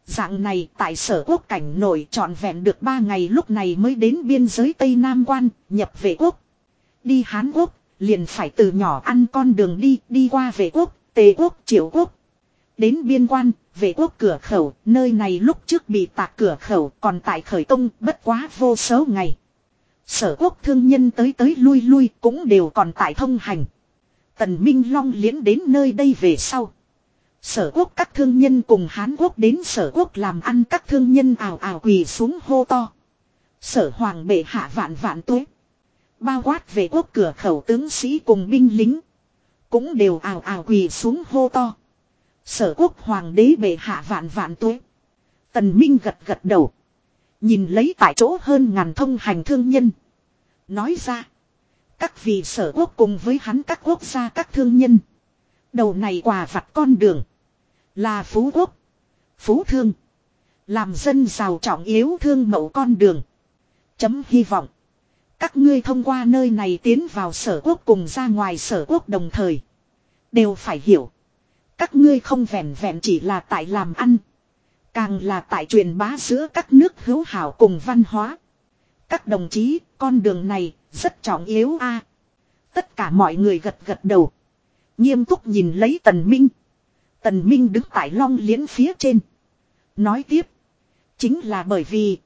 Dạng này tại sở quốc cảnh nổi trọn vẹn được 3 ngày lúc này mới đến biên giới Tây Nam Quan, nhập về quốc. Đi Hán Quốc, liền phải từ nhỏ ăn con đường đi, đi qua về quốc, tề quốc, triệu quốc. Đến biên quan, về quốc cửa khẩu, nơi này lúc trước bị tạc cửa khẩu, còn tại khởi công, bất quá vô số ngày. Sở quốc thương nhân tới tới lui lui cũng đều còn tại thông hành. Tần Minh Long liễn đến nơi đây về sau. Sở quốc các thương nhân cùng Hán quốc đến sở quốc làm ăn các thương nhân ảo ảo quỳ xuống hô to. Sở hoàng bệ hạ vạn vạn tuế. Bao quát về quốc cửa khẩu tướng sĩ cùng binh lính. Cũng đều ảo ảo quỳ xuống hô to. Sở quốc hoàng đế bệ hạ vạn vạn tuế. Tần Minh gật gật đầu. Nhìn lấy tại chỗ hơn ngàn thông hành thương nhân. Nói ra. Các vị sở quốc cùng với hắn các quốc gia các thương nhân. Đầu này quà vặt con đường. Là phú quốc. Phú thương. Làm dân giàu trọng yếu thương mẫu con đường. Chấm hy vọng. Các ngươi thông qua nơi này tiến vào sở quốc cùng ra ngoài sở quốc đồng thời. Đều phải hiểu. Các ngươi không vẹn vẹn chỉ là tại làm ăn. Càng là tại truyền bá giữa các nước hữu hảo cùng văn hóa. Các đồng chí, con đường này rất trọng yếu a. Tất cả mọi người gật gật đầu. Nghiêm túc nhìn lấy Tần Minh. Tần Minh đứng tại long liễn phía trên. Nói tiếp. Chính là bởi vì.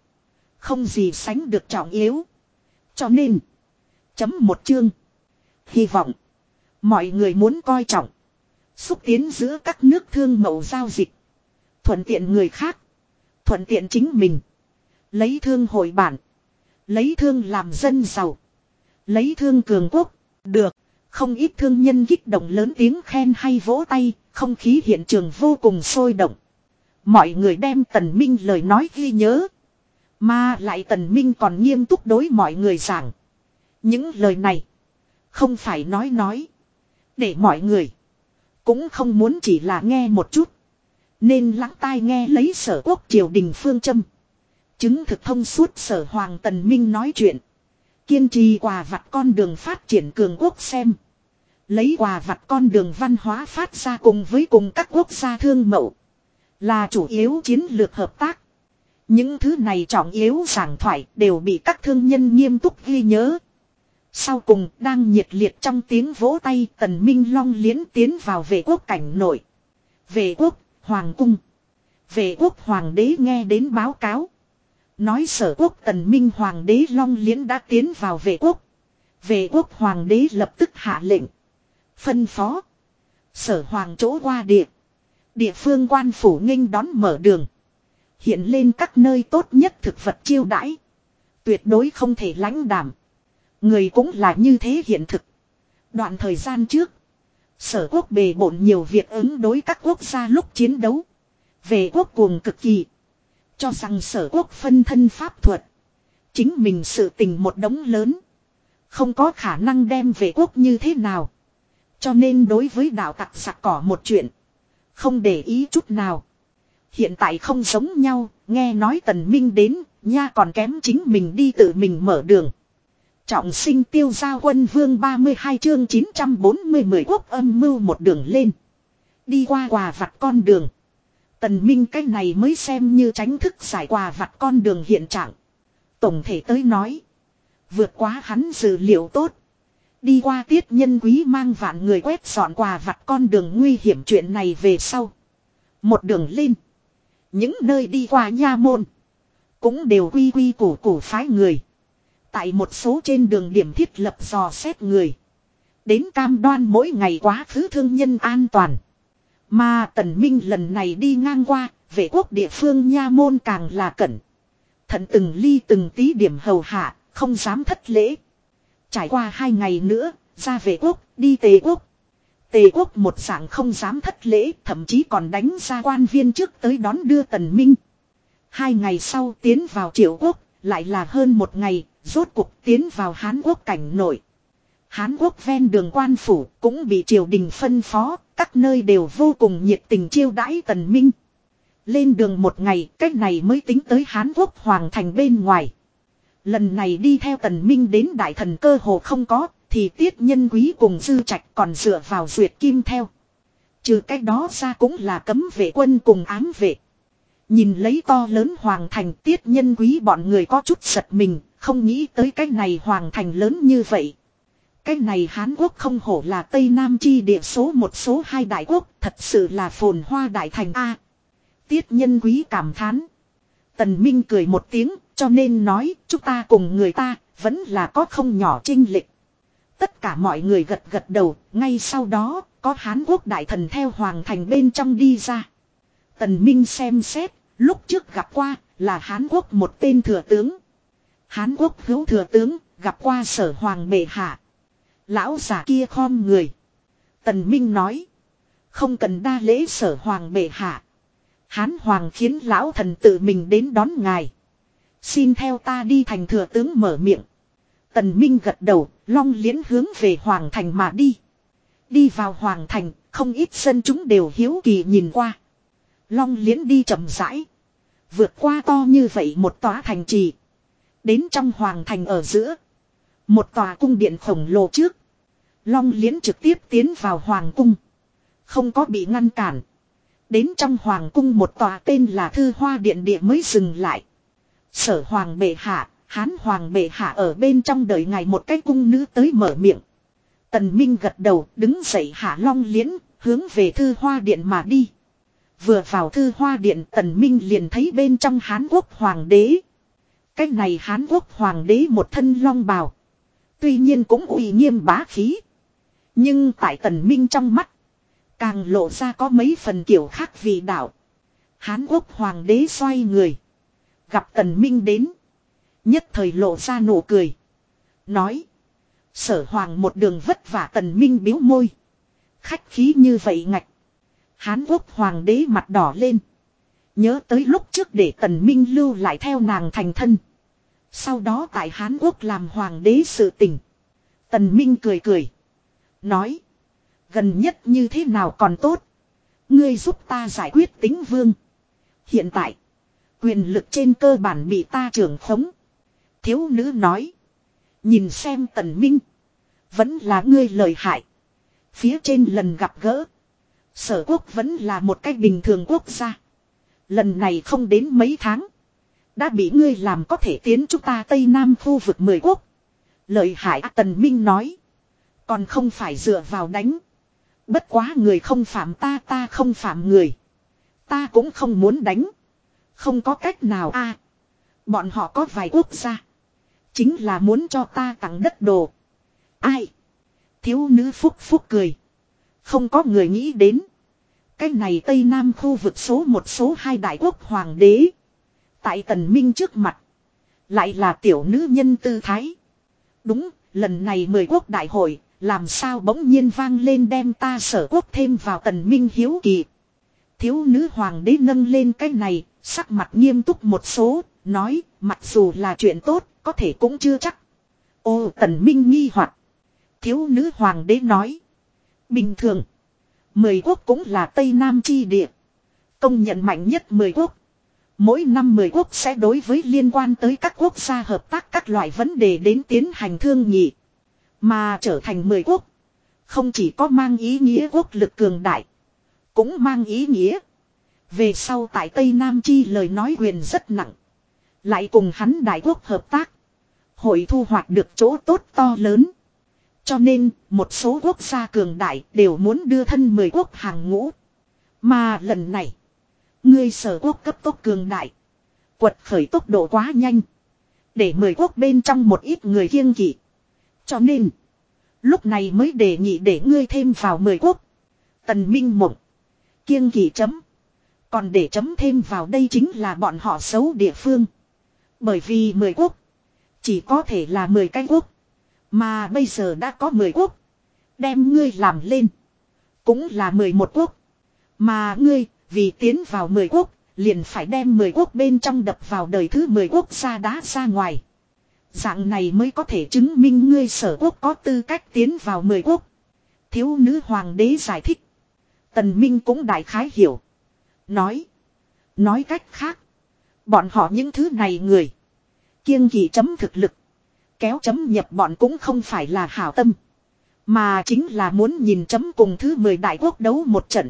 Không gì sánh được trọng yếu. Cho nên. Chấm một chương. Hy vọng. Mọi người muốn coi trọng. Xúc tiến giữa các nước thương mậu giao dịch. Thuận tiện người khác. Thuận tiện chính mình. Lấy thương hội bản. Lấy thương làm dân giàu. Lấy thương cường quốc. Được. Không ít thương nhân kích động lớn tiếng khen hay vỗ tay. Không khí hiện trường vô cùng sôi động. Mọi người đem Tần Minh lời nói ghi nhớ. Mà lại Tần Minh còn nghiêm túc đối mọi người giảng. Những lời này. Không phải nói nói. Để mọi người. Cũng không muốn chỉ là nghe một chút. Nên lắng tai nghe lấy sở quốc triều đình phương châm. Chứng thực thông suốt sở hoàng tần minh nói chuyện. Kiên trì quà vặt con đường phát triển cường quốc xem. Lấy quà vặt con đường văn hóa phát ra cùng với cùng các quốc gia thương mậu. Là chủ yếu chiến lược hợp tác. Những thứ này trọng yếu giảng thoại đều bị các thương nhân nghiêm túc ghi nhớ. Sau cùng đang nhiệt liệt trong tiếng vỗ tay tần minh long liến tiến vào vệ quốc cảnh nội. Vệ quốc, hoàng cung. Vệ quốc hoàng đế nghe đến báo cáo. Nói sở quốc tần minh hoàng đế long liến đã tiến vào vệ quốc. Vệ quốc hoàng đế lập tức hạ lệnh. Phân phó. Sở hoàng chỗ qua địa. Địa phương quan phủ nghênh đón mở đường. Hiện lên các nơi tốt nhất thực vật chiêu đãi. Tuyệt đối không thể lãnh đảm. Người cũng là như thế hiện thực. Đoạn thời gian trước. Sở quốc bề bộn nhiều việc ứng đối các quốc gia lúc chiến đấu. Về quốc cuồng cực kỳ. Cho rằng sở quốc phân thân pháp thuật. Chính mình sự tình một đống lớn. Không có khả năng đem về quốc như thế nào. Cho nên đối với đạo tặc sặc cỏ một chuyện. Không để ý chút nào. Hiện tại không giống nhau, nghe nói tần minh đến, nha còn kém chính mình đi tự mình mở đường. Trọng sinh tiêu gia quân vương 32 chương 940 mười quốc âm mưu một đường lên. Đi qua quà vặt con đường. Tần Minh cái này mới xem như tránh thức giải quà vặt con đường hiện trạng. Tổng thể tới nói. Vượt quá hắn dự liệu tốt. Đi qua tiết nhân quý mang vạn người quét dọn quà vặt con đường nguy hiểm chuyện này về sau. Một đường lên. Những nơi đi qua nha môn. Cũng đều quy quy củ củ phái người. Tại một số trên đường điểm thiết lập dò xét người. Đến cam đoan mỗi ngày quá khứ thương nhân an toàn. Mà tần minh lần này đi ngang qua, vệ quốc địa phương nha môn càng là cẩn. Thận từng ly từng tí điểm hầu hạ, không dám thất lễ. Trải qua hai ngày nữa, ra vệ quốc, đi tề quốc. Tề quốc một dạng không dám thất lễ, thậm chí còn đánh ra quan viên trước tới đón đưa tần minh. Hai ngày sau tiến vào triệu quốc, lại là hơn một ngày, rốt cuộc tiến vào Hán quốc cảnh nội. Hán quốc ven đường quan phủ cũng bị triều đình phân phó, các nơi đều vô cùng nhiệt tình chiêu đãi tần minh. Lên đường một ngày, cách này mới tính tới Hán quốc hoàng thành bên ngoài. Lần này đi theo tần minh đến đại thần cơ hồ không có, thì tiết nhân quý cùng dư trạch còn dựa vào duyệt kim theo. Trừ cách đó ra cũng là cấm vệ quân cùng ám vệ. Nhìn lấy to lớn hoàng thành tiết nhân quý bọn người có chút giật mình, không nghĩ tới cái này hoàng thành lớn như vậy. Cái này Hán Quốc không hổ là Tây Nam chi địa số một số hai đại quốc, thật sự là phồn hoa đại thành A. Tiết nhân quý cảm thán. Tần Minh cười một tiếng, cho nên nói, chúng ta cùng người ta, vẫn là có không nhỏ trinh lịch. Tất cả mọi người gật gật đầu, ngay sau đó, có Hán Quốc đại thần theo hoàng thành bên trong đi ra. Tần Minh xem xét, lúc trước gặp qua, là Hán Quốc một tên thừa tướng. Hán Quốc hữu thừa tướng, gặp qua sở hoàng bệ hạ. Lão giả kia khom người. Tần Minh nói. Không cần đa lễ sở hoàng bệ hạ. Hán hoàng khiến lão thần tự mình đến đón ngài. Xin theo ta đi thành thừa tướng mở miệng. Tần Minh gật đầu, long liễn hướng về hoàng thành mà đi. Đi vào hoàng thành, không ít dân chúng đều hiếu kỳ nhìn qua. Long liễn đi chậm rãi. Vượt qua to như vậy một tòa thành trì. Đến trong hoàng thành ở giữa. Một tòa cung điện khổng lồ trước. Long liễn trực tiếp tiến vào hoàng cung. Không có bị ngăn cản. Đến trong hoàng cung một tòa tên là Thư Hoa Điện Địa mới dừng lại. Sở hoàng bệ hạ, hán hoàng bệ hạ ở bên trong đợi ngày một cái cung nữ tới mở miệng. Tần Minh gật đầu, đứng dậy hạ long liễn, hướng về Thư Hoa Điện mà đi. Vừa vào Thư Hoa Điện Tần Minh liền thấy bên trong Hán Quốc Hoàng đế. Cách này Hán Quốc Hoàng đế một thân long bào. Tuy nhiên cũng uy nghiêm bá khí. Nhưng tại Tần Minh trong mắt. Càng lộ ra có mấy phần kiểu khác vị đạo. Hán quốc hoàng đế xoay người. Gặp tần minh đến. Nhất thời lộ ra nụ cười. Nói. Sở hoàng một đường vất vả tần minh biếu môi. Khách khí như vậy ngạch. Hán quốc hoàng đế mặt đỏ lên. Nhớ tới lúc trước để tần minh lưu lại theo nàng thành thân. Sau đó tại Hán quốc làm hoàng đế sự tình. Tần minh cười cười. Nói. Gần nhất như thế nào còn tốt. Ngươi giúp ta giải quyết tính vương. Hiện tại. Quyền lực trên cơ bản bị ta trưởng khống. Thiếu nữ nói. Nhìn xem tần minh. Vẫn là ngươi lời hại. Phía trên lần gặp gỡ. Sở quốc vẫn là một cách bình thường quốc gia. Lần này không đến mấy tháng. Đã bị ngươi làm có thể tiến chúng ta Tây Nam khu vực mười quốc. Lợi hại à, tần minh nói. Còn không phải dựa vào đánh. Bất quá người không phạm ta ta không phạm người. Ta cũng không muốn đánh. Không có cách nào a. bọn họ có vài quốc gia. Chính là muốn cho ta tặng đất đồ. Ai? Thiếu nữ phúc phúc cười. Không có người nghĩ đến. Cái này Tây Nam khu vực số một số hai đại quốc hoàng đế. Tại tần minh trước mặt. Lại là tiểu nữ nhân tư thái. Đúng, lần này mười quốc đại hội, làm sao bỗng nhiên vang lên đem ta sở quốc thêm vào tần minh hiếu kỳ. Thiếu nữ hoàng đế nâng lên cái này, sắc mặt nghiêm túc một số, nói, mặc dù là chuyện tốt, có thể cũng chưa chắc. Ô, tần minh nghi hoặc Thiếu nữ hoàng đế nói. Bình thường. Mười quốc cũng là Tây Nam chi địa. Công nhận mạnh nhất mười quốc. Mỗi năm mười quốc sẽ đối với liên quan tới các quốc gia hợp tác các loại vấn đề đến tiến hành thương nghị. Mà trở thành mười quốc. Không chỉ có mang ý nghĩa quốc lực cường đại. Cũng mang ý nghĩa. Về sau tại Tây Nam Chi lời nói quyền rất nặng. Lại cùng hắn đại quốc hợp tác. Hội thu hoạch được chỗ tốt to lớn. Cho nên, một số quốc gia cường đại đều muốn đưa thân mười quốc hàng ngũ. Mà lần này, ngươi sở quốc cấp tốc cường đại. Quật khởi tốc độ quá nhanh. Để mười quốc bên trong một ít người kiêng kỵ. Cho nên. Lúc này mới đề nghị để ngươi thêm vào mười quốc. Tần Minh Mộng. Kiêng kỵ chấm. Còn để chấm thêm vào đây chính là bọn họ xấu địa phương. Bởi vì mười quốc. Chỉ có thể là mười cái quốc. Mà bây giờ đã có mười quốc. Đem ngươi làm lên. Cũng là mười một quốc. Mà ngươi, vì tiến vào mười quốc, liền phải đem mười quốc bên trong đập vào đời thứ mười quốc gia đá ra ngoài. Dạng này mới có thể chứng minh ngươi sở quốc có tư cách tiến vào mười quốc. Thiếu nữ hoàng đế giải thích. Tần Minh cũng đại khái hiểu. Nói. Nói cách khác. Bọn họ những thứ này người. Kiêng kỵ chấm thực lực. Kéo chấm nhập bọn cũng không phải là hảo tâm. Mà chính là muốn nhìn chấm cùng thứ 10 đại quốc đấu một trận.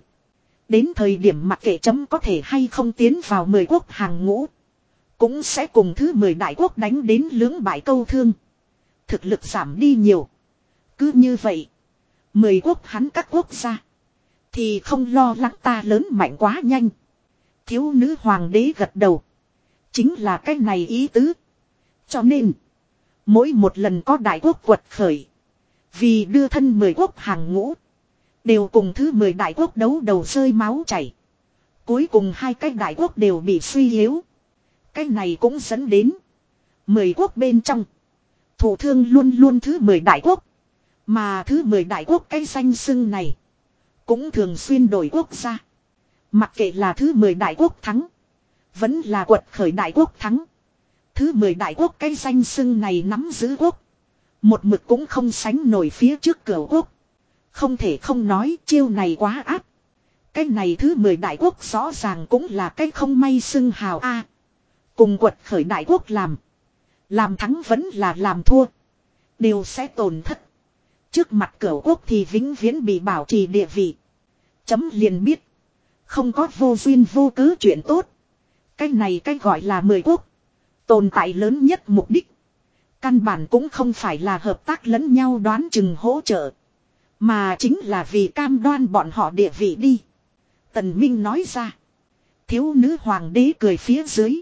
Đến thời điểm mặc kệ chấm có thể hay không tiến vào 10 quốc hàng ngũ. Cũng sẽ cùng thứ 10 đại quốc đánh đến lưỡng bại câu thương. Thực lực giảm đi nhiều. Cứ như vậy. 10 quốc hắn các quốc gia. Thì không lo lắng ta lớn mạnh quá nhanh. Thiếu nữ hoàng đế gật đầu. Chính là cái này ý tứ. Cho nên. Mỗi một lần có đại quốc quật khởi. Vì đưa thân 10 quốc hàng ngũ. Đều cùng thứ 10 đại quốc đấu đầu rơi máu chảy. Cuối cùng hai cái đại quốc đều bị suy yếu. Cái này cũng dẫn đến. 10 quốc bên trong. Thủ thương luôn luôn thứ 10 đại quốc. Mà thứ 10 đại quốc cái danh xưng này. Cũng thường xuyên đổi quốc gia. Mặc kệ là thứ 10 đại quốc thắng. Vẫn là quật khởi đại quốc thắng. Thứ 10 đại quốc cái danh xưng này nắm giữ quốc. Một mực cũng không sánh nổi phía trước cửa quốc. Không thể không nói chiêu này quá áp. Cái này thứ 10 đại quốc rõ ràng cũng là cái không may xưng hào A. cùng quật khởi đại quốc làm. Làm thắng vẫn là làm thua. Đều sẽ tổn thất. Trước mặt cửa quốc thì vĩnh viễn bị bảo trì địa vị. Chấm liền biết. Không có vô duyên vô cớ chuyện tốt. Cái này cái gọi là mười quốc. Tồn tại lớn nhất mục đích. Căn bản cũng không phải là hợp tác lẫn nhau đoán chừng hỗ trợ. Mà chính là vì cam đoan bọn họ địa vị đi. Tần Minh nói ra. Thiếu nữ hoàng đế cười phía dưới.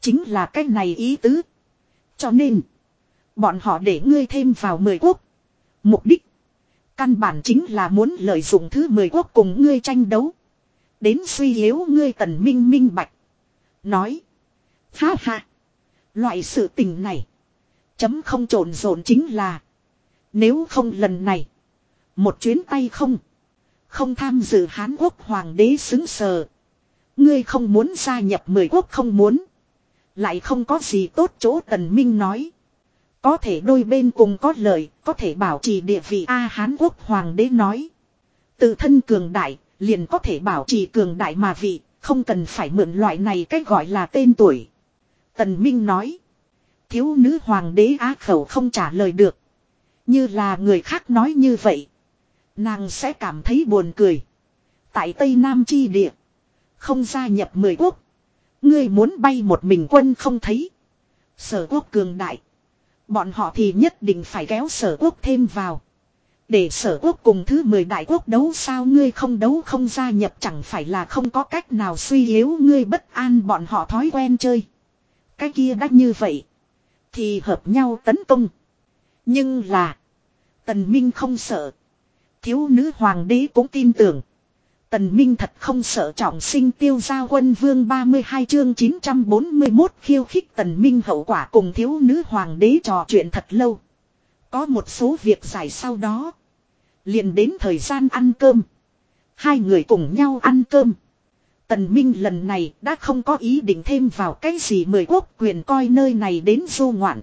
Chính là cái này ý tứ. Cho nên. Bọn họ để ngươi thêm vào mười quốc. Mục đích. Căn bản chính là muốn lợi dụng thứ mười quốc cùng ngươi tranh đấu. Đến suy yếu ngươi tần minh minh bạch. Nói. Ha ha. Loại sự tình này. Chấm không trộn rộn chính là. Nếu không lần này. Một chuyến tay không. Không tham dự Hán Quốc Hoàng đế xứng sờ. Ngươi không muốn gia nhập mười quốc không muốn. Lại không có gì tốt chỗ Tần Minh nói. Có thể đôi bên cùng có lợi, có thể bảo trì địa vị A Hán Quốc Hoàng đế nói. Tự thân cường đại, liền có thể bảo trì cường đại mà vị, không cần phải mượn loại này cách gọi là tên tuổi. Tần Minh nói. Thiếu nữ Hoàng đế á khẩu không trả lời được. Như là người khác nói như vậy. Nàng sẽ cảm thấy buồn cười. Tại Tây Nam chi địa. Không gia nhập mười quốc. Ngươi muốn bay một mình quân không thấy. Sở quốc cường đại. Bọn họ thì nhất định phải kéo sở quốc thêm vào. Để sở quốc cùng thứ 10 đại quốc đấu sao ngươi không đấu không gia nhập chẳng phải là không có cách nào suy yếu ngươi bất an bọn họ thói quen chơi. Cái kia đắt như vậy. Thì hợp nhau tấn công. Nhưng là. Tần Minh không sợ. Thiếu nữ hoàng đế cũng tin tưởng. Tần Minh thật không sợ trọng sinh tiêu gia quân vương 32 chương 941 khiêu khích Tần Minh hậu quả cùng thiếu nữ hoàng đế trò chuyện thật lâu. Có một số việc giải sau đó. liền đến thời gian ăn cơm. Hai người cùng nhau ăn cơm. Tần Minh lần này đã không có ý định thêm vào cái gì mười quốc quyền coi nơi này đến du ngoạn.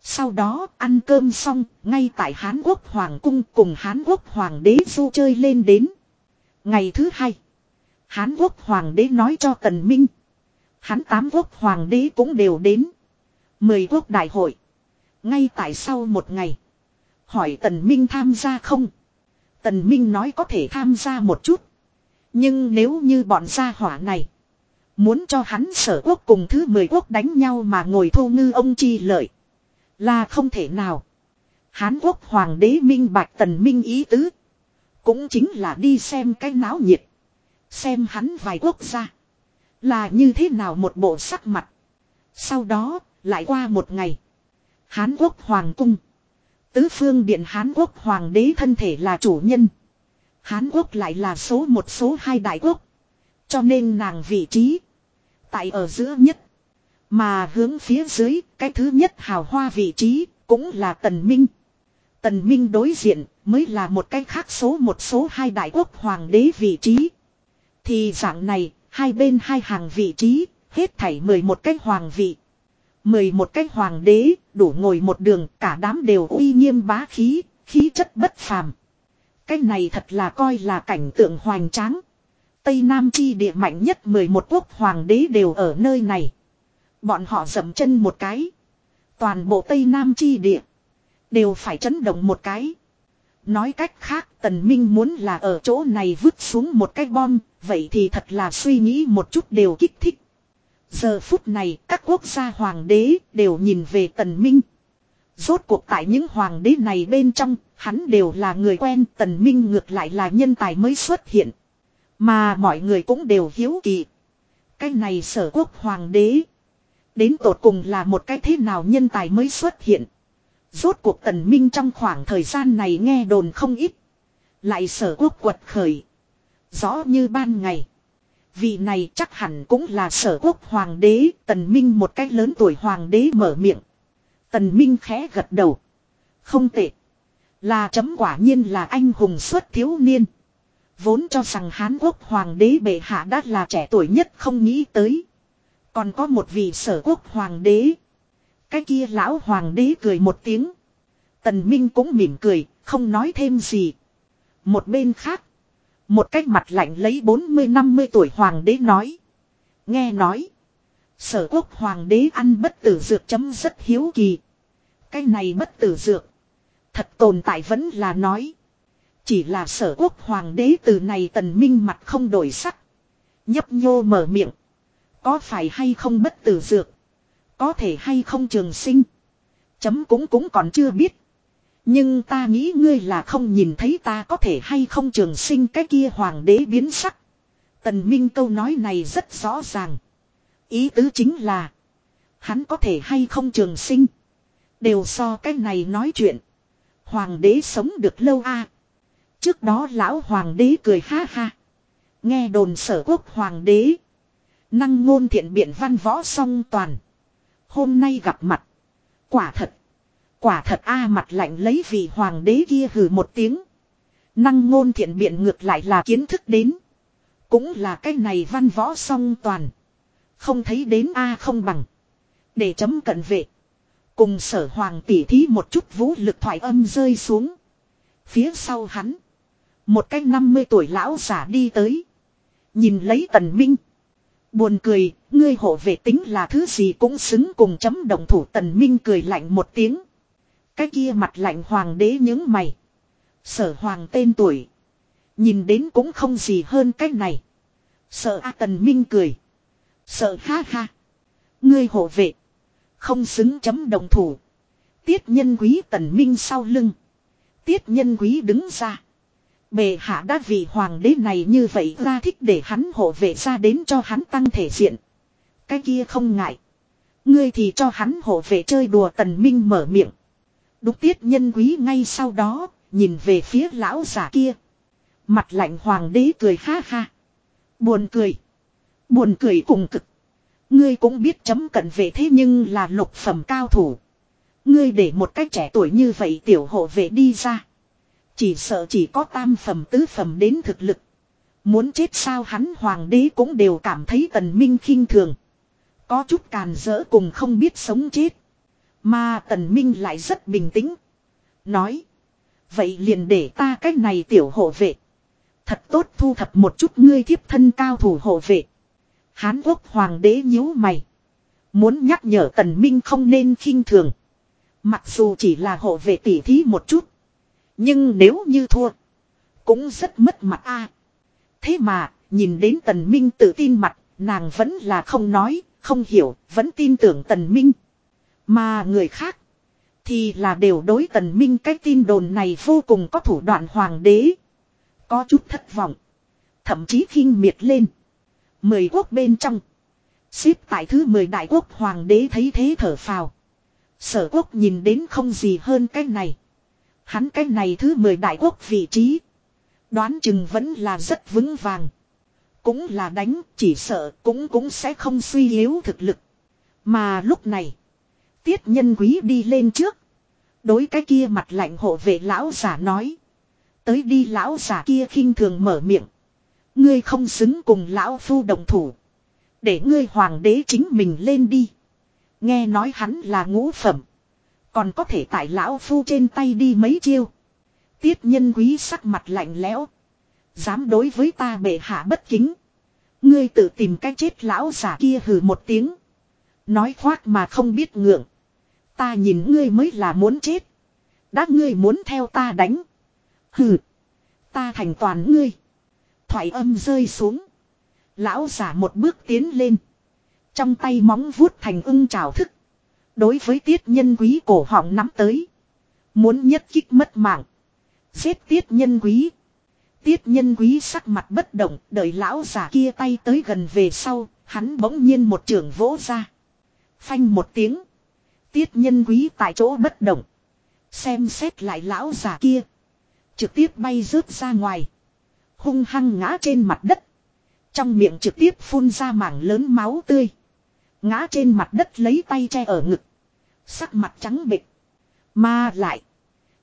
Sau đó ăn cơm xong, ngay tại Hán Quốc Hoàng cung cùng Hán Quốc Hoàng đế du chơi lên đến. Ngày thứ hai, Hán Quốc Hoàng đế nói cho Tần Minh. Hán Tám Quốc Hoàng đế cũng đều đến. Mười quốc đại hội. Ngay tại sau một ngày. Hỏi Tần Minh tham gia không? Tần Minh nói có thể tham gia một chút. Nhưng nếu như bọn gia hỏa này. Muốn cho hắn sở quốc cùng thứ mười quốc đánh nhau mà ngồi thu ngư ông chi lợi. Là không thể nào. Hán quốc hoàng đế minh bạch tần minh ý tứ. Cũng chính là đi xem cái náo nhiệt. Xem hắn vài quốc gia. Là như thế nào một bộ sắc mặt. Sau đó, lại qua một ngày. Hán quốc hoàng cung. Tứ phương điện Hán quốc hoàng đế thân thể là chủ nhân. Hán quốc lại là số một số hai đại quốc. Cho nên nàng vị trí. Tại ở giữa nhất. Mà hướng phía dưới, cái thứ nhất hào hoa vị trí, cũng là Tần Minh. Tần Minh đối diện, mới là một cái khác số một số hai đại quốc hoàng đế vị trí. Thì dạng này, hai bên hai hàng vị trí, hết thảy mười một cái hoàng vị. mười một cái hoàng đế, đủ ngồi một đường, cả đám đều uy nghiêm bá khí, khí chất bất phàm. Cái này thật là coi là cảnh tượng hoành tráng. Tây Nam chi địa mạnh nhất 11 quốc hoàng đế đều ở nơi này. Bọn họ dậm chân một cái. Toàn bộ Tây Nam chi địa. Đều phải chấn động một cái. Nói cách khác tần minh muốn là ở chỗ này vứt xuống một cái bom. Vậy thì thật là suy nghĩ một chút đều kích thích. Giờ phút này các quốc gia hoàng đế đều nhìn về tần minh. Rốt cuộc tại những hoàng đế này bên trong, hắn đều là người quen, tần minh ngược lại là nhân tài mới xuất hiện. Mà mọi người cũng đều hiếu kỳ. Cái này sở quốc hoàng đế. Đến tột cùng là một cái thế nào nhân tài mới xuất hiện. Rốt cuộc tần minh trong khoảng thời gian này nghe đồn không ít. Lại sở quốc quật khởi. Rõ như ban ngày. Vị này chắc hẳn cũng là sở quốc hoàng đế, tần minh một cách lớn tuổi hoàng đế mở miệng. Tần minh khẽ gật đầu. Không tệ. Là chấm quả nhiên là anh hùng xuất thiếu niên. Vốn cho rằng Hán Quốc hoàng đế bệ hạ đã là trẻ tuổi nhất không nghĩ tới. Còn có một vị sở quốc hoàng đế. Cái kia lão hoàng đế cười một tiếng. Tần Minh cũng mỉm cười, không nói thêm gì. Một bên khác. Một cách mặt lạnh lấy 40-50 tuổi hoàng đế nói. Nghe nói. Sở quốc hoàng đế ăn bất tử dược chấm rất hiếu kỳ. Cái này bất tử dược. Thật tồn tại vẫn là nói. Chỉ là sở quốc hoàng đế từ này tần minh mặt không đổi sắc. Nhấp nhô mở miệng. Có phải hay không bất tử dược. Có thể hay không trường sinh. Chấm cũng cũng còn chưa biết. Nhưng ta nghĩ ngươi là không nhìn thấy ta có thể hay không trường sinh cái kia hoàng đế biến sắc. Tần Minh câu nói này rất rõ ràng. Ý tứ chính là. Hắn có thể hay không trường sinh. Đều so cái này nói chuyện. Hoàng đế sống được lâu a. Trước đó lão hoàng đế cười ha ha. Nghe đồn sở quốc hoàng đế. Năng ngôn thiện biện văn võ song toàn. Hôm nay gặp mặt. Quả thật. Quả thật a mặt lạnh lấy vì hoàng đế kia hừ một tiếng. Năng ngôn thiện biện ngược lại là kiến thức đến. Cũng là cái này văn võ song toàn. Không thấy đến a không bằng. Để chấm cận vệ. Cùng sở hoàng tỉ thí một chút vũ lực thoại âm rơi xuống. Phía sau hắn. Một cái 50 tuổi lão giả đi tới. Nhìn lấy tần minh. Buồn cười, ngươi hộ vệ tính là thứ gì cũng xứng cùng chấm đồng thủ tần minh cười lạnh một tiếng. Cái kia mặt lạnh hoàng đế những mày. Sở hoàng tên tuổi. Nhìn đến cũng không gì hơn cái này. Sợ A Tần Minh cười. Sợ ha ha. Ngươi hộ vệ. Không xứng chấm đồng thủ. Tiết nhân quý Tần Minh sau lưng. Tiết nhân quý đứng ra. Bề hạ đã vì hoàng đế này như vậy ra thích để hắn hộ vệ ra đến cho hắn tăng thể diện. Cái kia không ngại. Ngươi thì cho hắn hộ vệ chơi đùa tần minh mở miệng. Đúc tiết nhân quý ngay sau đó, nhìn về phía lão giả kia. Mặt lạnh hoàng đế cười ha ha. Buồn cười. Buồn cười cùng cực. Ngươi cũng biết chấm cận vệ thế nhưng là lục phẩm cao thủ. Ngươi để một cách trẻ tuổi như vậy tiểu hộ vệ đi ra. Chỉ sợ chỉ có tam phẩm tứ phẩm đến thực lực. Muốn chết sao hắn hoàng đế cũng đều cảm thấy tần minh khinh thường. Có chút càn rỡ cùng không biết sống chết. Mà tần minh lại rất bình tĩnh. Nói. Vậy liền để ta cách này tiểu hộ vệ. Thật tốt thu thập một chút ngươi thiếp thân cao thủ hộ vệ. Hán quốc hoàng đế nhíu mày. Muốn nhắc nhở tần minh không nên khinh thường. Mặc dù chỉ là hộ vệ tỉ thí một chút. Nhưng nếu như thua. Cũng rất mất mặt a. Thế mà, nhìn đến tần minh tự tin mặt, nàng vẫn là không nói, không hiểu, vẫn tin tưởng tần minh. Mà người khác, thì là đều đối tần minh cái tin đồn này vô cùng có thủ đoạn hoàng đế. Có chút thất vọng. Thậm chí khinh miệt lên. Mười quốc bên trong. Xếp tại thứ mười đại quốc hoàng đế thấy thế thở phào. Sở quốc nhìn đến không gì hơn cái này. Hắn cái này thứ 10 đại quốc vị trí. Đoán chừng vẫn là rất vững vàng. Cũng là đánh, chỉ sợ cũng cũng sẽ không suy yếu thực lực. Mà lúc này, tiết nhân quý đi lên trước. Đối cái kia mặt lạnh hộ vệ lão giả nói. Tới đi lão giả kia khinh thường mở miệng. Ngươi không xứng cùng lão phu đồng thủ. Để ngươi hoàng đế chính mình lên đi. Nghe nói hắn là ngũ phẩm. Còn có thể tại lão phu trên tay đi mấy chiêu. Tiết nhân quý sắc mặt lạnh lẽo. Dám đối với ta bệ hạ bất kính. Ngươi tự tìm cách chết lão giả kia hừ một tiếng. Nói khoác mà không biết ngượng. Ta nhìn ngươi mới là muốn chết. Đã ngươi muốn theo ta đánh. Hừ. Ta thành toàn ngươi. Thoại âm rơi xuống. Lão giả một bước tiến lên. Trong tay móng vuốt thành ưng trào thức. Đối với tiết nhân quý cổ họng nắm tới. Muốn nhất kích mất mạng. Giết tiết nhân quý. Tiết nhân quý sắc mặt bất động, đợi lão giả kia tay tới gần về sau, hắn bỗng nhiên một trường vỗ ra. Phanh một tiếng. Tiết nhân quý tại chỗ bất động. Xem xét lại lão giả kia. Trực tiếp bay rớt ra ngoài. Hung hăng ngã trên mặt đất. Trong miệng trực tiếp phun ra mảng lớn máu tươi. Ngã trên mặt đất lấy tay che ở ngực. Sắc mặt trắng bệch. Mà lại.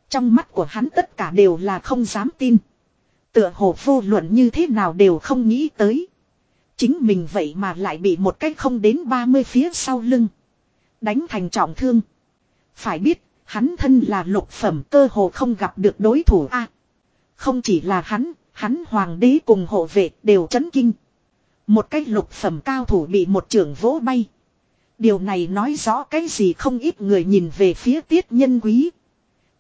Trong mắt của hắn tất cả đều là không dám tin. Tựa hồ vô luận như thế nào đều không nghĩ tới. Chính mình vậy mà lại bị một cách không đến 30 phía sau lưng. Đánh thành trọng thương. Phải biết, hắn thân là lục phẩm cơ hồ không gặp được đối thủ a Không chỉ là hắn, hắn hoàng đế cùng hộ vệ đều chấn kinh. Một cái lục phẩm cao thủ bị một trưởng vỗ bay. Điều này nói rõ cái gì không ít người nhìn về phía tiết nhân quý.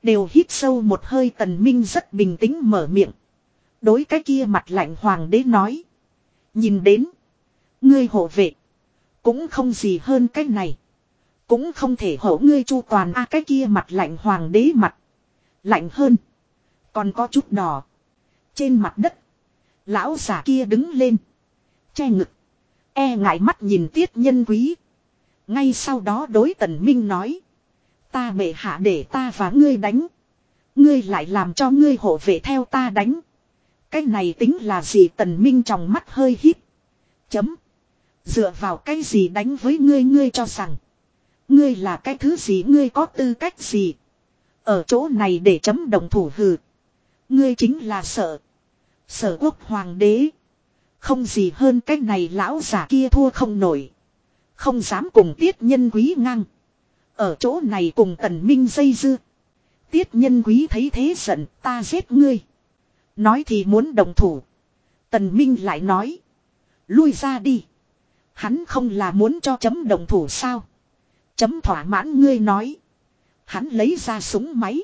Đều hít sâu một hơi tần minh rất bình tĩnh mở miệng. Đối cái kia mặt lạnh hoàng đế nói. Nhìn đến. Ngươi hộ vệ. Cũng không gì hơn cái này. Cũng không thể hổ ngươi chu toàn a cái kia mặt lạnh hoàng đế mặt. Lạnh hơn. Còn có chút đỏ. Trên mặt đất. Lão giả kia đứng lên. Che ngực. E ngại mắt nhìn tiết nhân quý. Ngay sau đó đối tần minh nói. Ta bệ hạ để ta và ngươi đánh. Ngươi lại làm cho ngươi hộ vệ theo ta đánh. Cái này tính là gì tần minh trong mắt hơi hít. Chấm. Dựa vào cái gì đánh với ngươi ngươi cho rằng. Ngươi là cái thứ gì ngươi có tư cách gì. Ở chỗ này để chấm đồng thủ hừ. Ngươi chính là sợ. Sở quốc hoàng đế. Không gì hơn cái này lão giả kia thua không nổi. Không dám cùng tiết nhân quý ngang. Ở chỗ này cùng tần minh dây dưa. Tiết nhân quý thấy thế giận, ta giết ngươi. Nói thì muốn đồng thủ. Tần minh lại nói. Lui ra đi. Hắn không là muốn cho chấm đồng thủ sao. Chấm thỏa mãn ngươi nói. Hắn lấy ra súng máy.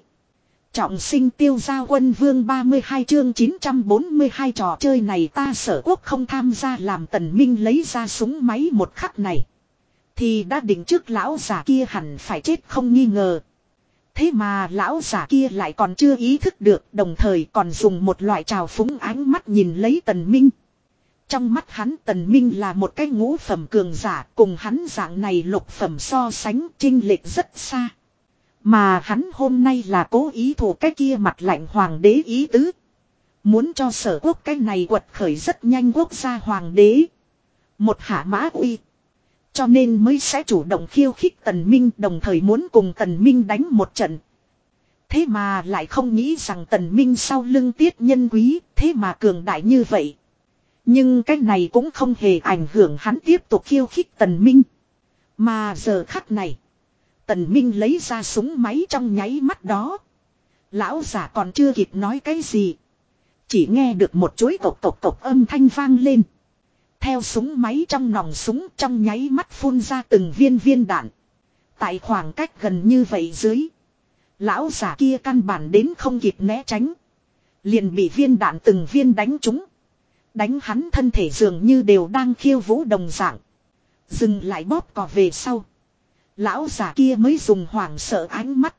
Trọng sinh tiêu gia quân vương 32 chương 942 trò chơi này ta sở quốc không tham gia làm tần minh lấy ra súng máy một khắc này. Thì đã định trước lão giả kia hẳn phải chết không nghi ngờ. Thế mà lão giả kia lại còn chưa ý thức được, đồng thời còn dùng một loại trào phúng ánh mắt nhìn lấy tần minh. Trong mắt hắn tần minh là một cái ngũ phẩm cường giả, cùng hắn dạng này lục phẩm so sánh trinh lệch rất xa. Mà hắn hôm nay là cố ý thủ cái kia mặt lạnh hoàng đế ý tứ. Muốn cho sở quốc cái này quật khởi rất nhanh quốc gia hoàng đế. Một hạ mã uy. Cho nên mới sẽ chủ động khiêu khích Tần Minh đồng thời muốn cùng Tần Minh đánh một trận. Thế mà lại không nghĩ rằng Tần Minh sau lưng tiết nhân quý, thế mà cường đại như vậy. Nhưng cái này cũng không hề ảnh hưởng hắn tiếp tục khiêu khích Tần Minh. Mà giờ khắc này, Tần Minh lấy ra súng máy trong nháy mắt đó. Lão giả còn chưa kịp nói cái gì. Chỉ nghe được một chuỗi cộc cộc cộc âm thanh vang lên. Theo súng máy trong nòng súng trong nháy mắt phun ra từng viên viên đạn. Tại khoảng cách gần như vậy dưới. Lão giả kia căn bản đến không kịp né tránh. Liền bị viên đạn từng viên đánh trúng. Đánh hắn thân thể dường như đều đang khiêu vũ đồng dạng. Dừng lại bóp cò về sau. Lão giả kia mới dùng hoảng sợ ánh mắt.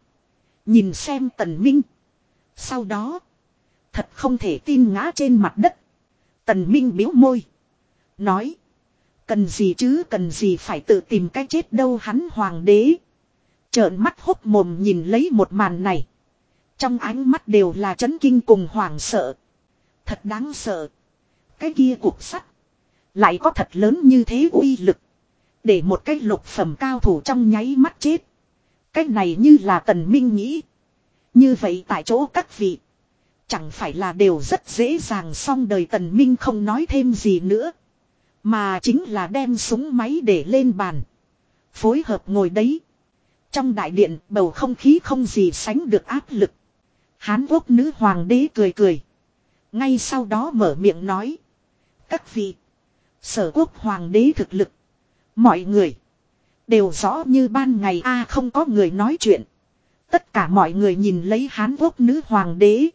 Nhìn xem tần minh. Sau đó. Thật không thể tin ngã trên mặt đất. Tần minh biếu môi. Nói. Cần gì chứ, cần gì phải tự tìm cách chết đâu hắn hoàng đế. Trợn mắt hốc mồm nhìn lấy một màn này. Trong ánh mắt đều là chấn kinh cùng hoảng sợ. Thật đáng sợ. Cái kia cuộc sắt. Lại có thật lớn như thế uy lực. Để một cái lục phẩm cao thủ trong nháy mắt chết. Cái này như là tần minh nghĩ. Như vậy tại chỗ các vị. Chẳng phải là đều rất dễ dàng xong đời tần minh không nói thêm gì nữa. Mà chính là đem súng máy để lên bàn. Phối hợp ngồi đấy. Trong đại điện, bầu không khí không gì sánh được áp lực. Hán quốc nữ hoàng đế cười cười. Ngay sau đó mở miệng nói. Các vị. Sở quốc hoàng đế thực lực. Mọi người. Đều rõ như ban ngày a không có người nói chuyện. Tất cả mọi người nhìn lấy Hán Quốc nữ hoàng đế.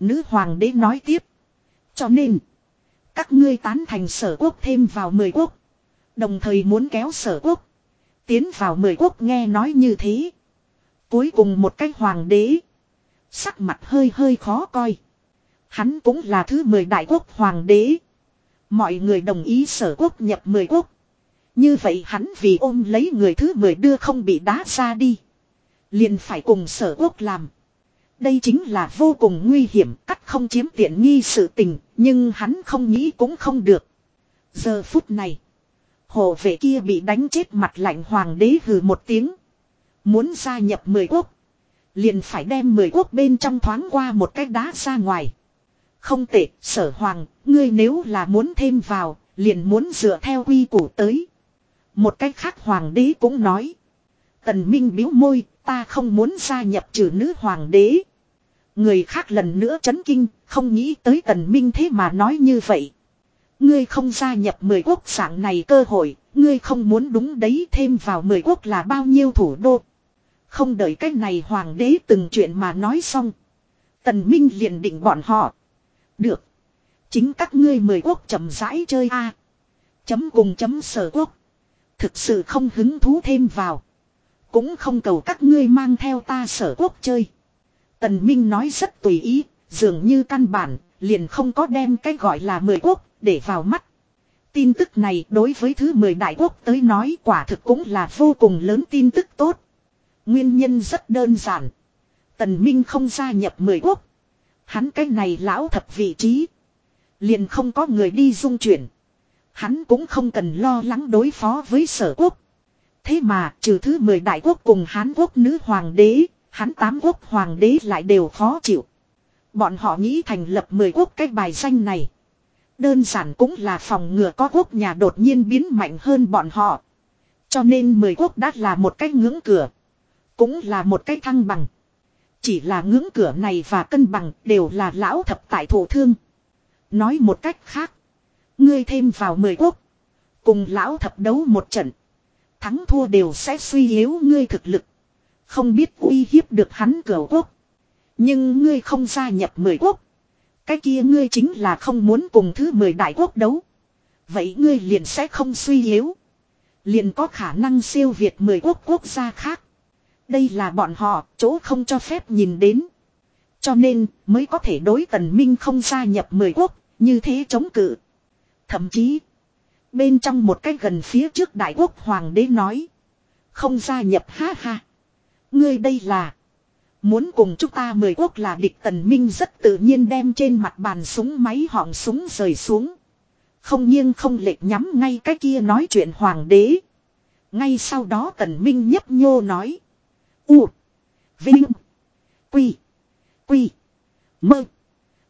Nữ hoàng đế nói tiếp. Cho nên. Các ngươi tán thành sở quốc thêm vào mười quốc. Đồng thời muốn kéo sở quốc. Tiến vào mười quốc nghe nói như thế. Cuối cùng một cái hoàng đế. Sắc mặt hơi hơi khó coi. Hắn cũng là thứ mười đại quốc hoàng đế. Mọi người đồng ý sở quốc nhập mười quốc. Như vậy hắn vì ôm lấy người thứ mười đưa không bị đá ra đi. Liền phải cùng sở quốc làm. Đây chính là vô cùng nguy hiểm cắt không chiếm tiện nghi sự tình. Nhưng hắn không nghĩ cũng không được. Giờ phút này. Hộ vệ kia bị đánh chết mặt lạnh hoàng đế hừ một tiếng. Muốn gia nhập mười quốc. Liền phải đem mười quốc bên trong thoáng qua một cái đá ra ngoài. Không tệ, sở hoàng, ngươi nếu là muốn thêm vào, liền muốn dựa theo quy củ tới. Một cách khác hoàng đế cũng nói. Tần Minh biếu môi, ta không muốn gia nhập trừ nữ hoàng đế. Người khác lần nữa chấn kinh, không nghĩ tới tần Minh thế mà nói như vậy. Ngươi không gia nhập mười quốc sản này cơ hội, ngươi không muốn đúng đấy thêm vào mười quốc là bao nhiêu thủ đô. Không đợi cái này hoàng đế từng chuyện mà nói xong. Tần Minh liền định bọn họ. Được. Chính các ngươi mười quốc chậm rãi chơi a. Chấm cùng chấm sở quốc. Thực sự không hứng thú thêm vào. Cũng không cầu các ngươi mang theo ta sở quốc chơi. Tần Minh nói rất tùy ý, dường như căn bản, liền không có đem cái gọi là mười quốc, để vào mắt. Tin tức này đối với thứ mười đại quốc tới nói quả thực cũng là vô cùng lớn tin tức tốt. Nguyên nhân rất đơn giản. Tần Minh không gia nhập mười quốc. Hắn cái này lão thập vị trí. Liền không có người đi dung chuyển. Hắn cũng không cần lo lắng đối phó với sở quốc. Thế mà trừ thứ 10 đại quốc cùng Hán quốc nữ hoàng đế, hắn tám quốc hoàng đế lại đều khó chịu. Bọn họ nghĩ thành lập 10 quốc cái bài danh này. Đơn giản cũng là phòng ngừa có quốc nhà đột nhiên biến mạnh hơn bọn họ. Cho nên 10 quốc đã là một cái ngưỡng cửa. Cũng là một cái thăng bằng. Chỉ là ngưỡng cửa này và cân bằng đều là lão thập tại thủ thương. Nói một cách khác. Ngươi thêm vào mười quốc. Cùng lão thập đấu một trận. Thắng thua đều sẽ suy yếu ngươi thực lực. Không biết uy hiếp được hắn cửa quốc. Nhưng ngươi không gia nhập mười quốc. Cái kia ngươi chính là không muốn cùng thứ mười đại quốc đấu. Vậy ngươi liền sẽ không suy yếu. Liền có khả năng siêu việt mười quốc quốc gia khác. Đây là bọn họ, chỗ không cho phép nhìn đến. Cho nên, mới có thể đối tần minh không gia nhập mười quốc, như thế chống cự. Thậm chí, bên trong một cái gần phía trước đại quốc hoàng đế nói. Không gia nhập ha ha. Ngươi đây là... Muốn cùng chúng ta mười quốc là địch tần minh rất tự nhiên đem trên mặt bàn súng máy họng súng rời xuống. Không nghiêng không lệch nhắm ngay cái kia nói chuyện hoàng đế. Ngay sau đó tần minh nhấp nhô nói. U. Vinh. Quy. Quy. Mơ.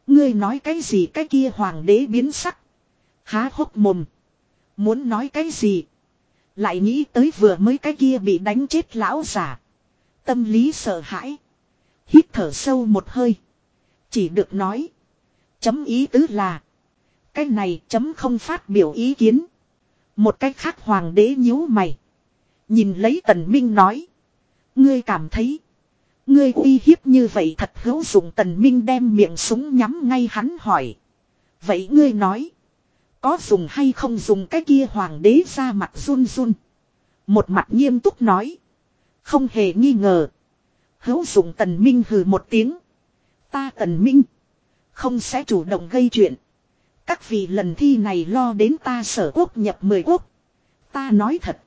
Ngươi nói cái gì cái kia hoàng đế biến sắc. Há hốc mồm. Muốn nói cái gì. Lại nghĩ tới vừa mới cái kia bị đánh chết lão giả. Tâm lý sợ hãi. Hít thở sâu một hơi. Chỉ được nói. Chấm ý tứ là. Cái này chấm không phát biểu ý kiến. Một cách khác hoàng đế nhíu mày. Nhìn lấy tần minh nói. Ngươi cảm thấy. Ngươi uy hiếp như vậy thật hữu dụng tần minh đem miệng súng nhắm ngay hắn hỏi. Vậy ngươi nói. Có dùng hay không dùng cái kia hoàng đế ra mặt run run. Một mặt nghiêm túc nói. Không hề nghi ngờ. Hữu dụng tần minh hừ một tiếng. Ta tần minh. Không sẽ chủ động gây chuyện. Các vị lần thi này lo đến ta sở quốc nhập mười quốc. Ta nói thật.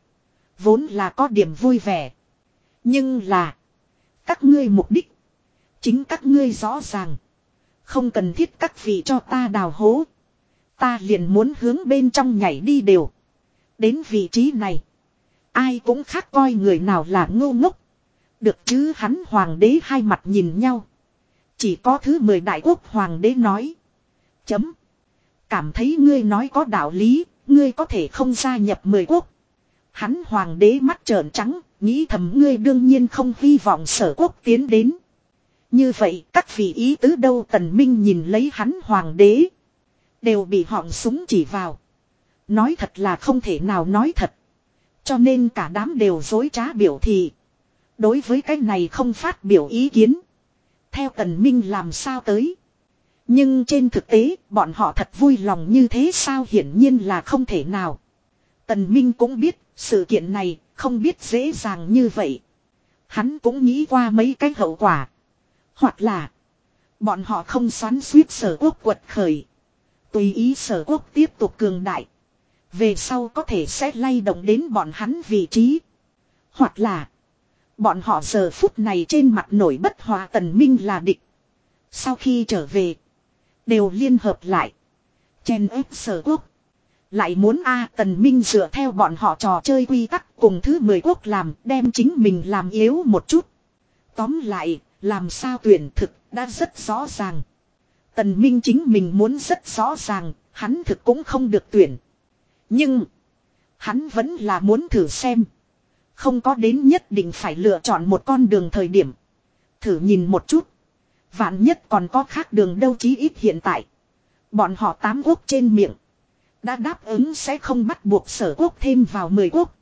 Vốn là có điểm vui vẻ. Nhưng là. Các ngươi mục đích. Chính các ngươi rõ ràng. Không cần thiết các vị cho ta đào hố. Ta liền muốn hướng bên trong nhảy đi đều. Đến vị trí này. Ai cũng khác coi người nào là ngô ngốc. Được chứ hắn hoàng đế hai mặt nhìn nhau. Chỉ có thứ mười đại quốc hoàng đế nói. Chấm. Cảm thấy ngươi nói có đạo lý, ngươi có thể không gia nhập mười quốc. Hắn hoàng đế mắt trợn trắng, nghĩ thầm ngươi đương nhiên không hy vọng sở quốc tiến đến. Như vậy các vị ý tứ đâu tần minh nhìn lấy hắn hoàng đế. Đều bị họng súng chỉ vào. Nói thật là không thể nào nói thật. Cho nên cả đám đều dối trá biểu thị. Đối với cái này không phát biểu ý kiến. Theo tần minh làm sao tới. Nhưng trên thực tế, bọn họ thật vui lòng như thế sao hiển nhiên là không thể nào. Tần Minh cũng biết, sự kiện này không biết dễ dàng như vậy. Hắn cũng nghĩ qua mấy cái hậu quả. Hoặc là, bọn họ không xoắn suýt sở quốc quật khởi. Tùy ý sở quốc tiếp tục cường đại. Về sau có thể sẽ lay động đến bọn hắn vị trí. Hoặc là bọn họ giờ phút này trên mặt nổi bất hòa tần minh là địch. Sau khi trở về Đều liên hợp lại. Chen ép sở quốc. Lại muốn A Tần Minh dựa theo bọn họ trò chơi quy tắc cùng thứ mười quốc làm đem chính mình làm yếu một chút. Tóm lại, làm sao tuyển thực đã rất rõ ràng. Tần Minh chính mình muốn rất rõ ràng, hắn thực cũng không được tuyển. Nhưng, hắn vẫn là muốn thử xem. Không có đến nhất định phải lựa chọn một con đường thời điểm. Thử nhìn một chút. Vạn nhất còn có khác đường đâu chí ít hiện tại. Bọn họ tám quốc trên miệng. Đã đáp ứng sẽ không bắt buộc sở quốc thêm vào mười quốc.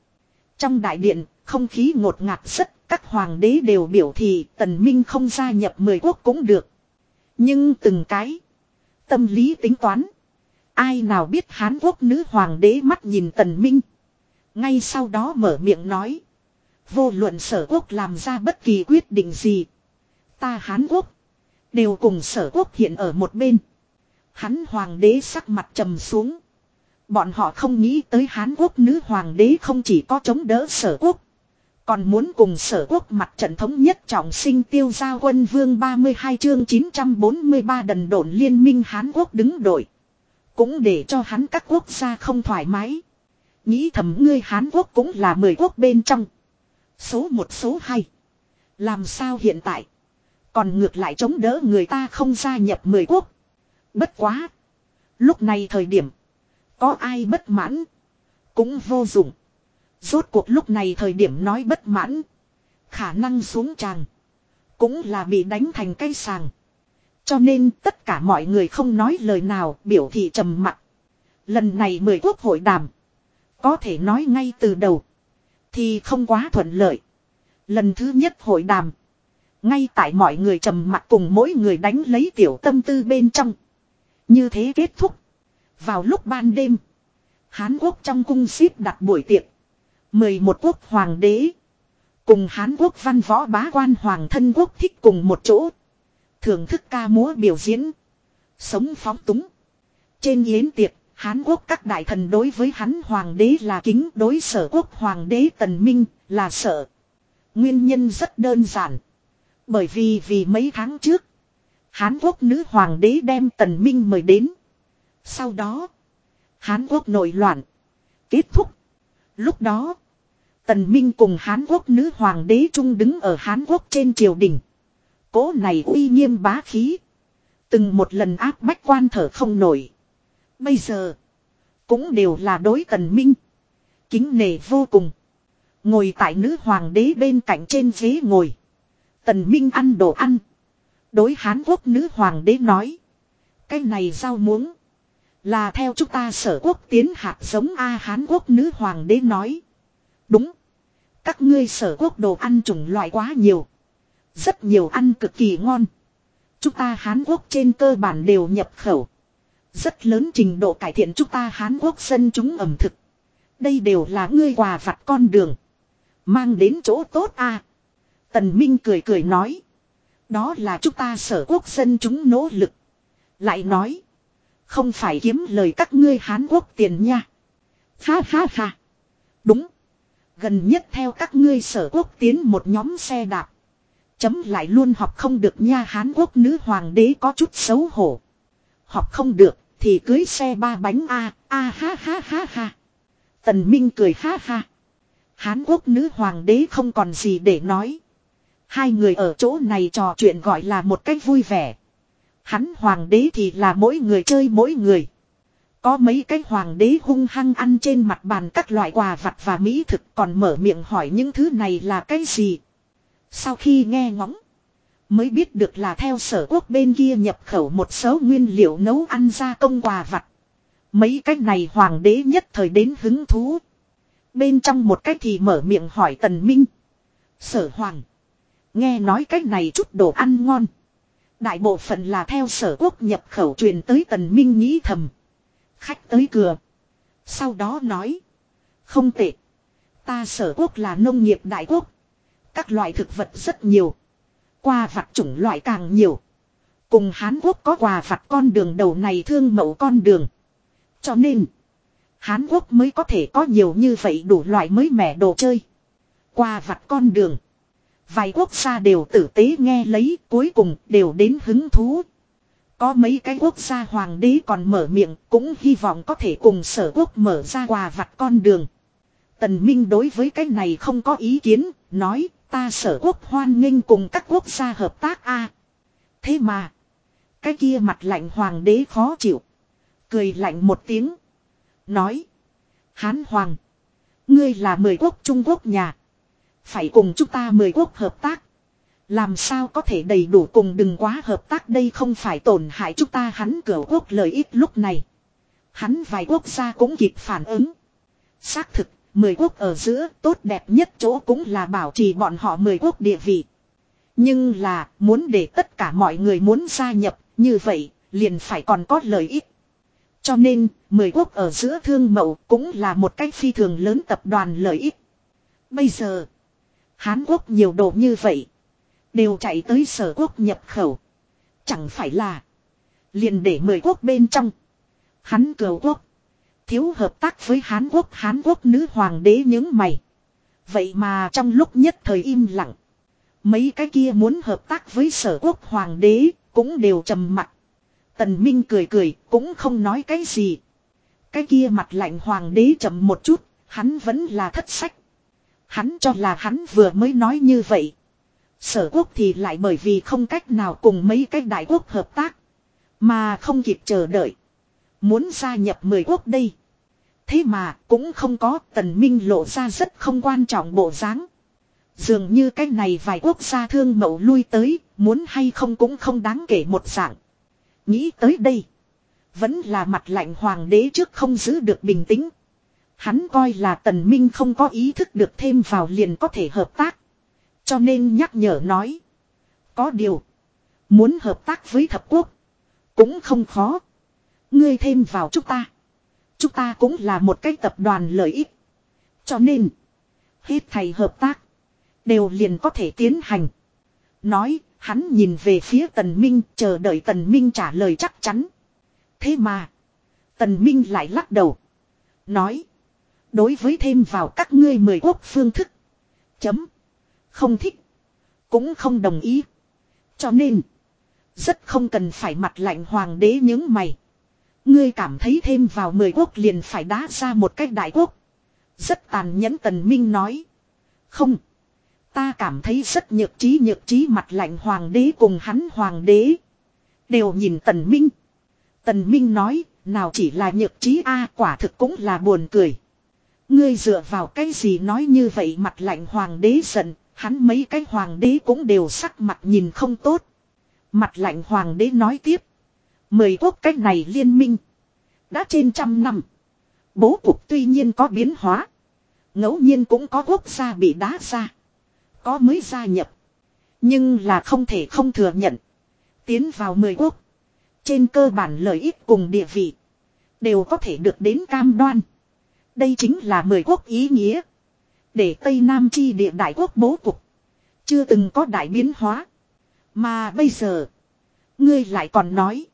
Trong đại điện, không khí ngột ngạt rất, các hoàng đế đều biểu thị tần minh không gia nhập mười quốc cũng được. Nhưng từng cái, tâm lý tính toán. Ai nào biết Hán quốc nữ hoàng đế mắt nhìn tần minh. Ngay sau đó mở miệng nói. Vô luận sở quốc làm ra bất kỳ quyết định gì. Ta Hán quốc. Đều cùng sở quốc hiện ở một bên. Hắn hoàng đế sắc mặt trầm xuống. Bọn họ không nghĩ tới Hán quốc nữ hoàng đế không chỉ có chống đỡ sở quốc. Còn muốn cùng sở quốc mặt trận thống nhất trọng sinh tiêu gia quân vương 32 chương 943 đần độn liên minh Hán quốc đứng đội. Cũng để cho hắn các quốc gia không thoải mái. Nghĩ thầm ngươi Hán quốc cũng là 10 quốc bên trong. Số một, số 2. Làm sao hiện tại? Còn ngược lại chống đỡ người ta không gia nhập mười quốc. Bất quá. Lúc này thời điểm. Có ai bất mãn. Cũng vô dụng. Rốt cuộc lúc này thời điểm nói bất mãn. Khả năng xuống tràng. Cũng là bị đánh thành cây sàng. Cho nên tất cả mọi người không nói lời nào biểu thị trầm mặc. Lần này mười quốc hội đàm. Có thể nói ngay từ đầu. Thì không quá thuận lợi. Lần thứ nhất hội đàm. Ngay tại mọi người trầm mặc cùng mỗi người đánh lấy tiểu tâm tư bên trong. Như thế kết thúc. Vào lúc ban đêm. Hán Quốc trong cung ship đặt buổi tiệc mười một quốc hoàng đế. Cùng Hán Quốc văn võ bá quan hoàng thân quốc thích cùng một chỗ. Thưởng thức ca múa biểu diễn. Sống phóng túng. Trên yến tiệc, Hán Quốc các đại thần đối với hắn hoàng đế là kính đối sở quốc hoàng đế tần minh là sợ. Nguyên nhân rất đơn giản. Bởi vì vì mấy tháng trước. Hán quốc nữ hoàng đế đem tần minh mời đến. Sau đó. Hán quốc nổi loạn. Kết thúc. Lúc đó. Tần Minh cùng Hán quốc nữ hoàng đế trung đứng ở Hán quốc trên triều đình. Cố này uy nghiêm bá khí. Từng một lần áp bách quan thở không nổi. Bây giờ. Cũng đều là đối tần Minh. Kính nề vô cùng. Ngồi tại nữ hoàng đế bên cạnh trên ghế ngồi. Tần Minh ăn đồ ăn. Đối Hán Quốc nữ hoàng đế nói. Cái này rau muống. Là theo chúng ta sở quốc tiến hạt giống A Hán Quốc nữ hoàng đế nói. Đúng. Các ngươi sở quốc đồ ăn chủng loại quá nhiều. Rất nhiều ăn cực kỳ ngon. Chúng ta Hán Quốc trên cơ bản đều nhập khẩu. Rất lớn trình độ cải thiện chúng ta Hán Quốc dân chúng ẩm thực. Đây đều là ngươi quà vặt con đường. Mang đến chỗ tốt a Tần Minh cười cười nói. Đó là chúng ta sở quốc dân chúng nỗ lực. Lại nói. Không phải kiếm lời các ngươi Hán Quốc tiền nha. Ha ha ha. Đúng. Gần nhất theo các ngươi sở quốc tiến một nhóm xe đạp. Chấm lại luôn học không được nha, Hán Quốc nữ hoàng đế có chút xấu hổ. Học không được thì cưới xe ba bánh a a ha ha ha ha. Tần Minh cười ha ha. Hán Quốc nữ hoàng đế không còn gì để nói. Hai người ở chỗ này trò chuyện gọi là một cách vui vẻ. Hắn hoàng đế thì là mỗi người chơi mỗi người. Có mấy cái hoàng đế hung hăng ăn trên mặt bàn các loại quà vặt và mỹ thực còn mở miệng hỏi những thứ này là cái gì. Sau khi nghe ngóng. Mới biết được là theo sở quốc bên kia nhập khẩu một số nguyên liệu nấu ăn ra công quà vặt. Mấy cái này hoàng đế nhất thời đến hứng thú. Bên trong một cách thì mở miệng hỏi tần minh. Sở hoàng. Nghe nói cách này chút đồ ăn ngon. Đại bộ phận là theo sở quốc nhập khẩu truyền tới tần minh nghĩ thầm. Khách tới cửa. Sau đó nói. Không tệ. Ta sở quốc là nông nghiệp đại quốc. Các loại thực vật rất nhiều. Qua vặt chủng loại càng nhiều. Cùng Hán Quốc có quà vặt con đường đầu này thương mẫu con đường. Cho nên. Hán Quốc mới có thể có nhiều như vậy đủ loại mới mẻ đồ chơi. Qua vặt con đường. Vài quốc gia đều tử tế nghe lấy, cuối cùng đều đến hứng thú. Có mấy cái quốc gia hoàng đế còn mở miệng cũng hy vọng có thể cùng sở quốc mở ra quà vặt con đường. Tần Minh đối với cái này không có ý kiến, nói ta sở quốc hoan nghênh cùng các quốc gia hợp tác a. Thế mà, cái kia mặt lạnh hoàng đế khó chịu. Cười lạnh một tiếng. Nói, Hán Hoàng, ngươi là mười quốc Trung Quốc nhà. Phải cùng chúng ta mười quốc hợp tác. Làm sao có thể đầy đủ cùng đừng quá hợp tác đây không phải tổn hại chúng ta hắn cửa quốc lợi ích lúc này. Hắn vài quốc gia cũng kịp phản ứng. Xác thực, mười quốc ở giữa tốt đẹp nhất chỗ cũng là bảo trì bọn họ mười quốc địa vị. Nhưng là muốn để tất cả mọi người muốn gia nhập như vậy liền phải còn có lợi ích. Cho nên, mười quốc ở giữa thương mậu cũng là một cách phi thường lớn tập đoàn lợi ích. Bây giờ, Hán Quốc nhiều đồ như vậy. Đều chạy tới sở quốc nhập khẩu. Chẳng phải là. Liền để mười quốc bên trong. Hắn cờ quốc. Thiếu hợp tác với Hán Quốc. Hán Quốc nữ hoàng đế những mày. Vậy mà trong lúc nhất thời im lặng. Mấy cái kia muốn hợp tác với sở quốc hoàng đế. Cũng đều trầm mặt. Tần Minh cười cười. Cũng không nói cái gì. Cái kia mặt lạnh hoàng đế chậm một chút. Hắn vẫn là thất sách. Hắn cho là hắn vừa mới nói như vậy. Sở quốc thì lại bởi vì không cách nào cùng mấy cái đại quốc hợp tác. Mà không kịp chờ đợi. Muốn gia nhập mười quốc đây. Thế mà cũng không có tần minh lộ ra rất không quan trọng bộ dáng. Dường như cái này vài quốc gia thương mậu lui tới, muốn hay không cũng không đáng kể một dạng. Nghĩ tới đây. Vẫn là mặt lạnh hoàng đế trước không giữ được bình tĩnh. Hắn coi là tần minh không có ý thức được thêm vào liền có thể hợp tác. Cho nên nhắc nhở nói. Có điều. Muốn hợp tác với thập quốc. Cũng không khó. Ngươi thêm vào chúng ta. Chúng ta cũng là một cái tập đoàn lợi ích. Cho nên. Hết thầy hợp tác. Đều liền có thể tiến hành. Nói. Hắn nhìn về phía tần minh. Chờ đợi tần minh trả lời chắc chắn. Thế mà. Tần minh lại lắc đầu. Nói. Đối với thêm vào các ngươi mười quốc phương thức. Chấm. Không thích. Cũng không đồng ý. Cho nên. Rất không cần phải mặt lạnh hoàng đế những mày. Ngươi cảm thấy thêm vào mười quốc liền phải đá ra một cách đại quốc. Rất tàn nhẫn tần minh nói. Không. Ta cảm thấy rất nhược trí nhược trí mặt lạnh hoàng đế cùng hắn hoàng đế. Đều nhìn tần minh. Tần minh nói, nào chỉ là nhược trí a quả thực cũng là buồn cười. Ngươi dựa vào cái gì nói như vậy mặt lạnh hoàng đế giận, hắn mấy cái hoàng đế cũng đều sắc mặt nhìn không tốt. Mặt lạnh hoàng đế nói tiếp. Mười quốc cách này liên minh. Đã trên trăm năm. Bố cục tuy nhiên có biến hóa. ngẫu nhiên cũng có quốc gia bị đá ra. Có mới gia nhập. Nhưng là không thể không thừa nhận. Tiến vào mười quốc. Trên cơ bản lợi ích cùng địa vị. Đều có thể được đến cam đoan. Đây chính là mười quốc ý nghĩa. Để Tây Nam chi địa đại quốc bố cục. Chưa từng có đại biến hóa. Mà bây giờ. Ngươi lại còn nói.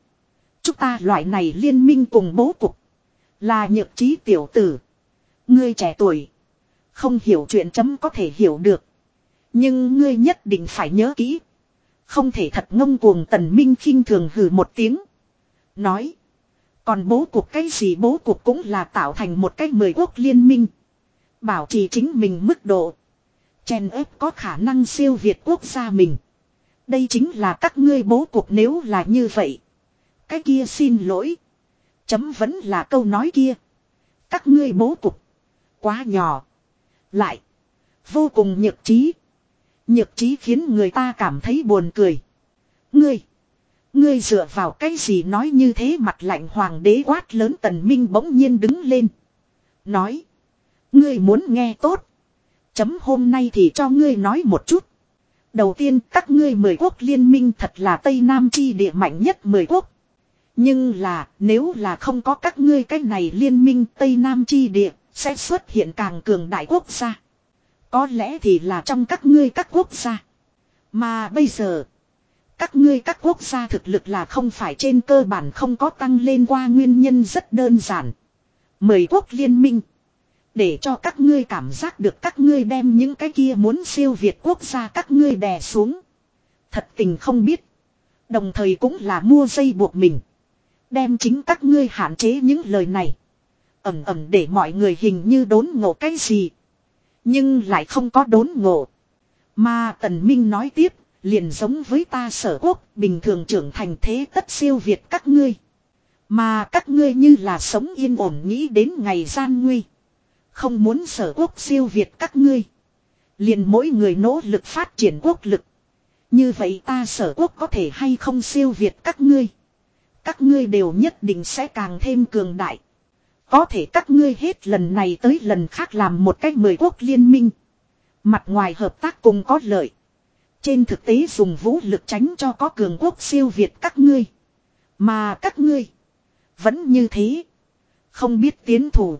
Chúng ta loại này liên minh cùng bố cục. Là nhược trí tiểu tử. Ngươi trẻ tuổi. Không hiểu chuyện chấm có thể hiểu được. Nhưng ngươi nhất định phải nhớ kỹ. Không thể thật ngông cuồng tần minh khinh thường hừ một tiếng. Nói. Còn bố cục cái gì bố cục cũng là tạo thành một cái mười quốc liên minh. Bảo trì chính mình mức độ. Chèn ép có khả năng siêu việt quốc gia mình. Đây chính là các ngươi bố cục nếu là như vậy. Cái kia xin lỗi. Chấm vẫn là câu nói kia. Các ngươi bố cục. Quá nhỏ. Lại. Vô cùng nhược trí. Nhược trí khiến người ta cảm thấy buồn cười. Ngươi. Ngươi dựa vào cái gì nói như thế mặt lạnh hoàng đế quát lớn tần minh bỗng nhiên đứng lên. Nói. Ngươi muốn nghe tốt. Chấm hôm nay thì cho ngươi nói một chút. Đầu tiên, các ngươi mười quốc liên minh thật là Tây Nam chi địa mạnh nhất mười quốc. Nhưng là, nếu là không có các ngươi cái này liên minh Tây Nam chi địa, sẽ xuất hiện càng cường đại quốc gia. Có lẽ thì là trong các ngươi các quốc gia. Mà bây giờ, các ngươi các quốc gia thực lực là không phải trên cơ bản không có tăng lên qua nguyên nhân rất đơn giản. Mười quốc liên minh. Để cho các ngươi cảm giác được các ngươi đem những cái kia muốn siêu việt quốc gia các ngươi đè xuống. Thật tình không biết. Đồng thời cũng là mua dây buộc mình. Đem chính các ngươi hạn chế những lời này. Ẩm ẩm để mọi người hình như đốn ngộ cái gì. Nhưng lại không có đốn ngộ. Mà Tần Minh nói tiếp, liền giống với ta sở quốc, bình thường trưởng thành thế tất siêu việt các ngươi. Mà các ngươi như là sống yên ổn nghĩ đến ngày gian nguy. Không muốn sở quốc siêu việt các ngươi. Liền mỗi người nỗ lực phát triển quốc lực. Như vậy ta sở quốc có thể hay không siêu việt các ngươi. Các ngươi đều nhất định sẽ càng thêm cường đại. Có thể các ngươi hết lần này tới lần khác làm một cách mười quốc liên minh. Mặt ngoài hợp tác cùng có lợi. Trên thực tế dùng vũ lực tránh cho có cường quốc siêu việt các ngươi. Mà các ngươi. Vẫn như thế. Không biết tiến thủ.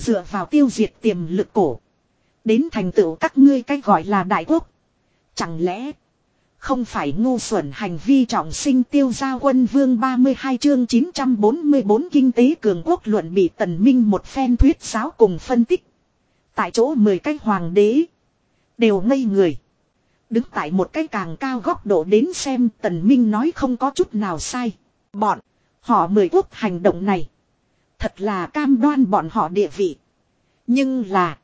Dựa vào tiêu diệt tiềm lực cổ. Đến thành tựu các ngươi cách gọi là đại quốc. Chẳng lẽ. Không phải ngu xuẩn hành vi trọng sinh tiêu gia quân vương 32 chương 944 kinh tế cường quốc luận bị tần minh một phen thuyết giáo cùng phân tích. Tại chỗ 10 cái hoàng đế. Đều ngây người. Đứng tại một cái càng cao góc độ đến xem tần minh nói không có chút nào sai. Bọn. Họ mười quốc hành động này. Thật là cam đoan bọn họ địa vị. Nhưng là.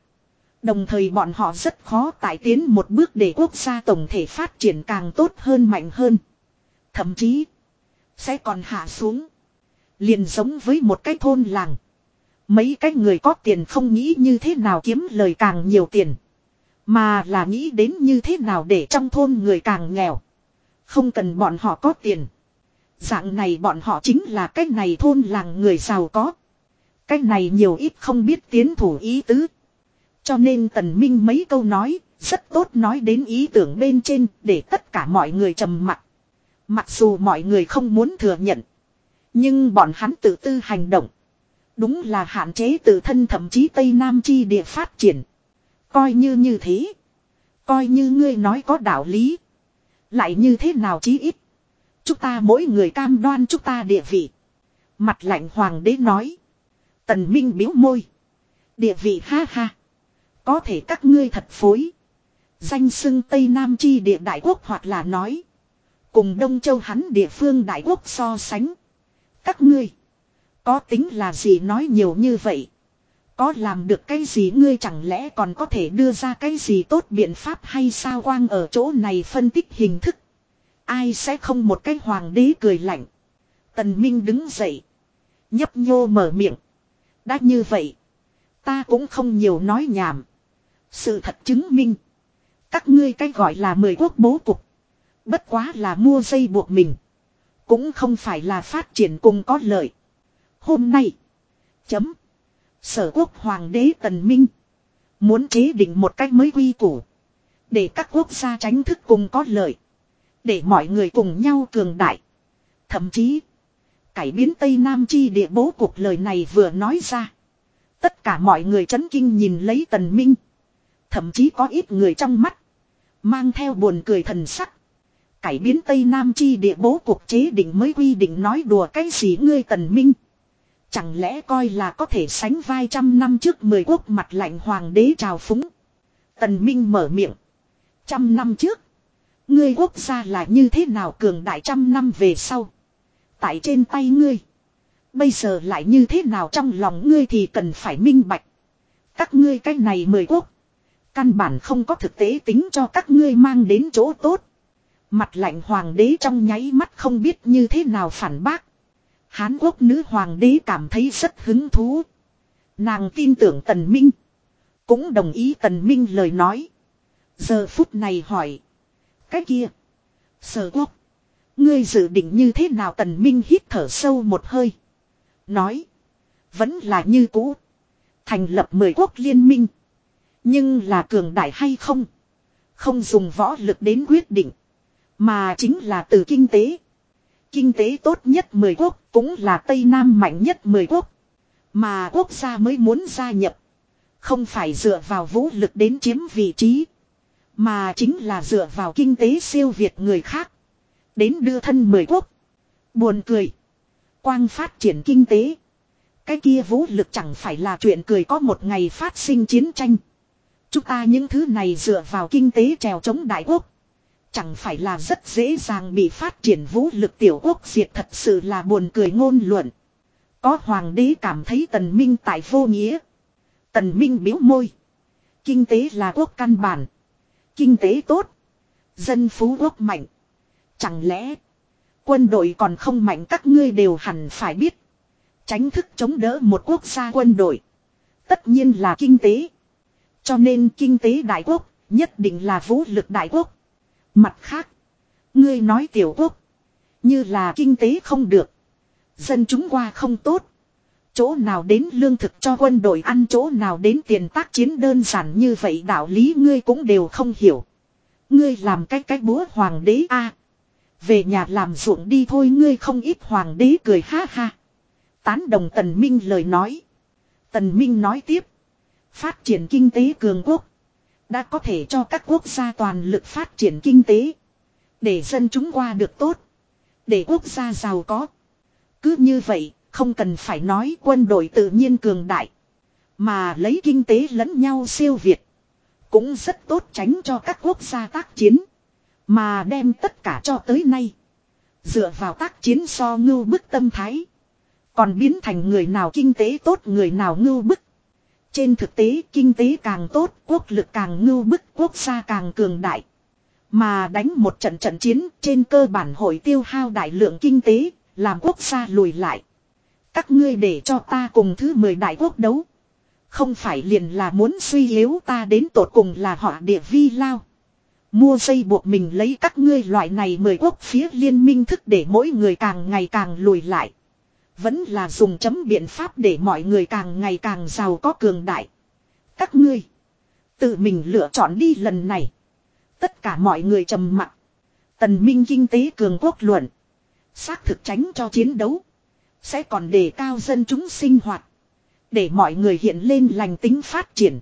Đồng thời bọn họ rất khó tải tiến một bước để quốc gia tổng thể phát triển càng tốt hơn mạnh hơn. Thậm chí. Sẽ còn hạ xuống. Liền giống với một cái thôn làng. Mấy cái người có tiền không nghĩ như thế nào kiếm lời càng nhiều tiền. Mà là nghĩ đến như thế nào để trong thôn người càng nghèo. Không cần bọn họ có tiền. Dạng này bọn họ chính là cái này thôn làng người giàu có. Cái này nhiều ít không biết tiến thủ ý tứ. Cho nên tần minh mấy câu nói, rất tốt nói đến ý tưởng bên trên để tất cả mọi người trầm mặc. Mặc dù mọi người không muốn thừa nhận. Nhưng bọn hắn tự tư hành động. Đúng là hạn chế tự thân thậm chí Tây Nam chi địa phát triển. Coi như như thế. Coi như ngươi nói có đạo lý. Lại như thế nào chí ít. Chúng ta mỗi người cam đoan chúng ta địa vị. Mặt lạnh hoàng đế nói. Tần Minh biếu môi. Địa vị ha ha. Có thể các ngươi thật phối. Danh xưng Tây Nam chi địa đại quốc hoặc là nói. Cùng Đông Châu hắn địa phương đại quốc so sánh. Các ngươi. Có tính là gì nói nhiều như vậy. Có làm được cái gì ngươi chẳng lẽ còn có thể đưa ra cái gì tốt biện pháp hay sao quang ở chỗ này phân tích hình thức. Ai sẽ không một cái hoàng đế cười lạnh. Tần Minh đứng dậy. Nhấp nhô mở miệng. Đã như vậy. Ta cũng không nhiều nói nhảm. Sự thật chứng minh. Các ngươi cái gọi là mười quốc bố cục. Bất quá là mua dây buộc mình. Cũng không phải là phát triển cùng có lợi. Hôm nay. Chấm. Sở quốc hoàng đế tần minh. Muốn chế định một cách mới quy củ. Để các quốc gia tránh thức cùng có lợi. Để mọi người cùng nhau cường đại. Thậm chí. Cải biến Tây Nam chi địa bố cục lời này vừa nói ra. Tất cả mọi người chấn kinh nhìn lấy tần minh. Thậm chí có ít người trong mắt. Mang theo buồn cười thần sắc. Cải biến Tây Nam chi địa bố cục chế định mới quy định nói đùa cái gì ngươi tần minh. Chẳng lẽ coi là có thể sánh vai trăm năm trước mười quốc mặt lạnh hoàng đế trào phúng. Tần Minh mở miệng. Trăm năm trước. Ngươi quốc gia là như thế nào cường đại trăm năm về sau. Tại trên tay ngươi. Bây giờ lại như thế nào trong lòng ngươi thì cần phải minh bạch. Các ngươi cái này mười quốc. Căn bản không có thực tế tính cho các ngươi mang đến chỗ tốt. Mặt lạnh hoàng đế trong nháy mắt không biết như thế nào phản bác. Hán quốc nữ hoàng đế cảm thấy rất hứng thú. Nàng tin tưởng Tần Minh. Cũng đồng ý Tần Minh lời nói. Giờ phút này hỏi. Cái kia. Sở quốc. Ngươi dự định như thế nào Tần Minh hít thở sâu một hơi. Nói. Vẫn là như cũ. Thành lập mười quốc liên minh. Nhưng là cường đại hay không? Không dùng võ lực đến quyết định. Mà chính là từ kinh tế. Kinh tế tốt nhất mười quốc cũng là Tây Nam mạnh nhất mười quốc. Mà quốc gia mới muốn gia nhập. Không phải dựa vào vũ lực đến chiếm vị trí. Mà chính là dựa vào kinh tế siêu việt người khác. Đến đưa thân mười quốc. Buồn cười. Quang phát triển kinh tế. Cái kia vũ lực chẳng phải là chuyện cười có một ngày phát sinh chiến tranh. Chúng ta những thứ này dựa vào kinh tế trèo chống đại quốc. Chẳng phải là rất dễ dàng bị phát triển vũ lực tiểu quốc diệt thật sự là buồn cười ngôn luận. Có hoàng đế cảm thấy tần minh tại vô nghĩa. Tần minh biếu môi. Kinh tế là quốc căn bản. Kinh tế tốt. Dân phú quốc mạnh. Chẳng lẽ, quân đội còn không mạnh các ngươi đều hẳn phải biết. Tránh thức chống đỡ một quốc gia quân đội. Tất nhiên là kinh tế. Cho nên kinh tế đại quốc, nhất định là vũ lực đại quốc. Mặt khác. Ngươi nói tiểu quốc. Như là kinh tế không được. Dân chúng qua không tốt. Chỗ nào đến lương thực cho quân đội ăn, chỗ nào đến tiền tác chiến đơn giản như vậy, đạo lý ngươi cũng đều không hiểu. Ngươi làm cái cái búa hoàng đế a về nhà làm ruộng đi thôi ngươi không ít hoàng đế cười ha ha. Tán đồng Tần Minh lời nói. Tần Minh nói tiếp. Phát triển kinh tế cường quốc. Đã có thể cho các quốc gia toàn lực phát triển kinh tế. Để dân chúng qua được tốt. Để quốc gia giàu có. Cứ như vậy, không cần phải nói quân đội tự nhiên cường đại. Mà lấy kinh tế lẫn nhau siêu việt. Cũng rất tốt tránh cho các quốc gia tác chiến. Mà đem tất cả cho tới nay. Dựa vào tác chiến so ngưu bức tâm thái. Còn biến thành người nào kinh tế tốt người nào ngưu bức. Trên thực tế kinh tế càng tốt, quốc lực càng ngưu bức, quốc gia càng cường đại. Mà đánh một trận trận chiến trên cơ bản hội tiêu hao đại lượng kinh tế, làm quốc gia lùi lại. Các ngươi để cho ta cùng thứ 10 đại quốc đấu. Không phải liền là muốn suy yếu ta đến tột cùng là họ địa vi lao. Mua dây buộc mình lấy các ngươi loại này mười quốc phía liên minh thức để mỗi người càng ngày càng lùi lại. Vẫn là dùng chấm biện pháp để mọi người càng ngày càng giàu có cường đại. Các ngươi. Tự mình lựa chọn đi lần này. Tất cả mọi người trầm mặc. Tần Minh kinh tế cường quốc luận. Xác thực tránh cho chiến đấu. Sẽ còn đề cao dân chúng sinh hoạt. Để mọi người hiện lên lành tính phát triển.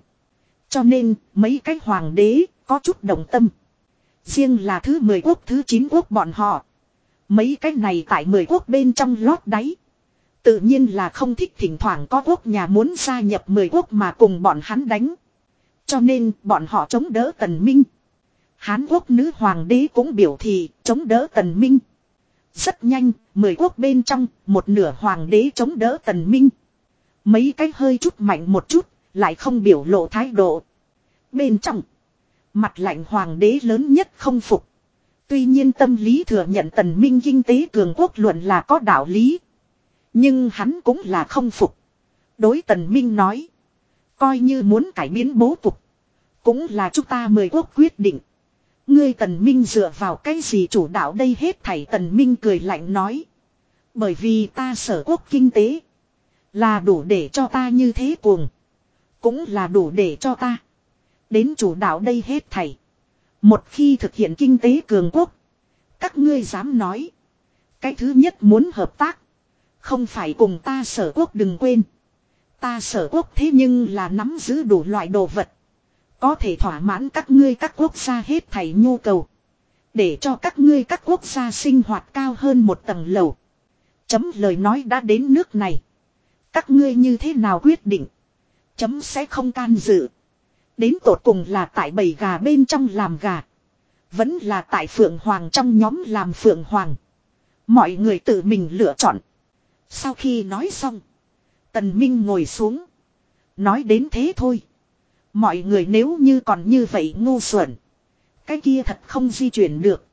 Cho nên, mấy cái hoàng đế có chút đồng tâm. Riêng là thứ 10 quốc thứ 9 quốc bọn họ. Mấy cái này tại 10 quốc bên trong lót đáy. Tự nhiên là không thích thỉnh thoảng có quốc nhà muốn gia nhập 10 quốc mà cùng bọn hắn đánh. Cho nên bọn họ chống đỡ tần minh. Hán quốc nữ hoàng đế cũng biểu thị chống đỡ tần minh. Rất nhanh, mười quốc bên trong, một nửa hoàng đế chống đỡ tần minh. Mấy cái hơi chút mạnh một chút, lại không biểu lộ thái độ. Bên trong, mặt lạnh hoàng đế lớn nhất không phục. Tuy nhiên tâm lý thừa nhận tần minh kinh tế cường quốc luận là có đạo lý. Nhưng hắn cũng là không phục. Đối tần minh nói. Coi như muốn cải biến bố cục. Cũng là chúng ta mời quốc quyết định. Ngươi tần minh dựa vào cái gì chủ đạo đây hết thảy tần minh cười lạnh nói. Bởi vì ta sở quốc kinh tế. Là đủ để cho ta như thế cuồng. Cũng là đủ để cho ta. Đến chủ đạo đây hết thảy. Một khi thực hiện kinh tế cường quốc. Các ngươi dám nói. Cái thứ nhất muốn hợp tác. Không phải cùng ta sở quốc đừng quên. Ta sở quốc thế nhưng là nắm giữ đủ loại đồ vật. Có thể thỏa mãn các ngươi các quốc gia hết thảy nhu cầu. Để cho các ngươi các quốc gia sinh hoạt cao hơn một tầng lầu. Chấm lời nói đã đến nước này. Các ngươi như thế nào quyết định. Chấm sẽ không can dự. Đến tột cùng là tại bầy gà bên trong làm gà. Vẫn là tại phượng hoàng trong nhóm làm phượng hoàng. Mọi người tự mình lựa chọn. Sau khi nói xong. Tần Minh ngồi xuống. Nói đến thế thôi. Mọi người nếu như còn như vậy ngu xuẩn. Cái kia thật không di chuyển được.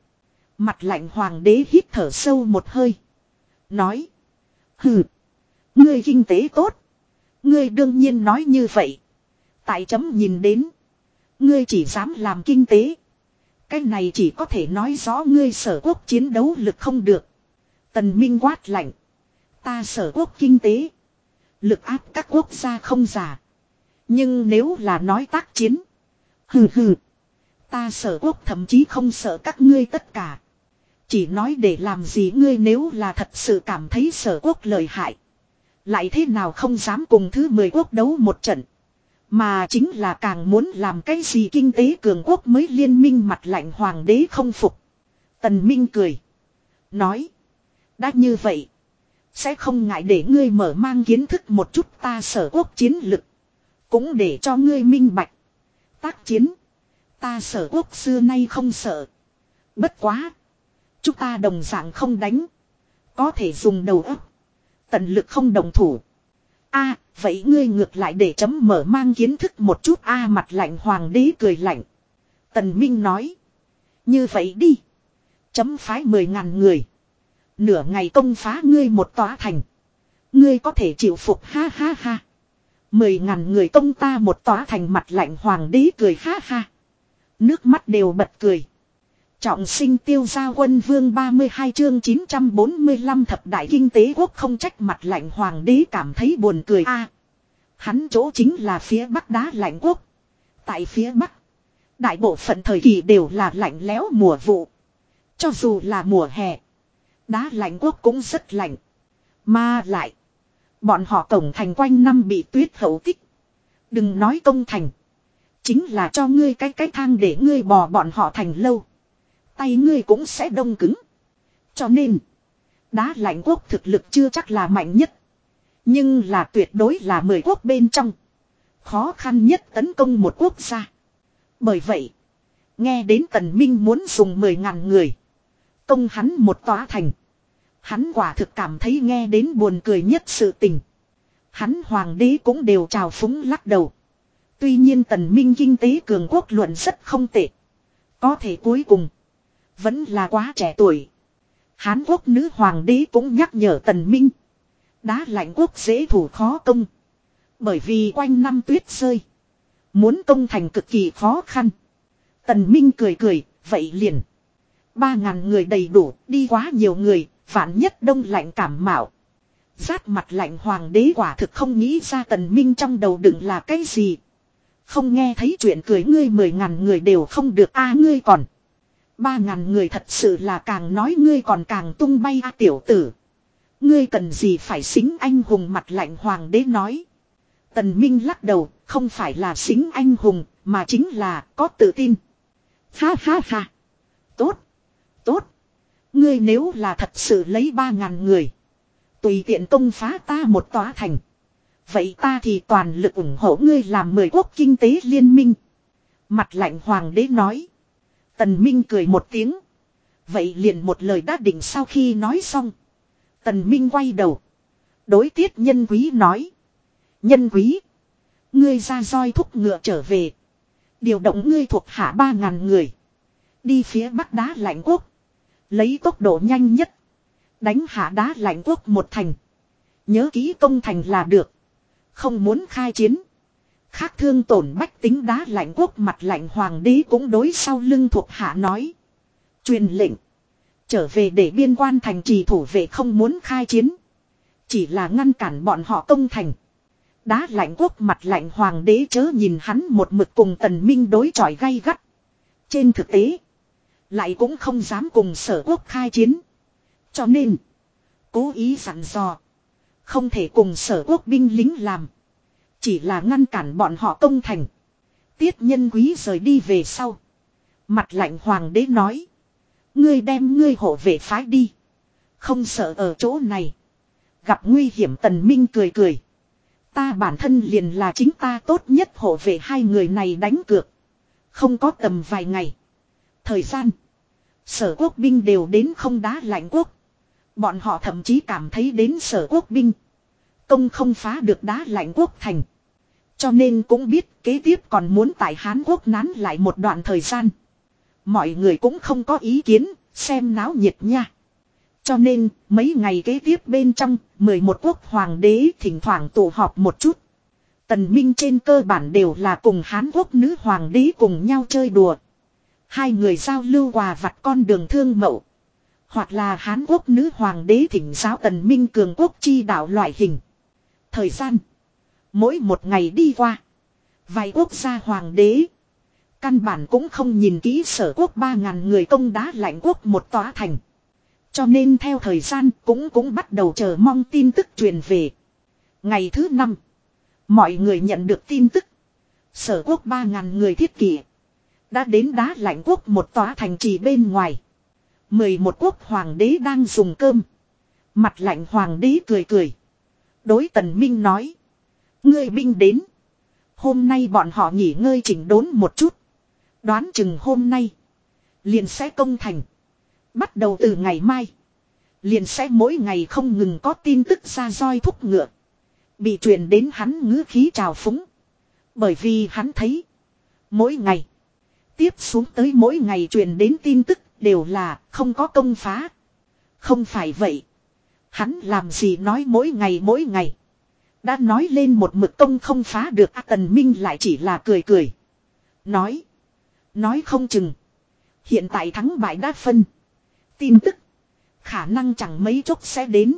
Mặt lạnh hoàng đế hít thở sâu một hơi. Nói. Hừ. Ngươi kinh tế tốt. Ngươi đương nhiên nói như vậy. Tại chấm nhìn đến. Ngươi chỉ dám làm kinh tế. Cái này chỉ có thể nói rõ ngươi sở quốc chiến đấu lực không được. Tần Minh quát lạnh. Ta sở quốc kinh tế. Lực áp các quốc gia không giả. Nhưng nếu là nói tác chiến. Hừ hừ. Ta sở quốc thậm chí không sợ các ngươi tất cả. Chỉ nói để làm gì ngươi nếu là thật sự cảm thấy sở quốc lợi hại. Lại thế nào không dám cùng thứ mười quốc đấu một trận. Mà chính là càng muốn làm cái gì kinh tế cường quốc mới liên minh mặt lạnh hoàng đế không phục. Tần Minh cười. Nói. Đã như vậy. Sẽ không ngại để ngươi mở mang kiến thức một chút ta sở quốc chiến lực. Cũng để cho ngươi minh bạch. Tác chiến. Ta sở quốc xưa nay không sợ. Bất quá. Chúng ta đồng dạng không đánh. Có thể dùng đầu óc. Tận lực không đồng thủ a, vậy ngươi ngược lại để chấm mở mang kiến thức một chút a mặt lạnh hoàng đế cười lạnh. Tần Minh nói. Như vậy đi. Chấm phái mười ngàn người. Nửa ngày công phá ngươi một tòa thành. Ngươi có thể chịu phục, ha ha ha. Mười ngàn người công ta một tòa thành, mặt lạnh hoàng đế cười, ha ha. Nước mắt đều bật cười. Trọng sinh tiêu gia quân vương 32 chương 945 thập đại kinh tế quốc không trách mặt lạnh hoàng đế cảm thấy buồn cười a, Hắn chỗ chính là phía bắc đá lạnh quốc. Tại phía bắc. Đại bộ phận thời kỳ đều là lạnh lẽo mùa vụ. Cho dù là mùa hè. Đá lạnh quốc cũng rất lạnh. Mà lại. Bọn họ tổng thành quanh năm bị tuyết hậu tích. Đừng nói công thành. Chính là cho ngươi cái cái thang để ngươi bò bọn họ thành lâu. Tay ngươi cũng sẽ đông cứng. Cho nên. Đá lạnh quốc thực lực chưa chắc là mạnh nhất. Nhưng là tuyệt đối là mười quốc bên trong. Khó khăn nhất tấn công một quốc gia. Bởi vậy. Nghe đến tần minh muốn dùng mười ngàn người. Công hắn một tòa thành. Hắn quả thực cảm thấy nghe đến buồn cười nhất sự tình. Hắn hoàng đế cũng đều trào phúng lắc đầu. Tuy nhiên tần minh kinh tế cường quốc luận rất không tệ. Có thể cuối cùng. Vẫn là quá trẻ tuổi. Hán quốc nữ hoàng đế cũng nhắc nhở tần minh. Đá lạnh quốc dễ thủ khó công. Bởi vì quanh năm tuyết rơi. Muốn công thành cực kỳ khó khăn. Tần minh cười cười, vậy liền. Ba ngàn người đầy đủ, đi quá nhiều người, phản nhất đông lạnh cảm mạo. Rát mặt lạnh hoàng đế quả thực không nghĩ ra tần minh trong đầu đựng là cái gì. Không nghe thấy chuyện cười ngươi mười ngàn người đều không được a ngươi còn. Ba ngàn người thật sự là càng nói ngươi còn càng tung bay a tiểu tử. Ngươi cần gì phải xính anh hùng mặt lạnh hoàng đế nói. Tần Minh lắc đầu, không phải là xính anh hùng, mà chính là có tự tin. Ha ha ha. Tốt. Tốt. Ngươi nếu là thật sự lấy ba ngàn người. Tùy tiện công phá ta một tòa thành. Vậy ta thì toàn lực ủng hộ ngươi làm mười quốc kinh tế liên minh. Mặt lạnh hoàng đế nói. Tần Minh cười một tiếng. Vậy liền một lời đã định sau khi nói xong. Tần Minh quay đầu. Đối tiết nhân quý nói. Nhân quý. Ngươi ra roi thúc ngựa trở về. Điều động ngươi thuộc hạ ba ngàn người. Đi phía bắc đá lạnh quốc. Lấy tốc độ nhanh nhất. Đánh hạ đá lạnh quốc một thành. Nhớ kỹ công thành là được. Không muốn khai chiến. Khác thương tổn bách tính đá lạnh quốc mặt lạnh hoàng đế cũng đối sau lưng thuộc hạ nói. Truyền lệnh. Trở về để biên quan thành trì thủ vệ không muốn khai chiến. Chỉ là ngăn cản bọn họ công thành. Đá lạnh quốc mặt lạnh hoàng đế chớ nhìn hắn một mực cùng tần minh đối chọi gay gắt. Trên thực tế. Lại cũng không dám cùng sở quốc khai chiến. Cho nên. Cố ý dặn dò. Không thể cùng sở quốc binh lính làm. Chỉ là ngăn cản bọn họ công thành. Tiết nhân quý rời đi về sau. Mặt lạnh hoàng đế nói. Ngươi đem ngươi hộ vệ phái đi. Không sợ ở chỗ này. Gặp nguy hiểm tần minh cười cười. Ta bản thân liền là chính ta tốt nhất hộ vệ hai người này đánh cược. Không có tầm vài ngày. Thời gian. Sở quốc binh đều đến không đá lạnh quốc. Bọn họ thậm chí cảm thấy đến sở quốc binh. Công không phá được đá lạnh quốc thành. Cho nên cũng biết kế tiếp còn muốn tại Hán Quốc nán lại một đoạn thời gian. Mọi người cũng không có ý kiến, xem náo nhiệt nha. Cho nên, mấy ngày kế tiếp bên trong, 11 quốc hoàng đế thỉnh thoảng tụ họp một chút. Tần Minh trên cơ bản đều là cùng Hán Quốc nữ hoàng đế cùng nhau chơi đùa. Hai người giao lưu quà vặt con đường thương mậu. Hoặc là Hán Quốc nữ hoàng đế thỉnh giáo Tần Minh cường quốc chi đạo loại hình. Thời gian. Mỗi một ngày đi qua. Vài quốc gia hoàng đế. Căn bản cũng không nhìn kỹ sở quốc ba ngàn người công đá lạnh quốc một tòa thành. Cho nên theo thời gian cũng cũng bắt đầu chờ mong tin tức truyền về. Ngày thứ năm. Mọi người nhận được tin tức. Sở quốc ba ngàn người thiết kỷ. Đã đến đá lạnh quốc một tòa thành trì bên ngoài. mười một quốc hoàng đế đang dùng cơm. Mặt lạnh hoàng đế cười cười. Đối tần minh nói. Ngươi binh đến. Hôm nay bọn họ nghỉ ngơi chỉnh đốn một chút. Đoán chừng hôm nay. Liền sẽ công thành. Bắt đầu từ ngày mai. Liền sẽ mỗi ngày không ngừng có tin tức ra roi thúc ngựa. Bị truyền đến hắn ngữ khí trào phúng. Bởi vì hắn thấy. Mỗi ngày. Tiếp xuống tới mỗi ngày truyền đến tin tức đều là không có công phá. Không phải vậy. Hắn làm gì nói mỗi ngày mỗi ngày. Đã nói lên một mực công không phá được A Tần Minh lại chỉ là cười cười. Nói. Nói không chừng. Hiện tại thắng bại đã phân. Tin tức. Khả năng chẳng mấy chốc sẽ đến.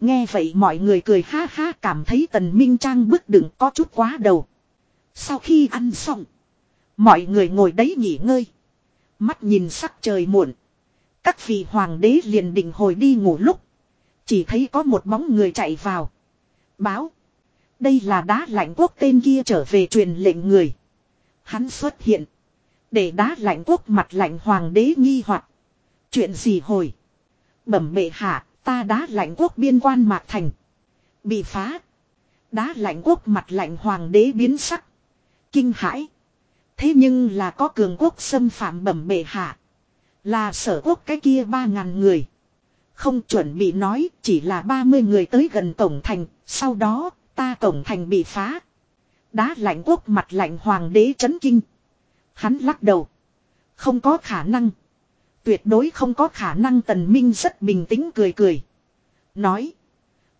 Nghe vậy mọi người cười ha ha cảm thấy tần minh trang bức đựng có chút quá đầu. Sau khi ăn xong. Mọi người ngồi đấy nghỉ ngơi. Mắt nhìn sắc trời muộn. Các vị hoàng đế liền định hồi đi ngủ lúc. Chỉ thấy có một bóng người chạy vào. Báo. Đây là đá lạnh quốc tên kia trở về truyền lệnh người. Hắn xuất hiện. Để đá lạnh quốc mặt lạnh hoàng đế nghi hoặc Chuyện gì hồi. Bẩm bệ hạ, ta đá lạnh quốc biên quan mạc thành. Bị phá. Đá lạnh quốc mặt lạnh hoàng đế biến sắc. Kinh hãi. Thế nhưng là có cường quốc xâm phạm bẩm bệ hạ. Là sở quốc cái kia ba ngàn người. Không chuẩn bị nói chỉ là 30 người tới gần cổng thành, sau đó ta cổng thành bị phá. Đá lạnh quốc mặt lạnh hoàng đế chấn kinh. Hắn lắc đầu. Không có khả năng. Tuyệt đối không có khả năng tần minh rất bình tĩnh cười cười. Nói.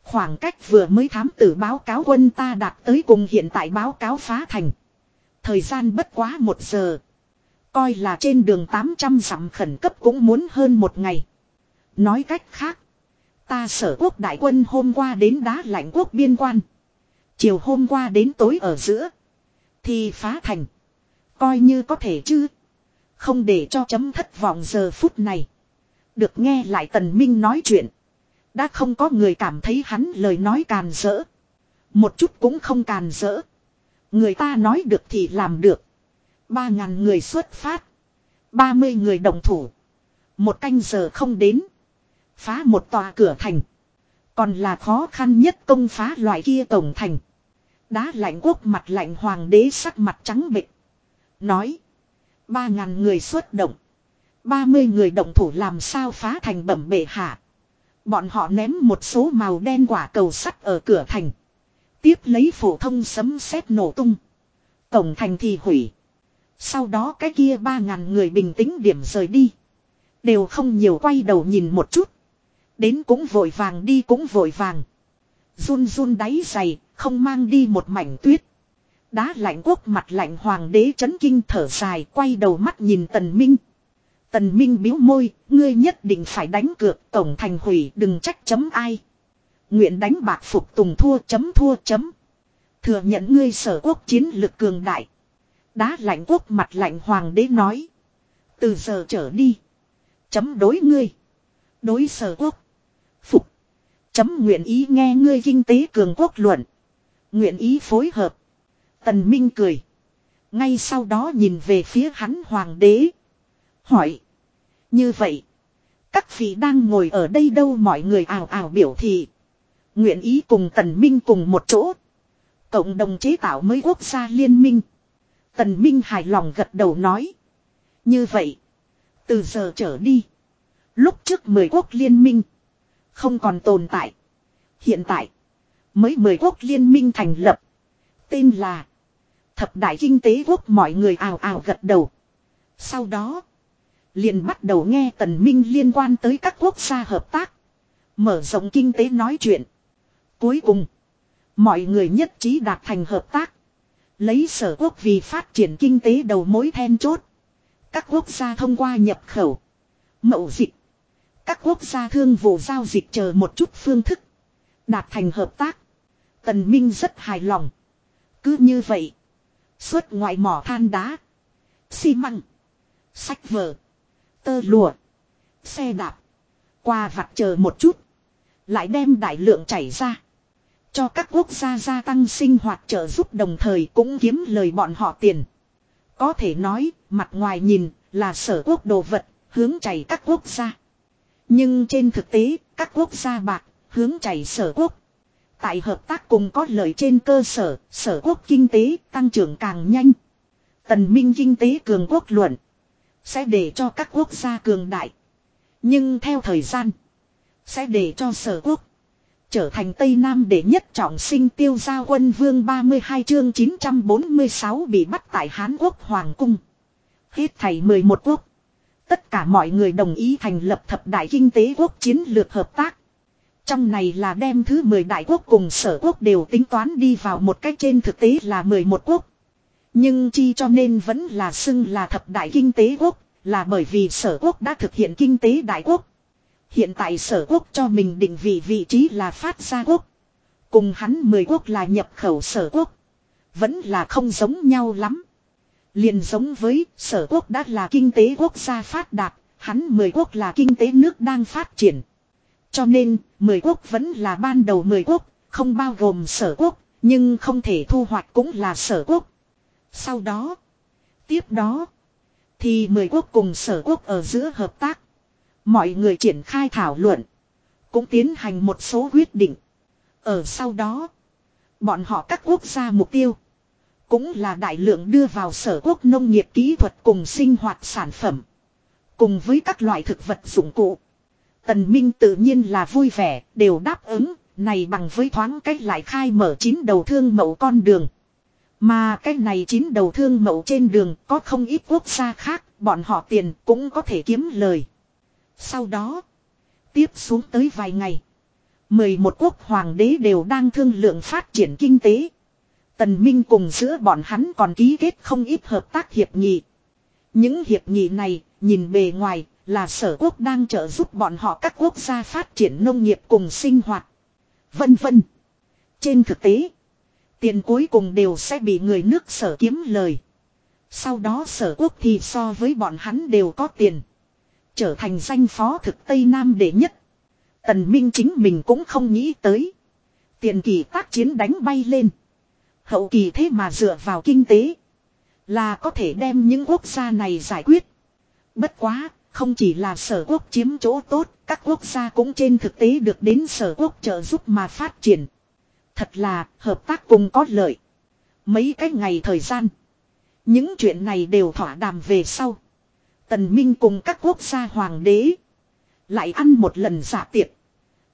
Khoảng cách vừa mới thám tử báo cáo quân ta đạt tới cùng hiện tại báo cáo phá thành. Thời gian bất quá một giờ. Coi là trên đường 800 dặm khẩn cấp cũng muốn hơn một ngày. Nói cách khác. Ta sở quốc đại quân hôm qua đến đá lạnh quốc biên quan. Chiều hôm qua đến tối ở giữa. Thì phá thành. Coi như có thể chứ. Không để cho chấm thất vọng giờ phút này. Được nghe lại tần minh nói chuyện. Đã không có người cảm thấy hắn lời nói càn rỡ. Một chút cũng không càn rỡ. Người ta nói được thì làm được. Ba ngàn người xuất phát. Ba mươi người đồng thủ. Một canh giờ không đến. Phá một tòa cửa thành. Còn là khó khăn nhất công phá loại kia tổng thành. Đá lạnh quốc mặt lạnh hoàng đế sắc mặt trắng bệch. Nói. Ba ngàn người xuất động. Ba mươi người động thủ làm sao phá thành bẩm bệ hạ. Bọn họ ném một số màu đen quả cầu sắt ở cửa thành. Tiếp lấy phổ thông sấm sét nổ tung. Tổng thành thì hủy. Sau đó cái kia ba ngàn người bình tĩnh điểm rời đi. Đều không nhiều quay đầu nhìn một chút. Đến cũng vội vàng đi cũng vội vàng. Run run đáy dày, không mang đi một mảnh tuyết. Đá lạnh quốc mặt lạnh hoàng đế chấn kinh thở dài quay đầu mắt nhìn tần minh. Tần minh biếu môi, ngươi nhất định phải đánh cược tổng thành hủy đừng trách chấm ai. Nguyện đánh bạc phục tùng thua chấm thua chấm. Thừa nhận ngươi sở quốc chiến lực cường đại. Đá lạnh quốc mặt lạnh hoàng đế nói. Từ giờ trở đi. Chấm đối ngươi. Đối sở quốc. Chấm nguyện ý nghe ngươi kinh tế cường quốc luận. Nguyện ý phối hợp. Tần Minh cười. Ngay sau đó nhìn về phía hắn hoàng đế. Hỏi. Như vậy. Các vị đang ngồi ở đây đâu mọi người ảo ảo biểu thị. Nguyện ý cùng Tần Minh cùng một chỗ. Cộng đồng chế tạo mới quốc gia liên minh. Tần Minh hài lòng gật đầu nói. Như vậy. Từ giờ trở đi. Lúc trước mười quốc liên minh. Không còn tồn tại. Hiện tại. Mới mười quốc liên minh thành lập. Tên là. Thập đại kinh tế quốc mọi người ào ào gật đầu. Sau đó. Liền bắt đầu nghe tần minh liên quan tới các quốc gia hợp tác. Mở rộng kinh tế nói chuyện. Cuối cùng. Mọi người nhất trí đạt thành hợp tác. Lấy sở quốc vì phát triển kinh tế đầu mối then chốt. Các quốc gia thông qua nhập khẩu. Mậu dịch. Các quốc gia thương vụ giao dịch chờ một chút phương thức. Đạt thành hợp tác. Tần Minh rất hài lòng. Cứ như vậy. Xuất ngoại mỏ than đá. Xi măng. Sách vở. Tơ lụa. Xe đạp. Qua vặt chờ một chút. Lại đem đại lượng chảy ra. Cho các quốc gia gia tăng sinh hoạt trợ giúp đồng thời cũng kiếm lời bọn họ tiền. Có thể nói, mặt ngoài nhìn là sở quốc đồ vật, hướng chảy các quốc gia. Nhưng trên thực tế, các quốc gia bạc, hướng chảy sở quốc. Tại hợp tác cùng có lợi trên cơ sở, sở quốc kinh tế tăng trưởng càng nhanh. Tần minh kinh tế cường quốc luận. Sẽ để cho các quốc gia cường đại. Nhưng theo thời gian. Sẽ để cho sở quốc. Trở thành Tây Nam để nhất trọng sinh tiêu giao quân vương 32 chương 946 bị bắt tại Hán Quốc Hoàng Cung. Hết thảy 11 quốc. Tất cả mọi người đồng ý thành lập thập đại kinh tế quốc chiến lược hợp tác. Trong này là đem thứ 10 đại quốc cùng sở quốc đều tính toán đi vào một cách trên thực tế là 11 quốc. Nhưng chi cho nên vẫn là xưng là thập đại kinh tế quốc, là bởi vì sở quốc đã thực hiện kinh tế đại quốc. Hiện tại sở quốc cho mình định vị vị trí là phát gia quốc. Cùng hắn 10 quốc là nhập khẩu sở quốc. Vẫn là không giống nhau lắm. Liền giống với sở quốc đã là kinh tế quốc gia phát đạt, hắn 10 quốc là kinh tế nước đang phát triển. Cho nên, 10 quốc vẫn là ban đầu 10 quốc, không bao gồm sở quốc, nhưng không thể thu hoạch cũng là sở quốc. Sau đó, tiếp đó, thì 10 quốc cùng sở quốc ở giữa hợp tác. Mọi người triển khai thảo luận, cũng tiến hành một số quyết định. Ở sau đó, bọn họ các quốc gia mục tiêu, cũng là đại lượng đưa vào sở quốc nông nghiệp kỹ thuật cùng sinh hoạt sản phẩm. Cùng với các loại thực vật dụng cụ. Tần Minh tự nhiên là vui vẻ, đều đáp ứng, này bằng với thoáng cách lại khai mở chín đầu thương mẫu con đường. Mà cái này chín đầu thương mẫu trên đường có không ít quốc gia khác, bọn họ tiền cũng có thể kiếm lời. Sau đó, tiếp xuống tới vài ngày, 11 quốc hoàng đế đều đang thương lượng phát triển kinh tế. Tần Minh cùng giữa bọn hắn còn ký kết không ít hợp tác hiệp nghị. Những hiệp nghị này, nhìn bề ngoài, là sở quốc đang trợ giúp bọn họ các quốc gia phát triển nông nghiệp cùng sinh hoạt. Vân vân. Trên thực tế, tiền cuối cùng đều sẽ bị người nước sở kiếm lời. Sau đó sở quốc thì so với bọn hắn đều có tiền. Trở thành danh phó thực Tây Nam đệ nhất. Tần Minh chính mình cũng không nghĩ tới. Tiền kỳ tác chiến đánh bay lên. Hậu kỳ thế mà dựa vào kinh tế. Là có thể đem những quốc gia này giải quyết. Bất quá, không chỉ là sở quốc chiếm chỗ tốt, các quốc gia cũng trên thực tế được đến sở quốc trợ giúp mà phát triển. Thật là hợp tác cùng có lợi. Mấy cái ngày thời gian. Những chuyện này đều thỏa đàm về sau. Tần Minh cùng các quốc gia hoàng đế. Lại ăn một lần giả tiệc.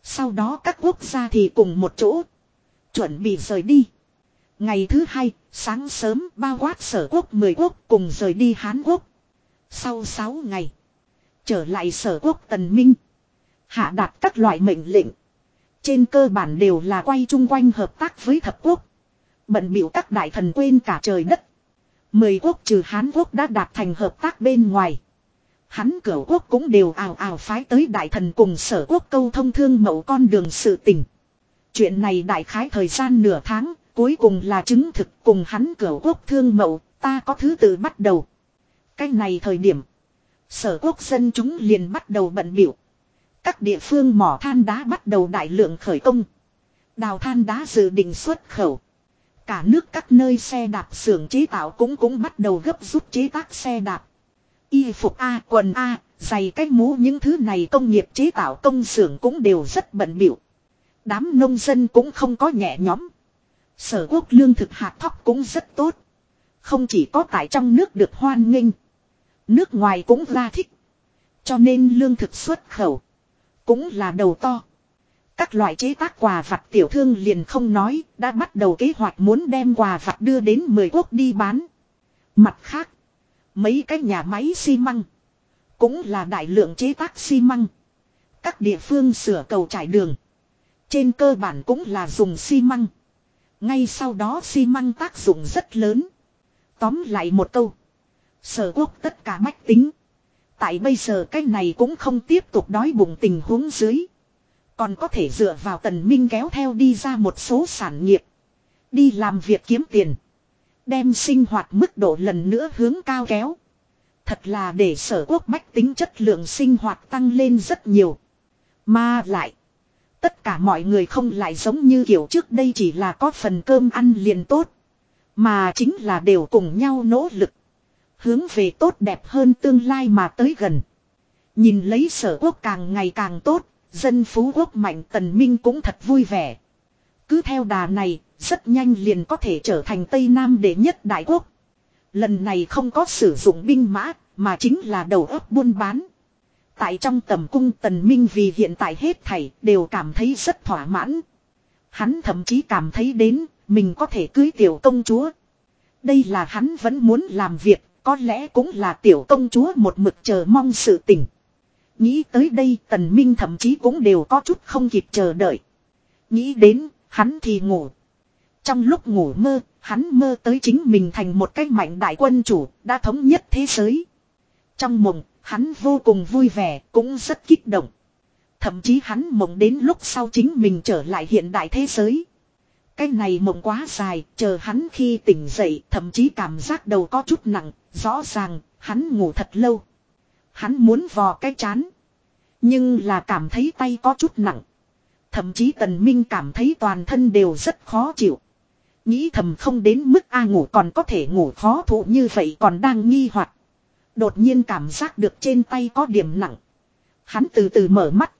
Sau đó các quốc gia thì cùng một chỗ. Chuẩn bị rời đi. Ngày thứ hai, sáng sớm bao quát sở quốc 10 quốc cùng rời đi Hán Quốc. Sau 6 ngày, trở lại sở quốc tần minh. Hạ đạt các loại mệnh lệnh. Trên cơ bản đều là quay chung quanh hợp tác với thập quốc. Bận biểu các đại thần quên cả trời đất. Mười quốc trừ Hán quốc đã đạt thành hợp tác bên ngoài. Hắn cửa quốc cũng đều ào ào phái tới đại thần cùng sở quốc câu thông thương mẫu con đường sự tình. Chuyện này đại khái thời gian nửa tháng, Cuối cùng là chứng thực cùng hắn cửa quốc thương mậu, ta có thứ tự bắt đầu. Cái này thời điểm, sở quốc dân chúng liền bắt đầu bận biểu. Các địa phương mỏ than đá bắt đầu đại lượng khởi công. Đào than đá dự định xuất khẩu. Cả nước các nơi xe đạp xưởng chế tạo cũng cũng bắt đầu gấp rút chế tác xe đạp. Y phục A, quần A, giày cách mũ những thứ này công nghiệp chế tạo công xưởng cũng đều rất bận biểu. Đám nông dân cũng không có nhẹ nhóm. Sở quốc lương thực hạt thóc cũng rất tốt. Không chỉ có tại trong nước được hoan nghênh. Nước ngoài cũng ra thích. Cho nên lương thực xuất khẩu. Cũng là đầu to. Các loại chế tác quà vặt tiểu thương liền không nói. Đã bắt đầu kế hoạch muốn đem quà vặt đưa đến 10 quốc đi bán. Mặt khác. Mấy cái nhà máy xi măng. Cũng là đại lượng chế tác xi măng. Các địa phương sửa cầu trải đường. Trên cơ bản cũng là dùng xi măng. Ngay sau đó xi măng tác dụng rất lớn. Tóm lại một câu. Sở quốc tất cả mách tính. Tại bây giờ cái này cũng không tiếp tục đói bụng tình huống dưới. Còn có thể dựa vào tần minh kéo theo đi ra một số sản nghiệp. Đi làm việc kiếm tiền. Đem sinh hoạt mức độ lần nữa hướng cao kéo. Thật là để sở quốc bách tính chất lượng sinh hoạt tăng lên rất nhiều. Mà lại. Tất cả mọi người không lại giống như kiểu trước đây chỉ là có phần cơm ăn liền tốt. Mà chính là đều cùng nhau nỗ lực. Hướng về tốt đẹp hơn tương lai mà tới gần. Nhìn lấy sở quốc càng ngày càng tốt, dân phú quốc mạnh tần minh cũng thật vui vẻ. Cứ theo đà này, rất nhanh liền có thể trở thành Tây Nam đệ nhất đại quốc. Lần này không có sử dụng binh mã, mà chính là đầu óc buôn bán. Tại trong tầm cung tần minh vì hiện tại hết thảy đều cảm thấy rất thỏa mãn. Hắn thậm chí cảm thấy đến mình có thể cưới tiểu công chúa. Đây là hắn vẫn muốn làm việc, có lẽ cũng là tiểu công chúa một mực chờ mong sự tình. Nghĩ tới đây tần minh thậm chí cũng đều có chút không kịp chờ đợi. Nghĩ đến, hắn thì ngủ. Trong lúc ngủ mơ, hắn mơ tới chính mình thành một cái mạnh đại quân chủ, đã thống nhất thế giới. Trong mộng, hắn vô cùng vui vẻ, cũng rất kích động. Thậm chí hắn mộng đến lúc sau chính mình trở lại hiện đại thế giới. Cái này mộng quá dài, chờ hắn khi tỉnh dậy, thậm chí cảm giác đầu có chút nặng, rõ ràng, hắn ngủ thật lâu. Hắn muốn vò cái chán. Nhưng là cảm thấy tay có chút nặng. Thậm chí tần minh cảm thấy toàn thân đều rất khó chịu. Nghĩ thầm không đến mức A ngủ còn có thể ngủ khó thụ như vậy còn đang nghi hoặc Đột nhiên cảm giác được trên tay có điểm nặng. Hắn từ từ mở mắt.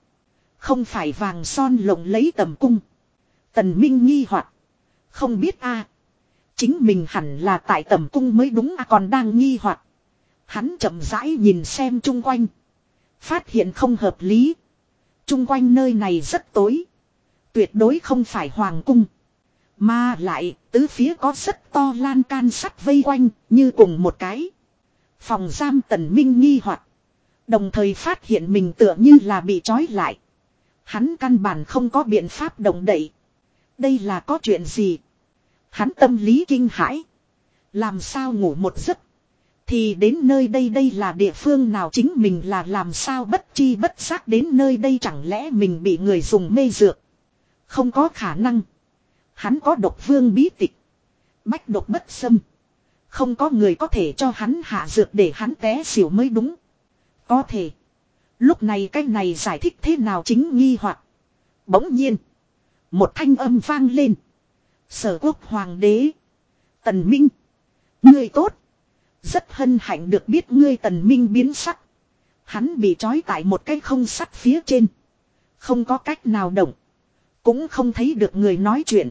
Không phải vàng son lộng lấy tầm cung. Tần Minh nghi hoặc Không biết a Chính mình hẳn là tại tầm cung mới đúng a còn đang nghi hoặc Hắn chậm rãi nhìn xem chung quanh. Phát hiện không hợp lý. Chung quanh nơi này rất tối. Tuyệt đối không phải hoàng cung. Mà lại, tứ phía có rất to lan can sắt vây quanh, như cùng một cái. Phòng giam tần minh nghi hoặc Đồng thời phát hiện mình tựa như là bị trói lại. Hắn căn bản không có biện pháp động đậy. Đây là có chuyện gì? Hắn tâm lý kinh hãi. Làm sao ngủ một giấc? Thì đến nơi đây đây là địa phương nào chính mình là làm sao bất chi bất giác đến nơi đây chẳng lẽ mình bị người dùng mê dược. Không có khả năng. Hắn có độc vương bí tịch. Bách độc bất xâm. Không có người có thể cho hắn hạ dược để hắn té xỉu mới đúng. Có thể. Lúc này cái này giải thích thế nào chính nghi hoặc Bỗng nhiên. Một thanh âm vang lên. Sở quốc hoàng đế. Tần Minh. Ngươi tốt. Rất hân hạnh được biết ngươi tần minh biến sắc. Hắn bị trói tại một cái không sắt phía trên. Không có cách nào động. Cũng không thấy được người nói chuyện.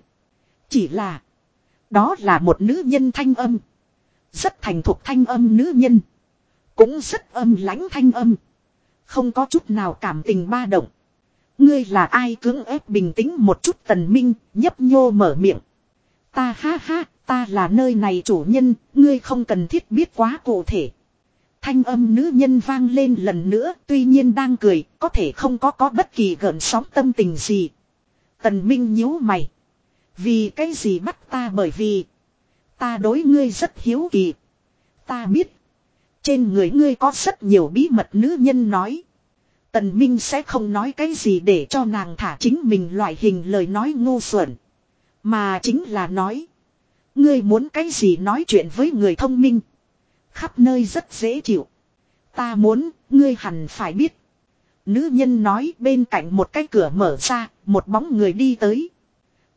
Chỉ là. Đó là một nữ nhân thanh âm. Rất thành thục thanh âm nữ nhân. Cũng rất âm lãnh thanh âm. Không có chút nào cảm tình ba động. Ngươi là ai cưỡng ép bình tĩnh một chút tần minh, nhấp nhô mở miệng. Ta ha ha, ta là nơi này chủ nhân, ngươi không cần thiết biết quá cụ thể. Thanh âm nữ nhân vang lên lần nữa, tuy nhiên đang cười, có thể không có có bất kỳ gợn sóng tâm tình gì. Tần Minh nhíu mày. Vì cái gì bắt ta bởi vì ta đối ngươi rất hiếu kỳ. Ta biết. Trên người ngươi có rất nhiều bí mật nữ nhân nói. Tần Minh sẽ không nói cái gì để cho nàng thả chính mình loại hình lời nói ngu xuẩn. Mà chính là nói. Ngươi muốn cái gì nói chuyện với người thông minh. Khắp nơi rất dễ chịu. Ta muốn, ngươi hẳn phải biết. Nữ nhân nói bên cạnh một cái cửa mở ra, một bóng người đi tới.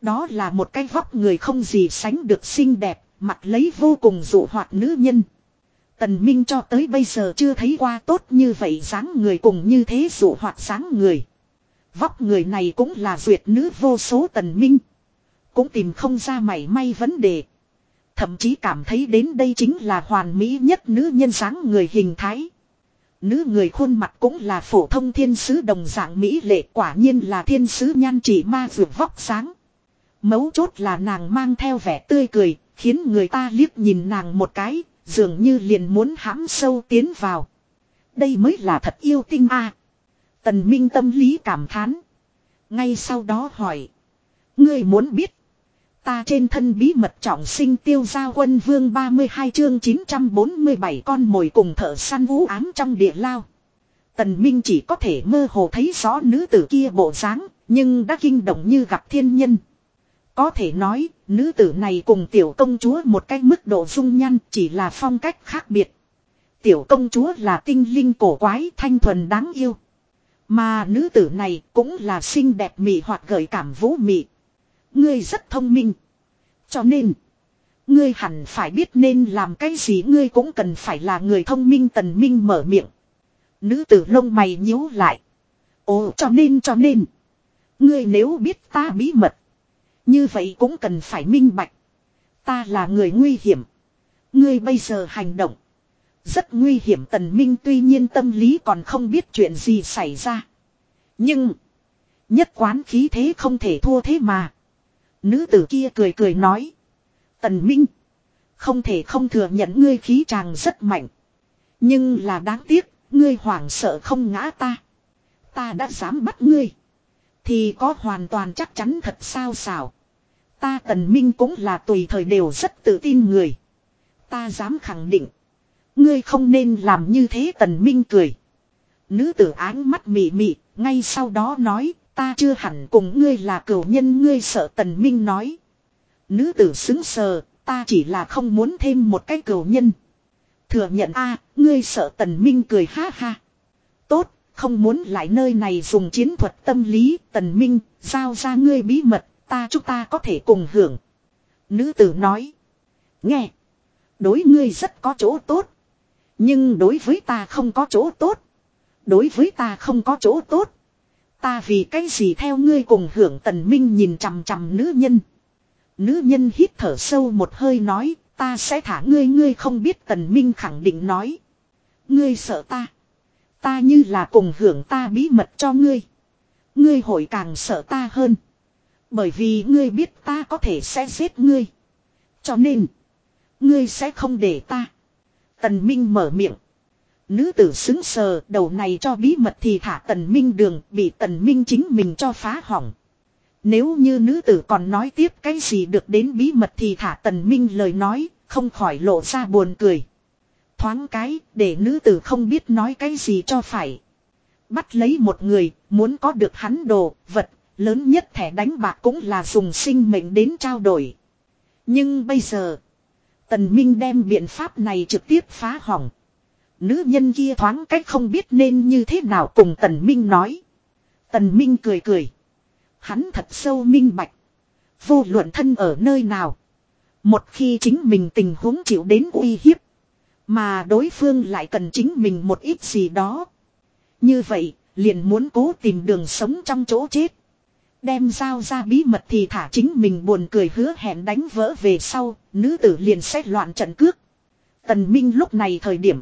Đó là một cái vóc người không gì sánh được xinh đẹp, mặt lấy vô cùng dụ hoạt nữ nhân. Tần Minh cho tới bây giờ chưa thấy qua tốt như vậy dáng người cùng như thế dụ hoạt dáng người. Vóc người này cũng là duyệt nữ vô số Tần Minh. Cũng tìm không ra mảy may vấn đề. Thậm chí cảm thấy đến đây chính là hoàn mỹ nhất nữ nhân dáng người hình thái. Nữ người khuôn mặt cũng là phổ thông thiên sứ đồng dạng mỹ lệ quả nhiên là thiên sứ nhan chỉ ma vượt vóc sáng. Mấu chốt là nàng mang theo vẻ tươi cười, khiến người ta liếc nhìn nàng một cái, dường như liền muốn hãm sâu tiến vào. Đây mới là thật yêu tinh a. Tần Minh tâm lý cảm thán. Ngay sau đó hỏi. Ngươi muốn biết. Ta trên thân bí mật trọng sinh tiêu giao quân vương 32 chương 947 con mồi cùng thợ săn vũ ám trong địa lao. Tần Minh chỉ có thể mơ hồ thấy rõ nữ tử kia bộ dáng, nhưng đã kinh động như gặp thiên nhân. Có thể nói, nữ tử này cùng tiểu công chúa một cách mức độ dung nhan chỉ là phong cách khác biệt. Tiểu công chúa là tinh linh cổ quái thanh thuần đáng yêu. Mà nữ tử này cũng là xinh đẹp mị hoặc gợi cảm vũ mị. Ngươi rất thông minh. Cho nên, ngươi hẳn phải biết nên làm cái gì ngươi cũng cần phải là người thông minh tần minh mở miệng. Nữ tử lông mày nhíu lại. Ồ cho nên cho nên. Ngươi nếu biết ta bí mật. Như vậy cũng cần phải minh bạch. Ta là người nguy hiểm. Ngươi bây giờ hành động. Rất nguy hiểm tần minh tuy nhiên tâm lý còn không biết chuyện gì xảy ra. Nhưng. Nhất quán khí thế không thể thua thế mà. Nữ tử kia cười cười nói. Tần minh. Không thể không thừa nhận ngươi khí chàng rất mạnh. Nhưng là đáng tiếc. Ngươi hoảng sợ không ngã ta. Ta đã dám bắt ngươi. Thì có hoàn toàn chắc chắn thật sao xảo. Ta tần minh cũng là tùy thời đều rất tự tin người. Ta dám khẳng định. Ngươi không nên làm như thế tần minh cười. Nữ tử áng mắt mị mị, ngay sau đó nói, ta chưa hẳn cùng ngươi là cửu nhân ngươi sợ tần minh nói. Nữ tử xứng sờ, ta chỉ là không muốn thêm một cái cửu nhân. Thừa nhận a ngươi sợ tần minh cười ha ha. Tốt, không muốn lại nơi này dùng chiến thuật tâm lý, tần minh, giao ra ngươi bí mật, ta chúng ta có thể cùng hưởng. Nữ tử nói. Nghe. Đối ngươi rất có chỗ tốt. Nhưng đối với ta không có chỗ tốt. Đối với ta không có chỗ tốt. Ta vì cái gì theo ngươi cùng hưởng tần minh nhìn chằm chằm nữ nhân. Nữ nhân hít thở sâu một hơi nói, ta sẽ thả ngươi ngươi không biết tần minh khẳng định nói. Ngươi sợ ta. Ta như là cùng hưởng ta bí mật cho ngươi. Ngươi hội càng sợ ta hơn. Bởi vì ngươi biết ta có thể sẽ giết ngươi. Cho nên, ngươi sẽ không để ta. Tần Minh mở miệng. Nữ tử xứng sờ đầu này cho bí mật thì thả tần minh đường bị tần minh chính mình cho phá hỏng. Nếu như nữ tử còn nói tiếp cái gì được đến bí mật thì thả tần minh lời nói, không khỏi lộ ra buồn cười. Thoáng cái, để nữ tử không biết nói cái gì cho phải. Bắt lấy một người, muốn có được hắn đồ, vật, lớn nhất thẻ đánh bạc cũng là dùng sinh mệnh đến trao đổi. Nhưng bây giờ, tần minh đem biện pháp này trực tiếp phá hỏng. Nữ nhân kia thoáng cách không biết nên như thế nào cùng tần minh nói. Tần minh cười cười. Hắn thật sâu minh bạch. Vô luận thân ở nơi nào. Một khi chính mình tình huống chịu đến uy hiếp. Mà đối phương lại cần chính mình một ít gì đó. Như vậy, liền muốn cố tìm đường sống trong chỗ chết. Đem giao ra bí mật thì thả chính mình buồn cười hứa hẹn đánh vỡ về sau, nữ tử liền xét loạn trận cước. Tần Minh lúc này thời điểm,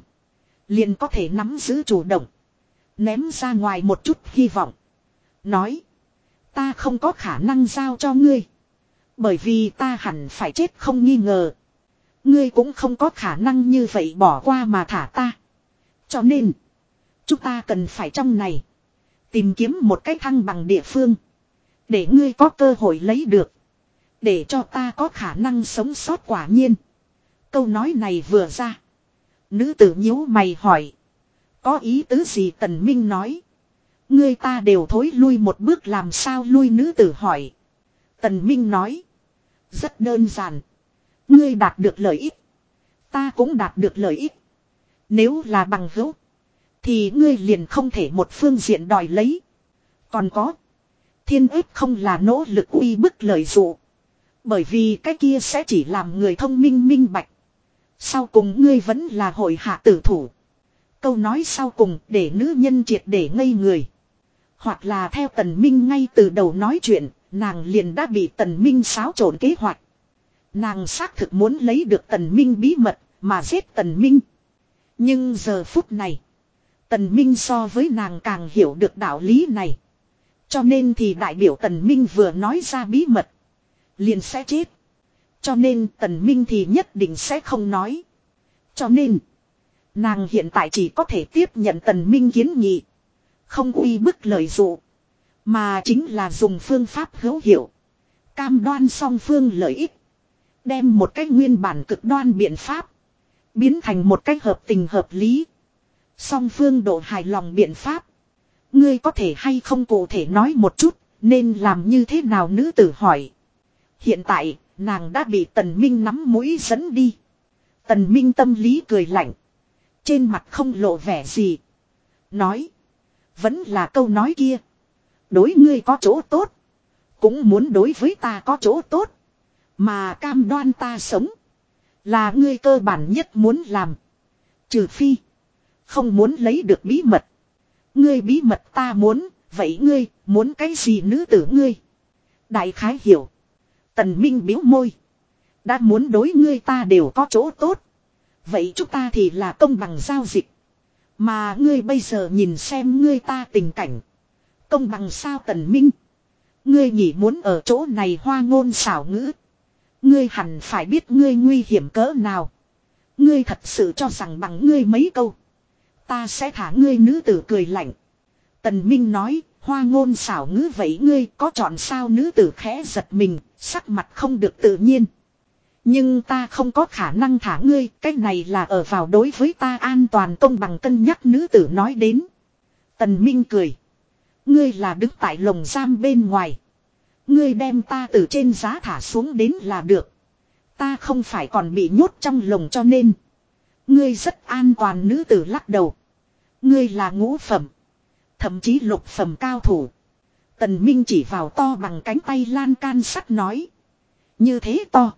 liền có thể nắm giữ chủ động. Ném ra ngoài một chút hy vọng. Nói, ta không có khả năng giao cho ngươi. Bởi vì ta hẳn phải chết không nghi ngờ. Ngươi cũng không có khả năng như vậy bỏ qua mà thả ta. Cho nên, chúng ta cần phải trong này. Tìm kiếm một cái thăng bằng địa phương. Để ngươi có cơ hội lấy được. Để cho ta có khả năng sống sót quả nhiên. Câu nói này vừa ra. Nữ tử nhíu mày hỏi. Có ý tứ gì tần minh nói. Ngươi ta đều thối lui một bước làm sao lui nữ tử hỏi. Tần minh nói. Rất đơn giản. Ngươi đạt được lợi ích. Ta cũng đạt được lợi ích. Nếu là bằng hữu. Thì ngươi liền không thể một phương diện đòi lấy. Còn có. Thiên ếp không là nỗ lực uy bức lợi dụ. Bởi vì cái kia sẽ chỉ làm người thông minh minh bạch. Sau cùng ngươi vẫn là hội hạ tử thủ. Câu nói sau cùng để nữ nhân triệt để ngây người. Hoặc là theo tần minh ngay từ đầu nói chuyện, nàng liền đã bị tần minh xáo trộn kế hoạch. Nàng xác thực muốn lấy được tần minh bí mật, mà giết tần minh. Nhưng giờ phút này, tần minh so với nàng càng hiểu được đạo lý này. Cho nên thì đại biểu tần minh vừa nói ra bí mật, liền sẽ chết. Cho nên tần minh thì nhất định sẽ không nói. Cho nên, nàng hiện tại chỉ có thể tiếp nhận tần minh kiến nghị. Không uy bức lời dụ. Mà chính là dùng phương pháp hữu hiệu. Cam đoan song phương lợi ích. Đem một cách nguyên bản cực đoan biện pháp. Biến thành một cách hợp tình hợp lý. Song phương độ hài lòng biện pháp. Ngươi có thể hay không cụ thể nói một chút. Nên làm như thế nào nữ tử hỏi. Hiện tại, nàng đã bị tần minh nắm mũi dẫn đi. Tần minh tâm lý cười lạnh. Trên mặt không lộ vẻ gì. Nói. Vẫn là câu nói kia. Đối ngươi có chỗ tốt. Cũng muốn đối với ta có chỗ tốt. Mà cam đoan ta sống. Là ngươi cơ bản nhất muốn làm. Trừ phi. Không muốn lấy được bí mật. Ngươi bí mật ta muốn. Vậy ngươi muốn cái gì nữ tử ngươi. Đại khái hiểu. Tần Minh biếu môi. Đã muốn đối ngươi ta đều có chỗ tốt. Vậy chúng ta thì là công bằng giao dịch. Mà ngươi bây giờ nhìn xem ngươi ta tình cảnh. Công bằng sao tần minh. Ngươi nhỉ muốn ở chỗ này hoa ngôn xảo ngữ. Ngươi hẳn phải biết ngươi nguy hiểm cỡ nào. Ngươi thật sự cho rằng bằng ngươi mấy câu. Ta sẽ thả ngươi nữ tử cười lạnh. Tần Minh nói, hoa ngôn xảo ngữ vậy ngươi có chọn sao nữ tử khẽ giật mình, sắc mặt không được tự nhiên. Nhưng ta không có khả năng thả ngươi, cái này là ở vào đối với ta an toàn công bằng cân nhắc nữ tử nói đến. Tần Minh cười. Ngươi là đứng tại lồng giam bên ngoài. Ngươi đem ta từ trên giá thả xuống đến là được. Ta không phải còn bị nhốt trong lồng cho nên. Ngươi rất an toàn nữ tử lắc đầu. Ngươi là ngũ phẩm. Thậm chí lục phẩm cao thủ. Tần Minh chỉ vào to bằng cánh tay lan can sắt nói. Như thế to.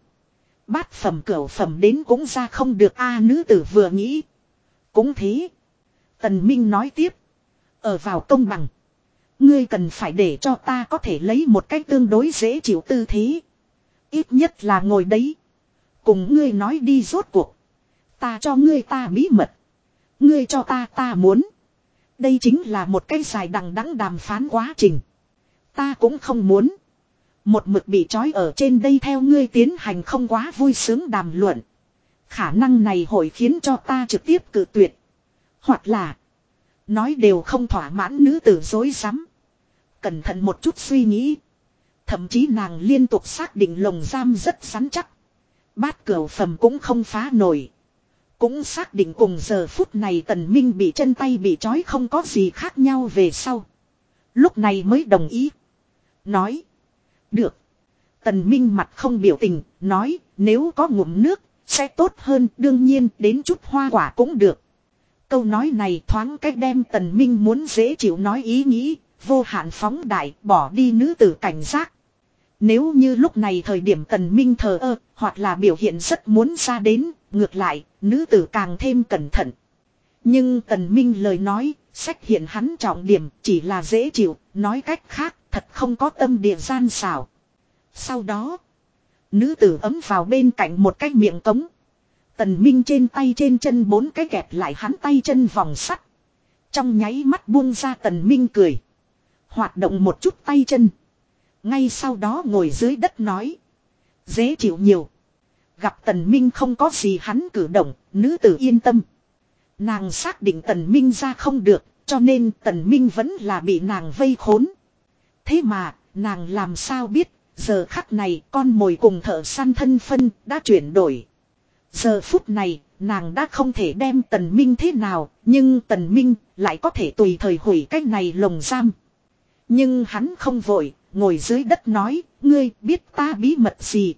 Bát phẩm cửu phẩm đến cũng ra không được a à, nữ tử vừa nghĩ. Cũng thế. Tần Minh nói tiếp. Ở vào công bằng. Ngươi cần phải để cho ta có thể lấy một cách tương đối dễ chịu tư thế. Ít nhất là ngồi đấy. Cùng ngươi nói đi rốt cuộc. Ta cho ngươi ta bí mật. Ngươi cho ta ta muốn. Đây chính là một cái dài đằng đẵng đàm phán quá trình. Ta cũng không muốn. Một mực bị trói ở trên đây theo ngươi tiến hành không quá vui sướng đàm luận. Khả năng này hội khiến cho ta trực tiếp cự tuyệt. Hoặc là. Nói đều không thỏa mãn nữ tử dối rắm Cẩn thận một chút suy nghĩ. Thậm chí nàng liên tục xác định lồng giam rất rắn chắc. Bát cửa phẩm cũng không phá nổi. Cũng xác định cùng giờ phút này tần minh bị chân tay bị trói không có gì khác nhau về sau. Lúc này mới đồng ý. Nói. Được. Tần Minh mặt không biểu tình, nói, nếu có ngụm nước, sẽ tốt hơn, đương nhiên, đến chút hoa quả cũng được. Câu nói này thoáng cách đem Tần Minh muốn dễ chịu nói ý nghĩ, vô hạn phóng đại, bỏ đi nữ tử cảnh giác. Nếu như lúc này thời điểm Tần Minh thờ ơ, hoặc là biểu hiện rất muốn ra đến, ngược lại, nữ tử càng thêm cẩn thận. Nhưng Tần Minh lời nói, sách hiện hắn trọng điểm chỉ là dễ chịu, nói cách khác, thật không có tâm địa gian xảo. Sau đó, nữ tử ấm vào bên cạnh một cái miệng cống. Tần Minh trên tay trên chân bốn cái kẹp lại hắn tay chân vòng sắt. Trong nháy mắt buông ra Tần Minh cười. Hoạt động một chút tay chân. Ngay sau đó ngồi dưới đất nói. Dễ chịu nhiều. Gặp Tần Minh không có gì hắn cử động, nữ tử yên tâm. Nàng xác định Tần Minh ra không được, cho nên Tần Minh vẫn là bị nàng vây khốn. Thế mà, nàng làm sao biết, giờ khắc này con mồi cùng thợ săn thân phân đã chuyển đổi. Giờ phút này, nàng đã không thể đem Tần Minh thế nào, nhưng Tần Minh lại có thể tùy thời hủy cái này lồng giam. Nhưng hắn không vội, ngồi dưới đất nói, ngươi biết ta bí mật gì,